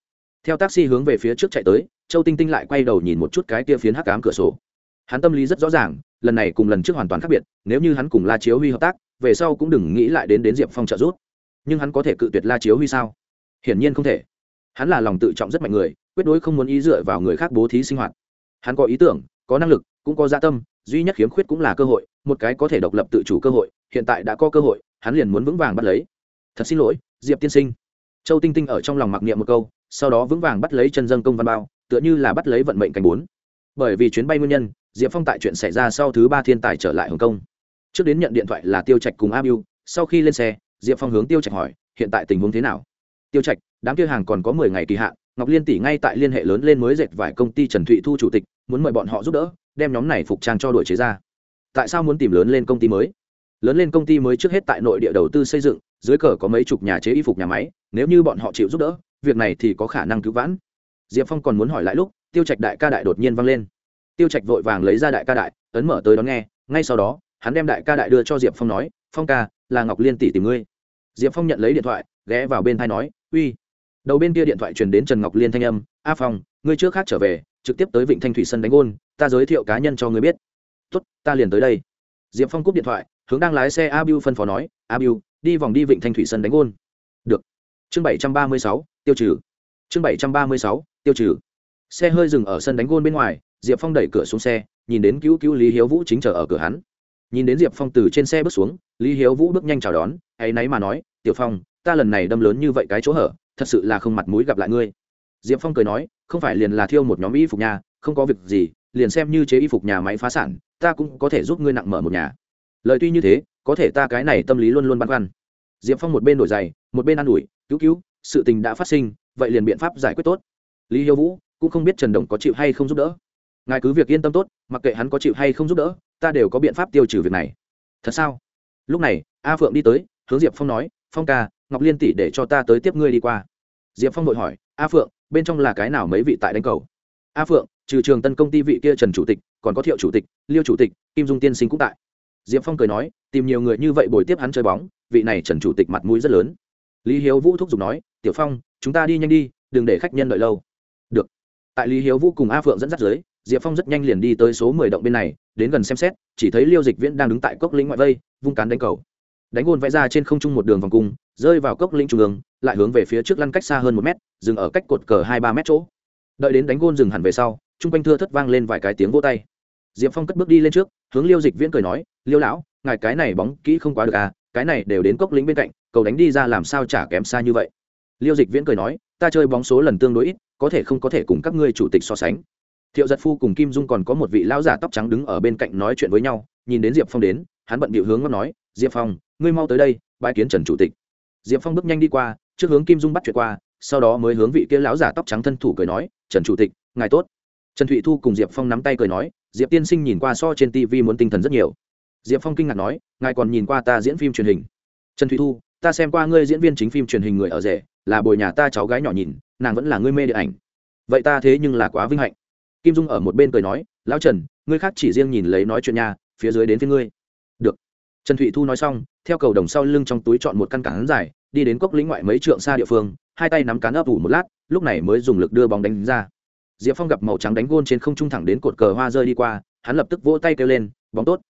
Theo taxi hướng về phía trước chạy tới, châu tinh tinh lại quay đầu nhìn một chút cái kia phiến hắc cám cửa sổ. Hắn tâm lý rất rõ ràng, lần này cùng lần trước hoàn toàn khác biệt, nếu như hắn cùng la chiếu huy hợp tác, về sau cũng đừng nghĩ lại đến đến diệp phong trợ giúp. Nhưng hắn có thể cự tuyệt la chiếu huy sao? Hiển nhiên không thể. Hắn là lòng tự trọng rất mạnh người, quyết đối không muốn ý dựa vào người khác bố thí sinh hoạt. Hắn có ý tưởng, có năng lực, cũng có gia dạ tâm duy nhất khiếm khuyết cũng là cơ hội, một cái có thể độc lập tự chủ cơ hội, hiện tại đã có cơ hội, hắn liền muốn vững vàng bắt lấy. Thật xin lỗi, diệp tiên sinh. Châu tinh tinh ở trong lòng mặc niệm một câu, sau đó vững vàng bắt lấy chân dân công văn bao, tựa như là bắt lấy vận mệnh cảnh bốn. Bởi vì chuyến bay nguyên nhân, diệp phong tại chuyện xảy ra sau thứ ba thiên tài trở lại hồng kông. Trước đến nhận điện thoại là tiêu trạch cùng a biu sau khi lên xe, diệp phong hướng tiêu trạch hỏi, hiện tại tình huống thế nào? Tiêu trạch, đám kia hàng còn có mười ngày kỳ hạn, ngọc liên tỷ ngay tại liên hệ lớn lên mới dệt vải công ty trần thụy thu chủ tịch, muốn mời bọn họ giúp đỡ đem nhóm này phục trang cho đổi chế ra. Tại sao muốn tìm lớn lên công ty mới? Lớn lên công ty mới trước hết tại nội địa đầu tư xây dựng, dưới cờ có mấy chục nhà chế y phục nhà máy, nếu như bọn họ chịu giúp đỡ, việc này thì có khả năng cứu vãn. Diệp phong còn muốn hỏi lại lúc, tiêu trạch đại ca đại đột nhiên vang lên. Tiêu trạch vội vàng lấy ra đại ca đại, ấn mở tới đón nghe, ngay sau đó, hắn đem đại ca đại đưa cho diệp phong nói, phong ca, là ngọc liên tỷ tìm ngươi. Diệp phong nhận lấy điện thoại, ghé vào bên thai nói, uy. Đầu bên kia điện thoại truyền đến trần ngọc liên thanh âm, a phong, ngươi trước khác trở về trực tiếp tới vịnh thanh thủy sân đánh gôn, ta giới thiệu cá nhân cho người biết. Tốt, ta liền tới đây. Diệp phong cúp điện thoại, hướng đang lái xe a phân phó nói a đi vòng đi vịnh thanh thủy sân đánh gôn. Được. Chương bảy trăm ba mươi sáu, tiêu trừ. Chương bảy trăm ba mươi sáu, tiêu trừ. Xe hơi dừng ở sân đánh gôn bên ngoài, diệp phong đẩy cửa xuống xe, nhìn đến cứu cứu lý hiếu vũ chính chờ ở cửa hắn. Nhìn đến diệp phong từ trên xe bước xuống, lý hiếu vũ bước nhanh chào đón ấ y náy mà nói, tiểu phong, ta lần này đâm lớn như vậy cái chỗ hở, thật sự là không mặt mũi gặp lại ngươi. Diệp phong cười nói không phải liền là thiêu một nhóm y phục nhà, không có việc gì, liền xem như chế y phục nhà máy phá sản, ta cũng có thể giúp ngươi nặng mở một nhà. Lời tuy như thế, có thể ta cái này tâm lý luôn luôn băn khoăn. Diệp phong một bên đổi giày, một bên ă n ủi, cứu cứu, sự tình đã phát sinh, vậy liền biện pháp giải quyết tốt. Lý hiếu vũ cũng không biết trần đồng có chịu hay không giúp đỡ. Ngài cứ việc yên tâm tốt, mặc kệ hắn có chịu hay không giúp đỡ, ta đều có biện pháp tiêu trừ việc này. Thật sao? Lúc này, a phượng đi tới, hướng diệp phong nói, phong ca, ngọc liên tỷ để cho ta tới tiếp ngươi đi qua. Diệp phong vội hỏi, a phượng bên trong là cái nào mấy vị tại đánh cầu? A phượng, trừ trường tân công ty vị kia trần chủ tịch, còn có thiệu chủ tịch, liêu chủ tịch, kim dung tiên sinh cũng tại. Diệp phong cười nói, tìm nhiều người như vậy bồi tiếp hắn chơi bóng, vị này trần chủ tịch mặt mũi rất lớn. Lý hiếu vũ thúc giục nói, tiểu phong, chúng ta đi nhanh đi, đừng để khách nhân đợi lâu. Được. Tại lý hiếu vũ cùng a phượng dẫn dắt dưới, diệp phong rất nhanh liền đi tới số mười động bên này, đến gần xem xét, chỉ thấy liêu dịch viễn đang đứng tại cốc lĩnh ngoại vây, vung cán đánh cầu. Đánh gôn vẽ ra trên không trung một đường vòng cung rơi vào cốc lĩnh trung ương, lại hướng về phía trước lăn cách xa hơn một mét, dừng ở cách cột cờ hai ba mét chỗ. Đợi đến đánh gôn dừng hẳn về sau, chung quanh thưa thất vang lên vài cái tiếng vô tay. Diệp phong cất bước đi lên trước, hướng liêu dịch viễn cười nói, liêu lão, ngài cái này bóng kỹ không quá được à cái này đều đến cốc lĩnh bên cạnh, cầu đánh đi ra làm sao chả kém xa như vậy. Liêu dịch viễn cười nói, ta chơi bóng số lần tương đối ít, có thể không có thể cùng các ngươi chủ tịch so sánh. Thiệu giật phu cùng kim dung còn có một vị lão giả tóc trắng đứng ở bên cạnh nói chuyện với nhau, nhìn đến diệp phong đến, hắn bận bịu hướng ngóc nói, diệp phong, ngươi mau tới đây bãi kiến trần chủ tịch diệp phong bước nhanh đi qua, trước hướng kim dung bắt chuyện qua, sau đó mới hướng vị kia lão giả tóc trắng thân thủ cười nói, trần chủ tịch, ngài tốt. Trần thụy thu cùng diệp phong nắm tay cười nói, diệp tiên sinh nhìn qua so trên tv muốn tinh thần rất nhiều. Diệp phong kinh ngạc nói, ngài còn nhìn qua ta diễn phim truyền hình? Trần thụy thu, ta xem qua ngươi diễn viên chính phim truyền hình người ở rể, là bồi nhà ta cháu gái nhỏ nhìn, nàng vẫn là ngươi mê điện ảnh. Vậy ta thế nhưng là quá vinh hạnh. Kim dung ở một bên cười nói, lão trần, ngươi khác chỉ riêng nhìn lấy nói chuyện nhà phía dưới đến phía ngươi. Được. Trần thụy thu nói xong theo cầu đồng sau lưng trong túi chọn một căn cán dài, đi đến cốc lĩnh ngoại mấy trượng xa địa phương, hai tay nắm cán ấp ủ một lát, lúc này mới dùng lực đưa bóng đánh ra. Diệp phong gặp màu trắng đánh gôn trên không trung thẳng đến cột cờ hoa rơi đi qua, hắn lập tức vỗ tay kêu lên, bóng tốt.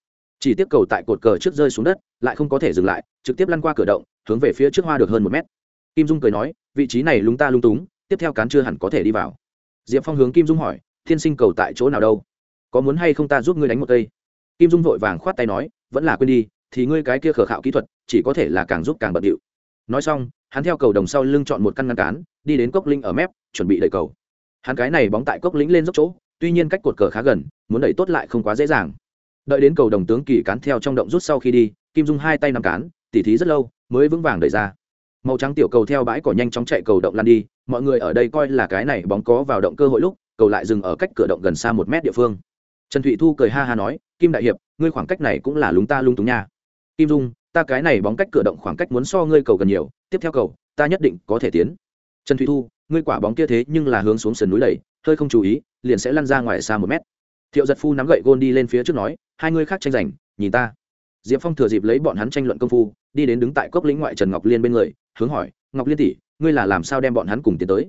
Chỉ tiếp cầu tại cột cờ trước rơi xuống đất, lại không có thể dừng lại, trực tiếp lăn qua cửa động, hướng về phía trước hoa được hơn một mét. Kim dung cười nói, vị trí này lúng ta lung túng, tiếp theo cán chưa hẳn có thể đi vào. Diệp phong hướng kim dung hỏi, thiên sinh cầu tại chỗ nào đâu? Có muốn hay không ta giúp ngươi đánh một cây? Kim dung vội vàng khoát tay nói, vẫn là quên đi thì ngươi cái kia khờ khạo kỹ thuật chỉ có thể là càng giúp càng bận điệu. Nói xong, hắn theo cầu đồng sau lưng chọn một căn ngăn cán, đi đến cốc linh ở mép, chuẩn bị đẩy cầu. Hắn cái này bóng tại cốc lĩnh lên dốc chỗ, tuy nhiên cách cột cờ khá gần, muốn đẩy tốt lại không quá dễ dàng. Đợi đến cầu đồng tướng kỳ cán theo trong động rút sau khi đi, kim dung hai tay nằm cán, tỉ thí rất lâu, mới vững vàng đẩy ra. Màu trắng tiểu cầu theo bãi cỏ nhanh chóng chạy cầu động lăn đi, mọi người ở đây coi là cái này bóng có vào động cơ hội lúc, cầu lại dừng ở cách cửa động gần xa một mét địa phương. Trần thụy thu cười ha ha nói, kim đại hiệp, ngươi khoảng cách này cũng là lúng ta lung túng nha kim dung, ta cái này bóng cách cửa động khoảng cách muốn so ngươi cầu gần nhiều, tiếp theo cầu, ta nhất định có thể tiến. Trần Thủy thu, ngươi quả bóng kia thế nhưng là hướng xuống sườn núi đẩy hơi không chú ý, liền sẽ lăn ra ngoài xa một mét. Thiệu giật phu nắm gậy gôn đi lên phía trước nói, hai ngươi khác tranh giành, nhìn ta. Diệp phong thừa dịp lấy bọn hắn tranh luận công phu, đi đến đứng tại cốc lĩnh ngoại trần ngọc liên bên người, hướng hỏi, ngọc liên tỷ, ngươi là làm sao đem bọn hắn cùng tiến tới?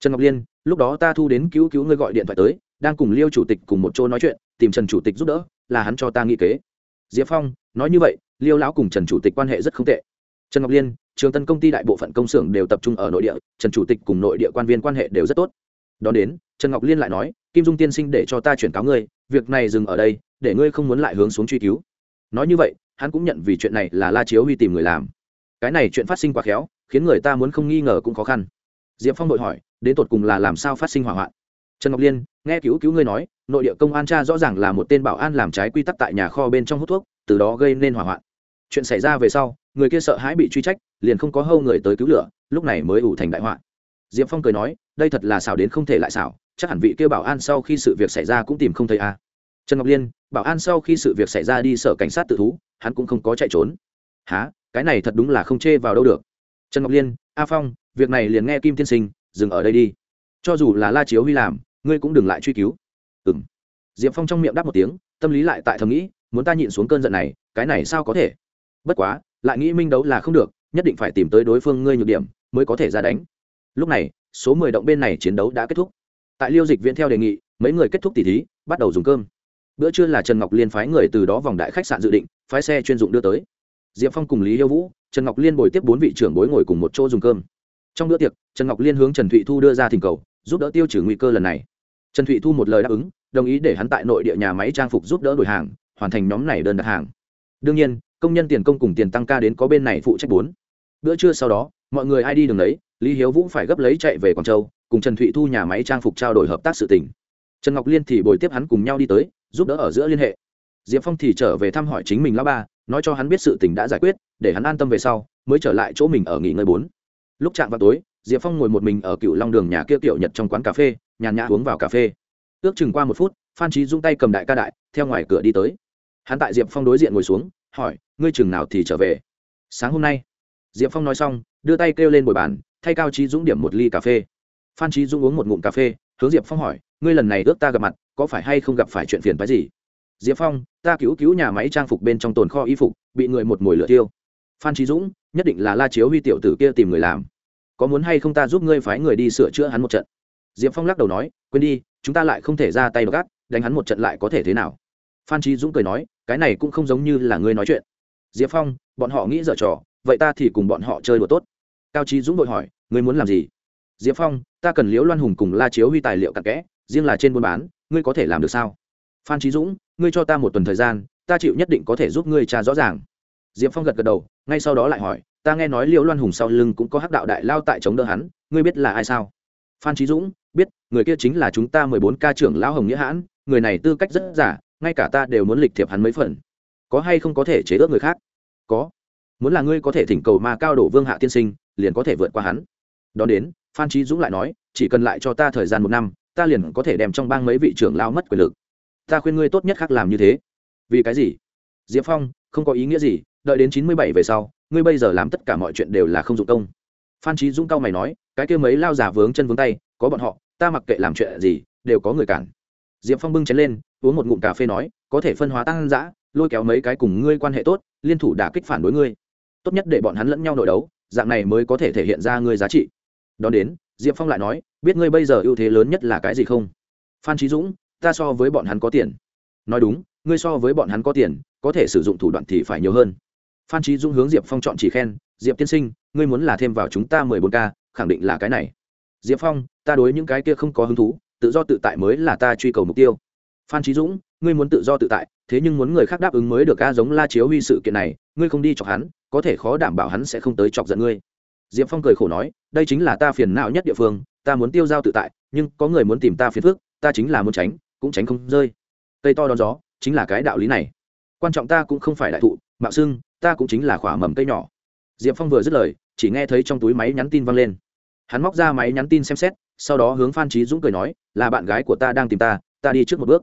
Trần ngọc liên, lúc đó ta thu đến cứu cứu ngươi gọi điện thoại tới, đang cùng liêu chủ tịch cùng một chỗ nói chuyện, tìm trần chủ tịch giúp đỡ, là hắn cho ta nghĩ kế. Diệp phong, nói như vậy liêu lão cùng trần chủ tịch quan hệ rất không tệ. Trần ngọc liên, trường tân công ty đại bộ phận công xưởng đều tập trung ở nội địa, trần chủ tịch cùng nội địa quan viên quan hệ đều rất tốt. Đón đến, trần ngọc liên lại nói, kim dung tiên sinh để cho ta chuyển cáo ngươi, việc này dừng ở đây, để ngươi không muốn lại hướng xuống truy cứu. Nói như vậy, hắn cũng nhận vì chuyện này là la chiếu huy tìm người làm. Cái này chuyện phát sinh quá khéo, khiến người ta muốn không nghi ngờ cũng khó khăn. Diệp phong đội hỏi, đến tột cùng là làm sao phát sinh hỏa hoạn? Trần ngọc liên, nghe cứu cứu ngươi nói, nội địa công an cha rõ ràng là một tên bảo an làm trái quy tắc tại nhà kho bên trong hút thuốc, từ đó gây nên hỏa hoạn chuyện xảy ra về sau, người kia sợ hãi bị truy trách, liền không có hâu người tới cứu lửa, lúc này mới ủ thành đại họa. Diệp phong cười nói, đây thật là xảo đến không thể lại xảo, chắc hẳn vị kia bảo an sau khi sự việc xảy ra cũng tìm không thấy a. À. trần ngọc liên, bảo an sau khi sự việc xảy ra đi sở cảnh sát tự thú, hắn cũng không có chạy trốn. Há cái này thật đúng là không chê vào đâu được. Trần ngọc liên, a phong, việc này liền nghe kim tiên sinh, dừng ở đây đi. Cho dù là la chiếu huy làm, ngươi cũng đừng lại truy cứu. Ừ m diệp phong trong miệng đáp một tiếng, tâm lý lại tại thầm nghĩ, muốn ta nhịn xuống cơn giận này, cái này sao có thể? Bất quá, lại nghĩ minh đấu là không được, nhất định phải tìm tới đối phương ngươi nhược điểm, mới có thể ra đánh. Lúc này, số mười động bên này chiến đấu đã kết thúc. Tại liêu dịch viễn theo đề nghị, mấy người kết thúc tỉ thí, bắt đầu dùng cơm. Bữa trưa là trần ngọc liên phái người từ đó vòng đại khách sạn dự định, phái xe chuyên dụng đưa tới. Diệp phong cùng lý yêu vũ, trần ngọc liên bồi tiếp bốn vị trưởng bối ngồi cùng một chỗ dùng cơm. Trong bữa tiệc, trần ngọc liên hướng trần thụy thu đưa ra thỉnh cầu, giúp đỡ tiêu trừ nguy cơ lần này. Trần thụy thu một lời đáp ứng, đồng ý để hắn tại nội địa nhà máy trang phục giúp đỡ đổi hàng, hoàn thành nhóm này đơn đặt hàng. Đương nhiên công nhân tiền công cùng tiền tăng ca đến có bên này phụ trách bốn. Bữa trưa sau đó, mọi người ai đi đường đấy lý hiếu vũ phải gấp lấy chạy về quảng châu, cùng trần thụy thu nhà máy trang phục trao đổi hợp tác sự tỉnh trần ngọc liên thì bồi tiếp hắn cùng nhau đi tới, giúp đỡ ở giữa liên hệ. Diệp phong thì trở về thăm hỏi chính mình lão ba, nói cho hắn biết sự tình đã giải quyết, để hắn an tâm về sau, mới trở lại chỗ mình ở nghỉ ngơi bốn. Lúc chạm vào tối, diệp phong ngồi một mình ở cựu long đường nhà kia kiểu nhật trong quán cà phê, nhàn nhã uống vào cà phê. Ước chừng qua một phút, phan trí dung tay cầm đại ca đại, theo ngoài cửa đi tới. Hắn tại diệp phong đối diện ngồi xuống hỏi, ngươi chừng nào thì trở về? Sáng hôm nay, diệp phong nói xong, đưa tay kêu lên bồi bàn, thay cao trí dũng điểm một ly cà phê. Phan trí dũng uống một ngụm cà phê, hướng diệp phong hỏi, ngươi lần này ước ta gặp mặt, có phải hay không gặp phải chuyện phiền phái gì? Diệp phong, ta cứu cứu nhà máy trang phục bên trong tồn kho y phục, bị người một mồi lửa tiêu phan trí dũng, nhất định là la chiếu huy tiểu tử kia tìm người làm. Có muốn hay không ta giúp ngươi phái người đi sửa chữa hắn một trận? Diệp phong lắc đầu nói, quên đi, chúng ta lại không thể ra tay gác đánh hắn một trận lại có thể thế nào? Phan trí dũng cười nói cái này cũng không giống như là ngươi nói chuyện. Diệp phong, bọn họ nghĩ dở trò, vậy ta thì cùng bọn họ chơi đùa tốt. Cao trí dũng đội hỏi, ngươi muốn làm gì? Diệp phong, ta cần liễu loan hùng cùng la chiếu huy tài liệu cặn kẽ, riêng là trên buôn bán, ngươi có thể làm được sao? Phan trí dũng, ngươi cho ta một tuần thời gian, ta chịu nhất định có thể giúp ngươi trả rõ ràng. Diệp phong gật gật đầu, ngay sau đó lại hỏi, ta nghe nói liễu loan hùng sau lưng cũng có hắc đạo đại lao tại chống đỡ hắn, ngươi biết là ai sao? Phan trí dũng, biết, người kia chính là chúng ta mười bốn ca trưởng lão hồng nghĩa hãn, người này tư cách rất giả ngay cả ta đều muốn lịch thiệp hắn mấy phần. Có hay không có thể chế ước người khác? Có. Muốn là ngươi có thể thỉnh cầu ma cao đổ vương hạ tiên sinh, liền có thể vượt qua hắn. Đón đến, phan trí dũng lại nói, chỉ cần lại cho ta thời gian một năm, ta liền có thể đem trong bang mấy vị trưởng lao mất quyền lực. Ta khuyên ngươi tốt nhất khác làm như thế. Vì cái gì? Diệp phong, không có ý nghĩa gì, đợi đến chín mươi bảy về sau, ngươi bây giờ làm tất cả mọi chuyện đều là không dụng công. Phan trí dũng cao mày nói, cái kia mấy lao giả vướng chân vướng tay, có bọn họ, ta mặc kệ làm chuyện gì, đều có người cản diệp phong bưng chén lên, uống một ngụm cà phê nói, có thể phân hóa tăng giã lôi kéo mấy cái cùng ngươi quan hệ tốt, liên thủ đả kích phản đối ngươi. Tốt nhất để bọn hắn lẫn nhau nội đấu, dạng này mới có thể thể hiện ra ngươi giá trị. Đón đến, diệp phong lại nói, biết ngươi bây giờ ưu thế lớn nhất là cái gì không? Phan trí dũng, ta so với bọn hắn có tiền. Nói đúng, ngươi so với bọn hắn có tiền, có thể sử dụng thủ đoạn thì phải nhiều hơn. Phan trí dũng hướng diệp phong chọn chỉ khen, diệp tiên sinh, ngươi muốn là thêm vào chúng ta mười bốn k khẳng định là cái này. Diệp phong, ta đối những cái kia không có hứng thú tự do tự tại mới là ta truy cầu mục tiêu. Phan trí dũng, ngươi muốn tự do tự tại, thế nhưng muốn người khác đáp ứng mới được ca giống la chiếu huy sự kiện này, ngươi không đi chọc hắn, có thể khó đảm bảo hắn sẽ không tới chọc giận ngươi. Diệp phong cười khổ nói, đây chính là ta phiền não nhất địa phương, ta muốn tiêu giao tự tại, nhưng có người muốn tìm ta phiền phước ta chính là muốn tránh, cũng tránh không rơi. Cây to đón gió, chính là cái đạo lý này. Quan trọng ta cũng không phải đại thụ, mạo xưng, ta cũng chính là khỏa mầm cây nhỏ. Diệp phong vừa dứt lời, chỉ nghe thấy trong túi máy nhắn tin vang lên. Hắn móc ra máy nhắn tin xem xét sau đó hướng phan trí dũng cười nói, là bạn gái của ta đang tìm ta ta đi trước một bước.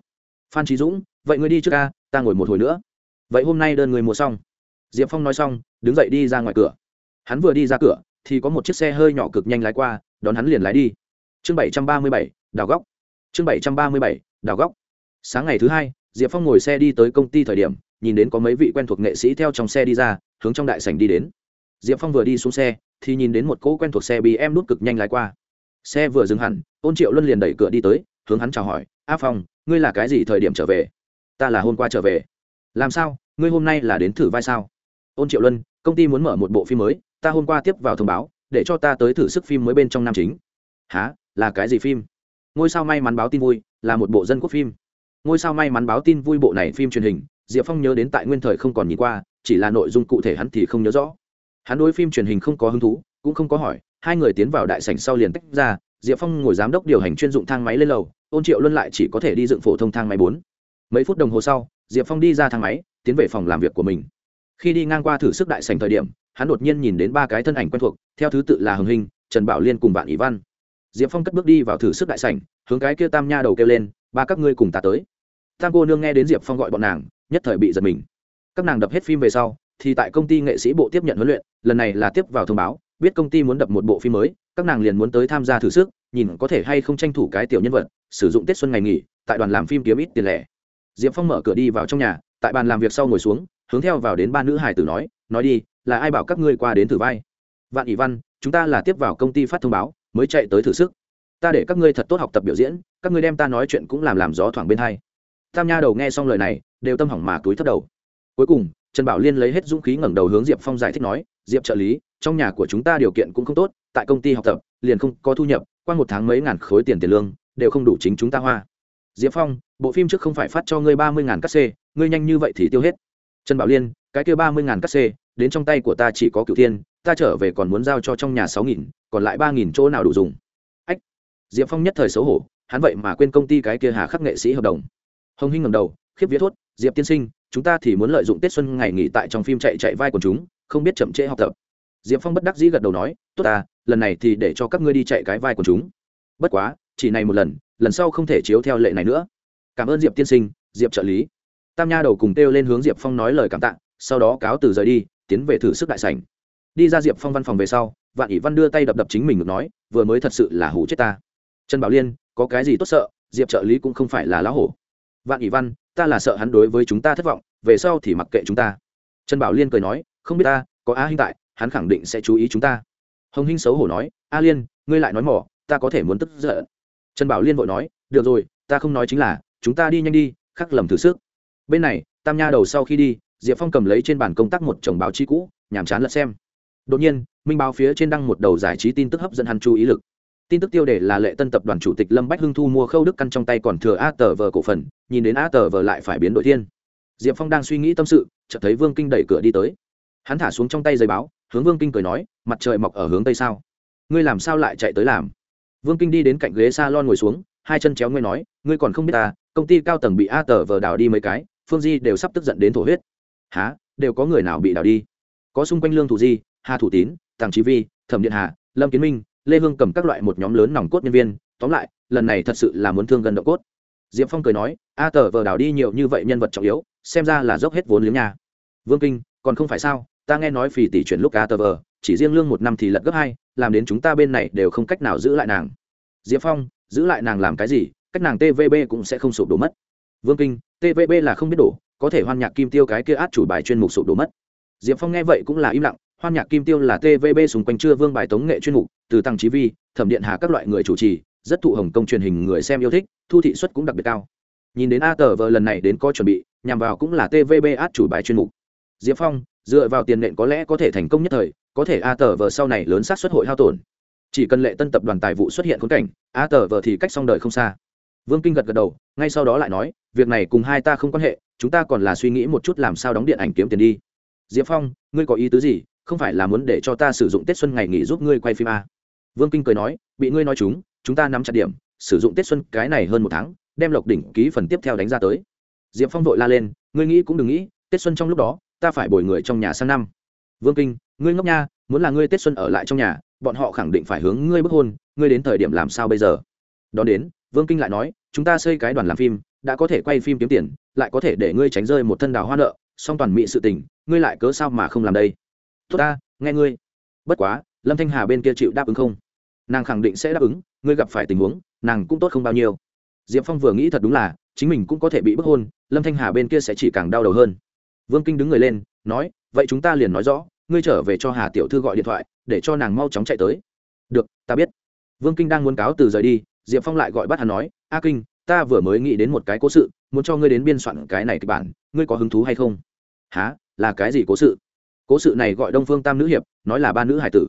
Phan trí dũng, vậy ngươi đi trước ca ta ngồi một hồi nữa. Vậy hôm nay đơn người mua xong. Diệp phong nói xong, đứng dậy đi ra ngoài cửa. Hắn vừa đi ra cửa, thì có một chiếc xe hơi nhỏ cực nhanh lái qua, đón hắn liền lái đi. Chương bảy trăm ba mươi bảy, đào góc. Chương bảy trăm ba mươi bảy, đào góc. Sáng ngày thứ hai, diệp phong ngồi xe đi tới công ty thời điểm, nhìn đến có mấy vị quen thuộc nghệ sĩ theo trong xe đi ra, hướng trong đại sảnh đi đến. Diệp phong vừa đi xuống xe, thì nhìn đến một cỗ quen thuộc xe bị em nút cực nhanh lái qua xe vừa dừng hẳn ôn triệu luân liền đẩy cửa đi tới, hướng hắn chào hỏi, a phong, ngươi là cái gì thời điểm trở về? Ta là hôm qua trở về. Làm sao? Ngươi hôm nay là đến thử vai sao? Ôn triệu luân, công ty muốn mở một bộ phim mới, ta hôm qua tiếp vào thông báo, để cho ta tới thử sức phim mới bên trong nam chính. Há là cái gì phim? Ngôi sao may mắn báo tin vui, là một bộ dân quốc phim. Ngôi sao may mắn báo tin vui bộ này phim truyền hình, diệp phong nhớ đến tại nguyên thời không còn nhìn qua, chỉ là nội dung cụ thể hắn thì không nhớ rõ. Hắn đối phim truyền hình không có hứng thú, cũng không có hỏi hai người tiến vào đại sảnh sau liền tách ra, diệp phong ngồi giám đốc điều hành chuyên dụng thang máy lên lầu, ôn triệu luân lại chỉ có thể đi dựng phổ thông thang máy bốn. Mấy phút đồng hồ sau, diệp phong đi ra thang máy, tiến về phòng làm việc của mình. Khi đi ngang qua thử sức đại sành thời điểm, hắn đột nhiên nhìn đến ba cái thân ảnh quen thuộc, theo thứ tự là hồng hình, trần bảo liên cùng bạn ý văn. Diệp phong cất bước đi vào thử sức đại sảnh, hướng cái kia tam nha đầu kêu lên, ba các ngươi cùng ta tới. Tam cô nương nghe đến diệp phong gọi bọn nàng, nhất thời bị giật mình. Các nàng đập hết phim về sau, thì tại công ty nghệ sĩ bộ tiếp nhận huấn luyện, lần này là tiếp vào thông báo biết công ty muốn đập một bộ phim mới, các nàng liền muốn tới tham gia thử sức, nhìn có thể hay không tranh thủ cái tiểu nhân vật, sử dụng tết xuân ngày nghỉ, tại đoàn làm phim kiếm ít tiền lẻ. Diệp phong mở cửa đi vào trong nhà, tại bàn làm việc sau ngồi xuống, hướng theo vào đến ba nữ hải tử nói nói đi, là ai bảo các ngươi qua đến thử vai? Vạn ỷ văn, chúng ta là tiếp vào công ty phát thông báo, mới chạy tới thử sức. Ta để các ngươi thật tốt học tập biểu diễn, các ngươi đem ta nói chuyện cũng làm làm gió thoảng bên hai. Tam nha đầu nghe xong lời này, đều tâm hỏng mà túi thất đầu. Cuối cùng, trần bảo liên lấy hết dũng khí ngẩng đầu hướng diệp phong giải thích nói, diệp trợ lý trong nhà của chúng ta điều kiện cũng không tốt, tại công ty học tập, liền không có thu nhập, qua một tháng mấy ngàn khối tiền tiền lương, đều không đủ chính chúng ta hoa. Diệp phong, bộ phim trước không phải phát cho ngươi ba mươi ngàn cắt xê, ngươi nhanh như vậy thì tiêu hết. Trần bảo liên, cái kia ba mươi ngàn cắt xê, đến trong tay của ta chỉ có cựu thiên, ta trở về còn muốn giao cho trong nhà sáu nghìn, còn lại ba nghìn chỗ nào đủ dùng. Ách. Diệp phong nhất thời xấu hổ, hắn vậy mà quên công ty cái kia hà khắc nghệ sĩ hợp đồng. Hồng hinh ngầm đầu, khiếp viết thốt, diệp tiên sinh, chúng ta thì muốn lợi dụng tết xuân ngày nghỉ tại trong phim chạy chạy vai của chúng, không biết chậm trễ học tập diệp phong bất đắc dĩ gật đầu nói, tốt ta, lần này thì để cho các ngươi đi chạy cái vai của chúng. Bất quá, chỉ này một lần lần sau không thể chiếu theo lệ này nữa. Cảm ơn diệp tiên sinh, diệp trợ lý. Tam nha đầu cùng kêu lên hướng diệp phong nói lời cảm tạ, sau đó cáo từ rời đi, tiến về thử sức đại sảnh. Đi ra diệp phong văn phòng về sau, vạn ỷ văn đưa tay đập đập chính mình ngược nói, vừa mới thật sự là hủ chết ta. Trần bảo liên, có cái gì tốt sợ, diệp trợ lý cũng không phải là lá hổ. Vạn ỷ văn, ta là sợ hắn đối với chúng ta thất vọng, về sau thì mặc kệ chúng ta. Trần bảo liên cười nói, không biết ta, có á hinh tại hắn khẳng định sẽ chú ý chúng ta. Hồng hinh xấu hổ nói, a liên, ngươi lại nói mỏ, ta có thể muốn tức giận. Trần bảo liên vội nói, được rồi, ta không nói chính là, chúng ta đi nhanh đi, khắc lầm thử sức. Bên này, tam nha đầu sau khi đi, diệp phong cầm lấy trên bàn công tác một chồng báo chí cũ, nhàm chán lật xem. Đột nhiên, minh báo phía trên đăng một đầu giải trí tin tức hấp dẫn hắn chú ý lực. Tin tức tiêu đề là lệ tân tập đoàn chủ tịch lâm bách hưng thu mua khâu đức căn trong tay còn thừa a tờ vờ cổ phần, nhìn đến a tờ vờ lại phải biến đổi thiên. Diệp phong đang suy nghĩ tâm sự, chợt thấy vương kinh đẩy cửa đi tới. Hắn thả xuống trong tay giấy báo hướng vương kinh cười nói, mặt trời mọc ở hướng tây sao? Ngươi làm sao lại chạy tới làm? Vương kinh đi đến cạnh ghế s a lon ngồi xuống, hai chân chéo ngươi nói, ngươi còn không biết ta, công ty cao tầng bị a tờ vờ đào đi mấy cái, phương di đều sắp tức giận đến thổ huyết. Há đều có người nào bị đào đi? Có xung quanh lương thủ di, hà thủ tín, tàng trí vi, thẩm điện hà, lâm kiến minh, lê hương cầm các loại một nhóm lớn nòng cốt nhân viên. Tóm lại, lần này thật sự là muốn thương gần độ cốt. Diệp phong cười nói, a tờ vờ đào đi nhiều như vậy nhân vật trọng yếu, xem ra là dốc hết vốn liếng nhà vương kinh, còn không phải sao? Ta nghe nói phì tỷ chuyển lúc a tờ vờ, chỉ riêng lương một năm thì lật gấp hai, làm đến chúng ta bên này đều không cách nào giữ lại nàng. Diệp phong, giữ lại nàng làm cái gì? Cách nàng tvb cũng sẽ không sụp đổ mất. Vương kinh tvb là không biết đổ, có thể hoan nhạc kim tiêu cái kia át chủ bài chuyên mục sụp đổ mất. Diệp phong nghe vậy cũng là im lặng, hoan nhạc kim tiêu là tvb xung quanh chưa vương bài tống nghệ chuyên mục, từ tăng trí vi, thẩm điện hà các loại người chủ trì, rất thụ hồng công truyền hình người xem yêu thích, thu thị suất cũng đặc biệt cao. Nhìn đến a tờ vờ lần này đến có chuẩn bị, nhằm vào cũng là tvb át chủ bài chuyên mục. Diệp phong dựa vào tiền nện có lẽ có thể thành công nhất thời, có thể a tờ vờ sau này lớn sát xuất hội hao tổn. Chỉ cần lệ tân tập đoàn tài vụ xuất hiện khốn cảnh, a tờ vờ thì cách xong đời không xa. Vương kinh gật gật đầu, ngay sau đó lại nói, việc này cùng hai ta không quan hệ, chúng ta còn là suy nghĩ một chút làm sao đóng điện ảnh kiếm tiền đi. Diệp phong, ngươi có ý tứ gì? Không phải là muốn để cho ta sử dụng tết xuân ngày nghỉ giúp ngươi quay phim a? Vương kinh cười nói, bị ngươi nói chúng chúng ta nắm chặt điểm, sử dụng tết xuân cái này hơn một tháng, đem lộc đỉnh ký phần tiếp theo đánh ra tới. Diệp phong vội la lên, ngươi nghĩ cũng đừng nghĩ, tết xuân trong lúc đó ta phải bồi người trong nhà sang năm. Vương kinh, ngươi ngốc nha, muốn là ngươi tết xuân ở lại trong nhà, bọn họ khẳng định phải hướng ngươi bức hôn, ngươi đến thời điểm làm sao bây giờ? Đón đến, vương kinh lại nói, chúng ta xây cái đoàn làm phim, đã có thể quay phim kiếm tiền, lại có thể để ngươi tránh rơi một thân đào hoa nợ, song toàn mỹ sự tình, ngươi lại cớ sao mà không làm đây? Tốt ta, nghe ngươi. Bất quá, lâm thanh hà bên kia chịu đáp ứng không? Nàng khẳng định sẽ đáp ứng, ngươi gặp phải tình huống, nàng cũng tốt không bao nhiêu. Diệp phong vừa nghĩ thật đúng là, chính mình cũng có thể bị bức hôn, lâm thanh hà bên kia sẽ chỉ càng đau đầu hơn vương kinh đứng người lên, nói, vậy chúng ta liền nói rõ, ngươi trở về cho hà tiểu thư gọi điện thoại, để cho nàng mau chóng chạy tới. Được, ta biết. Vương kinh đang muốn cáo từ rời đi, diệp phong lại gọi bắt hắn nói, a kinh, ta vừa mới nghĩ đến một cái cố sự, muốn cho ngươi đến biên soạn cái này kịch bản, ngươi có hứng thú hay không? Há là cái gì cố sự? Cố sự này gọi đông phương tam nữ hiệp, nói là ba nữ hải tử.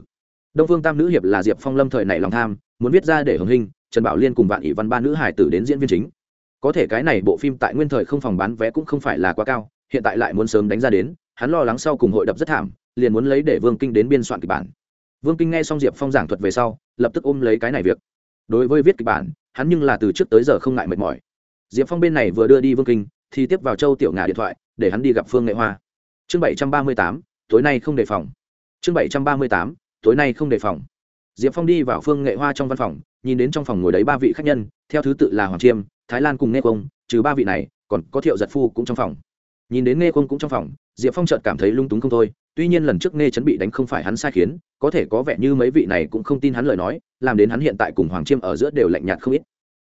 Đông phương tam nữ hiệp là diệp phong lâm thời này lòng tham, muốn viết ra để hưởng hình, trần bảo liên cùng vạn ỷ văn ba nữ hải tử đến diễn viên chính. Có thể cái này bộ phim tại nguyên thời không phòng bán vé cũng không phải là quá cao hiện tại lại muốn sớm đánh ra đến, hắn lo lắng sau cùng hội đập rất thảm, liền muốn lấy để vương kinh đến biên soạn kịch bản. Vương kinh nghe xong diệp phong giảng thuật về sau, lập tức ôm lấy cái này việc. Đối với viết kịch bản, hắn nhưng là từ trước tới giờ không ngại mệt mỏi. Diệp phong bên này vừa đưa đi vương kinh, thì tiếp vào châu tiểu ngà điện thoại, để hắn đi gặp phương nghệ hoa. Chương bảy trăm ba mươi tám, tối nay không đề phòng. Chương bảy trăm ba mươi tám, tối nay không đề phòng. Diệp phong đi vào phương nghệ hoa trong văn phòng, nhìn đến trong phòng ngồi đấy ba vị khách nhân, theo thứ tự là hoàng chiêm, thái lan cùng nghe công, trừ ba vị này, còn có thiệu giật phu cũng trong phòng nhìn đến nghe quân cũng trong phòng, diệp phong chợt cảm thấy lung túng không thôi. Tuy nhiên lần trước nghe chấn bị đánh không phải hắn sai khiến, có thể có vẻ như mấy vị này cũng không tin hắn lời nói, làm đến hắn hiện tại cùng hoàng chiêm ở giữa đều lạnh nhạt không ít.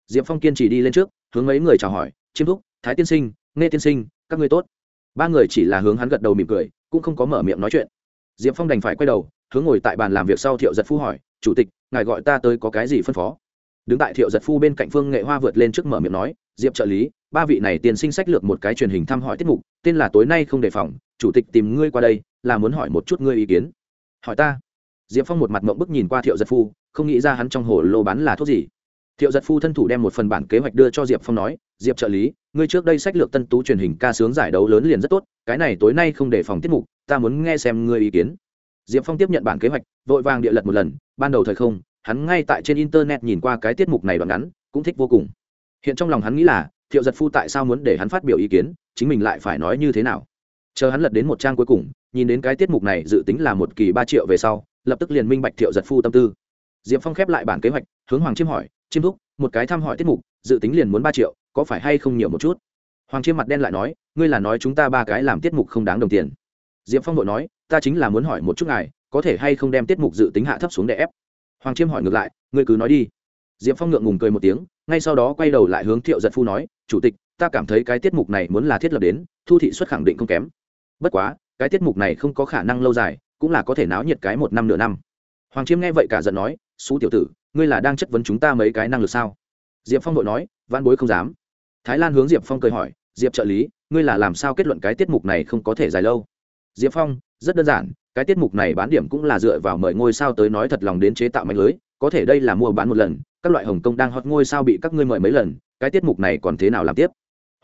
Diệp phong kiên trì đi lên trước, hướng mấy người chào hỏi, chiêm thúc, thái tiên sinh nghe tiên sinh, các ngươi tốt. Ba người chỉ là hướng hắn gật đầu mỉm cười, cũng không có mở miệng nói chuyện. Diệp phong đành phải quay đầu, hướng ngồi tại bàn làm việc sau thiệu giật phu hỏi, chủ tịch, ngài gọi ta tới có cái gì phân phó? Đứng tại thiệu giật phu bên cạnh phương nghệ hoa vượt lên trước mở miệng nói, diệp trợ lý ba vị này tiền sinh sách lược một cái truyền hình thăm hỏi tiết mục, tên là tối nay không đề phòng, chủ tịch tìm ngươi qua đây, là muốn hỏi một chút ngươi ý kiến. Hỏi ta. Diệp phong một mặt mộng bức nhìn qua thiệu giật phu, không nghĩ ra hắn trong hồ lô bán là thuốc gì. Thiệu giật phu thân thủ đem một phần bản kế hoạch đưa cho diệp phong nói, diệp trợ lý, ngươi trước đây sách lược tân tú truyền hình ca sướng giải đấu lớn liền rất tốt, cái này tối nay không đề phòng tiết mục, ta muốn nghe xem ngươi ý kiến. Diệp phong tiếp nhận bản kế hoạch, vội vàng địa lật một lần, ban đầu thời không, hắn ngay tại trên internet nhìn qua cái tiết mục này đoạn ngắn, cũng thích vô cùng. Hiện trong lòng hắn nghĩ là thiệu giật phu tại sao muốn để hắn phát biểu ý kiến, chính mình lại phải nói như thế nào? Chờ hắn lật đến một trang cuối cùng, nhìn đến cái tiết mục này dự tính là một kỳ ba triệu về sau, lập tức liền minh bạch thiệu giật phu tâm tư. Diệp phong khép lại bản kế hoạch, hướng hoàng chiêm hỏi, chiêm thúc, một cái thăm hỏi tiết mục, dự tính liền muốn ba triệu, có phải hay không nhiều một chút? Hoàng chiêm mặt đen lại nói, ngươi là nói chúng ta ba cái làm tiết mục không đáng đồng tiền. Diệp phong nội nói, ta chính là muốn hỏi một chút ngài, có thể hay không đem tiết mục dự tính hạ thấp xuống để ép? Hoàng chiêm hỏi ngược lại, ngươi cứ nói đi diệp phong ngượng ngùng cười một tiếng, ngay sau đó quay đầu lại hướng thiệu giật phu nói, chủ tịch, ta cảm thấy cái tiết mục này muốn là thiết lập đến, thu thị suất khẳng định không kém. Bất quá, cái tiết mục này không có khả năng lâu dài, cũng là có thể náo nhiệt cái một năm nửa năm. Hoàng chiêm nghe vậy cả giận nói, xú tiểu tử, ngươi là đang chất vấn chúng ta mấy cái năng lực sao? Diệp phong đội nói văn bối không dám. Thái lan hướng diệp phong cười hỏi, diệp trợ lý, ngươi là làm sao kết luận cái tiết mục này không có thể dài lâu? Diệp phong, rất đơn giản, cái tiết mục này bán điểm cũng là dựa vào mời ngôi sao tới nói thật lòng đến chế tạo mạnh lưới, có thể đây là mua bán một lần các loại hồng kông đang hot ngôi sao bị các ngươi mời mấy lần, cái tiết mục này còn thế nào làm tiếp?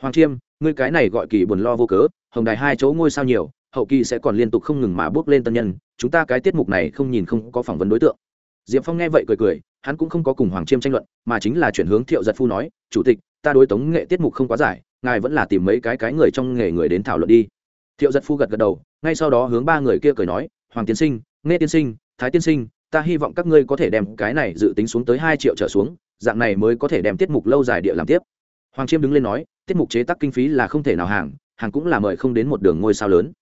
Hoàng chiêm, ngươi cái này gọi kỳ buồn lo vô cớ, hồng đài hai chỗ ngôi sao nhiều, hậu kỳ sẽ còn liên tục không ngừng mà bước lên tân nhân, chúng ta cái tiết mục này không nhìn không có phỏng vấn đối tượng. Diệp phong nghe vậy cười cười, hắn cũng không có cùng hoàng chiêm tranh luận, mà chính là chuyển hướng thiệu giật phu nói, chủ tịch, ta đối tống nghệ tiết mục không quá giải, ngài vẫn là tìm mấy cái cái người trong nghề người đến thảo luận đi. Thiệu giật phu gật gật đầu, ngay sau đó hướng ba người kia cười nói, hoàng tiên sinh nghe tiên sinh, thái tiên sinh ta hy vọng các ngươi có thể đem cái này dự tính xuống tới hai triệu trở xuống, dạng này mới có thể đem tiết mục lâu dài địa làm tiếp. Hoàng chiêm đứng lên nói, tiết mục chế tác kinh phí là không thể nào hàng hàng cũng là mời không đến một đường ngôi sao lớn.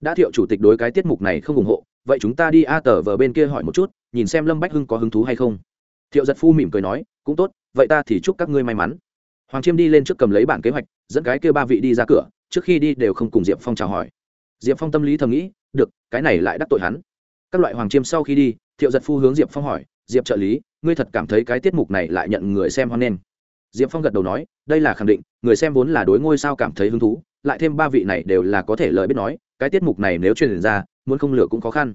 Đã thiệu chủ tịch đối cái tiết mục này không ủng hộ, vậy chúng ta đi a tờ vờ bên kia hỏi một chút, nhìn xem lâm bách hưng có hứng thú hay không. Thiệu giật phu mỉm cười nói, cũng tốt, vậy ta thì chúc các ngươi may mắn. Hoàng chiêm đi lên trước cầm lấy bản kế hoạch, dẫn cái kia ba vị đi ra cửa, trước khi đi đều không cùng diệp phong chào hỏi. Diệp phong tâm lý thầm nghĩ, được, cái này lại đắc tội hắn các loại hoàng chiêm sau khi đi, thiệu giật phu hướng diệp phong hỏi, diệp trợ lý, ngươi thật cảm thấy cái tiết mục này lại nhận người xem hoan nghênh? Diệp phong gật đầu nói, đây là khẳng định, người xem vốn là đối ngôi sao cảm thấy hứng thú, lại thêm ba vị này đều là có thể lời biết nói, cái tiết mục này nếu truyền ra, muốn không lửa cũng khó khăn.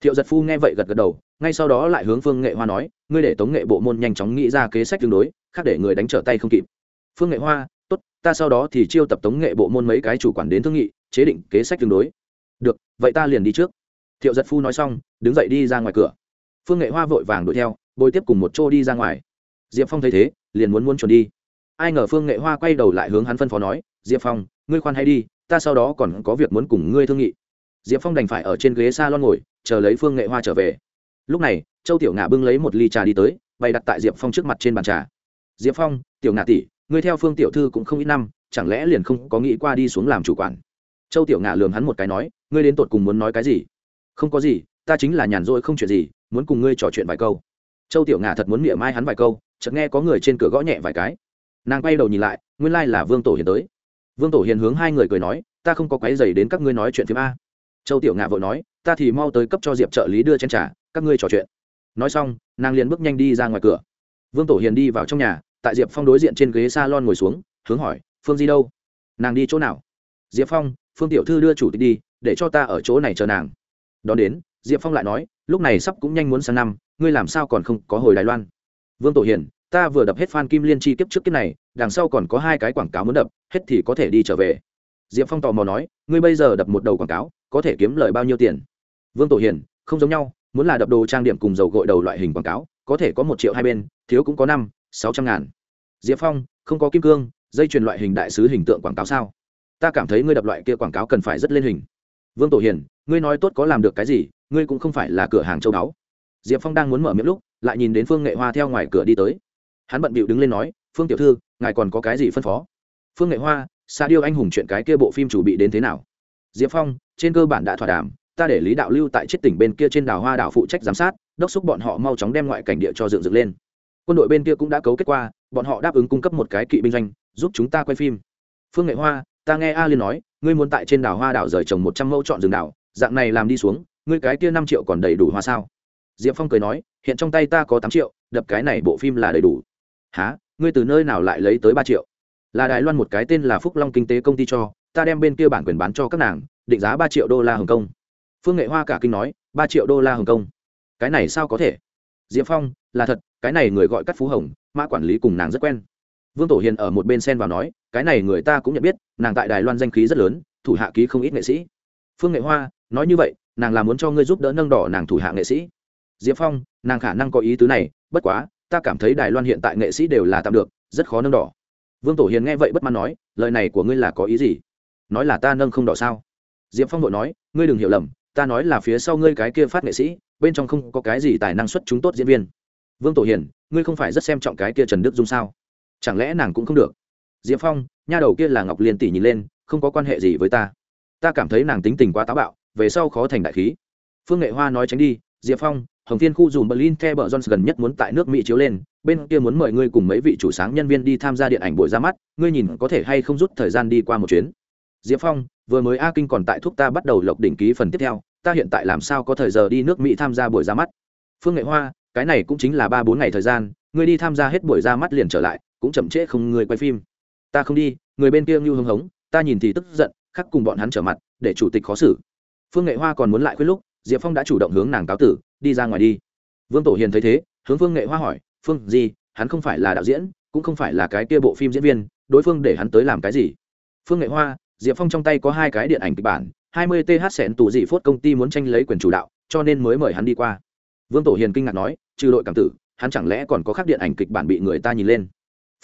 Thiệu giật phu nghe vậy gật gật đầu, ngay sau đó lại hướng phương nghệ hoa nói, ngươi để tống nghệ bộ môn nhanh chóng nghĩ ra kế sách tương đối, khác để người đánh trở tay không kịp. Phương nghệ hoa, tốt, ta sau đó thì chiêu tập tống nghệ bộ môn mấy cái chủ quản đến thương nghị, chế định kế sách tương đối. Được, vậy ta liền đi trước thiệu giật phu nói xong, đứng dậy đi ra ngoài cửa. Phương nghệ hoa vội vàng đuổi theo, bồi tiếp cùng một chỗ đi ra ngoài. Diệp phong thấy thế, liền muốn muốn chuẩn đi. Ai ngờ phương nghệ hoa quay đầu lại hướng hắn phân phó nói, diệp phong, ngươi khoan hay đi, ta sau đó còn có việc muốn cùng ngươi thương nghị. Diệp phong đành phải ở trên ghế s a lon ngồi, chờ lấy phương nghệ hoa trở về. Lúc này, châu tiểu ngà bưng lấy một ly trà đi tới, bày đặt tại diệp phong trước mặt trên bàn trà. Diệp phong, tiểu ngà tỷ, ngươi theo phương tiểu thư cũng không ít năm, chẳng lẽ liền không có nghĩ qua đi xuống làm chủ quản? Châu tiểu ngà lường hắn một cái nói, ngươi đến tột cùng muốn nói cái gì? Không có gì, ta chính là nhàn rỗi không chuyện gì, muốn cùng ngươi trò chuyện vài câu. Châu tiểu ngà thật muốn miệng mai hắn vài câu, chợt nghe có người trên cửa gõ nhẹ vài cái. Nàng quay đầu nhìn lại, nguyên lai là vương tổ hiền tới. Vương tổ hiền hướng hai người cười nói, ta không có quái dày đến các ngươi nói chuyện phim a. Châu tiểu ngà vội nói, ta thì mau tới cấp cho diệp trợ lý đưa chen trả các ngươi trò chuyện. Nói xong, nàng liền bước nhanh đi ra ngoài cửa. Vương tổ hiền đi vào trong nhà, tại diệp phong đối diện trên ghế s a lon ngồi xuống, hướng hỏi, phương di đâu? Nàng đi chỗ nào? Diệp phong, phương tiểu thư đưa chủ tịch đi, để cho ta ở chỗ này chờ nàng đón đến, diệp phong lại nói, lúc này sắp cũng nhanh muốn sang năm, ngươi làm sao còn không có hồi đài loan? Vương tổ hiền ta vừa đập hết phan kim liên chi kiếp trước kiếp này, đằng sau còn có hai cái quảng cáo muốn đập, hết thì có thể đi trở về. Diệp phong tò mò nói, ngươi bây giờ đập một đầu quảng cáo, có thể kiếm lời bao nhiêu tiền? Vương tổ hiền không giống nhau, muốn là đập đồ trang điểm cùng dầu gội đầu loại hình quảng cáo, có thể có một triệu hai bên, thiếu cũng có năm, sáu trăm ngàn. Diệp phong, không có kim cương, dây chuyền loại hình đại sứ hình tượng quảng cáo sao? Ta cảm thấy ngươi đập loại kia quảng cáo cần phải rất lên hình vương tổ hiền, ngươi nói tốt có làm được cái gì, ngươi cũng không phải là cửa hàng châu đáo diệp phong đang muốn mở miệng lúc, lại nhìn đến phương nghệ hoa theo ngoài cửa đi tới. Hắn bận bịu đứng lên nói, phương tiểu thư, ngài còn có cái gì phân phó? Phương nghệ hoa xa điêu anh hùng chuyện cái kia bộ phim chủ bị đến thế nào? Diệp phong, trên cơ bản đã thỏa đàm, ta để lý đạo lưu tại chết tỉnh bên kia trên đảo hoa đảo phụ trách giám sát, đốc xúc bọn họ mau chóng đem ngoại cảnh địa cho dựng dựng lên. Quân đội bên kia cũng đã cấu kết qua, bọn họ đáp ứng cung cấp một cái kỵ binh doanh, giúp chúng ta quay phim. Phương nghệ hoa ta nghe a liên nói, ngươi muốn tại trên đảo hoa đảo rời trồng một trăm mẫu chọn rừng đảo, dạng này làm đi xuống, ngươi cái kia năm triệu còn đầy đủ hoa sao? Diệp phong cười nói, hiện trong tay ta có tám triệu, đập cái này bộ phim là đầy đủ. Há ngươi từ nơi nào lại lấy tới ba triệu? Là đài loan một cái tên là phúc long kinh tế công ty cho, ta đem bên kia bản quyền bán cho các nàng, định giá ba triệu đô la hồng kông. Phương nghệ hoa cả kinh nói, ba triệu đô la hồng kông? Cái này sao có thể? Diệp phong, là thật, cái này người gọi cắt phú hồng, mã quản lý cùng nàng rất quen. Vương tổ hiền ở một bên sen vào nói cái này người ta cũng nhận biết, nàng tại đài loan danh khí rất lớn, thủ hạ ký không ít nghệ sĩ. Phương nghệ hoa, nói như vậy, nàng là muốn cho ngươi giúp đỡ nâng đỏ nàng thủ hạ nghệ sĩ. Diệp phong, nàng khả năng có ý tứ này, bất quá, ta cảm thấy đài loan hiện tại nghệ sĩ đều là tạm được, rất khó nâng đỏ. Vương tổ hiền nghe vậy bất mãn nói, lời này của ngươi là có ý gì? Nói là ta nâng không đỏ sao? Diệp phong vội nói, ngươi đừng hiểu lầm, ta nói là phía sau ngươi cái kia phát nghệ sĩ, bên trong không có cái gì tài năng xuất chúng tốt diễn viên. Vương tổ hiền, ngươi không phải rất xem trọng cái kia trần đức dung sao? Chẳng lẽ nàng cũng không được? Diệp phong, nha đầu kia là ngọc liên tỷ nhìn lên, không có quan hệ gì với ta. Ta cảm thấy nàng tính tình quá táo bạo, về sau khó thành đại khí. Phương nghệ hoa nói tránh đi, diệp phong, hồng thiên khu dùm berlin the bờ jones gần nhất muốn tại nước mỹ chiếu lên, bên kia muốn mời ngươi cùng mấy vị chủ sáng nhân viên đi tham gia điện ảnh buổi ra mắt, ngươi nhìn có thể hay không rút thời gian đi qua một chuyến. Diệp phong, vừa mới a kinh còn tại thúc ta bắt đầu lộc đỉnh ký phần tiếp theo, ta hiện tại làm sao có thời giờ đi nước mỹ tham gia buổi ra mắt? Phương nghệ hoa, cái này cũng chính là ba bốn ngày thời gian, ngươi đi tham gia hết buổi ra mắt liền trở lại, cũng chậm trễ không người quay phim ta không đi, người bên kia ngưu hưng hống, ta nhìn thì tức giận, khắc cùng bọn hắn trở mặt, để chủ tịch khó xử. Phương nghệ hoa còn muốn lại khuyết lúc, diệp phong đã chủ động hướng nàng cáo tử, đi ra ngoài đi. Vương tổ hiền thấy thế, hướng phương nghệ hoa hỏi, phương gì, hắn không phải là đạo diễn, cũng không phải là cái kia bộ phim diễn viên, đối phương để hắn tới làm cái gì? Phương nghệ hoa, diệp phong trong tay có hai cái điện ảnh kịch bản, hai mươi th sẻn tù dị phốt công ty muốn tranh lấy quyền chủ đạo, cho nên mới mời hắn đi qua. Vương tổ hiền kinh ngạc nói, trừ đội cảm tử, hắn chẳng lẽ còn có khác điện ảnh kịch bản bị người ta nhìn lên?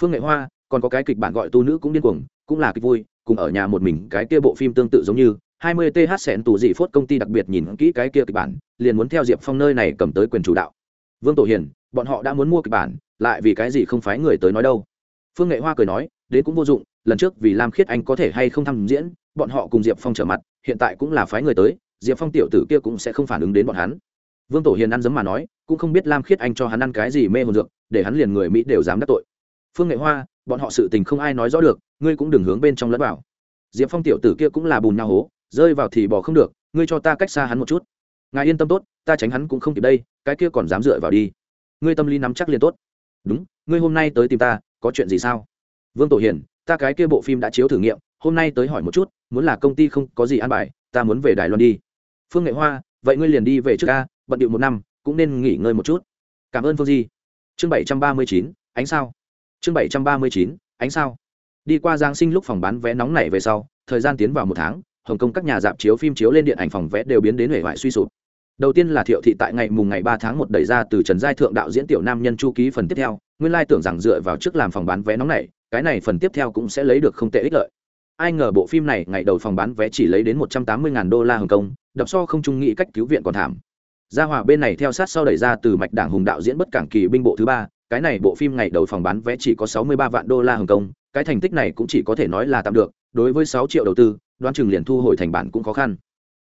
Phương nghệ hoa còn có cái kịch bản gọi tu nữ cũng điên cuồng, cũng là kịch vui, cùng ở nhà một mình cái kia bộ phim tương tự giống như 20 th sẹn tù dị phốt công ty đặc biệt nhìn kỹ cái kia kịch bản, liền muốn theo diệp phong nơi này cầm tới quyền chủ đạo. Vương tổ hiền, bọn họ đã muốn mua kịch bản, lại vì cái gì không phái người tới nói đâu. Phương nghệ hoa cười nói, đến cũng vô dụng, lần trước vì lam khiết anh có thể hay không tham diễn, bọn họ cùng diệp phong trở mặt, hiện tại cũng là phái người tới, diệp phong tiểu tử kia cũng sẽ không phản ứng đến bọn hắn. Vương tổ hiền ăn dấm mà nói, cũng không biết lam khiết anh cho hắn ăn cái gì mê hồn dược, để hắn liền người mỹ đều dám đắc tội. Phương nghệ hoa bọn họ sự tình không ai nói rõ được, ngươi cũng đừng hướng bên trong lẫn vào. Diệp phong tiểu tử kia cũng là bùn nhau hố, rơi vào thì bỏ không được, ngươi cho ta cách xa hắn một chút. Ngài yên tâm tốt, ta tránh hắn cũng không kịp đây, cái kia còn dám dựa vào đi. Ngươi tâm lý nắm chắc liền tốt. Đúng, ngươi hôm nay tới tìm ta, có chuyện gì sao? Vương tổ hiền ta cái kia bộ phim đã chiếu thử nghiệm, hôm nay tới hỏi một chút, muốn là công ty không có gì an bài, ta muốn về đài loan đi. Phương nghệ hoa, vậy ngươi liền đi về trước ca bận điệu một năm, cũng nên nghỉ ngơi một chút. Cảm ơn phương di. Chương bảy trăm ba mươi chín, ánh sao chương bảy trăm ba mươi chín, ánh sao. Đi qua giang sinh lúc phòng bán vé nóng nảy về sau, thời gian tiến vào một tháng, hồng kông các nhà dạp chiếu phim chiếu lên điện ảnh phòng vé đều biến đến hể hoại suy sụp. Đầu tiên là thiệu thị tại ngày mùng ngày ba tháng một đẩy ra từ trần giai thượng đạo diễn tiểu nam nhân chu ký phần tiếp theo, nguyên lai tưởng rằng dựa vào trước làm phòng bán vé nóng này cái này phần tiếp theo cũng sẽ lấy được không tệ ích lợi. Ai ngờ bộ phim này ngày đầu phòng bán vé chỉ lấy đến một trăm tám mươi đô la hồng kông, đập so không trung nghị cách cứu viện còn thảm. Gia hòa bên này theo sát sau đẩy ra từ mạch đảng hùng đạo diễn bất cảng kỳ binh bộ thứ ba cái này bộ phim ngày đầu phòng bán vé chỉ có sáu mươi ba vạn đô la hồng kông cái thành tích này cũng chỉ có thể nói là tạm được đối với 6 triệu đầu tư đoán chừng liền thu hồi thành bản cũng khó khăn.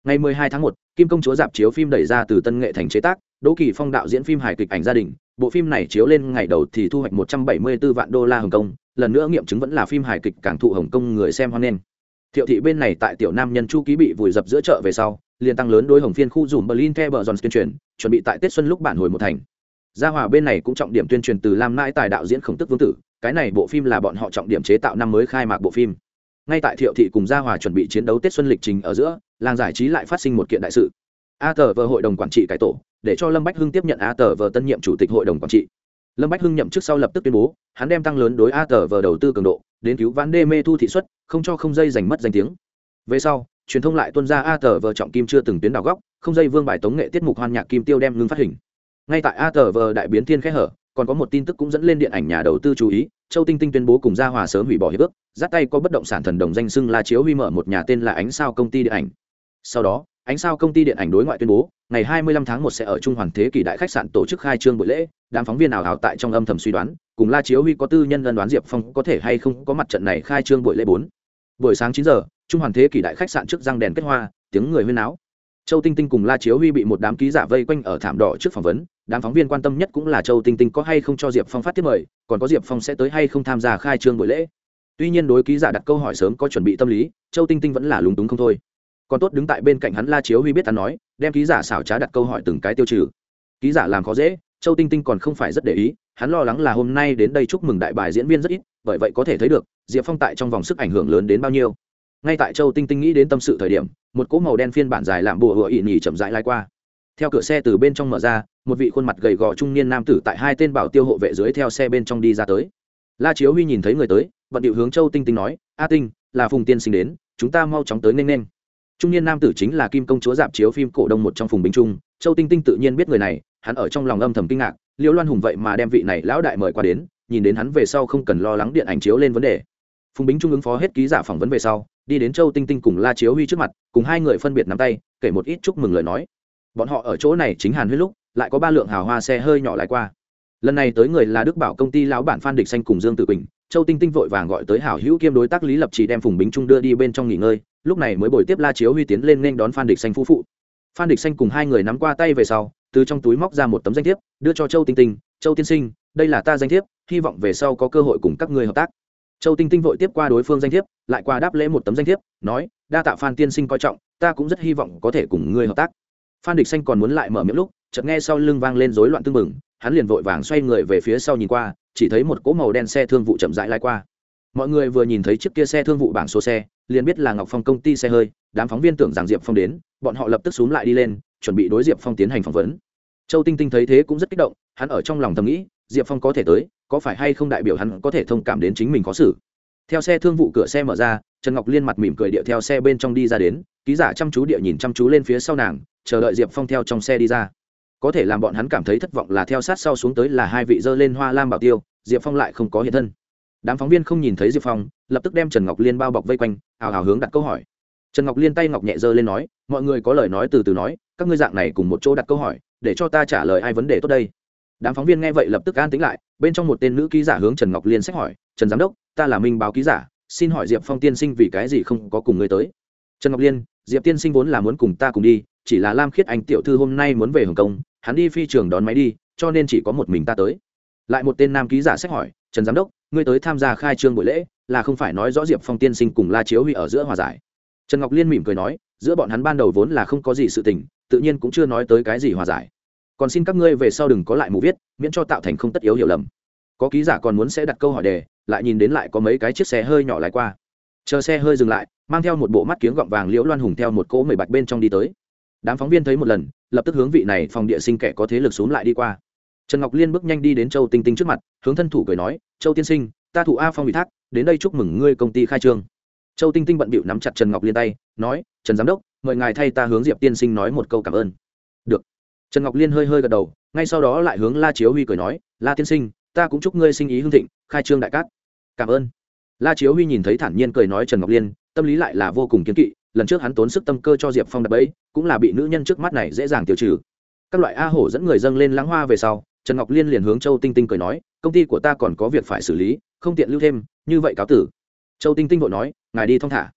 Ngày 12 tháng 1, kim công chúa dạp chiếu phim đẩy ra từ tân nghệ thành chế tác đỗ kỳ phong đạo diễn phim hài kịch ảnh gia đình bộ phim này chiếu lên ngày đầu thì thu hoạch 174 vạn đô la hồng kông lần nữa nghiệm chứng vẫn là phim hài kịch càng thụ hồng kông người xem hoan nghênh. Thiệu thị bên này tại tiểu nam nhân chu ký bị vùi dập giữa chợ về sau liền tăng lớn đôi hồng phiên khu dùm berlin theo bờ tuyên truyền chuẩn bị tại tết xuân lúc bản hồi một thành gia hòa bên này cũng trọng điểm tuyên truyền từ lam mãi tài đạo diễn khổng tức vương tử, cái này bộ phim là bọn họ trọng điểm chế tạo năm mới khai mạc bộ phim. Ngay tại thiệu thị cùng gia hòa chuẩn bị chiến đấu tết xuân lịch trình ở giữa, làng giải trí lại phát sinh một kiện đại sự. A tờ vờ hội đồng quản trị cải tổ, để cho lâm bách hưng tiếp nhận a tờ vờ tân nhiệm chủ tịch hội đồng quản trị. Lâm bách hưng nhậm chức sau lập tức tuyên bố, hắn đem tăng lớn đối a tờ vờ đầu tư cường độ, đến cứu vãn đê mê thu thị xuất, không cho không dây giành mất danh tiếng. Về sau, truyền thông lại tuân ra a tờ vờ trọng kim chưa từng tuyến đào góc, không dây vương bài tống nghệ tiết mục hoan nhạc kim tiêu đem ngưng phát hình ngay tại a tờ vờ đại biến thiên khẽ hở, còn có một tin tức cũng dẫn lên điện ảnh nhà đầu tư chú ý, châu tinh tinh tuyên bố cùng gia hòa sớm hủy bỏ hiệp ước, dắt tay có bất động sản thần đồng danh xưng La chiếu huy mở một nhà tên là ánh sao công ty điện ảnh sau đó, ánh sao công ty điện ảnh đối ngoại tuyên bố, ngày 25 tháng 1 sẽ ở trung hoàn thế kỷ đại khách sạn tổ chức khai trương buổi lễ, đám phóng viên nào ảo tại trong âm thầm suy đoán, cùng la chiếu huy có tư nhân ân đoán diệp phong có thể hay không có mặt trận này khai trương buổi lễ bốn buổi sáng 9 giờ, trung hoàn thế kỷ đại khách sạn trước răng đèn kết hoa, tiếng người huyên áo. châu tinh tinh cùng la chiếu huy bị một đám ký giả vây quanh ở thảm đỏ trước phỏng vấn đám phóng viên quan tâm nhất cũng là châu tinh tinh có hay không cho diệp phong phát tiếp mời, còn có diệp phong sẽ tới hay không tham gia khai trương buổi lễ. Tuy nhiên đối ký giả đặt câu hỏi sớm có chuẩn bị tâm lý, châu tinh tinh vẫn là lúng túng không thôi. Còn tốt đứng tại bên cạnh hắn la chiếu huy biết hắn nói, đem ký giả xảo trá đặt câu hỏi từng cái tiêu trừ. Ký giả làm khó dễ, châu tinh tinh còn không phải rất để ý, hắn lo lắng là hôm nay đến đây chúc mừng đại bài diễn viên rất ít, bởi vậy có thể thấy được, diệp phong tại trong vòng sức ảnh hưởng lớn đến bao nhiêu. Ngay tại châu tinh tinh nghĩ đến tâm sự thời điểm, một cỗ màu đen phiên bản dài làm bùa hựa ỉ nhì chậm rãi lai qua theo cửa xe từ bên trong mở ra, một vị khuôn mặt gầy gò trung niên nam tử tại hai tên bảo tiêu hộ vệ dưới theo xe bên trong đi ra tới. La chiếu huy nhìn thấy người tới vận điệu hướng châu tinh tinh nói, a tinh, là phùng tiên sinh đến, chúng ta mau chóng tới nên nên. Trung niên nam tử chính là kim công chúa dạp chiếu phim cổ đông một trong phùng bình trung. Châu tinh tinh tự nhiên biết người này, hắn ở trong lòng âm thầm kinh ngạc, liễu loan hùng vậy mà đem vị này lão đại mời qua đến, nhìn đến hắn về sau không cần lo lắng điện ảnh chiếu lên vấn đề. Phùng bính trung ứng phó hết ký giả phỏng vấn về sau, đi đến châu tinh tinh cùng la chiếu huy trước mặt, cùng hai người phân biệt nắm tay, kể một ít chúc mừng lời nói bọn họ ở chỗ này chính hàn huyết lúc, lại có ba lượng hào hoa xe hơi nhỏ lại qua. Lần này tới người là đức bảo công ty lão bản phan địch xanh cùng dương tự quỳnh, châu tinh tinh vội vàng gọi tới hảo hữu kiêm đối tác lý lập chỉ đem phùng bính trung đưa đi bên trong nghỉ ngơi, lúc này mới bồi tiếp la chiếu huy tiến lên nên đón phan địch xanh phu phụ. Phan địch xanh cùng hai người nắm qua tay về sau, từ trong túi móc ra một tấm danh thiếp, đưa cho châu tinh tinh, châu tiên sinh, đây là ta danh thiếp, hy vọng về sau có cơ hội cùng các ngươi hợp tác. Châu tinh tinh vội tiếp qua đối phương danh thiếp, lại qua đáp lễ một tấm danh thiếp, nói, đa tạ phan tiên sinh coi trọng, ta cũng rất hy vọng có thể cùng ngươi hợp tác phan địch xanh còn muốn lại mở miệng lúc, chợt nghe sau lưng vang lên rối loạn tưng bừng, hắn liền vội vàng xoay người về phía sau nhìn qua, chỉ thấy một cỗ màu đen xe thương vụ chậm rãi lai qua. Mọi người vừa nhìn thấy chiếc kia xe thương vụ bảng số xe, liền biết là ngọc phong công ty xe hơi, đám phóng viên tưởng rằng diệp phong đến, bọn họ lập tức xúm lại đi lên, chuẩn bị đối diệp phong tiến hành phỏng vấn. Châu tinh tinh thấy thế cũng rất kích động, hắn ở trong lòng thầm nghĩ, diệp phong có thể tới, có phải hay không đại biểu hắn có thể thông cảm đến chính mình khó xử theo xe thương vụ cửa xe mở ra, trần ngọc liên mặt mỉm cười điệu theo xe bên trong đi ra đến, ký giả chăm chú địa nhìn chăm chú lên phía sau nàng chờ đợi diệp phong theo trong xe đi ra. Có thể làm bọn hắn cảm thấy thất vọng là theo sát sau xuống tới là hai vị dơ lên hoa lam bảo tiêu, diệp phong lại không có hiện thân. Đám phóng viên không nhìn thấy diệp phong, lập tức đem trần ngọc liên bao bọc vây quanh, hào hào hướng đặt câu hỏi. Trần ngọc liên tay ngọc nhẹ dơ lên nói, mọi người có lời nói từ từ nói, các ngươi dạng này cùng một chỗ đặt câu hỏi, để cho ta trả lời ai vấn đề tốt đây? Đám phóng viên nghe vậy lập tức an tính lại, bên trong một tên nữ ký giả hướng trần ngọc liên xét hỏi, trần giám đốc, ta là minh báo ký giả, xin hỏi diệp phong tiên sinh vì cái gì không có cùng ngươi tới? Trần ngọc liên, diệp tiên sinh vốn là muốn cùng ta cùng đi chỉ là lam khiết anh tiểu thư hôm nay muốn về hồng kông, hắn đi phi trường đón máy đi, cho nên chỉ có một mình ta tới. Lại một tên nam ký giả xét hỏi, trần giám đốc, ngươi tới tham gia khai trương buổi lễ, là không phải nói rõ diệp phong tiên sinh cùng la chiếu huy ở giữa hòa giải? Trần ngọc liên mỉm cười nói, giữa bọn hắn ban đầu vốn là không có gì sự tình, tự nhiên cũng chưa nói tới cái gì hòa giải. Còn xin các ngươi về sau đừng có lại mù viết, miễn cho tạo thành không tất yếu hiểu lầm. Có ký giả còn muốn sẽ đặt câu hỏi đề, lại nhìn đến lại có mấy cái chiếc xe hơi nhỏ lại qua. Chờ xe hơi dừng lại, mang theo một bộ mắt kiếng gọng vàng liễu loan hùng theo một cỗ mười bạch bên trong đi tới đám phóng viên thấy một lần, lập tức hướng vị này phòng địa sinh kẻ có thế lực xuống lại đi qua. Trần ngọc liên bước nhanh đi đến châu tinh tinh trước mặt, hướng thân thủ cười nói, châu tiên sinh, ta thủ a phong ủy thác, đến đây chúc mừng ngươi công ty khai trương. Châu tinh tinh bận bịu nắm chặt trần ngọc liên tay, nói, trần giám đốc, mời ngài thay ta hướng diệp tiên sinh nói một câu cảm ơn. Được. Trần ngọc liên hơi hơi gật đầu, ngay sau đó lại hướng la chiếu huy cười nói, la tiên sinh, ta cũng chúc ngươi sinh ý hương thịnh, khai trương đại cát. Cảm ơn. La chiếu huy nhìn thấy thản nhiên cười nói trần ngọc liên, tâm lý lại là vô cùng kiến kỵ lần trước hắn tốn sức tâm cơ cho diệp phong đập ấy cũng là bị nữ nhân trước mắt này dễ dàng tiêu trừ. Các loại a hổ dẫn người dâng lên lãng hoa về sau, trần ngọc liên liền hướng châu tinh tinh cười nói, công ty của ta còn có việc phải xử lý, không tiện lưu thêm, như vậy cáo tử. Châu tinh tinh vội nói, ngài đi thong thả.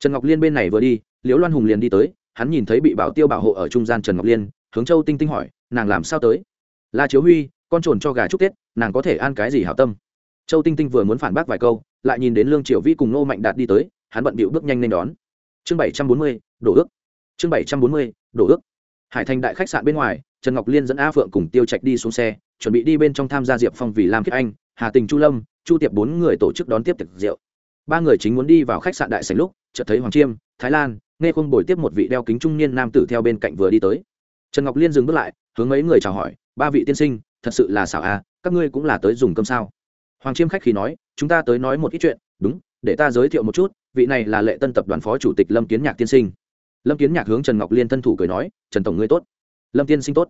Trần ngọc liên bên này vừa đi, liễu loan hùng liền đi tới, hắn nhìn thấy bị bảo tiêu bảo hộ ở trung gian trần ngọc liên, hướng châu tinh tinh hỏi, nàng làm sao tới? La chiếu huy, con trồn cho gà chúc tết, nàng có thể ăn cái gì hảo tâm? Châu tinh tinh vừa muốn phản bác vài câu, lại nhìn đến lương triều vi cùng nô mạnh đạt đi tới, hắn bận bịu bước nhanh lên đón chương bảy trăm bốn mươi, đổ ước. Chương bảy trăm bốn mươi, đổ ước. Hải thành đại khách sạn bên ngoài, trần ngọc liên dẫn a phượng cùng tiêu trạch đi xuống xe, chuẩn bị đi bên trong tham gia diệp phong vì lam kiết anh, hà tình chu lâm, chu tiệp bốn người tổ chức đón tiếp tiệc rượu. Ba người chính muốn đi vào khách sạn đại sành lúc, chợt thấy hoàng chiêm, thái lan, nghe khung bồi tiếp một vị đeo kính trung niên nam tử theo bên cạnh vừa đi tới. Trần ngọc liên dừng bước lại, hướng mấy người chào hỏi, ba vị tiên sinh, thật sự là xảo à các ngươi cũng là tới dùng cơm sao? Hoàng chiêm khách khi nói, chúng ta tới nói một ít chuyện, đúng, để ta giới thiệu một chút vị này là lệ tân tập đoàn phó chủ tịch lâm kiến nhạc tiên sinh. Lâm kiến nhạc hướng trần ngọc liên thân thủ cười nói, trần tổng ngươi tốt. Lâm tiên sinh tốt.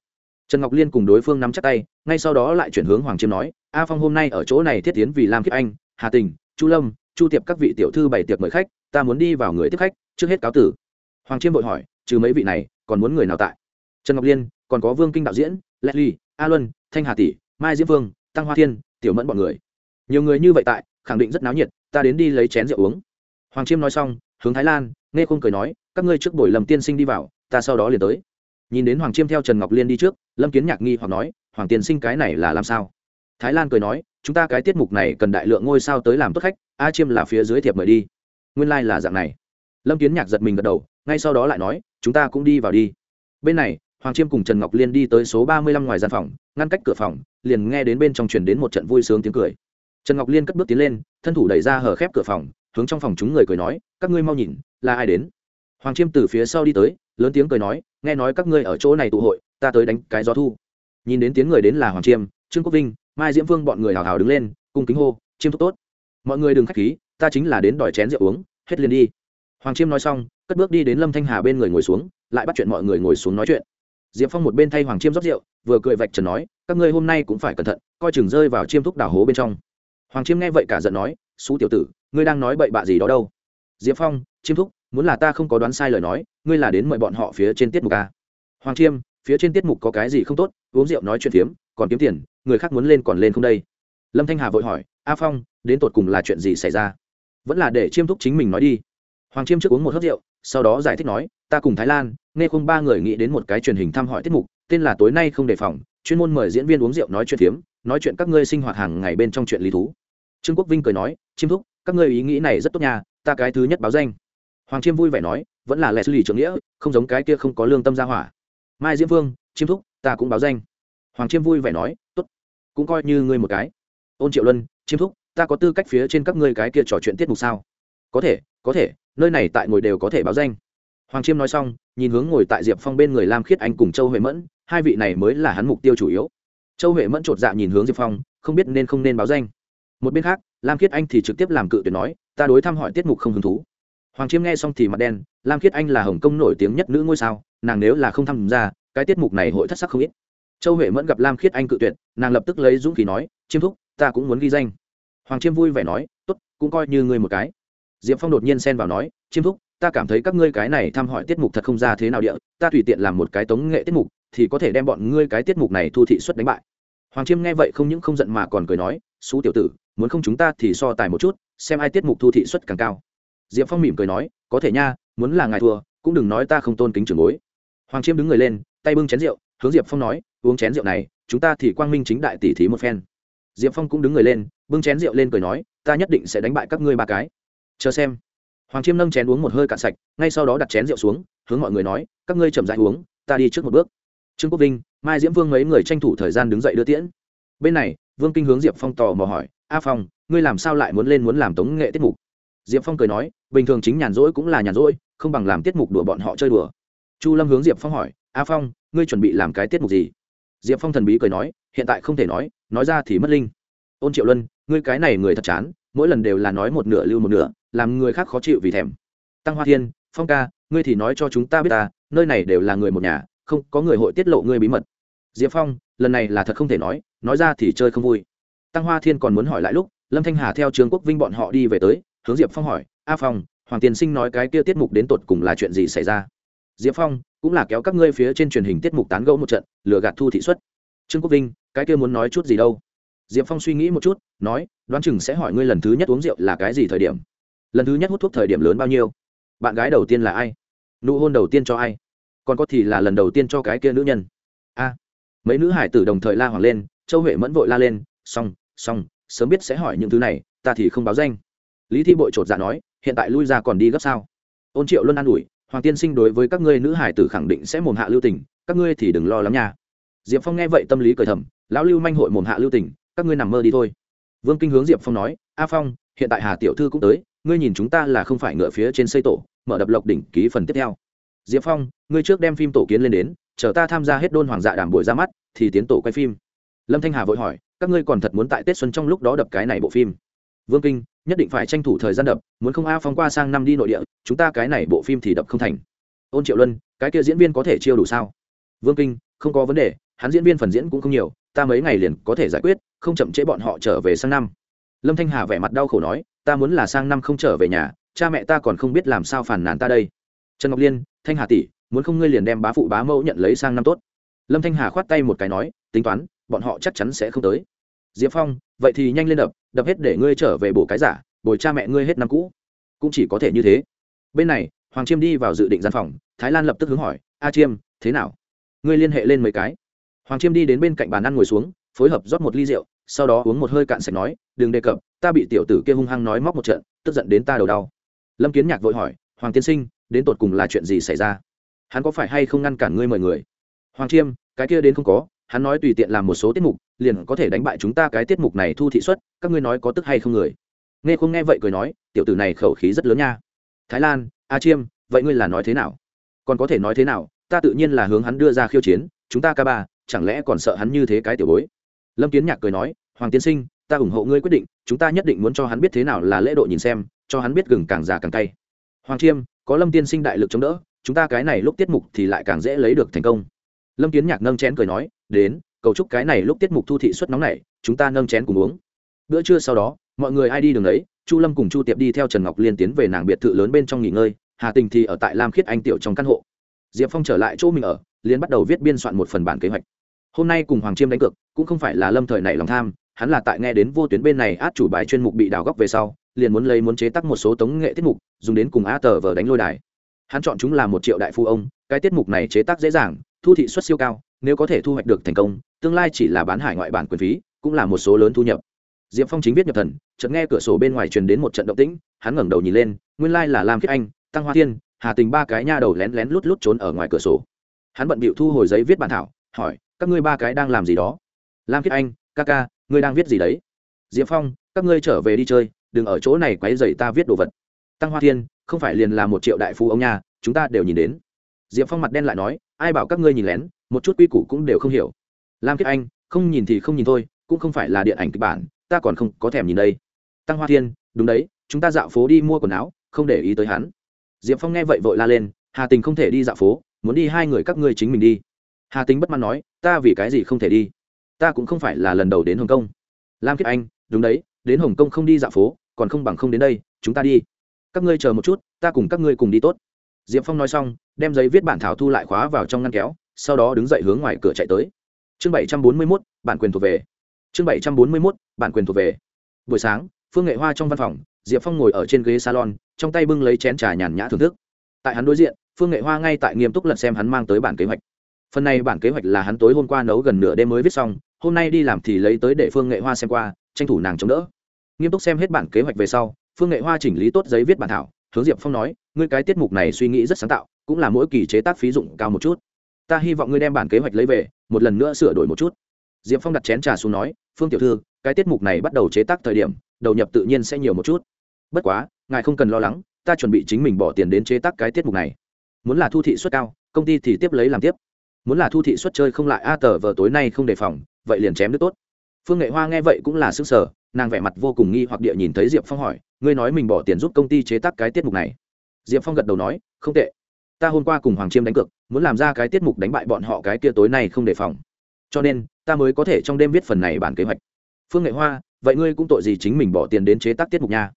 Trần ngọc liên cùng đối phương nắm chắc tay, ngay sau đó lại chuyển hướng hoàng chiêm nói, a phong hôm nay ở chỗ này thiết tiến vì lam kiếp anh, hà tình, chu lâm, chu tiệp các vị tiểu thư bày tiệc mời khách, ta muốn đi vào người tiếp khách, trước hết cáo tử. Hoàng chiêm vội hỏi, trừ mấy vị này, còn muốn người nào tại? Trần ngọc liên, còn có vương kinh đạo diễn leslie a luân, thanh hà tỷ, mai diễm vương, tăng hoa thiên, tiểu mẫn b ọ n người. Nhiều người như vậy tại, khẳng định rất náo nhiệt, ta đến đi lấy chén rượu uống hoàng chiêm nói xong, hướng thái lan, nghe khôn cười nói, các ngươi trước buổi lầm tiên sinh đi vào, ta sau đó liền tới. Nhìn đến hoàng chiêm theo trần ngọc liên đi trước, lâm kiến nhạc nghi hoặc nói, hoàng tiên sinh cái này là làm sao? Thái lan cười nói, chúng ta cái tiết mục này cần đại lượng ngôi sao tới làm tốt khách, a chiêm là phía dưới thiệp mời đi. Nguyên lai、like、là dạng này. Lâm kiến nhạc giật mình gật đầu, ngay sau đó lại nói, chúng ta cũng đi vào đi. Bên này, hoàng chiêm cùng trần ngọc liên đi tới số ba mươi lăm ngoài gian phòng, ngăn cách cửa phòng, liền nghe đến bên trong chuyển đến một trận vui sướng tiếng cười. Trần ngọc liên cất bước tiến lên, thân thủ đẩy ra hở khép cửa phòng hướng trong phòng chúng người cười nói, các ngươi mau nhìn, là ai đến? Hoàng chiêm từ phía sau đi tới, lớn tiếng cười nói, nghe nói các ngươi ở chỗ này tụ hội, ta tới đánh cái gió thu. Nhìn đến tiếng người đến là hoàng chiêm, trương quốc vinh, mai diễm vương bọn người hào hào đứng lên cùng kính hô, chiêm thúc tốt. Mọi người đừng k h á c h khí, ta chính là đến đòi chén rượu uống, hết liền đi. Hoàng chiêm nói xong, cất bước đi đến lâm thanh hà bên người ngồi xuống, lại bắt chuyện mọi người ngồi xuống nói chuyện. Diệp phong một bên thay hoàng chiêm rót rượu, vừa cười vạch trần nói, các ngươi hôm nay cũng phải cẩn thận, coi chừng rơi vào chiêm thúc đảo hố bên trong. Hoàng chiêm nghe vậy cả giận nói, xú tiểu tử ngươi đang nói bậy bạ gì đó đâu? Diệp phong chiêm thúc, muốn là ta không có đoán sai lời nói, ngươi là đến mời bọn họ phía trên tiết mục à? hoàng chiêm, phía trên tiết mục có cái gì không tốt? Uống rượu nói chuyện phiếm, còn kiếm tiền, người khác muốn lên còn lên không đây? Lâm thanh hà vội hỏi, a phong, đến tột cùng là chuyện gì xảy ra? Vẫn là để chiêm thúc chính mình nói đi. Hoàng chiêm trước uống một hớt rượu, sau đó giải thích nói, ta cùng thái lan, nghe không ba người nghĩ đến một cái truyền hình thăm hỏi tiết mục, tên là tối nay không đề phòng, chuyên môn mời diễn viên uống rượu nói chuyện phiếm, nói chuyện các ngươi sinh hoạt hàng ngày bên trong chuyện lý thú. Trương quốc vinh cười nói, chiêm thúc các ngươi ý nghĩ này rất tốt nha, ta cái thứ nhất báo danh. Hoàng chiêm vui vẻ nói, vẫn là lệ xử lý trưởng nghĩa, không giống cái kia không có lương tâm gia hỏa. Mai diễm vương, chiêm thúc, ta cũng báo danh. Hoàng chiêm vui vẻ nói, tốt, cũng coi như ngươi một cái. Ôn triệu luân, chiêm thúc, ta có tư cách phía trên các ngươi cái kia trò chuyện tiết mục sao? Có thể có thể, nơi này tại ngồi đều có thể báo danh. Hoàng chiêm nói xong, nhìn hướng ngồi tại diệp phong bên người lam khiết anh cùng châu huệ mẫn, hai vị này mới là hắn mục tiêu chủ yếu. Châu huệ mẫn chột dạ nhìn hướng diệp phong, không biết nên không nên báo danh. Một bên khác lam khiết anh thì trực tiếp làm cự tuyệt nói, ta đối thăm hỏi tiết mục không hứng thú. Hoàng chiêm nghe xong thì mặt đen, lam khiết anh là hồng kông nổi tiếng nhất nữ ngôi sao, nàng nếu là không tham gia, cái tiết mục này hội thất sắc không ít. Châu huệ mẫn gặp lam khiết anh cự tuyệt, nàng lập tức lấy dũng khí nói, chiêm thúc, ta cũng muốn ghi danh. Hoàng chiêm vui vẻ nói t ố t cũng coi như ngươi một cái. Diệp phong đột nhiên xen vào nói, chiêm thúc, ta cảm thấy các ngươi cái này thăm hỏi tiết mục thật không ra thế nào địa, ta tùy tiện làm một cái tống nghệ tiết mục, thì có thể đem bọn ngươi cái tiết mục này thu thị xuất đánh bại. Hoàng chiêm nghe vậy không những không giận mà còn cười nói, xú tiểu tử muốn không chúng ta thì so tài một chút, xem ai tiết mục thu thị suất càng cao. Diệp phong mỉm cười nói, có thể nha, muốn là ngài thua, cũng đừng nói ta không tôn kính trường bối. Hoàng chiêm đứng người lên, tay bưng chén rượu, hướng diệp phong nói, uống chén rượu này, chúng ta thì quang minh chính đại tỷ thí một phen. Diệp phong cũng đứng người lên, bưng chén rượu lên cười nói, ta nhất định sẽ đánh bại các ngươi ba cái. Chờ xem. Hoàng chiêm nâng chén uống một hơi cạn sạch, ngay sau đó đặt chén rượu xuống, hướng mọi người nói, các ngươi chậm dãi uống, ta đi trước một bước. Trương quốc vinh, mai diễm vương mấy người tranh thủ thời gian đứng dậy đưa tiễn. Bên này, vương kinh hướng diệp phong tò mò hỏi a phong, ngươi làm sao lại muốn lên muốn làm tống nghệ tiết mục? Diệp phong cười nói, bình thường chính nhàn rỗi cũng là nhàn rỗi, không bằng làm tiết mục đùa bọn họ chơi đùa. Chu lâm hướng diệp phong hỏi, a phong, ngươi chuẩn bị làm cái tiết mục gì? Diệp phong thần bí cười nói, hiện tại không thể nói nói ra thì mất linh. Ôn triệu luân, ngươi cái này người thật chán, mỗi lần đều là nói một nửa lưu một nửa, làm người khác khó chịu vì thèm. Tăng hoa thiên, phong ca, ngươi thì nói cho chúng ta biết ta, nơi này đều là người một nhà, không có người hội tiết lộ ngươi bí mật. Diệp phong, lần này là thật không thể nói nói ra thì chơi không vui tăng hoa thiên còn muốn hỏi lại lúc, lâm thanh hà theo trường quốc vinh bọn họ đi về tới, hướng diệp phong hỏi, a phong, hoàng tiên sinh nói cái kia tiết mục đến tột cùng là chuyện gì xảy ra? Diệp phong, cũng là kéo các ngươi phía trên truyền hình tiết mục tán gẫu một trận, lừa gạt thu thị xuất. Trương quốc vinh, cái kia muốn nói chút gì đâu? Diệp phong suy nghĩ một chút, nói, đoán chừng sẽ hỏi ngươi lần thứ nhất uống rượu là cái gì thời điểm? Lần thứ nhất hút thuốc thời điểm lớn bao nhiêu? Bạn gái đầu tiên là ai? Nụ hôn đầu tiên cho ai? Còn có thì là lần đầu tiên cho cái kia nữ nhân? A, mấy nữ hải tử đồng thời la hoàng lên, châu huệ mẫn vội la lên xong xong, sớm biết sẽ hỏi những thứ này, ta thì không báo danh. Lý thi bội chột dạ nói, hiện tại lui ra còn đi gấp sao? Ôn triệu luôn an ủi, hoàng tiên sinh đối với các ngươi nữ hải tử khẳng định sẽ mồm hạ lưu tình, các ngươi thì đừng lo lắng nha. Diệp phong nghe vậy tâm lý cởi thầm, lão lưu manh hội mồm hạ lưu tình, các ngươi nằm mơ đi thôi. Vương kinh hướng diệp phong nói, a phong, hiện tại hà tiểu thư cũng tới, ngươi nhìn chúng ta là không phải ngựa phía trên xây tổ, mở đập lộc đỉnh ký phần tiếp theo. Diệp phong, ngươi trước đem phim tổ kiến lên đến, chờ ta tham gia hết đôn hoàng dạ đàm buổi ra mắt, thì tiến tổ quay phim. Lâm thanh hà vội hỏi các ngươi còn thật muốn tại tết xuân trong lúc đó đập cái này bộ phim. Vương kinh, nhất định phải tranh thủ thời gian đập, muốn không a phong qua sang năm đi nội địa, chúng ta cái này bộ phim thì đập không thành. Ôn triệu luân, cái kia diễn viên có thể chiêu đủ sao? Vương kinh, không có vấn đề, hắn diễn viên phần diễn cũng không nhiều, ta mấy ngày liền có thể giải quyết, không chậm trễ bọn họ trở về sang năm. Lâm thanh hà vẻ mặt đau khổ nói, ta muốn là sang năm không trở về nhà, cha mẹ ta còn không biết làm sao phản nàn ta đây. Trần ngọc liên, thanh hà tỷ, muốn không ngươi liền đem bá phụ bá mẫu nhận lấy sang năm tốt. Lâm thanh hà khoát tay một cái nói, tính toán bọn họ chắc chắn sẽ không tới. Diệp phong, vậy thì nhanh lên đập đập hết để ngươi trở về bổ cái giả, bồi cha mẹ ngươi hết năm cũ. Cũng chỉ có thể như thế. Bên này, hoàng chiêm đi vào dự định gian phòng, thái lan lập tức hướng hỏi, a chiêm, thế nào? Ngươi liên hệ lên mấy cái? Hoàng chiêm đi đến bên cạnh bàn ăn ngồi xuống, phối hợp rót một ly rượu, sau đó uống một hơi cạn sạch nói, đừng đề cập, ta bị tiểu tử kia hung hăng nói móc một trận, tức giận đến ta đầu đau. Lâm kiến nhạc vội hỏi, hoàng tiên sinh, đến tột cùng là chuyện gì xảy ra? Hắn có phải hay không ngăn cản ngươi mời người? Hoàng chiêm, cái kia đến không có hắn nói tùy tiện làm một số tiết mục, liền có thể đánh bại chúng ta cái tiết mục này thu thị xuất các ngươi nói có tức hay không người? Nghe không nghe vậy cười nói, tiểu tử này khẩu khí rất lớn nha. Thái lan, a chiêm, vậy ngươi là nói thế nào? Còn có thể nói thế nào, ta tự nhiên là hướng hắn đưa ra khiêu chiến, chúng ta ca ba, chẳng lẽ còn sợ hắn như thế cái tiểu bối? Lâm kiến nhạc cười nói, hoàng tiên sinh, ta ủng hộ ngươi quyết định, chúng ta nhất định muốn cho hắn biết thế nào là lễ độ nhìn xem, cho hắn biết gừng càng già càng cay. Hoàng chiêm, có lâm tiên sinh đại lực chống đỡ, chúng ta cái này lúc tiết mục thì lại càng dễ lấy được thành công lâm kiến nhạc nâng chén cười nói, đến, cầu chúc cái này lúc tiết mục thu thị xuất nóng này, chúng ta nâng chén cùng uống. Bữa trưa sau đó, mọi người ai đi đường đấy chu lâm cùng chu tiệp đi theo trần ngọc liên tiến về nàng biệt thự lớn bên trong nghỉ ngơi, hà tình thì ở tại lam khiết anh tiểu trong căn hộ. Diệp phong trở lại chỗ mình ở liên bắt đầu viết biên soạn một phần bản kế hoạch. Hôm nay cùng hoàng chiêm đánh cược, cũng không phải là lâm thời này lòng tham, hắn là tại nghe đến vô tuyến bên này át chủ bài chuyên mục bị đào góc về sau, liền muốn lấy muốn chế tác một số tống nghệ tiết mục, dùng đến cùng a tờ vờ đánh lôi đài. Hắn chọn chúng là một triệu đại phu ông, cái tiết mục này chế tác dễ dàng thu thị suất siêu cao, nếu có thể thu hoạch được thành công, tương lai chỉ là bán hải ngoại bản quyền phí, cũng là một số lớn thu nhập. Diệp phong chính viết nhập thần, chợt nghe cửa sổ bên ngoài truyền đến một trận động tĩnh, hắn ngẩng đầu nhìn lên, nguyên lai là lam khiết anh, tăng hoa thiên, hà tình ba cái nha đầu lén lén lút lút trốn ở ngoài cửa sổ. Hắn bận bịu thu hồi giấy viết bản thảo, hỏi, các ngươi ba cái đang làm gì đó? Lam khiết anh, ca ca, ngươi đang viết gì đấy? Diệp phong, các ngươi trở về đi chơi, đừng ở chỗ này quấy dậy ta viết đồ vật. Tăng hoa thiên, không phải liền là một triệu đại phú ông nha, chúng ta đều nhìn đến. Diệp phong mặt đen lại nói ai bảo các ngươi nhìn lén, một chút quy củ cũng đều không hiểu. Lam kiết anh, không nhìn thì không nhìn thôi, cũng không phải là điện ảnh kịch bản, ta còn không có thèm nhìn đây. Tăng hoa thiên, đúng đấy, chúng ta dạo phố đi mua quần áo, không để ý tới hắn. Diệp phong nghe vậy vội la lên, hà tình không thể đi dạo phố, muốn đi hai người các ngươi chính mình đi. Hà tình bất mãn nói, ta vì cái gì không thể đi? Ta cũng không phải là lần đầu đến hồng kông. Lam kiết anh, đúng đấy, đến hồng kông không đi dạo phố, còn không bằng không đến đây, chúng ta đi. Các ngươi chờ một chút, ta cùng các ngươi cùng đi tốt. Diệp phong nói xong đem giấy viết bản thảo thu lại khóa vào trong ngăn kéo, sau đó đứng dậy hướng ngoài cửa chạy tới. Chương bảy trăm bốn mươi mốt, bản quyền thuộc về. Chương bảy trăm bốn mươi mốt, bản quyền thuộc về. Buổi sáng, phương nghệ hoa trong văn phòng, diệp phong ngồi ở trên ghế salon, trong tay bưng lấy chén trà nhàn nhã thưởng thức. Tại hắn đối diện, phương nghệ hoa ngay tại nghiêm túc lật xem hắn mang tới bản kế hoạch. Phần này bản kế hoạch là hắn tối hôm qua nấu gần nửa đêm mới viết xong, hôm nay đi làm thì lấy tới để phương nghệ hoa xem qua, tranh thủ nàng chống đỡ. Nghiêm túc xem hết bản kế hoạch về sau, phương nghệ hoa chỉnh lý tốt giấy viết bản thảo, hướng diệp phong nói, ngươi cái tiết mục này suy nghĩ rất sáng tạo cũng là mỗi kỳ chế tác phí dụng cao một chút. Ta hy vọng ngươi đem bản kế hoạch lấy về, một lần nữa sửa đổi một chút. Diệp phong đặt chén trà xuống nói, phương tiểu thư, cái tiết mục này bắt đầu chế tác thời điểm, đầu nhập tự nhiên sẽ nhiều một chút. Bất quá, ngài không cần lo lắng, ta chuẩn bị chính mình bỏ tiền đến chế tác cái tiết mục này. Muốn là thu thị suất cao, công ty thì tiếp lấy làm tiếp. Muốn là thu thị suất chơi không lại, a tờ vờ tối nay không đề phòng, vậy liền chém đứt tốt. Phương nghệ hoa nghe vậy cũng là sức sở nàng vẻ mặt vô cùng nghi hoặc địa nhìn thấy diệp phong hỏi, ngươi nói mình bỏ tiền giúp công ty chế tác cái tiết mục này? Diệp phong gật đầu nói, không tệ ta hôm qua cùng hoàng chiêm đánh cược, muốn làm ra cái tiết mục đánh bại bọn họ cái kia tối nay không đề phòng. Cho nên, ta mới có thể trong đêm viết phần này bản kế hoạch. Phương nghệ hoa, vậy ngươi cũng tội gì chính mình bỏ tiền đến chế tác tiết mục nha?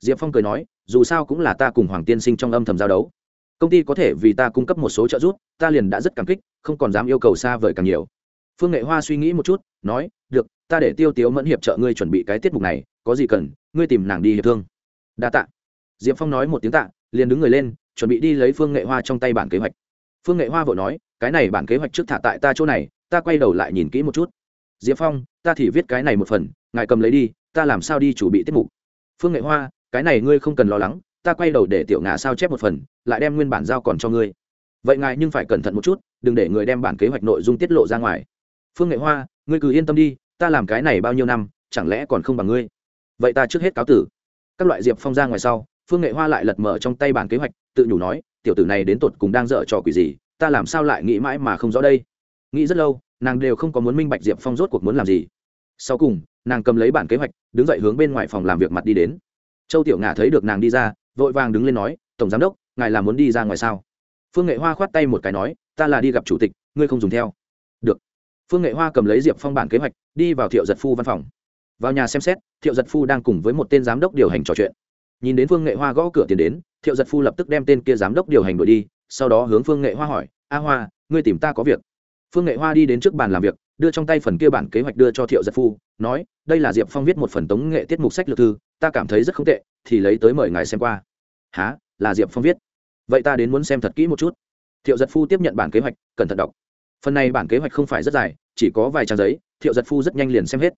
Diệp phong cười nói, dù sao cũng là ta cùng hoàng tiên sinh trong âm thầm giao đấu. Công ty có thể vì ta cung cấp một số trợ giúp, ta liền đã rất cảm kích, không còn dám yêu cầu xa vời càng nhiều. Phương nghệ hoa suy nghĩ một chút, nói, được, ta để tiêu tiếu mẫn hiệp trợ ngươi chuẩn bị cái tiết mục này, có gì cần, ngươi tìm nàng đi hiệp thương. Đa tạ. Diệp phong nói một tiếng tạ, liền đứng người lên chuẩn bị đi lấy phương nghệ hoa trong tay bản kế hoạch. Phương nghệ hoa vội nói, cái này bản kế hoạch trước thả tại ta chỗ này, ta quay đầu lại nhìn kỹ một chút. Diệp phong, ta thì viết cái này một phần, ngài cầm lấy đi, ta làm sao đi chủ bị tiết mục? Phương nghệ hoa, cái này ngươi không cần lo lắng, ta quay đầu để tiểu ngà sao chép một phần, lại đem nguyên bản giao còn cho ngươi. Vậy ngài nhưng phải cẩn thận một chút, đừng để người đem bản kế hoạch nội dung tiết lộ ra ngoài. Phương nghệ hoa, ngươi cứ yên tâm đi, ta làm cái này bao nhiêu năm, chẳng lẽ còn không bằng ngươi? Vậy ta trước hết cáo tử. Các loại diệp phong ra ngoài sau, phương nghệ hoa lại lật mở trong tay bản kế hoạch tự nhủ nói, tiểu tử này đến tột cùng đang dở trò quỷ gì, ta làm sao lại nghĩ mãi mà không rõ đây? Nghĩ rất lâu, nàng đều không có muốn minh bạch diệp phong rốt cuộc muốn làm gì. Sau cùng, nàng cầm lấy bản kế hoạch, đứng dậy hướng bên ngoài phòng làm việc mặt đi đến. Châu tiểu ngà thấy được nàng đi ra, vội vàng đứng lên nói, tổng giám đốc, ngài là muốn đi ra ngoài sao? Phương nghệ hoa khoát tay một cái nói, ta là đi gặp chủ tịch, ngươi không dùng theo. Được. Phương nghệ hoa cầm lấy diệp phong bản kế hoạch, đi vào thiệu giật phu văn phòng. Vào nhà xem xét, thiệu giật phu đang cùng với một tên giám đốc điều hành trò chuyện nhìn đến phương nghệ hoa gõ cửa tiền đến, thiệu giật phu lập tức đem tên kia giám đốc điều hành đuổi đi, sau đó hướng phương nghệ hoa hỏi, a hoa, ngươi tìm ta có việc? Phương nghệ hoa đi đến trước bàn làm việc, đưa trong tay phần kia bản kế hoạch đưa cho thiệu giật phu, nói, đây là diệp phong viết một phần tống nghệ tiết mục sách lược thư, ta cảm thấy rất không tệ, thì lấy tới mời ngài xem qua. Há là diệp phong viết? Vậy ta đến muốn xem thật kỹ một chút. Thiệu giật phu tiếp nhận bản kế hoạch, cẩn thận đọc. Phần này bản kế hoạch không phải rất dài, chỉ có vài trang giấy, thiệu giật phu rất nhanh liền xem hết.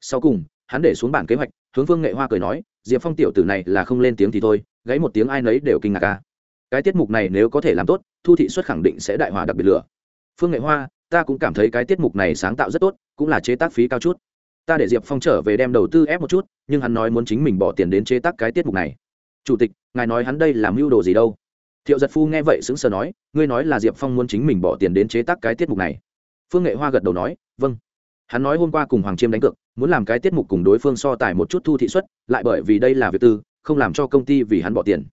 Sau cùng hắn để xuống bản kế hoạch, hướng phương nghệ hoa cười nói, diệp phong tiểu tử này là không lên tiếng thì thôi gáy một tiếng ai nấy đều kinh ngạc ca cái tiết mục này nếu có thể làm tốt, thu thị xuất khẳng định sẽ đại hòa đặc biệt lửa. Phương nghệ hoa, ta cũng cảm thấy cái tiết mục này sáng tạo rất tốt, cũng là chế tác phí cao chút. Ta để diệp phong trở về đem đầu tư ép một chút, nhưng hắn nói muốn chính mình bỏ tiền đến chế tác cái tiết mục này. Chủ tịch, ngài nói hắn đây làm mưu đồ gì đâu? Thiệu giật phu nghe vậy sững sờ nói, ngươi nói là diệp phong muốn chính mình bỏ tiền đến chế tác cái tiết mục này. Phương nghệ hoa gật đầu nói vâng hắn nói hôm qua cùng hoàng chiêm đánh cược, muốn làm cái tiết mục cùng đối phương so tài một chút thu thị xuất lại bởi vì đây là việc tư, không làm cho công ty vì hắn bỏ tiền.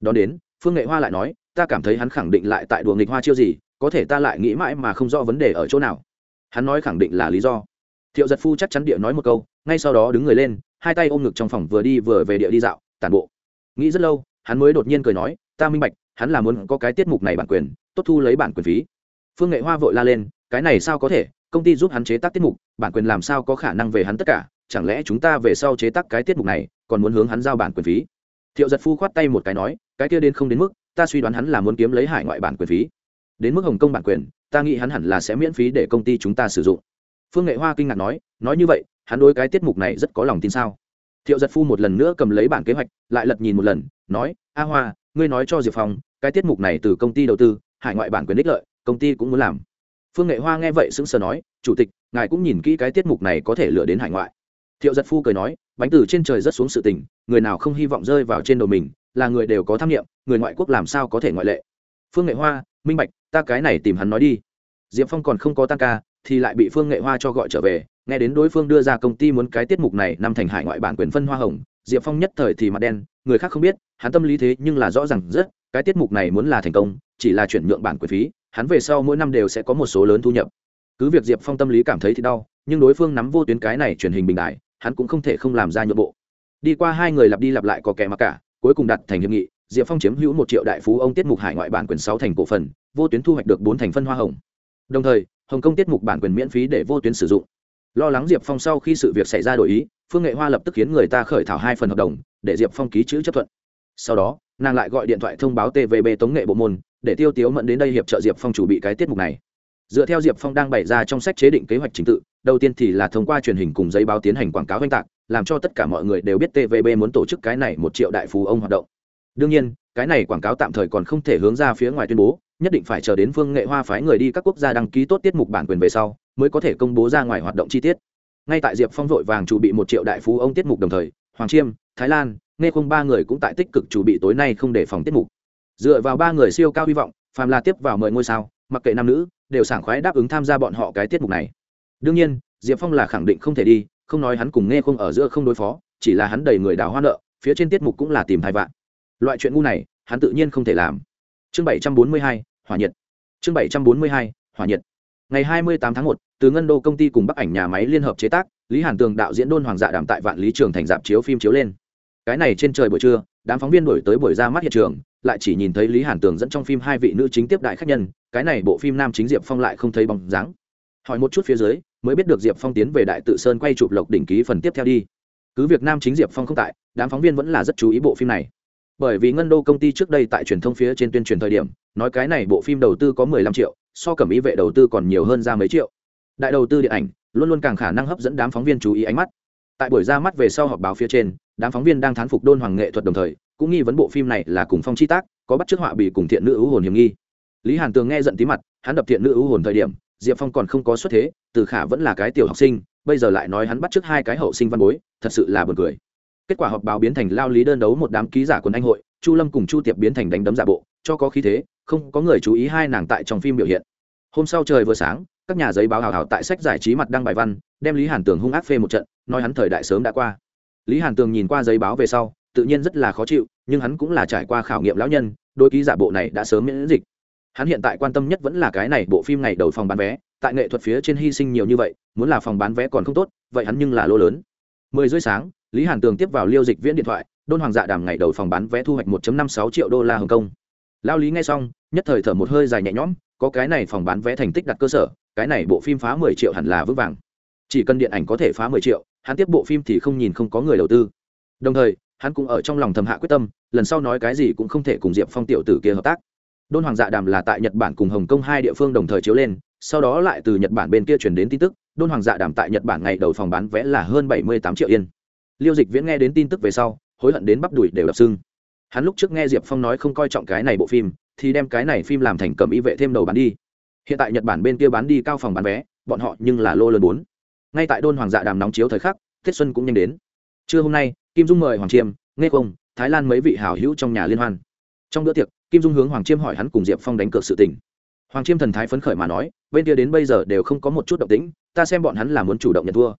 Đón đến, phương nghệ hoa lại nói, ta cảm thấy hắn khẳng định lại tại đùa nghịch hoa chiêu gì, có thể ta lại nghĩ mãi mà không rõ vấn đề ở chỗ nào. Hắn nói khẳng định là lý do. Thiệu giật phu chắc chắn địa nói một câu, ngay sau đó đứng người lên, hai tay ôm ngực trong phòng vừa đi vừa về địa đi dạo, tản bộ. Nghĩ rất lâu, hắn mới đột nhiên cười nói, ta minh bạch, hắn là muốn có cái tiết mục này bản quyền, tốt thu lấy bản quyền phí. Phương nghệ hoa vội la lên, cái này sao có thể? Công ty giúp hắn chế tác tiết mục, bản quyền làm sao có khả năng về hắn tất cả, chẳng lẽ chúng ta về sau chế tác cái tiết mục này, còn muốn hướng hắn giao bản quyền phí? Thiệu giật phu khoát tay một cái nói, cái kia đến không đến mức, ta suy đoán hắn là muốn kiếm lấy hải ngoại bản quyền phí. Đến mức hồng kông bản quyền, ta nghĩ hắn hẳn là sẽ miễn phí để công ty chúng ta sử dụng. Phương nghệ hoa kinh ngạc nói nói như vậy, hắn đối cái tiết mục này rất có lòng tin sao? Thiệu giật phu một lần nữa cầm lấy bản kế hoạch, lại lật nhìn một lần, nói, a hoa, ngươi nói cho diệp phong, cái tiết mục này từ công ty đầu tư, hải ngoại bản quyền đích lợi, công ty cũng muốn làm phương nghệ hoa nghe vậy sững sờ nói, chủ tịch, ngài cũng nhìn kỹ cái tiết mục này có thể lựa đến hải ngoại. Thiệu giật phu cười nói, bánh từ trên trời rất xuống sự tình, người nào không hy vọng rơi vào trên đầu mình, là người đều có tham nghiệm người ngoại quốc làm sao có thể ngoại lệ? Phương nghệ hoa, minh bạch, ta cái này tìm hắn nói đi. Diệp phong còn không có tăng ca, thì lại bị phương nghệ hoa cho gọi trở về, nghe đến đối phương đưa ra công ty muốn cái tiết mục này nằm thành hải ngoại bản quyền phân hoa hồng, diệp phong nhất thời thì mặt đen, người khác không biết, hắn tâm lý thế nhưng là rõ ràng rất, cái tiết mục này muốn là thành công, chỉ là chuyển nhượng bản quyền phí hắn về sau mỗi năm đều sẽ có một số lớn thu nhập. Cứ việc diệp phong tâm lý cảm thấy thì đau, nhưng đối phương nắm vô tuyến cái này truyền hình bình đại, hắn cũng không thể không làm ra nhượng bộ. Đi qua hai người lặp đi lặp lại có kẻ mặc cả, cuối cùng đặt thành hiệp nghị, diệp phong chiếm hữu một triệu đại phú ông tiết mục hải ngoại bản quyền sáu thành cổ phần, vô tuyến thu hoạch được bốn thành phân hoa hồng. Đồng thời, hồng kông tiết mục bản quyền miễn phí để vô tuyến sử dụng. Lo lắng diệp phong sau khi sự việc xảy ra đổi ý, phương nghệ hoa lập tức khiến người ta khởi thảo hai phần hợp đồng, để diệp phong ký chữ chấp thuận. Sau đó, nàng lại gọi điện thoại thông báo tvb tống nghệ bộ môn để tiêu tiếu mẫn đến đây hiệp trợ diệp phong chủ bị cái tiết mục này. Dựa theo diệp phong đang bày ra trong sách chế định kế hoạch trình tự, đầu tiên thì là thông qua truyền hình cùng giấy báo tiến hành quảng cáo oanh tạc, làm cho tất cả mọi người đều biết tvb muốn tổ chức cái này một triệu đại phú ông hoạt động. Đương nhiên, cái này quảng cáo tạm thời còn không thể hướng ra phía ngoài tuyên bố, nhất định phải chờ đến phương nghệ hoa phái người đi các quốc gia đăng ký tốt tiết mục bản quyền về sau, mới có thể công bố ra ngoài hoạt động chi tiết. Ngay tại diệp phong vội vàng chuẩn bị một triệu đại phú ông tiết mục đồng thời, hoàng chiêm, thái lan, nghe không ba người cũng tại tích cực chuẩn bị tối nay không để phòng tiết mục dựa vào ba người siêu cao hy vọng, phàm là tiếp vào mời ngôi sao, mặc kệ nam nữ, đều sảng khoái đáp ứng tham gia bọn họ cái tiết mục này. Đương nhiên, diệp phong là khẳng định không thể đi, không nói hắn cùng nghe không ở giữa không đối phó, chỉ là hắn đầy người đào hoa nợ, phía trên tiết mục cũng là tìm thai vạn. Loại chuyện ngu này, hắn tự nhiên không thể làm. Chương bảy trăm bốn mươi hai, hỏa nhiệt. Chương bảy trăm bốn mươi hai, hỏa nhiệt. Ngày hai mươi tám tháng một, từ ngân đô công ty cùng bắc ảnh nhà máy liên hợp chế tác, lý hàn tường đạo diễn đôn hoàng dạ đàm tại vạn lý trường thành dạp chiếu phim chiếu lên. Cái này trên trời buổi trưa đám phóng viên đổi tới buổi ra mắt hiện trường, lại chỉ nhìn thấy lý hàn tường dẫn trong phim hai vị nữ chính tiếp đại khách nhân, cái này bộ phim nam chính diệp phong lại không thấy bóng dáng. Hỏi một chút phía dưới, mới biết được diệp phong tiến về đại tự sơn quay chụp lộc đỉnh ký phần tiếp theo đi. Cứ việc nam chính diệp phong không tại, đám phóng viên vẫn là rất chú ý bộ phim này. Bởi vì ngân đô công ty trước đây tại truyền thông phía trên tuyên truyền thời điểm, nói cái này bộ phim đầu tư có mười lăm triệu, so cẩm ý vệ đầu tư còn nhiều hơn ra mấy triệu. Đại đầu tư điện ảnh, luôn luôn càng khả năng hấp dẫn đám phóng viên chú ý ánh mắt. Tại buổi ra mắt về sau họp báo phía trên đám phóng viên đang thán phục đôn hoàng nghệ thuật đồng thời, cũng nghi vấn bộ phim này là cùng phong chi tác, có bắt chước họa bị cùng thiện nữ ưu hồn hiểm nghi. Lý hàn tường nghe giận tí mặt, hắn đập thiện nữ ưu hồn thời điểm, diệp phong còn không có xuất thế, từ khả vẫn là cái tiểu học sinh, bây giờ lại nói hắn bắt chước hai cái hậu sinh văn bối, thật sự là buồn cười. Kết quả họp báo biến thành lao lý đơn đấu một đám ký giả quần anh hội, chu lâm cùng chu tiệp biến thành đánh đấm giả bộ, cho có khí thế, không có người chú ý hai nàng tại trong phim biểu hiện. Hôm sau trời vừa sáng, các nhà giấy báo hào hào tại sách giải trí mặt đăng bài văn, đem lý hàn tường hung ác phê một trận, nói hắn thời đại sớm đã qua lý hàn tường nhìn qua giấy báo về sau, tự nhiên rất là khó chịu, nhưng hắn cũng là trải qua khảo nghiệm lão nhân, đôi ký giả bộ này đã sớm miễn dịch. Hắn hiện tại quan tâm nhất vẫn là cái này bộ phim ngày đầu phòng bán vé, tại nghệ thuật phía trên hy sinh nhiều như vậy, muốn là phòng bán vé còn không tốt, vậy hắn nhưng là lô lớn. Mười rưỡi sáng, lý hàn tường tiếp vào liêu dịch viễn điện thoại, đôn hoàng dạ đàm ngày đầu phòng bán vé thu hoạch 1 năm sáu triệu đô la hồng kông. Lao lý nghe xong, nhất thời thở một hơi dài nhẹ nhõm, có cái này phòng bán vé thành tích đặt cơ sở, cái này bộ phim phá mười triệu hẳn là vững vàng. Chỉ cần điện ảnh có thể phá mười triệu hắn tiếp bộ phim thì không nhìn không có người đầu tư. Đồng thời, hắn cũng ở trong lòng thầm hạ quyết tâm, lần sau nói cái gì cũng không thể cùng diệp phong tiểu tử kia hợp tác. Đôn hoàng dạ đàm là tại nhật bản cùng hồng kông hai địa phương đồng thời chiếu lên, sau đó lại từ nhật bản bên kia chuyển đến tin tức, đôn hoàng dạ đàm tại nhật bản ngày đầu phòng bán vé là hơn bảy mươi tám triệu yên. Liêu dịch viễn nghe đến tin tức về sau, hối hận đến bắp đùi đều đập sưng. Hắn lúc trước nghe diệp phong nói không coi trọng cái này bộ phim, thì đem cái này phim làm thành cầm y vệ thêm đầu bán đi. Hiện tại nhật bản bên kia bán đi cao phòng bán vé, bọn họ nhưng là lô lớn bốn ngay tại đôn hoàng dạ đàm nóng chiếu thời khắc tết xuân cũng nhanh đến. Trưa hôm nay, kim dung mời hoàng chiêm nghe không thái lan mấy vị hảo hữu trong nhà liên hoan. Trong bữa tiệc, kim dung hướng hoàng chiêm hỏi hắn cùng diệp phong đánh cược sự tình. Hoàng chiêm thần thái phấn khởi mà nói, bên kia đến bây giờ đều không có một chút động tĩnh, ta xem bọn hắn là muốn chủ động nhận thua.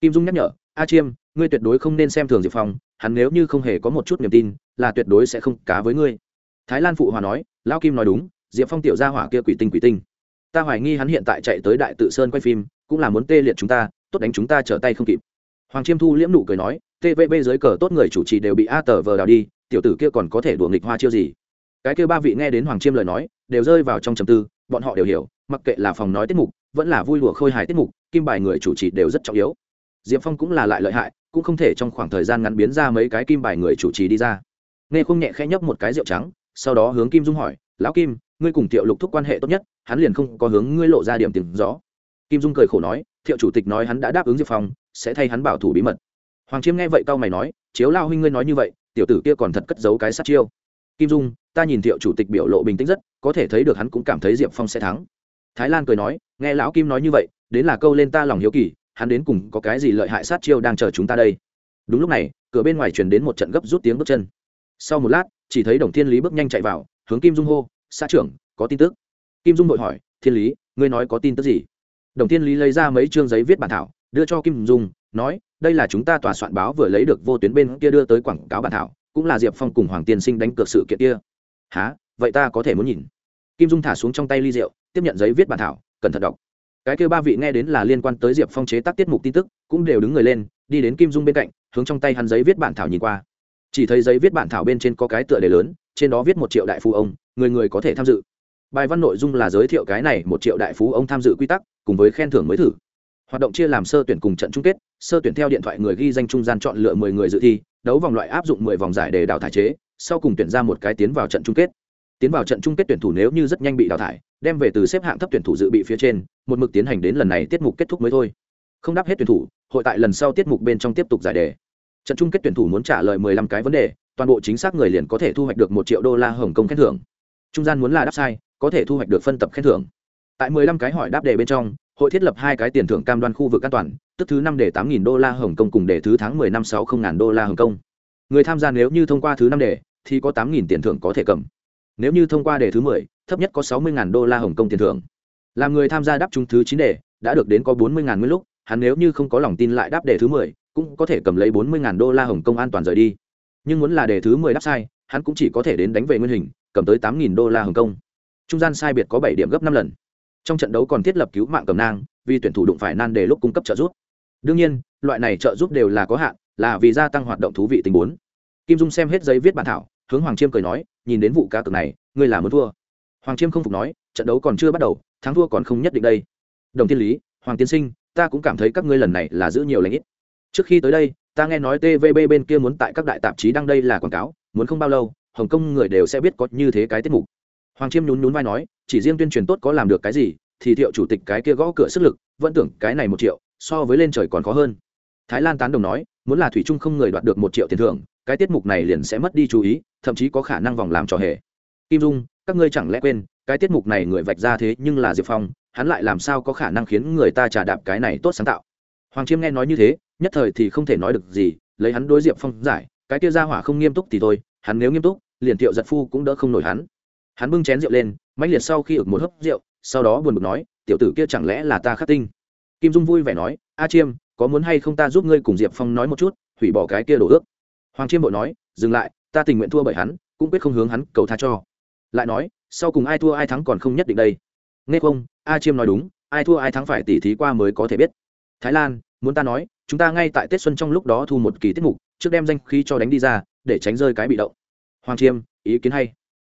Kim dung nhắc nhở, a chiêm, ngươi tuyệt đối không nên xem thường diệp phong, hắn nếu như không hề có một chút niềm tin, là tuyệt đối sẽ không cá với ngươi. Thái lan phụ hòa nói, lão kim nói đúng, diệp phong tiểu gia hỏa kia quỷ tinh quỷ tinh. Ta hoài nghi hắn hiện tại chạy tới đại tự sơn quay phim, cũng là muốn tê liệt chúng ta tốt đánh chúng ta trở tay không kịp. Hoàng chiêm thu liễm nụ cười nói tvb dưới cờ tốt người chủ trì đều bị a tờ vờ đào đi, tiểu tử kia còn có thể đùa nghịch hoa chiêu gì? Cái kia ba vị nghe đến hoàng chiêm lời nói, đều rơi vào trong trầm tư, bọn họ đều hiểu, mặc kệ là phòng nói tiết mục, vẫn là vui lụa khôi hài tiết mục, kim bài người chủ trì đều rất trọng yếu. Diệp phong cũng là lại lợi hại, cũng không thể trong khoảng thời gian ngắn biến ra mấy cái kim bài người chủ trì đi ra. Nghe không nhẹ khẽ nhấp một cái rượu trắng, sau đó hướng kim dung hỏi, lão kim, ngươi cùng thiệu lục thúc quan hệ tốt nhất, hắn liền không có hướng ngươi lộ ra điểm tiếng gió kim dung cười khổ nói thiệu chủ tịch nói hắn đã đáp ứng diệp phong, sẽ thay hắn bảo thủ bí mật. Hoàng chiêm nghe vậy cau mày nói, chiếu lao huynh ngươi nói như vậy, tiểu tử kia còn thật cất giấu cái sát chiêu. Kim dung, ta nhìn thiệu chủ tịch biểu lộ bình tĩnh rất, có thể thấy được hắn cũng cảm thấy diệp phong sẽ thắng. Thái lan cười nói, nghe lão kim nói như vậy, đến là câu lên ta lòng hiếu kỳ, hắn đến cùng có cái gì lợi hại sát chiêu đang chờ chúng ta đây? Đúng lúc này, cửa bên ngoài truyền đến một trận gấp rút tiếng bước chân. Sau một lát, chỉ thấy đồng thiên lý bước nhanh chạy vào, hướng kim dung hô, xã trưởng, có tin tức. Kim dung vội hỏi, thiên lý, ngươi nói có tin tức gì? Đồng thiên lý lấy ra mấy chương giấy viết bản thảo, đưa cho kim dung, nói, đây là chúng ta tòa soạn báo vừa lấy được vô tuyến bên kia đưa tới quảng cáo bản thảo, cũng là diệp phong cùng hoàng tiên sinh đánh cược sự kiện kia. Há vậy ta có thể muốn nhìn. Kim dung thả xuống trong tay ly rượu, tiếp nhận giấy viết bản thảo, cẩn thận đọc. Cái kêu ba vị nghe đến là liên quan tới diệp phong chế tác tiết mục tin tức, cũng đều đứng người lên, đi đến kim dung bên cạnh, hướng trong tay hắn giấy viết bản thảo nhìn qua. Chỉ thấy giấy viết bản thảo bên trên có cái tựa đề lớn, trên đó viết một triệu đại phu ông, người người có thể tham dự bài văn nội dung là giới thiệu cái này một triệu đại phú ông tham dự quy tắc, cùng với khen thưởng mới thử. Hoạt động chia làm sơ tuyển cùng trận chung kết, sơ tuyển theo điện thoại người ghi danh trung gian chọn lựa mười người dự thi, đấu vòng loại áp dụng mười vòng giải để đào thải chế, sau cùng tuyển ra một cái tiến vào trận chung kết. Tiến vào trận chung kết tuyển thủ nếu như rất nhanh bị đào thải, đem về từ xếp hạng thấp tuyển thủ dự bị phía trên, một mực tiến hành đến lần này tiết mục kết thúc mới thôi. Không đáp hết tuyển thủ, hội tại lần sau tiết mục bên trong tiếp tục giải đề. Trận chung kết tuyển thủ muốn trả lời mười lăm cái vấn đề, toàn bộ chính xác người liền có thể thu hoạch được một triệu đô la hồng kông khen thưởng. Trung gian muốn là đáp sai có thể thu hoạch được phân tập khen thưởng. Tại mười lăm cái hỏi đáp đề bên trong, hội thiết lập hai cái tiền thưởng cam đoan khu vực an toàn, tức thứ năm đề tám nghìn đô la hồng kông cùng đề thứ tháng mười năm sáu không ngàn đô la hồng kông. Người tham gia nếu như thông qua thứ năm đề, thì có tám nghìn tiền thưởng có thể cầm. Nếu như thông qua đề thứ mười, thấp nhất có sáu mươi đô la hồng kông tiền thưởng. Làm người tham gia đáp trúng thứ chín đề, đã được đến có bốn mươi nguyên lúc, hắn nếu như không có lòng tin lại đáp đề thứ mười, cũng có thể cầm lấy bốn mươi đô la hồng kông an toàn rời đi. Nhưng muốn là đề thứ mười đáp sai, hắn cũng chỉ có thể đến đánh về nguyên hình, cầm tới tám đô la hồng kông trung gian sai biệt có bảy điểm gấp năm lần. Trong trận đấu còn thiết lập cứu mạng cầm nang, vì tuyển thủ đụng phải nan đề lúc cung cấp trợ giúp. Đương nhiên, loại này trợ giúp đều là có hạn, là vì gia tăng hoạt động thú vị tình muốn. kim dung xem hết giấy viết bản thảo, hướng hoàng chiêm cười nói, nhìn đến vụ cá cược này, ngươi là muốn thua. Hoàng chiêm không phục nói, trận đấu còn chưa bắt đầu, thắng thua còn không nhất định đây. Đồng thiên lý, hoàng tiên sinh, ta cũng cảm thấy các ngươi lần này là giữ nhiều lãnh ít. Trước khi tới đây, ta nghe nói tvb bên kia muốn tại các đại tạp chí đăng đây là quảng cáo, muốn không bao lâu, hồng kông người đều sẽ biết có như thế cái tiết mục hoàng chiêm nhún nhún vai nói, chỉ riêng tuyên truyền tốt có làm được cái gì, thì thiệu chủ tịch cái kia gõ cửa sức lực, vẫn tưởng cái này một triệu, so với lên trời còn khó hơn. Thái lan tán đồng nói, muốn là thủy trung không người đoạt được một triệu tiền thưởng, cái tiết mục này liền sẽ mất đi chú ý, thậm chí có khả năng vòng làm trò hề. Kim dung, các ngươi chẳng lẽ quên, cái tiết mục này người vạch ra thế nhưng là diệp phong, hắn lại làm sao có khả năng khiến người ta trả đạp cái này tốt sáng tạo? Hoàng chiêm nghe nói như thế, nhất thời thì không thể nói được gì, lấy hắn đối diệp phong giải, cái kia ra hỏa không nghiêm túc thì thôi, hắn nếu nghiêm túc, liền thiệu giật phu cũng đỡ không nổi hắn hắn bưng chén rượu lên, mãnh liệt sau khi ực một hớp rượu, sau đó buồn bực nói, tiểu tử kia chẳng lẽ là ta khắc tinh? Kim dung vui vẻ nói, a chiêm, có muốn hay không ta giúp ngươi cùng diệp phong nói một chút, hủy bỏ cái kia đổ ước? Hoàng chiêm bội nói, dừng lại, ta tình nguyện thua bởi hắn, cũng quyết không hướng hắn cầu tha cho. Lại nói, sau cùng ai thua ai thắng còn không nhất định đây. Nghe không, a chiêm nói đúng, ai thua ai thắng phải tỉ thí qua mới có thể biết. Thái lan, muốn ta nói, chúng ta ngay tại tết xuân trong lúc đó thu một kỳ tiết mục, trước đem danh khí cho đánh đi ra, để tránh rơi cái bị động. Hoàng chiêm, ý kiến hay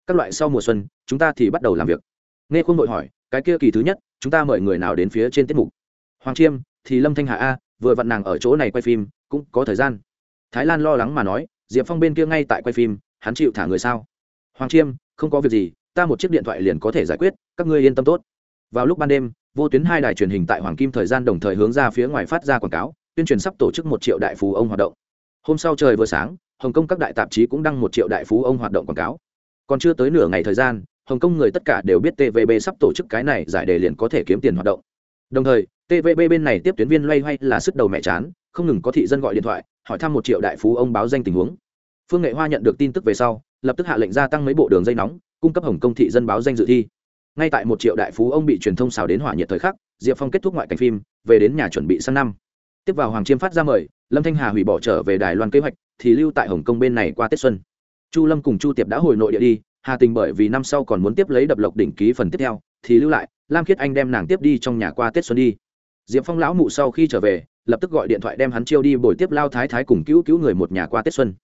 các loại sau mùa xuân, chúng ta thì bắt đầu làm việc. Nghe khuôn vội hỏi, cái kia kỳ thứ nhất, chúng ta mời người nào đến phía trên tiết mục? Hoàng chiêm, thì lâm thanh hà a, vừa vặn nàng ở chỗ này quay phim, cũng có thời gian. Thái lan lo lắng mà nói, diệp phong bên kia ngay tại quay phim, hắn chịu thả người sao? Hoàng chiêm, không có việc gì, ta một chiếc điện thoại liền có thể giải quyết, các ngươi yên tâm tốt. Vào lúc ban đêm, vô tuyến hai đài truyền hình tại hoàng kim thời gian đồng thời hướng ra phía ngoài phát ra quảng cáo, tuyên truyền sắp tổ chức một triệu đại phú ông hoạt động. Hôm sau trời vừa sáng, hồng kông các đại tạp chí cũng đăng một triệu đại phú ông hoạt động quảng cáo còn chưa tới nửa ngày thời gian, hồng kông người tất cả đều biết tvb sắp tổ chức cái này giải đề liền có thể kiếm tiền hoạt động. Đồng thời tvb bên này tiếp tuyến viên loay hoay là sức đầu mẹ chán, không ngừng có thị dân gọi điện thoại, hỏi thăm một triệu đại phú ông báo danh tình huống. Phương nghệ hoa nhận được tin tức về sau, lập tức hạ lệnh gia tăng mấy bộ đường dây nóng, cung cấp hồng kông thị dân báo danh dự thi. Ngay tại một triệu đại phú ông bị truyền thông xào đến hỏa nhiệt thời khắc, diệp phong kết thúc ngoại cảnh phim, về đến nhà chuẩn bị sang năm. Tiếp vào hoàng chiêm phát ra mời, lâm thanh hà hủy bỏ trở về đài loan kế hoạch, thì lưu tại hồng kông bên này qua tết xuân chu lâm cùng chu tiệp đã hồi nội địa đi, hà tình bởi vì năm sau còn muốn tiếp lấy đập lộc đỉnh ký phần tiếp theo, thì lưu lại, lam khiết anh đem nàng tiếp đi trong nhà qua tết xuân đi. Diệp phong lão mụ sau khi trở về, lập tức gọi điện thoại đem hắn chiêu đi bồi tiếp lao thái thái cùng cứu cứu người một nhà qua tết xuân.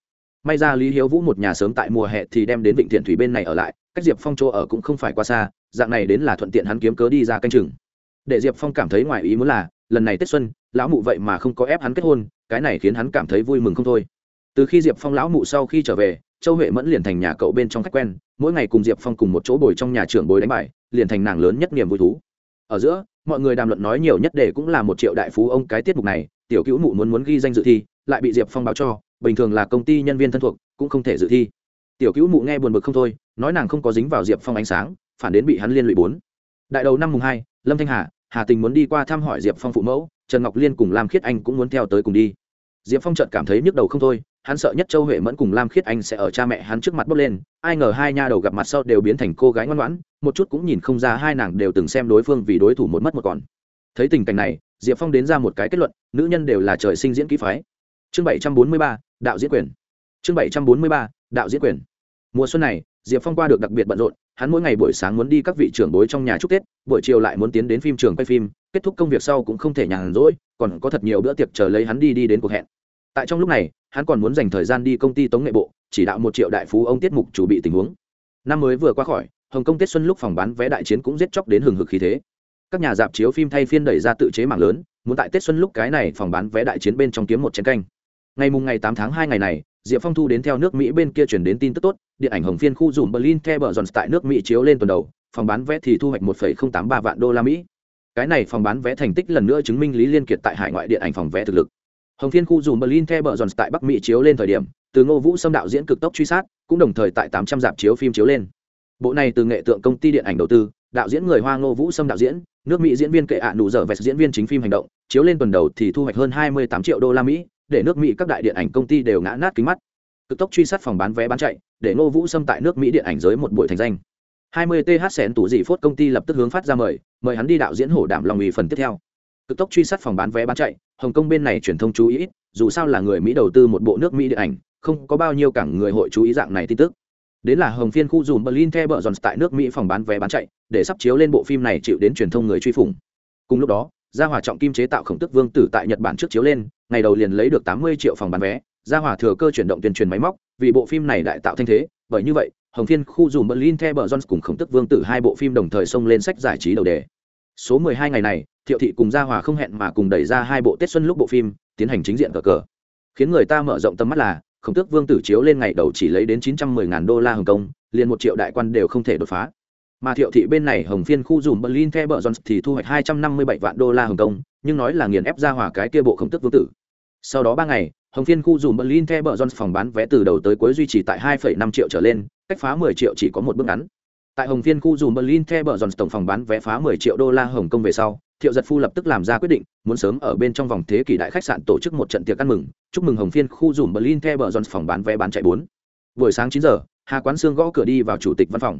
May ra lý hiếu vũ một nhà sớm tại mùa hè thì đem đến vịnh thiện thủy bên này ở lại, cách diệp phong chỗ ở cũng không phải quá xa, dạng này đến là thuận tiện hắn kiếm cớ đi ra canh chừng. Để diệp phong cảm thấy ngoài ý muốn là, lần này tết xuân, lão mụ vậy mà không có ép hắn kết hôn, cái này khiến hắn cảm thấy vui mừng không thôi. Từ khi diệp phong lão mụ sau khi trở về châu huệ mẫn liền thành nhà cậu bên trong khách quen, mỗi ngày cùng diệp phong cùng một chỗ bồi trong nhà trưởng bồi đánh bài, liền thành nàng lớn nhất niềm vui thú. Ở giữa, mọi người đàm luận nói nhiều nhất để cũng là một triệu đại phú ông cái tiết mục này, tiểu cữu mụ muốn muốn ghi danh dự thi, lại bị diệp phong báo cho, bình thường là công ty nhân viên thân thuộc, cũng không thể dự thi. Tiểu cữu mụ nghe buồn bực không thôi, nói nàng không có dính vào diệp phong ánh sáng, phản đến bị hắn liên lụy bốn. Đại đầu năm mùng hai, lâm thanh hà hà tình muốn đi qua thăm hỏi diệp phong phụ mẫu, trần ngọc liên cùng lam khiết anh cũng muốn theo tới cùng đi diệp phong chợt cảm thấy nhức đầu không thôi, hắn sợ nhất châu huệ mẫn cùng lam khiết anh sẽ ở cha mẹ hắn trước mặt bốc lên, ai ngờ hai nha đầu gặp mặt sau đều biến thành cô gái ngoan ngoãn, một chút cũng nhìn không ra hai nàng đều từng xem đối phương vì đối thủ một mất một còn. Thấy tình cảnh này, diệp phong đến ra một cái kết luận, nữ nhân đều là trời sinh diễn kỹ phái. Chương bảy trăm bốn mươi ba, đạo diễn quyền. Chương bảy trăm bốn mươi ba, đạo diễn quyền. Mùa xuân này, diệp phong qua được đặc biệt bận rộn hắn mỗi ngày buổi sáng muốn đi các vị trưởng bối trong nhà chúc tết, buổi chiều lại muốn tiến đến phim trường quay phim, kết thúc công việc sau cũng không thể nhàn rỗi, còn có thật nhiều bữa tiệc chờ lấy hắn đi đi đến cuộc hẹn. Tại trong lúc này, hắn còn muốn dành thời gian đi công ty tống nghệ bộ, chỉ đạo một triệu đại phú ông tiết mục chủ bị tình huống. Năm mới vừa qua khỏi, hồng kông tết xuân lúc phòng bán vé đại chiến cũng giết chóc đến hừng hực khí thế. Các nhà dạp chiếu phim thay phiên đẩy ra tự chế mạng lớn, muốn tại tết xuân lúc cái này phòng bán vé đại chiến bên trong kiếm một chiến canh. Ngày mùng ngày tám tháng hai ngày này diệp phong thu đến theo nước mỹ bên kia chuyển đến tin tức tốt, điện ảnh hồng phiên khu dùm berlin the bờ tại nước mỹ chiếu lên tuần đầu, phòng bán vé thì thu hoạch một tám ba vạn đô la mỹ. Cái này phòng bán vé thành tích lần nữa chứng minh lý liên kiệt tại hải ngoại điện ảnh phòng vé thực lực. Hồng phiên khu dùm berlin the bờ tại bắc mỹ chiếu lên thời điểm, từ ngô vũ xâm đạo diễn cực tốc truy sát, cũng đồng thời tại tám trăm dạp chiếu phim chiếu lên. Bộ này từ nghệ tượng công ty điện ảnh đầu tư, đạo diễn người hoa ngô vũ xâm đạo diễn, nước mỹ diễn viên kệ ạ à nụ dở vẹt diễn viên chính phim hành động, chiếu lên tuần đầu thì thu hoạch hơn hai mươi tám triệu đô la mỹ để nước mỹ các đại điện ảnh công ty đều ngã nát kính mắt. Cực tốc truy sát phòng bán vé bán chạy, để ngô vũ xâm tại nước mỹ điện ảnh giới một buổi thành danh. 20 th sén tủ dị phốt công ty lập tức hướng phát ra mời mời hắn đi đạo diễn hổ đảm lòng ủy phần tiếp theo. Cực tốc truy sát phòng bán vé bán chạy, hồng kông bên này truyền thông chú ý ít, dù sao là người mỹ đầu tư một bộ nước mỹ điện ảnh, không có bao nhiêu cảng người hội chú ý dạng này tin tức. Đến là hồng phiên khu dùm berlin the bờ giòn tại nước mỹ phòng bán vé bán chạy, để sắp chiếu lên bộ phim này chịu đến truyền thông người truy phủng. Cùng lúc đó gia hòa trọng kim chế tạo khổng tức vương tử tại nhật bản trước chiếu lên, ngày đầu liền lấy được tám mươi triệu phòng bán vé. Gia hòa thừa cơ chuyển động tuyên truyền máy móc, vì bộ phim này đại tạo thanh thế. Bởi như vậy, hồng thiên khu dùm berlin the bờ jones cùng khổng tức vương tử hai bộ phim đồng thời xông lên sách giải trí đầu đề. Số mười hai ngày này, thiệu thị cùng gia hòa không hẹn mà cùng đẩy ra hai bộ tết xuân lúc bộ phim, tiến hành chính diện cờ cờ. Khiến người ta mở rộng tầm mắt là, khổng tước vương tử chiếu lên ngày đầu chỉ lấy đến chín trăm mười ngàn đô la hồng kông, liền một triệu đại quan đều không thể đột phá mà thiệu thị bên này hồng phiên khu dùm berlin the bờ jones thì thu hoạch hai trăm năm mươi bảy vạn đô la hồng kông, nhưng nói là nghiền ép ra hòa cái kia bộ khổng tức vương tử. Sau đó ba ngày, hồng phiên khu dùm berlin the bờ jones phòng bán vé từ đầu tới cuối duy trì tại hai năm triệu trở lên, cách phá 10 triệu chỉ có một bước ngắn. Tại hồng phiên khu dùm berlin the bờ giòn tổng phòng bán vé phá 10 triệu đô la hồng kông về sau, thiệu giật phu lập tức làm ra quyết định, muốn sớm ở bên trong vòng thế kỷ đại khách sạn tổ chức một trận tiệc ăn mừng, chúc mừng hồng phiên khu dùm berlin the bờ giòn phòng bán vé bán chạy bốn. Buổi sáng 9 giờ, hà quán Sương gõ cửa đi vào chủ tịch văn phòng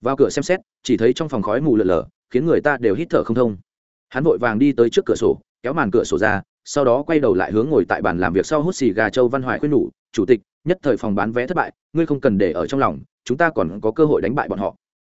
vào cửa xem xét, chỉ thấy trong phòng khói mù lờ lờ khiến người ta đều hít thở không thông. Hắn vội vàng đi tới trước cửa sổ, kéo màn cửa sổ ra, sau đó quay đầu lại hướng ngồi tại bàn làm việc sau hút xì gà châu văn hoài khuyên nhủ, chủ tịch, nhất thời phòng bán vé thất bại, ngươi không cần để ở trong lòng, chúng ta còn có cơ hội đánh bại bọn họ.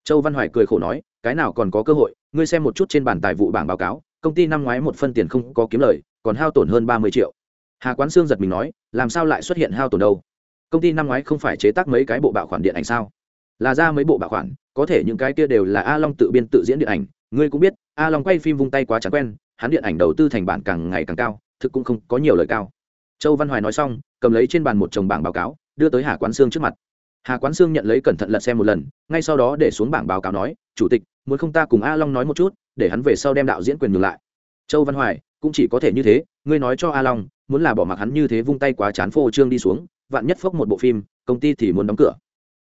Châu văn hoài cười khổ nói, cái nào còn có cơ hội, ngươi xem một chút trên bản tài vụ bảng báo cáo, công ty năm ngoái một phân tiền không có kiếm lời, còn hao tổn hơn ba mươi triệu. Hà quán sương giật mình nói, làm sao lại xuất hiện hao tổn đâu? Công ty năm ngoái không phải chế tác mấy cái bộ bạo khoản điện ảnh sao? Là ra mấy bộ bạo khoản có thể những cái kia đều là a long tự biên tự diễn điện ảnh, ngươi cũng biết, a long quay phim vung tay quá chán quen, hắn điện ảnh đầu tư thành bản càng ngày càng cao, thực cũng không có nhiều lời cao. Châu văn hoài nói xong, cầm lấy trên bàn một chồng bảng báo cáo, đưa tới hà quán sương trước mặt. Hà quán sương nhận lấy cẩn thận lật xem một lần, ngay sau đó để xuống bảng báo cáo nói, chủ tịch, muốn không ta cùng a long nói một chút, để hắn về sau đem đạo diễn quyền ngược lại. Châu văn hoài, cũng chỉ có thể như thế, ngươi nói cho a long, muốn là bỏ mặc hắn như thế vung tay quá chán phô trương đi xuống, vạn nhất phốc một bộ phim, công ty thì muốn đóng cửa.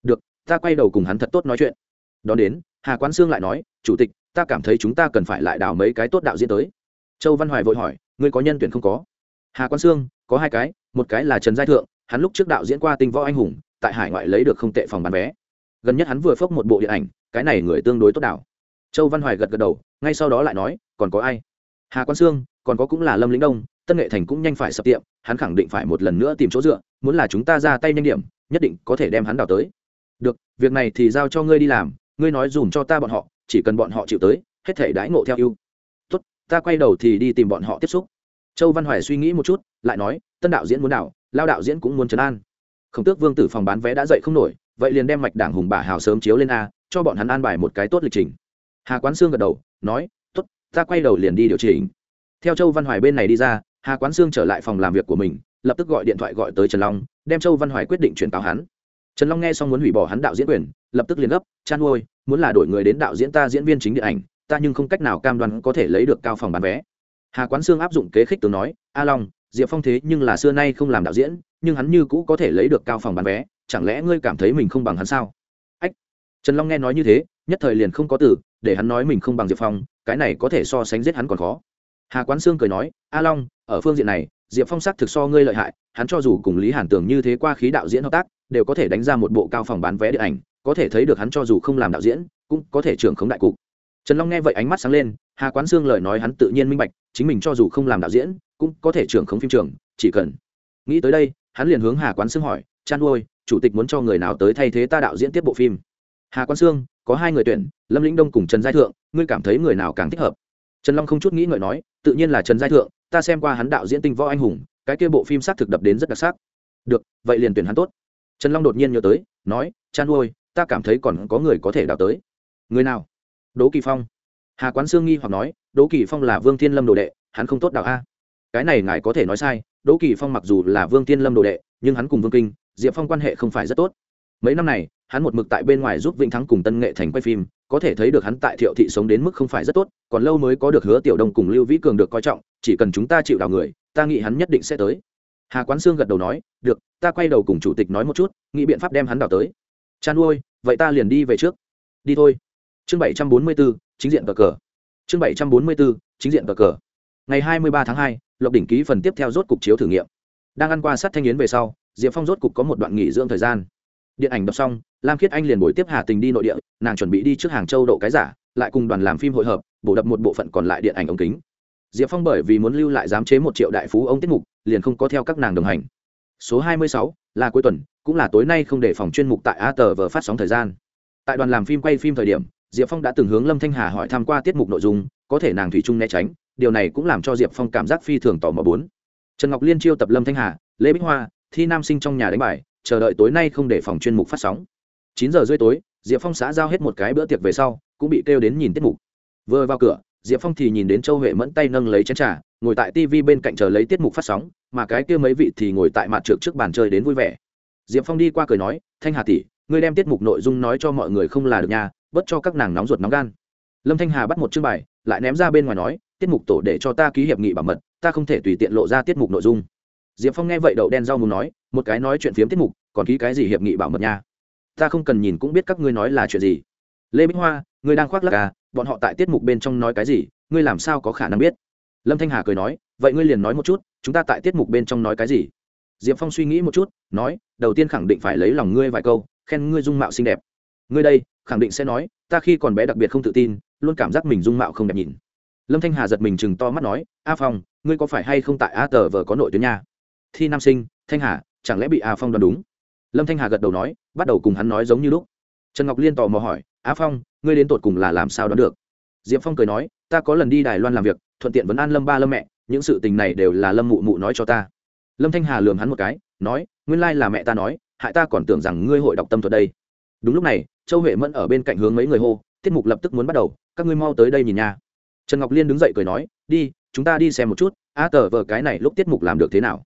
Được, ta quay đầu cùng hắn thật tốt nói chuyện đón đến, hà quán sương lại nói, chủ tịch, ta cảm thấy chúng ta cần phải lại đào mấy cái tốt đạo diễn tới. Châu văn hoài vội hỏi, ngươi có nhân tuyển không có? Hà quán sương, có hai cái, một cái là trần giai thượng, hắn lúc trước đạo diễn qua tinh võ anh hùng, tại hải ngoại lấy được không tệ phòng bán vé. Gần nhất hắn vừa phốc một bộ điện ảnh, cái này người tương đối tốt đảo. Châu văn hoài gật gật đầu, ngay sau đó lại nói, còn có ai? Hà quán sương, còn có cũng là lâm lĩnh đông, tân nghệ thành cũng nhanh phải sập tiệm, hắn khẳng định phải một lần nữa tìm chỗ dựa, muốn là chúng ta ra tay nhanh điểm, nhất định có thể đem hắn đào tới. Được, việc này thì giao cho ngươi đi làm ngươi nói dùm cho ta bọn họ, chỉ cần bọn họ chịu tới, hết thể đãi ngộ theo ưu. Tốt, ta quay đầu thì đi tìm bọn họ tiếp xúc. Châu văn hoài suy nghĩ một chút, lại nói, tân đạo diễn muốn đảo, lao đạo diễn cũng muốn trấn an. Khổng tước vương tử phòng bán vé đã dậy không nổi, vậy liền đem mạch đảng hùng bà hào sớm chiếu lên a, cho bọn hắn an bài một cái tốt lịch trình. Hà quán sương gật đầu, nói, tốt, ta quay đầu liền đi điều chỉnh. Theo châu văn hoài bên này đi ra, hà quán sương trở lại phòng làm việc của mình, lập tức gọi điện thoại gọi tới trần long, đem châu văn hoài quyết định chuyển cáo hắn. Trần long nghe xong muốn hủy bỏ hắn đạo diễn quyền lập tức liền gấp, chan nuôi muốn là đổi người đến đạo diễn ta diễn viên chính điện ảnh, ta nhưng không cách nào cam đoan có thể lấy được cao phòng bán vé. Hà quán sương áp dụng kế khích tướng nói, a long, diệp phong thế nhưng là xưa nay không làm đạo diễn, nhưng hắn như cũ có thể lấy được cao phòng bán vé, chẳng lẽ ngươi cảm thấy mình không bằng hắn sao? Ách. Trần long nghe nói như thế, nhất thời liền không có từ, để hắn nói mình không bằng diệp phong, cái này có thể so sánh giết hắn còn khó. Hà quán sương cười nói, a long, ở phương diện này, diệp phong sắc thực so ngươi lợi hại, hắn cho dù cùng lý hàn tưởng như thế qua khí đạo diễn hợp tác, đều có thể đánh ra một bộ cao phòng bán vé điện ảnh có thể thấy được hắn cho dù không làm đạo diễn, cũng có thể trưởng khống đại cục. Trần long nghe vậy ánh mắt sáng lên, hà quán sương lời nói hắn tự nhiên minh bạch, chính mình cho dù không làm đạo diễn, cũng có thể trưởng khống phim trường, chỉ cần. Nghĩ tới đây, hắn liền hướng hà quán sương hỏi, chan ôi chủ tịch muốn cho người nào tới thay thế ta đạo diễn tiếp bộ phim? Hà quán sương, có hai người tuyển, lâm lĩnh đông cùng trần giai thượng, ngươi cảm thấy người nào càng thích hợp? Trần long không chút nghĩ ngợi nói, tự nhiên là trần giai thượng, ta xem qua hắn đạo diễn tinh võ anh hùng, cái kia bộ phim xác thực đập đến rất đặc sắc. Được, vậy liền tuyển hắn tốt. Trần long đột nhiên nhớ tới, nói, chan ôi ta cảm thấy còn có người có thể đào tới. Người nào? Đỗ kỳ phong. Hà quán sương nghi hoặc nói, đỗ kỳ phong là vương thiên lâm đồ đệ, hắn không tốt đào a. Cái này ngài có thể nói sai, đỗ kỳ phong mặc dù là vương thiên lâm đồ đệ, nhưng hắn cùng vương kinh, diệp phong quan hệ không phải rất tốt. Mấy năm này, hắn một mực tại bên ngoài giúp vĩnh thắng cùng tân nghệ thành quay phim, có thể thấy được hắn tại thiệu thị sống đến mức không phải rất tốt, còn lâu mới có được hứa tiểu đông cùng lưu vĩ cường được coi trọng, chỉ cần chúng ta chịu đào người, ta nghĩ hắn nhất định sẽ tới. Hà quán sương gật đầu nói, được, ta quay đầu cùng chủ tịch nói một chút, nghĩ biện pháp đem hắn đào tới chan nuôi, vậy ta liền đi về trước. Đi thôi. Chương bảy trăm bốn mươi bốn chính diện cờ cờ. Chương bảy trăm bốn mươi bốn chính diện cờ cờ. Ngày hai mươi ba tháng hai, lộc đỉnh ký phần tiếp theo rốt cục chiếu thử nghiệm. Đang ăn qua sát thanh yến về sau, diệp phong rốt cục có một đoạn nghỉ dưỡng thời gian. Điện ảnh đọc xong, lam khiết anh liền buổi tiếp hà tình đi nội địa, nàng chuẩn bị đi trước hàng châu độ cái giả, lại cùng đoàn làm phim hội hợp, bổ đập một bộ phận còn lại điện ảnh ống kính. Diệp phong bởi vì muốn lưu lại giám chế một triệu đại phú ông tiết mục, liền không có theo các nàng đồng hành số hai mươi sáu, là cuối tuần, cũng là tối nay không để phòng chuyên mục tại a tờ phát sóng thời gian. Tại đoàn làm phim quay phim thời điểm, diệp phong đã từng hướng lâm thanh hà hỏi thăm qua tiết mục nội dung, có thể nàng thủy chung né tránh, điều này cũng làm cho diệp phong cảm giác phi thường tò mò bốn. Trần ngọc liên chiêu tập lâm thanh hà, lê bích hoa, thi nam sinh trong nhà đánh bài, chờ đợi tối nay không để phòng chuyên mục phát sóng. Chín giờ rưỡi tối, diệp phong xã giao hết một cái bữa tiệc về sau, cũng bị kêu đến nhìn tiết mục. Vừa vào cửa, diệp phong thì nhìn đến châu huệ mẫn tay nâng lấy chén trà ngồi tại tv bên cạnh chờ lấy tiết mục phát sóng, mà cái kia mấy vị thì ngồi tại mặt trượt trước bàn chơi đến vui vẻ. Diệp phong đi qua cười nói, thanh hà tỷ, ngươi đem tiết mục nội dung nói cho mọi người không là được nhà bớt cho các nàng nóng ruột nóng gan. Lâm thanh hà bắt một chương bài, lại ném ra bên ngoài nói, tiết mục tổ để cho ta ký hiệp nghị bảo mật, ta không thể tùy tiện lộ ra tiết mục nội dung. Diệp phong nghe vậy đậu đen rau muốn nói, một cái nói chuyện phiếm tiết mục, còn ký cái gì hiệp nghị bảo mật nha? Ta không cần nhìn cũng biết các ngươi nói là chuyện gì. Lê bích hoa, ngươi đang khoác lắc à bọn họ tại tiết mục bên trong nói cái gì, ngươi làm sao có khả năng biết? Lâm thanh hà cười nói, vậy ngươi liền nói một chút, chúng ta tại tiết mục bên trong nói cái gì? Diệp phong suy nghĩ một chút, nói, đầu tiên khẳng định phải lấy lòng ngươi vài câu, khen ngươi dung mạo xinh đẹp. Ngươi đây, khẳng định sẽ nói, ta khi còn bé đặc biệt không tự tin, luôn cảm giác mình dung mạo không đẹp nhìn. Lâm thanh hà giật mình chừng to mắt nói, a phong, ngươi có phải hay không tại a tờ vờ có nội tuyến nha? Thi nam sinh, thanh hà, chẳng lẽ bị a phong đoán đúng? Lâm thanh hà gật đầu nói, bắt đầu cùng hắn nói giống như lúc. Trần ngọc liên tò mò hỏi, a phong, ngươi đến tột cùng là làm sao đoán được? Diệp phong cười nói, ta có lần đi đài loan làm việc thuận tiện vấn an lâm ba lâm mẹ, những sự tình này đều là lâm mụ mụ nói cho ta. Lâm thanh hà lường hắn một cái, nói, nguyên lai là mẹ ta nói, hại ta còn tưởng rằng ngươi hội đọc tâm thuật đây. Đúng lúc này, châu huệ mẫn ở bên cạnh hướng mấy người hô, tiết mục lập tức muốn bắt đầu, các ngươi mau tới đây nhìn nha. Trần ngọc liên đứng dậy cười nói, đi, chúng ta đi xem một chút, a tờ vờ cái này lúc tiết mục làm được thế nào.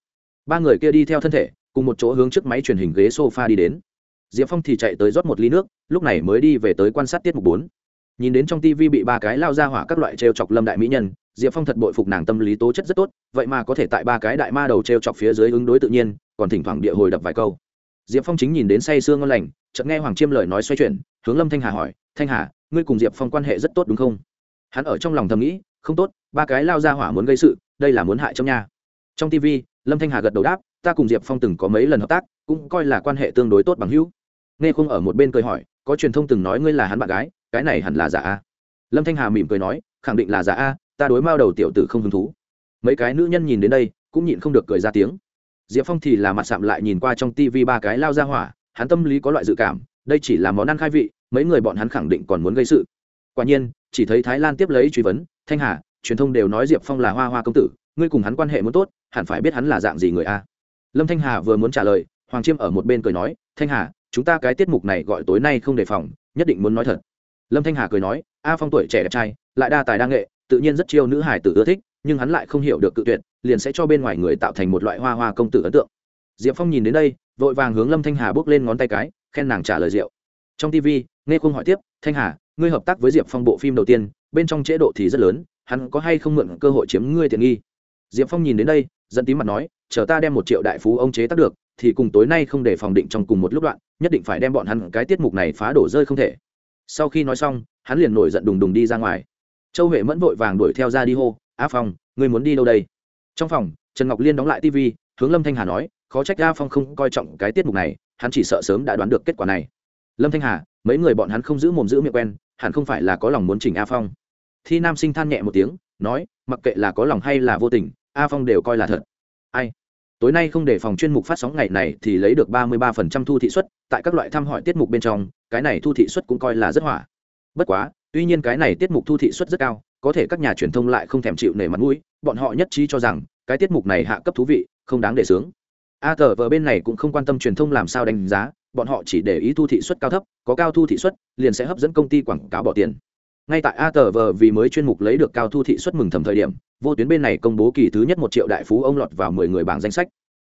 Ba người kia đi theo thân thể, cùng một chỗ hướng trước máy truyền hình ghế sofa đi đến. Diệp phong thì chạy tới rót một ly nước, lúc này mới đi về tới quan sát tiết mục bốn. Nhìn đến trong tv bị ba cái lao ra hỏa các loại t r e o chọc lâm đại mỹ nhân diệp phong thật bội phục nàng tâm lý tố chất rất tốt, vậy mà có thể tại ba cái đại ma đầu t r e o chọc phía dưới ứng đối tự nhiên, còn thỉnh thoảng địa hồi đập vài câu. Diệp phong chính nhìn đến say sương ngon lành, chợt nghe hoàng chiêm lời nói xoay chuyển, hướng lâm thanh hà hỏi, thanh hà, ngươi cùng diệp phong quan hệ rất tốt đúng không? Hắn ở trong lòng thầm nghĩ, không tốt, ba cái lao ra hỏa muốn gây sự, đây là muốn hại trong nhà. Trong tv lâm thanh hà gật đầu đáp, ta cùng diệp phong từng có mấy lần hợp tác, cũng coi là quan hệ tương đối tốt bằng hữu. Nghe không ở một bên cười hỏi, có truyền thông từng nói ngươi là hắn bạn gái, cái này hẳn là giả a? Lâm thanh hà mỉm cười nói, khẳng định là giả a ta đối mao đầu tiểu tử không hứng thú. Mấy cái nữ nhân nhìn đến đây, cũng nhịn không được cười ra tiếng. Diệp phong thì là mặt sạm lại nhìn qua trong tv ba cái lao ra hỏa, hắn tâm lý có loại dự cảm, đây chỉ là món ăn khai vị, mấy người bọn hắn khẳng định còn muốn gây sự. Quả nhiên, chỉ thấy thái lan tiếp lấy truy vấn, thanh hà, truyền thông đều nói diệp phong là hoa hoa công tử, ngươi cùng hắn quan hệ muốn tốt, hẳn phải biết hắn là dạng gì người a? Lâm thanh hà vừa muốn trả lời, hoàng chiêm ở một bên cười nói, thanh hà, chúng ta cái tiết mục này gọi tối nay không đề phòng, nhất định muốn nói thật. Lâm thanh hà cười nói, a phong tuổi trẻ đẹp trai, lại đa tài đa nghệ tự nhiên rất chiêu nữ hải tử ưa thích, nhưng hắn lại không hiểu được cự tuyệt, liền sẽ cho bên ngoài người tạo thành một loại hoa hoa công tử ấn tượng. Diệp phong nhìn đến đây, vội vàng hướng lâm thanh hà bước lên ngón tay cái, khen nàng trả lời rượu. Trong tv nghe khung hỏi tiếp, thanh hà, ngươi hợp tác với diệp phong bộ phim đầu tiên, bên trong chế độ thì rất lớn, hắn có hay không mượn cơ hội chiếm ngươi tiện nghi? Diệp phong nhìn đến đây dẫn tím mặt nói, chờ ta đem một triệu đại phú ông chế tác được, thì cùng tối nay không để phòng định trong cùng một lúc đoạn, nhất định phải đem bọn hắn cái tiết mục này phá đổ rơi không thể. Sau khi nói xong, hắn liền nổi giận đùng đùng đi ra ngoài châu huệ mẫn vội vàng đuổi theo ra đi hô, a phong, ngươi muốn đi đâu đây? Trong phòng, trần ngọc liên đóng lại tv hướng lâm thanh hà nói, khó trách a phong không coi trọng cái tiết mục này, hắn chỉ sợ sớm đã đoán được kết quả này. Lâm thanh hà, mấy người bọn hắn không giữ mồm giữ miệng quen, hẳn không phải là có lòng muốn chỉnh a phong. Thi nam sinh than nhẹ một tiếng, nói, mặc kệ là có lòng hay là vô tình, a phong đều coi là thật. Ai? Tối nay không để phòng chuyên mục phát sóng ngày này thì lấy được ba mươi ba phần trăm thu thị suất, tại các loại thăm hỏi tiết mục bên trong, cái này thu thị suất cũng coi là rất hỏa. Bất quá tuy nhiên cái này tiết mục thu thị suất rất cao, có thể các nhà truyền thông lại không thèm chịu nể mặt mũi, bọn họ nhất trí cho rằng, cái tiết mục này hạ cấp thú vị, không đáng để sướng. A tờ vờ bên này cũng không quan tâm truyền thông làm sao đánh giá, bọn họ chỉ để ý thu thị suất cao thấp, có cao thu thị suất, liền sẽ hấp dẫn công ty quảng cáo bỏ tiền. Ngay tại a tờ vờ vì mới chuyên mục lấy được cao thu thị suất mừng thầm thời điểm, vô tuyến bên này công bố kỳ thứ nhất một triệu đại phú ông lọt vào mười người bảng danh sách.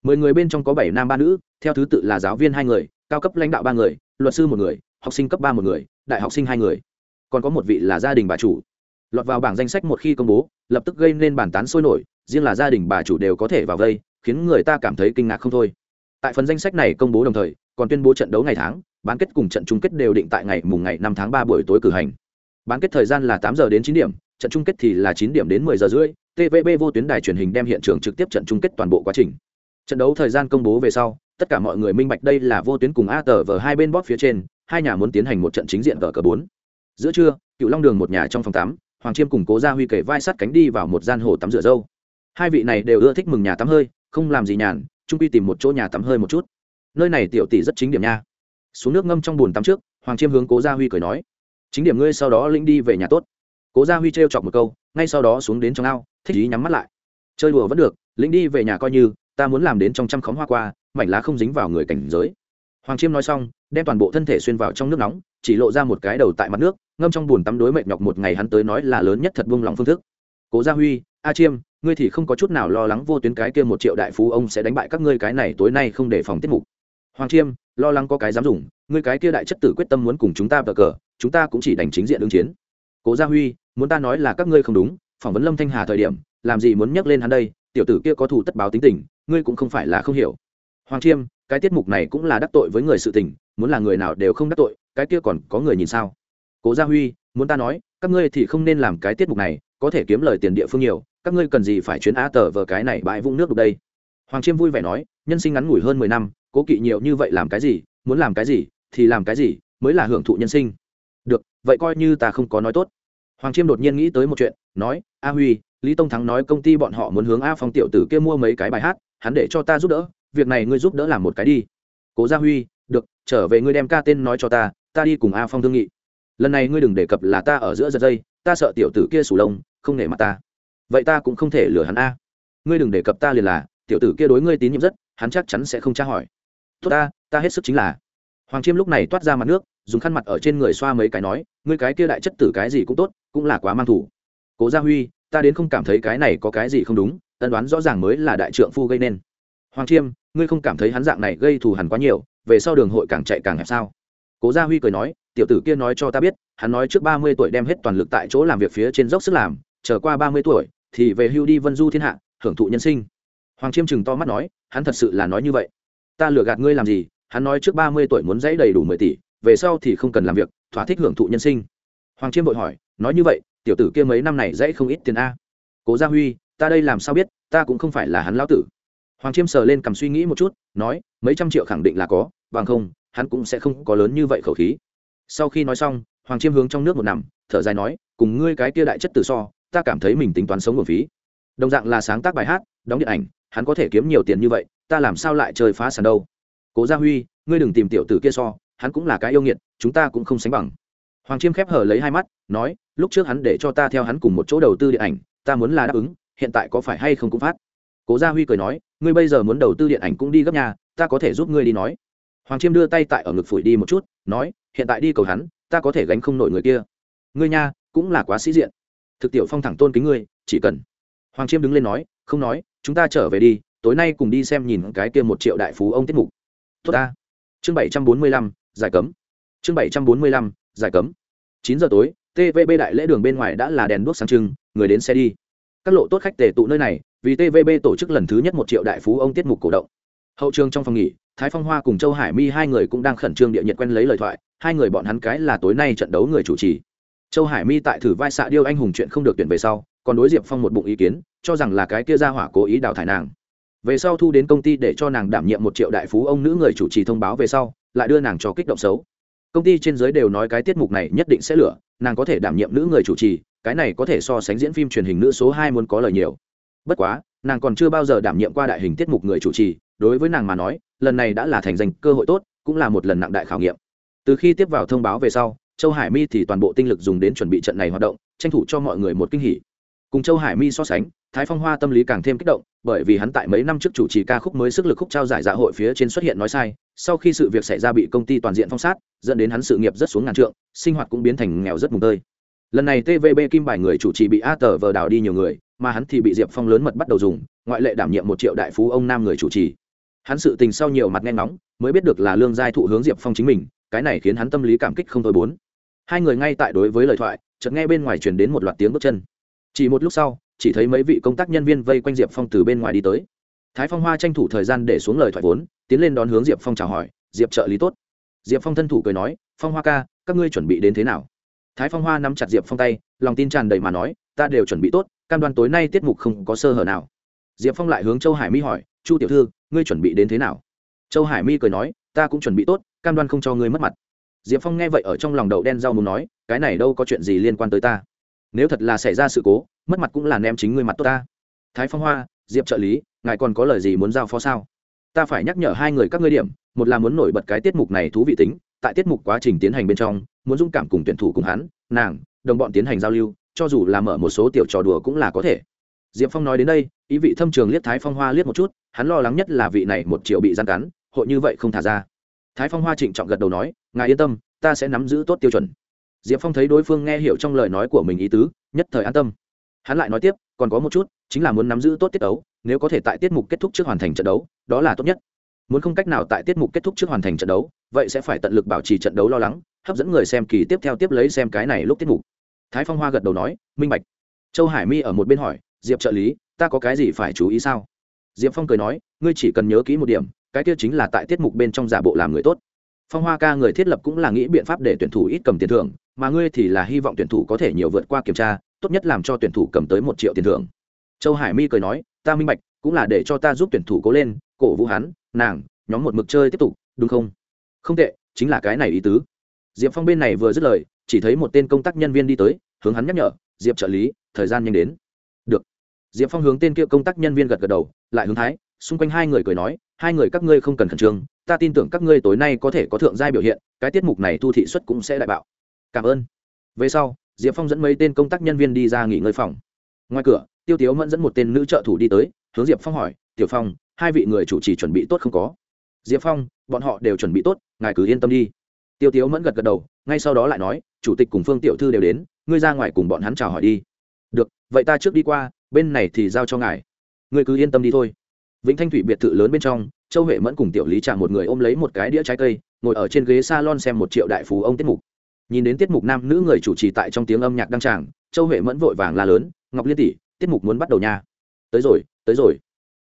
Mười người bên trong có bảy nam ba nữ, theo thứ tự là giáo viên hai người, cao cấp lãnh đạo ba người, luật sư một người, học sinh cấp ba một người, đại học sinh hai người còn có một vị là gia đình bà chủ. Lọt vào bảng danh sách một khi công bố, lập tức gây nên bàn tán sôi nổi, riêng là gia đình bà chủ đều có thể vào vây, khiến người ta cảm thấy kinh ngạc không thôi. Tại phần danh sách này công bố đồng thời, còn tuyên bố trận đấu ngày tháng, bán kết cùng trận chung kết đều định tại ngày mùng ngày năm tháng ba buổi tối cử hành. Bán kết thời gian là tám giờ đến chín điểm, trận chung kết thì là chín điểm đến mười giờ rưỡi tvb vô tuyến đài truyền hình đem hiện trường trực tiếp trận chung kết toàn bộ quá trình. Trận đấu thời gian công bố về sau, tất cả mọi người minh bạch đây là vô tuyến cùng a tờ vờ hai bên bóp phía trên, hai nhà muốn tiến hành một trận chính diện vở cờ bốn giữa trưa, cựu long đường một nhà trong phòng tắm, hoàng chiêm cùng cố gia huy kể vai sát cánh đi vào một gian hồ tắm rửa dâu. Hai vị này đều ưa thích mừng nhà tắm hơi, không làm gì nhàn trung quy tìm một chỗ nhà tắm hơi một chút. Nơi này tiểu tỷ rất chính điểm nha. Xuống nước ngâm trong bùn tắm trước, hoàng chiêm hướng cố gia huy cười nói, chính điểm ngươi sau đó lĩnh đi về nhà tốt. Cố gia huy trêu chọc một câu, ngay sau đó xuống đến trong ao, thích ý nhắm mắt lại. Chơi đùa vẫn được, lĩnh đi về nhà coi như, ta muốn làm đến trong trăm khóm hoa qua, mảnh lá không dính vào người cảnh giới hoàng chiêm nói xong, đem toàn bộ thân thể xuyên vào trong nước nóng, chỉ lộ ra một cái đầu tại mặt nước, ngâm trong bùn tắm đối mệt nhọc một ngày hắn tới nói là lớn nhất thật buông lòng phương thức. Cố gia huy, a chiêm, ngươi thì không có chút nào lo lắng vô tuyến cái kia một triệu đại phú ông sẽ đánh bại các ngươi cái này tối nay không để phòng tiết mục. Hoàng chiêm, lo lắng có cái dám dùng, ngươi cái kia đại chất tử quyết tâm muốn cùng chúng ta bờ cờ, chúng ta cũng chỉ đánh chính diện ứng chiến. Cố gia huy, muốn ta nói là các ngươi không đúng, phỏng vấn lâm thanh hà thời điểm, làm gì muốn nhắc lên hắn đây, tiểu tử kia có thủ tất báo tính tình, ngươi cũng không phải là không hiểu. Hoàng chiêm cái tiết mục này cũng là đắc tội với người sự tình, muốn là người nào đều không đắc tội, cái kia còn có người nhìn sao? Cố gia huy, muốn ta nói, các ngươi thì không nên làm cái tiết mục này, có thể kiếm lời tiền địa phương nhiều, các ngươi cần gì phải chuyến á tờ vờ cái này bãi vũng nước đục đây? Hoàng chiêm vui vẻ nói, nhân sinh ngắn ngủi hơn mười năm, cố kỵ nhiều như vậy làm cái gì, muốn làm cái gì, thì làm cái gì, mới là hưởng thụ nhân sinh. Được, vậy coi như ta không có nói tốt. Hoàng chiêm đột nhiên nghĩ tới một chuyện, nói, a huy, lý tông thắng nói công ty bọn họ muốn hướng a phong tiểu tử kia mua mấy cái bài hát, hắn để cho ta giúp đỡ việc này ngươi giúp đỡ làm một cái đi. Cố gia huy, được, trở về ngươi đem ca tên nói cho ta ta đi cùng a phong thương nghị. Lần này ngươi đừng đề cập là ta ở giữa giật dây, ta sợ tiểu tử kia sủ lông, không nể mặt ta. Vậy ta cũng không thể lừa hắn a. Ngươi đừng đề cập ta liền là, tiểu tử kia đối ngươi tín nhiệm rất, hắn chắc chắn sẽ không tra hỏi. Tốt ta ta hết sức chính là. Hoàng chiêm lúc này toát ra mặt nước, dùng khăn mặt ở trên người xoa mấy cái nói, ngươi cái kia đại chất tử cái gì cũng tốt, cũng là quá mang thủ. Cố gia huy, ta đến không cảm thấy cái này có cái gì không đúng tân đoán rõ ràng mới là đại trượng phu gây nên. Hoàng chiêm ngươi không cảm thấy hắn dạng này gây thù hằn quá nhiều, về sau đường hội càng chạy càng hẹp sao? Cố gia huy cười nói, tiểu tử kia nói cho ta biết, hắn nói trước ba mươi tuổi đem hết toàn lực tại chỗ làm việc phía trên dốc sức làm, chờ qua ba mươi tuổi, thì về hưu đi vân du thiên hạ, hưởng thụ nhân sinh. Hoàng chiêm chừng to mắt nói, hắn thật sự là nói như vậy. Ta lừa gạt ngươi làm gì, hắn nói trước ba mươi tuổi muốn dãy đầy đủ mười tỷ, về sau thì không cần làm việc, thỏa thích hưởng thụ nhân sinh. Hoàng chiêm vội hỏi, nói như vậy, tiểu tử kia mấy năm này dãy không ít tiền a? Cố gia huy, ta đây làm sao biết, ta cũng không phải là hắn lão tử hoàng chiêm sờ lên cầm suy nghĩ một chút, nói, mấy trăm triệu khẳng định là có, bằng không, hắn cũng sẽ không có lớn như vậy khẩu khí. Sau khi nói xong, hoàng chiêm hướng trong nước một nằm, thở dài nói, cùng ngươi cái kia đại chất tử so, ta cảm thấy mình tính toán sống nguồn phí. Đồng dạng là sáng tác bài hát, đóng điện ảnh, hắn có thể kiếm nhiều tiền như vậy, ta làm sao lại chơi phá sàn đâu? Cố gia huy, ngươi đừng tìm tiểu tử kia so, hắn cũng là cái yêu nghiệt, chúng ta cũng không sánh bằng. Hoàng chiêm khép hở lấy hai mắt, nói, lúc trước hắn để cho ta theo hắn cùng một chỗ đầu tư điện ảnh, ta muốn là đáp ứng, hiện tại có phải hay không cũng phát cố gia huy cười nói, ngươi bây giờ muốn đầu tư điện ảnh cũng đi gấp nhà ta có thể giúp ngươi đi nói. Hoàng chiêm đưa tay tại ở ngực phủi đi một chút, nói, hiện tại đi cầu hắn, ta có thể gánh không nổi người kia. Ngươi nha, cũng là quá sĩ diện. Thực tiểu phong thẳng tôn kính ngươi, chỉ cần. Hoàng chiêm đứng lên nói, không nói, chúng ta trở về đi, tối nay cùng đi xem nhìn cái kia một triệu đại phú ông tiết mục. Tốt ta. Chương bảy trăm bốn mươi lăm, giải cấm. Chương bảy trăm bốn mươi lăm, giải cấm. Chín giờ tối tvb đại lễ đường bên ngoài đã là đèn đuốc sáng trưng, người đến xe đi. Các lộ tốt khách tề tụ nơi này vì tvb tổ chức lần thứ nhất một triệu đại phú ông tiết mục cổ động. Hậu trường trong phòng nghỉ, thái phong hoa cùng châu hải mi hai người cũng đang khẩn trương địa nhiệt quen lấy lời thoại, hai người bọn hắn cái là tối nay trận đấu người chủ trì. Châu hải mi tại thử vai xạ điêu anh hùng chuyện không được tuyển về sau, còn đối diệp phong một bụng ý kiến, cho rằng là cái kia ra hỏa cố ý đào thải nàng. Về sau thu đến công ty để cho nàng đảm nhiệm một triệu đại phú ông nữ người chủ trì thông báo về sau, lại đưa nàng cho kích động xấu. Công ty trên giới đều nói cái tiết mục này nhất định sẽ lửa, nàng có thể đảm nhiệm nữ người chủ trì, cái này có thể so sánh diễn phim truyền hình nữ số hai muốn có lời nhiều bất quá, nàng còn chưa bao giờ đảm nhiệm qua đại hình tiết mục người chủ trì, đối với nàng mà nói, lần này đã là thành danh cơ hội tốt, cũng là một lần nặng đại khảo nghiệm. Từ khi tiếp vào thông báo về sau, châu hải mi thì toàn bộ tinh lực dùng đến chuẩn bị trận này hoạt động, tranh thủ cho mọi người một kinh hỉ. Cùng châu hải mi so sánh, thái phong hoa tâm lý càng thêm kích động, bởi vì hắn tại mấy năm trước chủ trì ca khúc mới sức lực khúc trao giải dạ hội phía trên xuất hiện nói sai, sau khi sự việc xảy ra bị công ty toàn diện phong sát, dẫn đến hắn sự nghiệp rất xuống ngàn trượng, sinh hoạt cũng biến thành nghèo rất mùng tơi lần này tvb kim bài người chủ trì bị a tờ vờ đào đi nhiều người, mà hắn thì bị diệp phong lớn mật bắt đầu dùng, ngoại lệ đảm nhiệm một triệu đại phú ông nam người chủ trì. Hắn sự tình sau nhiều mặt nghe ngóng, mới biết được là lương giai thụ hướng diệp phong chính mình, cái này khiến hắn tâm lý cảm kích không thôi bốn. Hai người ngay tại đối với lời thoại, chợt nghe bên ngoài truyền đến một loạt tiếng bước chân. Chỉ một lúc sau, chỉ thấy mấy vị công tác nhân viên vây quanh diệp phong từ bên ngoài đi tới. Thái phong hoa tranh thủ thời gian để xuống lời thoại vốn, tiến lên đón hướng diệp phong chào hỏi, diệp trợ lý tốt. Diệp phong thân thủ cười nói, phong hoa ca, các ngươi chuẩn bị đến thế nào? Thái phong hoa nắm chặt diệp phong tay, lòng tin tràn đầy mà nói, ta đều chuẩn bị tốt, cam đoan tối nay tiết mục không có sơ hở nào. Diệp phong lại hướng châu hải mi hỏi, chu tiểu thư, ngươi chuẩn bị đến thế nào? Châu hải mi cười nói, ta cũng chuẩn bị tốt, cam đoan không cho ngươi mất mặt. Diệp phong nghe vậy ở trong lòng đậu đen rau muốn nói, cái này đâu có chuyện gì liên quan tới ta. Nếu thật là xảy ra sự cố, mất mặt cũng là ném chính ngươi mặt tốt ta. Thái phong hoa, diệp trợ lý, ngài còn có lời gì muốn giao phó sao? Ta phải nhắc nhở hai người các ngươi điểm, một là muốn nổi bật cái tiết mục này thú vị tính tại tiết mục quá trình tiến hành bên trong, muốn dũng cảm cùng tuyển thủ cùng hắn, nàng, đồng bọn tiến hành giao lưu, cho dù là mở một số tiểu trò đùa cũng là có thể. Diệp phong nói đến đây, ý vị thâm trường liếc thái phong hoa liếc một chút, hắn lo lắng nhất là vị này một triệu bị gian cắn, hội như vậy không thả ra. Thái phong hoa trịnh trọng gật đầu nói, ngài yên tâm, ta sẽ nắm giữ tốt tiêu chuẩn. Diệp phong thấy đối phương nghe hiểu trong lời nói của mình ý tứ, nhất thời an tâm. Hắn lại nói tiếp, còn có một chút, chính là muốn nắm giữ tốt tiết đấu nếu có thể tại tiết mục kết thúc trước hoàn thành trận đấu, đó là tốt nhất muốn không cách nào tại tiết mục kết thúc trước hoàn thành trận đấu, vậy sẽ phải tận lực bảo trì trận đấu lo lắng, hấp dẫn người xem kỳ tiếp theo tiếp lấy xem cái này lúc tiết mục. Thái phong hoa gật đầu nói, minh bạch. Châu hải mi ở một bên hỏi, diệp trợ lý, ta có cái gì phải chú ý sao? Diệp phong cười nói, ngươi chỉ cần nhớ kỹ một điểm, cái kia chính là tại tiết mục bên trong giả bộ làm người tốt. Phong hoa ca người thiết lập cũng là nghĩ biện pháp để tuyển thủ ít cầm tiền thưởng, mà ngươi thì là hy vọng tuyển thủ có thể nhiều vượt qua kiểm tra, tốt nhất làm cho tuyển thủ cầm tới một triệu tiền thưởng. Châu hải mi cười nói, ta minh bạch cũng là để cho ta giúp tuyển thủ cố lên, cổ vũ hắn, nàng, nhóm một mực chơi tiếp tục, đúng không? Không tệ, chính là cái này ý tứ. Diệp phong bên này vừa dứt lời, chỉ thấy một tên công tác nhân viên đi tới, hướng hắn nhắc nhở, diệp trợ lý, thời gian nhanh đến. Được. Diệp phong hướng tên kia công tác nhân viên gật gật đầu, lại hướng thái, xung quanh hai người cười nói, hai người các ngươi không cần khẩn trương, ta tin tưởng các ngươi tối nay có thể có thượng giai biểu hiện, cái tiết mục này thu thị xuất cũng sẽ đại bạo. Cảm ơn. Về sau, diệp phong dẫn mấy tên công tác nhân viên đi ra nghỉ ngơi phòng. Ngoài cửa, tiêu tiếu mẫn dẫn một tên nữ trợ thủ đi tới hướng diệp phong hỏi, tiểu phong, hai vị người chủ trì chuẩn bị tốt không có? Diệp phong, bọn họ đều chuẩn bị tốt, ngài cứ yên tâm đi. Tiêu tiếu mẫn gật gật đầu, ngay sau đó lại nói, chủ tịch cùng phương tiểu thư đều đến, ngươi ra ngoài cùng bọn hắn chào hỏi đi. Được, vậy ta trước đi qua, bên này thì giao cho ngài. Ngươi cứ yên tâm đi thôi. Vĩnh thanh thủy biệt thự lớn bên trong, châu huệ mẫn cùng tiểu lý chạm một người ôm lấy một cái đĩa trái cây, ngồi ở trên ghế s a lon xem một triệu đại phú ông tiết mục. Nhìn đến tiết mục nam nữ người chủ trì tại trong tiếng âm nhạc đăng tràng, châu huệ mẫn vội vàng la lớn, ngọc liên tỷ, tiết mục muốn bắt đầu nha tới rồi tới rồi.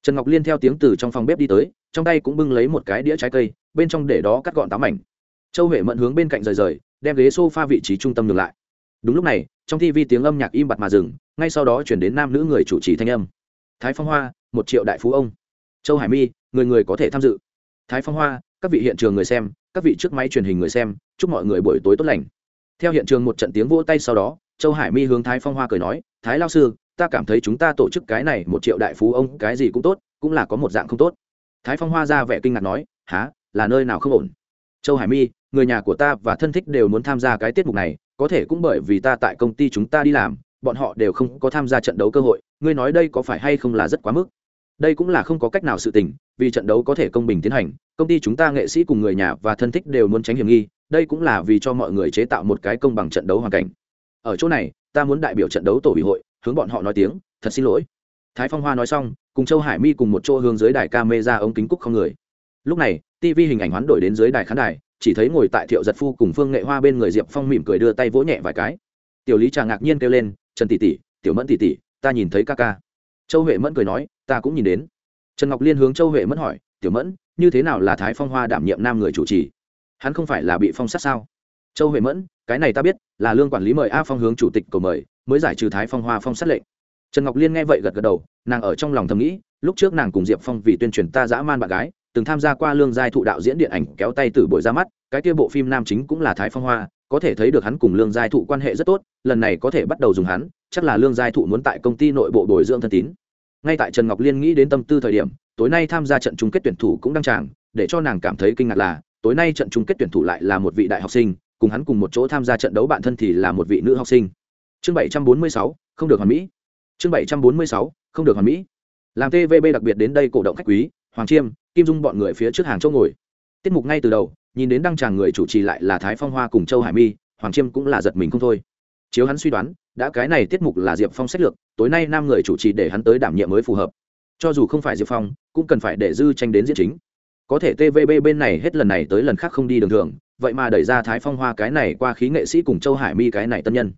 Trần ngọc liên theo tiếng từ trong phòng bếp đi tới trong tay cũng bưng lấy một cái đĩa trái cây bên trong để đó cắt gọn tám mảnh. Châu huệ mẫn hướng bên cạnh rời rời đem ghế s o f a vị trí trung tâm ngược lại. Đúng lúc này trong tv tiếng âm nhạc im bặt mà dừng ngay sau đó chuyển đến nam nữ người chủ trì thanh âm. Thái phong hoa một triệu đại phú ông. Châu hải my, người người có thể tham dự. Thái phong hoa các vị hiện trường người xem các vị trước máy truyền hình người xem chúc mọi người buổi tối tốt lành. Theo hiện trường một trận tiếng vỗ tay sau đó châu hải my hướng thái phong hoa cười nói thái lao sư ta cảm thấy chúng ta tổ chức cái này một triệu đại phú ông, cái gì cũng tốt, cũng là có một dạng không tốt. Thái phong hoa ra vẻ kinh ngạc nói há là nơi nào không ổn? Châu hải mi, người nhà của ta và thân thích đều muốn tham gia cái tiết mục này, có thể cũng bởi vì ta tại công ty chúng ta đi làm, bọn họ đều không có tham gia trận đấu cơ hội, ngươi nói đây có phải hay không là rất quá mức? Đây cũng là không có cách nào sự tình, vì trận đấu có thể công bình tiến hành, công ty chúng ta nghệ sĩ cùng người nhà và thân thích đều muốn tránh hiểm nghi, đây cũng là vì cho mọi người chế tạo một cái công bằng trận đấu hoàn cảnh. Ở chỗ này, ta muốn đại biểu trận đấu tổ ủy hội hướng bọn họ nói tiếng, thật xin lỗi. Thái phong hoa nói xong, cùng châu hải mi cùng một chỗ hướng dưới đài ca mê ra ống kính cúc không người. Lúc này tv hình ảnh hoán đổi đến dưới đài khán đài, chỉ thấy ngồi tại thiệu giật phu cùng phương nghệ hoa bên người diệp phong mỉm cười đưa tay vỗ nhẹ vài cái. Tiểu lý trà ngạc nhiên kêu lên, trần tỷ tỷ, tiểu mẫn tỷ tỷ, ta nhìn thấy ca ca. Châu huệ mẫn cười nói, ta cũng nhìn đến. Trần ngọc liên hướng châu huệ mẫn hỏi, tiểu mẫn, như thế nào là thái phong hoa đảm nhiệm nam người chủ trì? Hắn không phải là bị phong sát sao? Châu huệ mẫn, cái này ta biết, là lương quản lý mời a phong hướng chủ tịch cầu mời mới giải trừ thái phong hoa phong sát lệnh. Trần ngọc liên nghe vậy gật gật đầu, nàng ở trong lòng thầm nghĩ, lúc trước nàng cùng diệp phong vì tuyên truyền ta dã man bạn gái, từng tham gia qua lương giai thụ đạo diễn điện ảnh kéo tay từ buổi ra mắt, cái kia bộ phim nam chính cũng là thái phong hoa, có thể thấy được hắn cùng lương giai thụ quan hệ rất tốt, lần này có thể bắt đầu dùng hắn, chắc là lương giai thụ muốn tại công ty nội bộ bồi dưỡng thân tín. Ngay tại trần ngọc liên nghĩ đến tâm tư thời điểm, tối nay tham gia trận chung kết tuyển thủ cũng đăng tràng, để cho nàng cảm thấy kinh ngạc là, tối nay trận chung kết tuyển thủ lại là một vị đại học sinh, cùng hắn cùng một chỗ tham gia trận đấu bạn thân thì là một vị nữ học sinh chương bảy trăm bốn mươi sáu, không được hoàn mỹ. Chương bảy trăm bốn mươi sáu, không được hoàn mỹ. Làm tvb đặc biệt đến đây cổ động khách quý, hoàng chiêm, kim dung bọn người phía trước hàng chỗ ngồi. Tiết mục ngay từ đầu, nhìn đến đăng tràng người chủ trì lại là thái phong hoa cùng châu hải mi, hoàng chiêm cũng là giật mình không thôi. Chiếu hắn suy đoán, đã cái này tiết mục là diệp phong sách lược, tối nay nam người chủ trì để hắn tới đảm nhiệm mới phù hợp. Cho dù không phải diệp phong, cũng cần phải để dư tranh đến diễn chính. Có thể tvb bên này hết lần này tới lần khác không đi đường thường, vậy mà đẩy ra thái phong hoa cái này qua khí nghệ sĩ cùng châu hải mi cái này tân nhân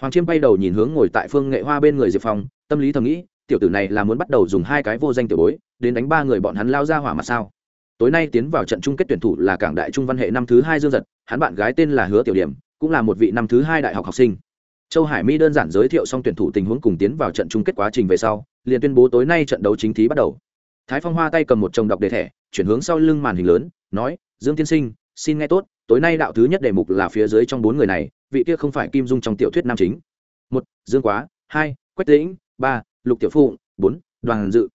hoàng chiêm bay đầu nhìn hướng ngồi tại phương nghệ hoa bên người diệp phong, tâm lý thầm nghĩ, tiểu tử này là muốn bắt đầu dùng hai cái vô danh tiểu bối, đến đánh ba người bọn hắn lao ra hỏa mặt sao? Tối nay tiến vào trận chung kết tuyển thủ là cảng đại trung văn hệ năm thứ hai dương giật, hắn bạn gái tên là hứa tiểu điểm, cũng là một vị năm thứ hai đại học học sinh. Châu hải mi đơn giản giới thiệu xong tuyển thủ tình huống cùng tiến vào trận chung kết quá trình về sau, liền tuyên bố tối nay trận đấu chính thí bắt đầu. Thái phong hoa tay cầm một chồng đọc đề thẻ, chuyển hướng sau lưng màn hình lớn, nói, dương tiên sinh, xin nghe tốt, tối nay đạo thứ nhất đề mục là phía dưới trong bốn người này vị kia không phải kim dung trong tiểu thuyết nam chính. Một, dương quá. Hai, quách tĩnh. Ba, lục tiểu phụ bốn, đoàn dự.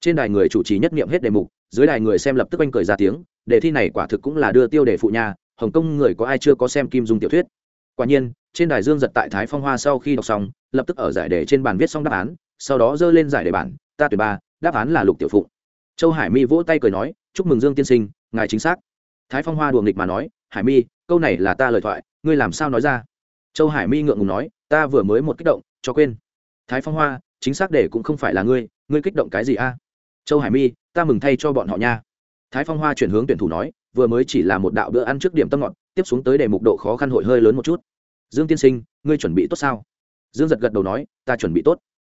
Trên đài người chủ trì nhất nghiệm hết đề mục, dưới đài người xem lập tức anh cười ra tiếng, đề thi này quả thực cũng là đưa tiêu đề phụ nhà hồng kông người có ai chưa có xem kim dung tiểu thuyết? Quả nhiên, trên đài dương giật tại thái phong hoa sau khi đọc xong, lập tức ở giải đề trên bàn viết xong đáp án, sau đó dơ lên giải đề bản, ta tuyển ba, đáp án là lục tiểu phụ châu hải mi vỗ tay cười nói, chúc mừng dương tiên sinh, ngài chính xác. Thái phong hoa đùa nghịch mà nói hải mi, câu này là ta lời thoại, ngươi làm sao nói ra? Châu hải mi ngượng ngùng nói, ta vừa mới một kích động, cho quên. Thái phong hoa, chính xác để cũng không phải là ngươi ngươi kích động cái gì a? Châu hải mi, ta mừng thay cho bọn họ nha. Thái phong hoa chuyển hướng tuyển thủ nói, vừa mới chỉ là một đạo bữa ăn trước điểm tâm ngọt, tiếp xuống tới để mục độ khó khăn hội hơi lớn một chút. Dương tiên sinh, ngươi chuẩn bị tốt sao? Dương giật gật đầu nói, ta chuẩn bị tốt.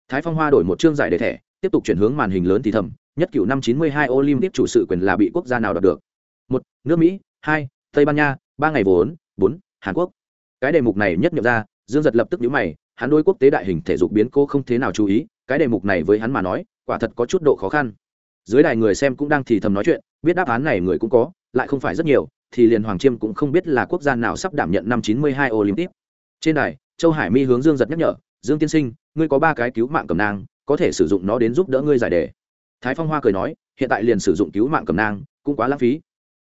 Thái phong hoa đổi một chương giải đề thẻ, tiếp tục chuyển hướng màn hình lớn thì thầm, nhất cựu năm chín mươi hai olympic chủ sự quyền là bị quốc gia nào đạt được? Một, nước mỹ, hai tây ban nha, ba ngày vốn, bốn, hàn quốc. Cái đề mục này nhất nhập ra, dương giật lập tức nhũ mày, hắn đối quốc tế đại hình thể dục biến cô không thế nào chú ý, cái đề mục này với hắn mà nói, quả thật có chút độ khó khăn. Dưới đài người xem cũng đang thì thầm nói chuyện, biết đáp án này người cũng có, lại không phải rất nhiều, thì liền hoàng chiêm cũng không biết là quốc gia nào sắp đảm nhận năm chín mươi hai olympic. Trên đài, châu hải mi hướng dương giật nhắc nhở, dương tiên sinh, ngươi có ba cái cứu mạng cầm nang, có thể sử dụng nó đến giúp đỡ ngươi giải đề. Thái phong hoa cười nói, hiện tại liền sử dụng cứu mạng cầm nang, cũng quá lãng phí.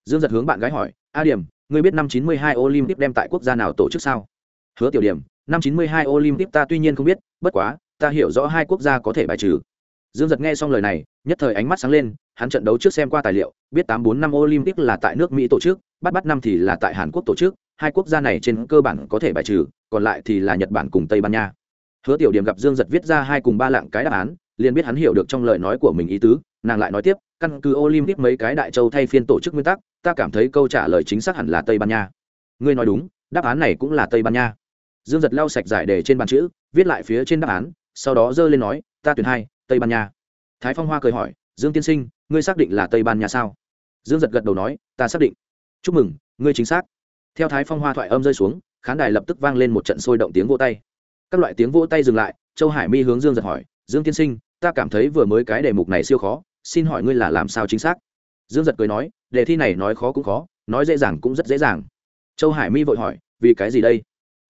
Dương giật hướng bạn gái hỏi a điểm, ngươi biết năm chín mươi hai olympic đem tại quốc gia nào tổ chức sao? Hứa tiểu điểm, năm chín mươi hai olympic ta tuy nhiên không biết, bất quá, ta hiểu rõ hai quốc gia có thể bài trừ. Dương giật nghe xong lời này, nhất thời ánh mắt sáng lên, hắn trận đấu trước xem qua tài liệu, biết tám bốn năm olympic là tại nước mỹ tổ chức, bắt bắt năm thì là tại hàn quốc tổ chức, hai quốc gia này trên cơ bản có thể bài trừ, còn lại thì là nhật bản cùng tây ban nha. Hứa tiểu điểm gặp dương giật viết ra hai cùng ba lạng cái đáp án, liền biết hắn hiểu được trong lời nói của mình ý tứ nàng lại nói tiếp, căn cứ olympic mấy cái đại châu thay phiên tổ chức nguyên tắc, ta cảm thấy câu trả lời chính xác hẳn là tây ban nha. Ngươi nói đúng, đáp án này cũng là tây ban nha. Dương giật lau sạch giải đề trên bàn chữ, viết lại phía trên đáp án, sau đó giơ lên nói, ta tuyển hai, tây ban nha. Thái phong hoa cười hỏi, dương tiên sinh, ngươi xác định là tây ban nha sao? Dương giật gật đầu nói, ta xác định. Chúc mừng, ngươi chính xác. Theo thái phong hoa thoại âm rơi xuống, khán đài lập tức vang lên một trận sôi động tiếng vỗ tay. Các loại tiếng vỗ tay dừng lại, châu hải mi hướng dương giật hỏi, dương tiên sinh, ta cảm thấy vừa mới cái đề mục này siêu khó xin hỏi ngươi là làm sao chính xác? Dương giật cười nói, đề thi này nói khó cũng khó, nói dễ dàng cũng rất dễ dàng. Châu hải mi vội hỏi, vì cái gì đây?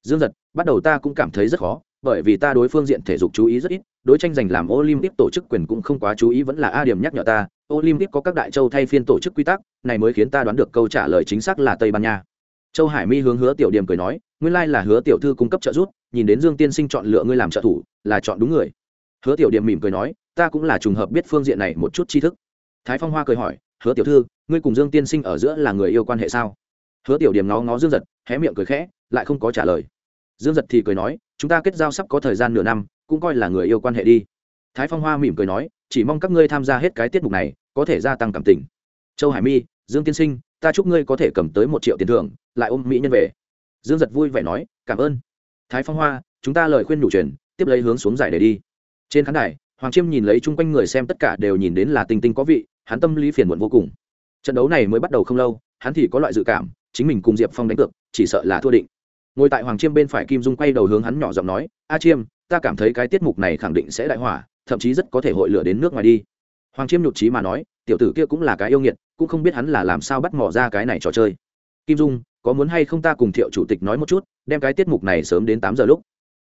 Dương giật, bắt đầu ta cũng cảm thấy rất khó, bởi vì ta đối phương diện thể dục chú ý rất ít, đối tranh giành làm olympic tổ chức quyền cũng không quá chú ý vẫn là a điểm nhắc nhở ta, olympic có các đại châu thay phiên tổ chức quy tắc, này mới khiến ta đoán được câu trả lời chính xác là tây ban nha. Châu hải mi hướng hứa tiểu điểm cười nói, nguyên lai là hứa tiểu thư cung cấp trợ giúp, nhìn đến dương tiên sinh chọn lựa ngươi làm trợ thủ, là chọn đúng người. Hứa tiểu điểm mỉm cười nói ta cũng là trùng hợp biết phương diện này một chút tri thức. Thái phong hoa cười hỏi, hứa tiểu thư, ngươi cùng dương tiên sinh ở giữa là người yêu quan hệ sao? Hứa tiểu điểm ngó ngó dương giật hé miệng cười khẽ, lại không có trả lời. Dương giật thì cười nói, chúng ta kết giao sắp có thời gian nửa năm, cũng coi là người yêu quan hệ đi. Thái phong hoa mỉm cười nói, chỉ mong các ngươi tham gia hết cái tiết mục này, có thể gia tăng cảm tình. Châu hải mi, dương tiên sinh, ta chúc ngươi có thể cầm tới một triệu tiền thưởng, lại ôm mỹ nhân về. Dương giật vui vẻ nói, cảm ơn. Thái phong hoa, chúng ta lời khuyên đủ truyền, tiếp lấy hướng xuống giải để đi. Trên khán đài hoàng chiêm nhìn lấy chung quanh người xem tất cả đều nhìn đến là tinh tinh có vị, hắn tâm lý phiền muộn vô cùng. Trận đấu này mới bắt đầu không lâu, hắn thì có loại dự cảm, chính mình cùng diệp phong đánh cược, chỉ sợ là thua định. Ngồi tại hoàng chiêm bên phải kim dung quay đầu hướng hắn nhỏ giọng nói, a chiêm, ta cảm thấy cái tiết mục này khẳng định sẽ đại hỏa, thậm chí rất có thể hội lửa đến nước ngoài đi. Hoàng chiêm nhụt trí mà nói, tiểu tử kia cũng là cái yêu nghiệt, cũng không biết hắn là làm sao bắt mỏ ra cái này trò chơi. Kim dung, có muốn hay không ta cùng thiệu chủ tịch nói một chút, đem cái tiết mục này sớm đến tám giờ lúc?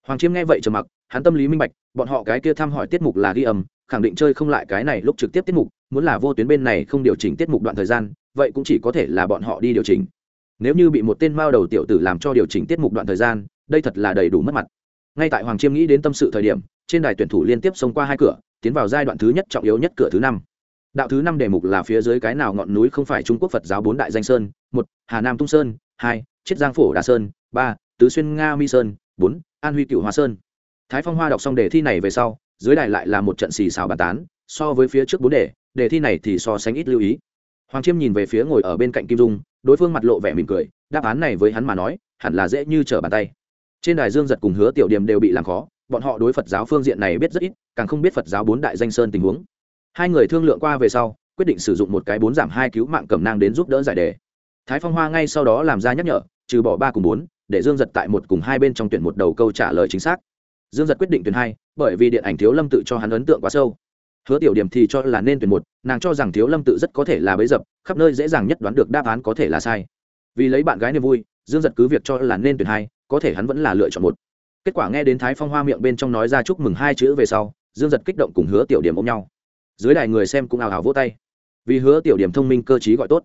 Hoàng chiêm nghe vậy trầm mặc hắn tâm lý minh bạch, bọn họ cái kia thăm hỏi tiết mục là ghi âm, khẳng định chơi không lại cái này lúc trực tiếp tiết mục, muốn là vô tuyến bên này không điều chỉnh tiết mục đoạn thời gian, vậy cũng chỉ có thể là bọn họ đi điều chỉnh. Nếu như bị một tên mao đầu tiểu tử làm cho điều chỉnh tiết mục đoạn thời gian, đây thật là đầy đủ mất mặt. Ngay tại hoàng chiêm nghĩ đến tâm sự thời điểm, trên đài tuyển thủ liên tiếp xông qua hai cửa, tiến vào giai đoạn thứ nhất trọng yếu nhất cửa thứ năm. Đạo thứ năm đề mục là phía dưới cái nào ngọn núi không phải trung quốc phật giáo bốn đại danh sơn, một, hà nam tung sơn, hai, chiết giang phổ đà sơn, ba, tứ xuyên nga mi sơn, bốn, an huy cựu hoa sơn thái phong hoa đọc xong đề thi này về sau, dưới đài lại là một trận xì xào bàn tán, so với phía trước bốn đề đề thi này thì so sánh ít lưu ý. Hoàng chiêm nhìn về phía ngồi ở bên cạnh kim dung, đối phương mặt lộ vẻ mỉm cười, đáp án này với hắn mà nói, hẳn là dễ như trở bàn tay. Trên đài dương giật cùng hứa tiểu điểm đều bị làm khó, bọn họ đối phật giáo phương diện này biết rất ít, càng không biết phật giáo bốn đại danh sơn tình huống. Hai người thương lượng qua về sau, quyết định sử dụng một cái bốn giảm hai cứu mạng cầm nang đến giúp đỡ giải đề. Thái phong hoa ngay sau đó làm ra nhắc nhở, trừ bỏ ba cùng bốn, để dương giật tại một cùng hai bên trong tuyển một đầu câu trả lời chính xác dương giật quyết định tuyển hai, bởi vì điện ảnh thiếu lâm tự cho hắn ấn tượng quá sâu. Hứa tiểu điểm thì cho là nên tuyển một, nàng cho rằng thiếu lâm tự rất có thể là bấy dập, khắp nơi dễ dàng nhất đoán được đáp án có thể là sai. Vì lấy bạn gái niềm vui, dương giật cứ việc cho là nên tuyển hai, có thể hắn vẫn là lựa chọn một. Kết quả nghe đến thái phong hoa miệng bên trong nói ra chúc mừng hai chữ về sau, dương giật kích động cùng hứa tiểu điểm ôm nhau. Dưới đài người xem cũng ào ào vỗ tay. Vì hứa tiểu điểm thông minh cơ t gọi tốt.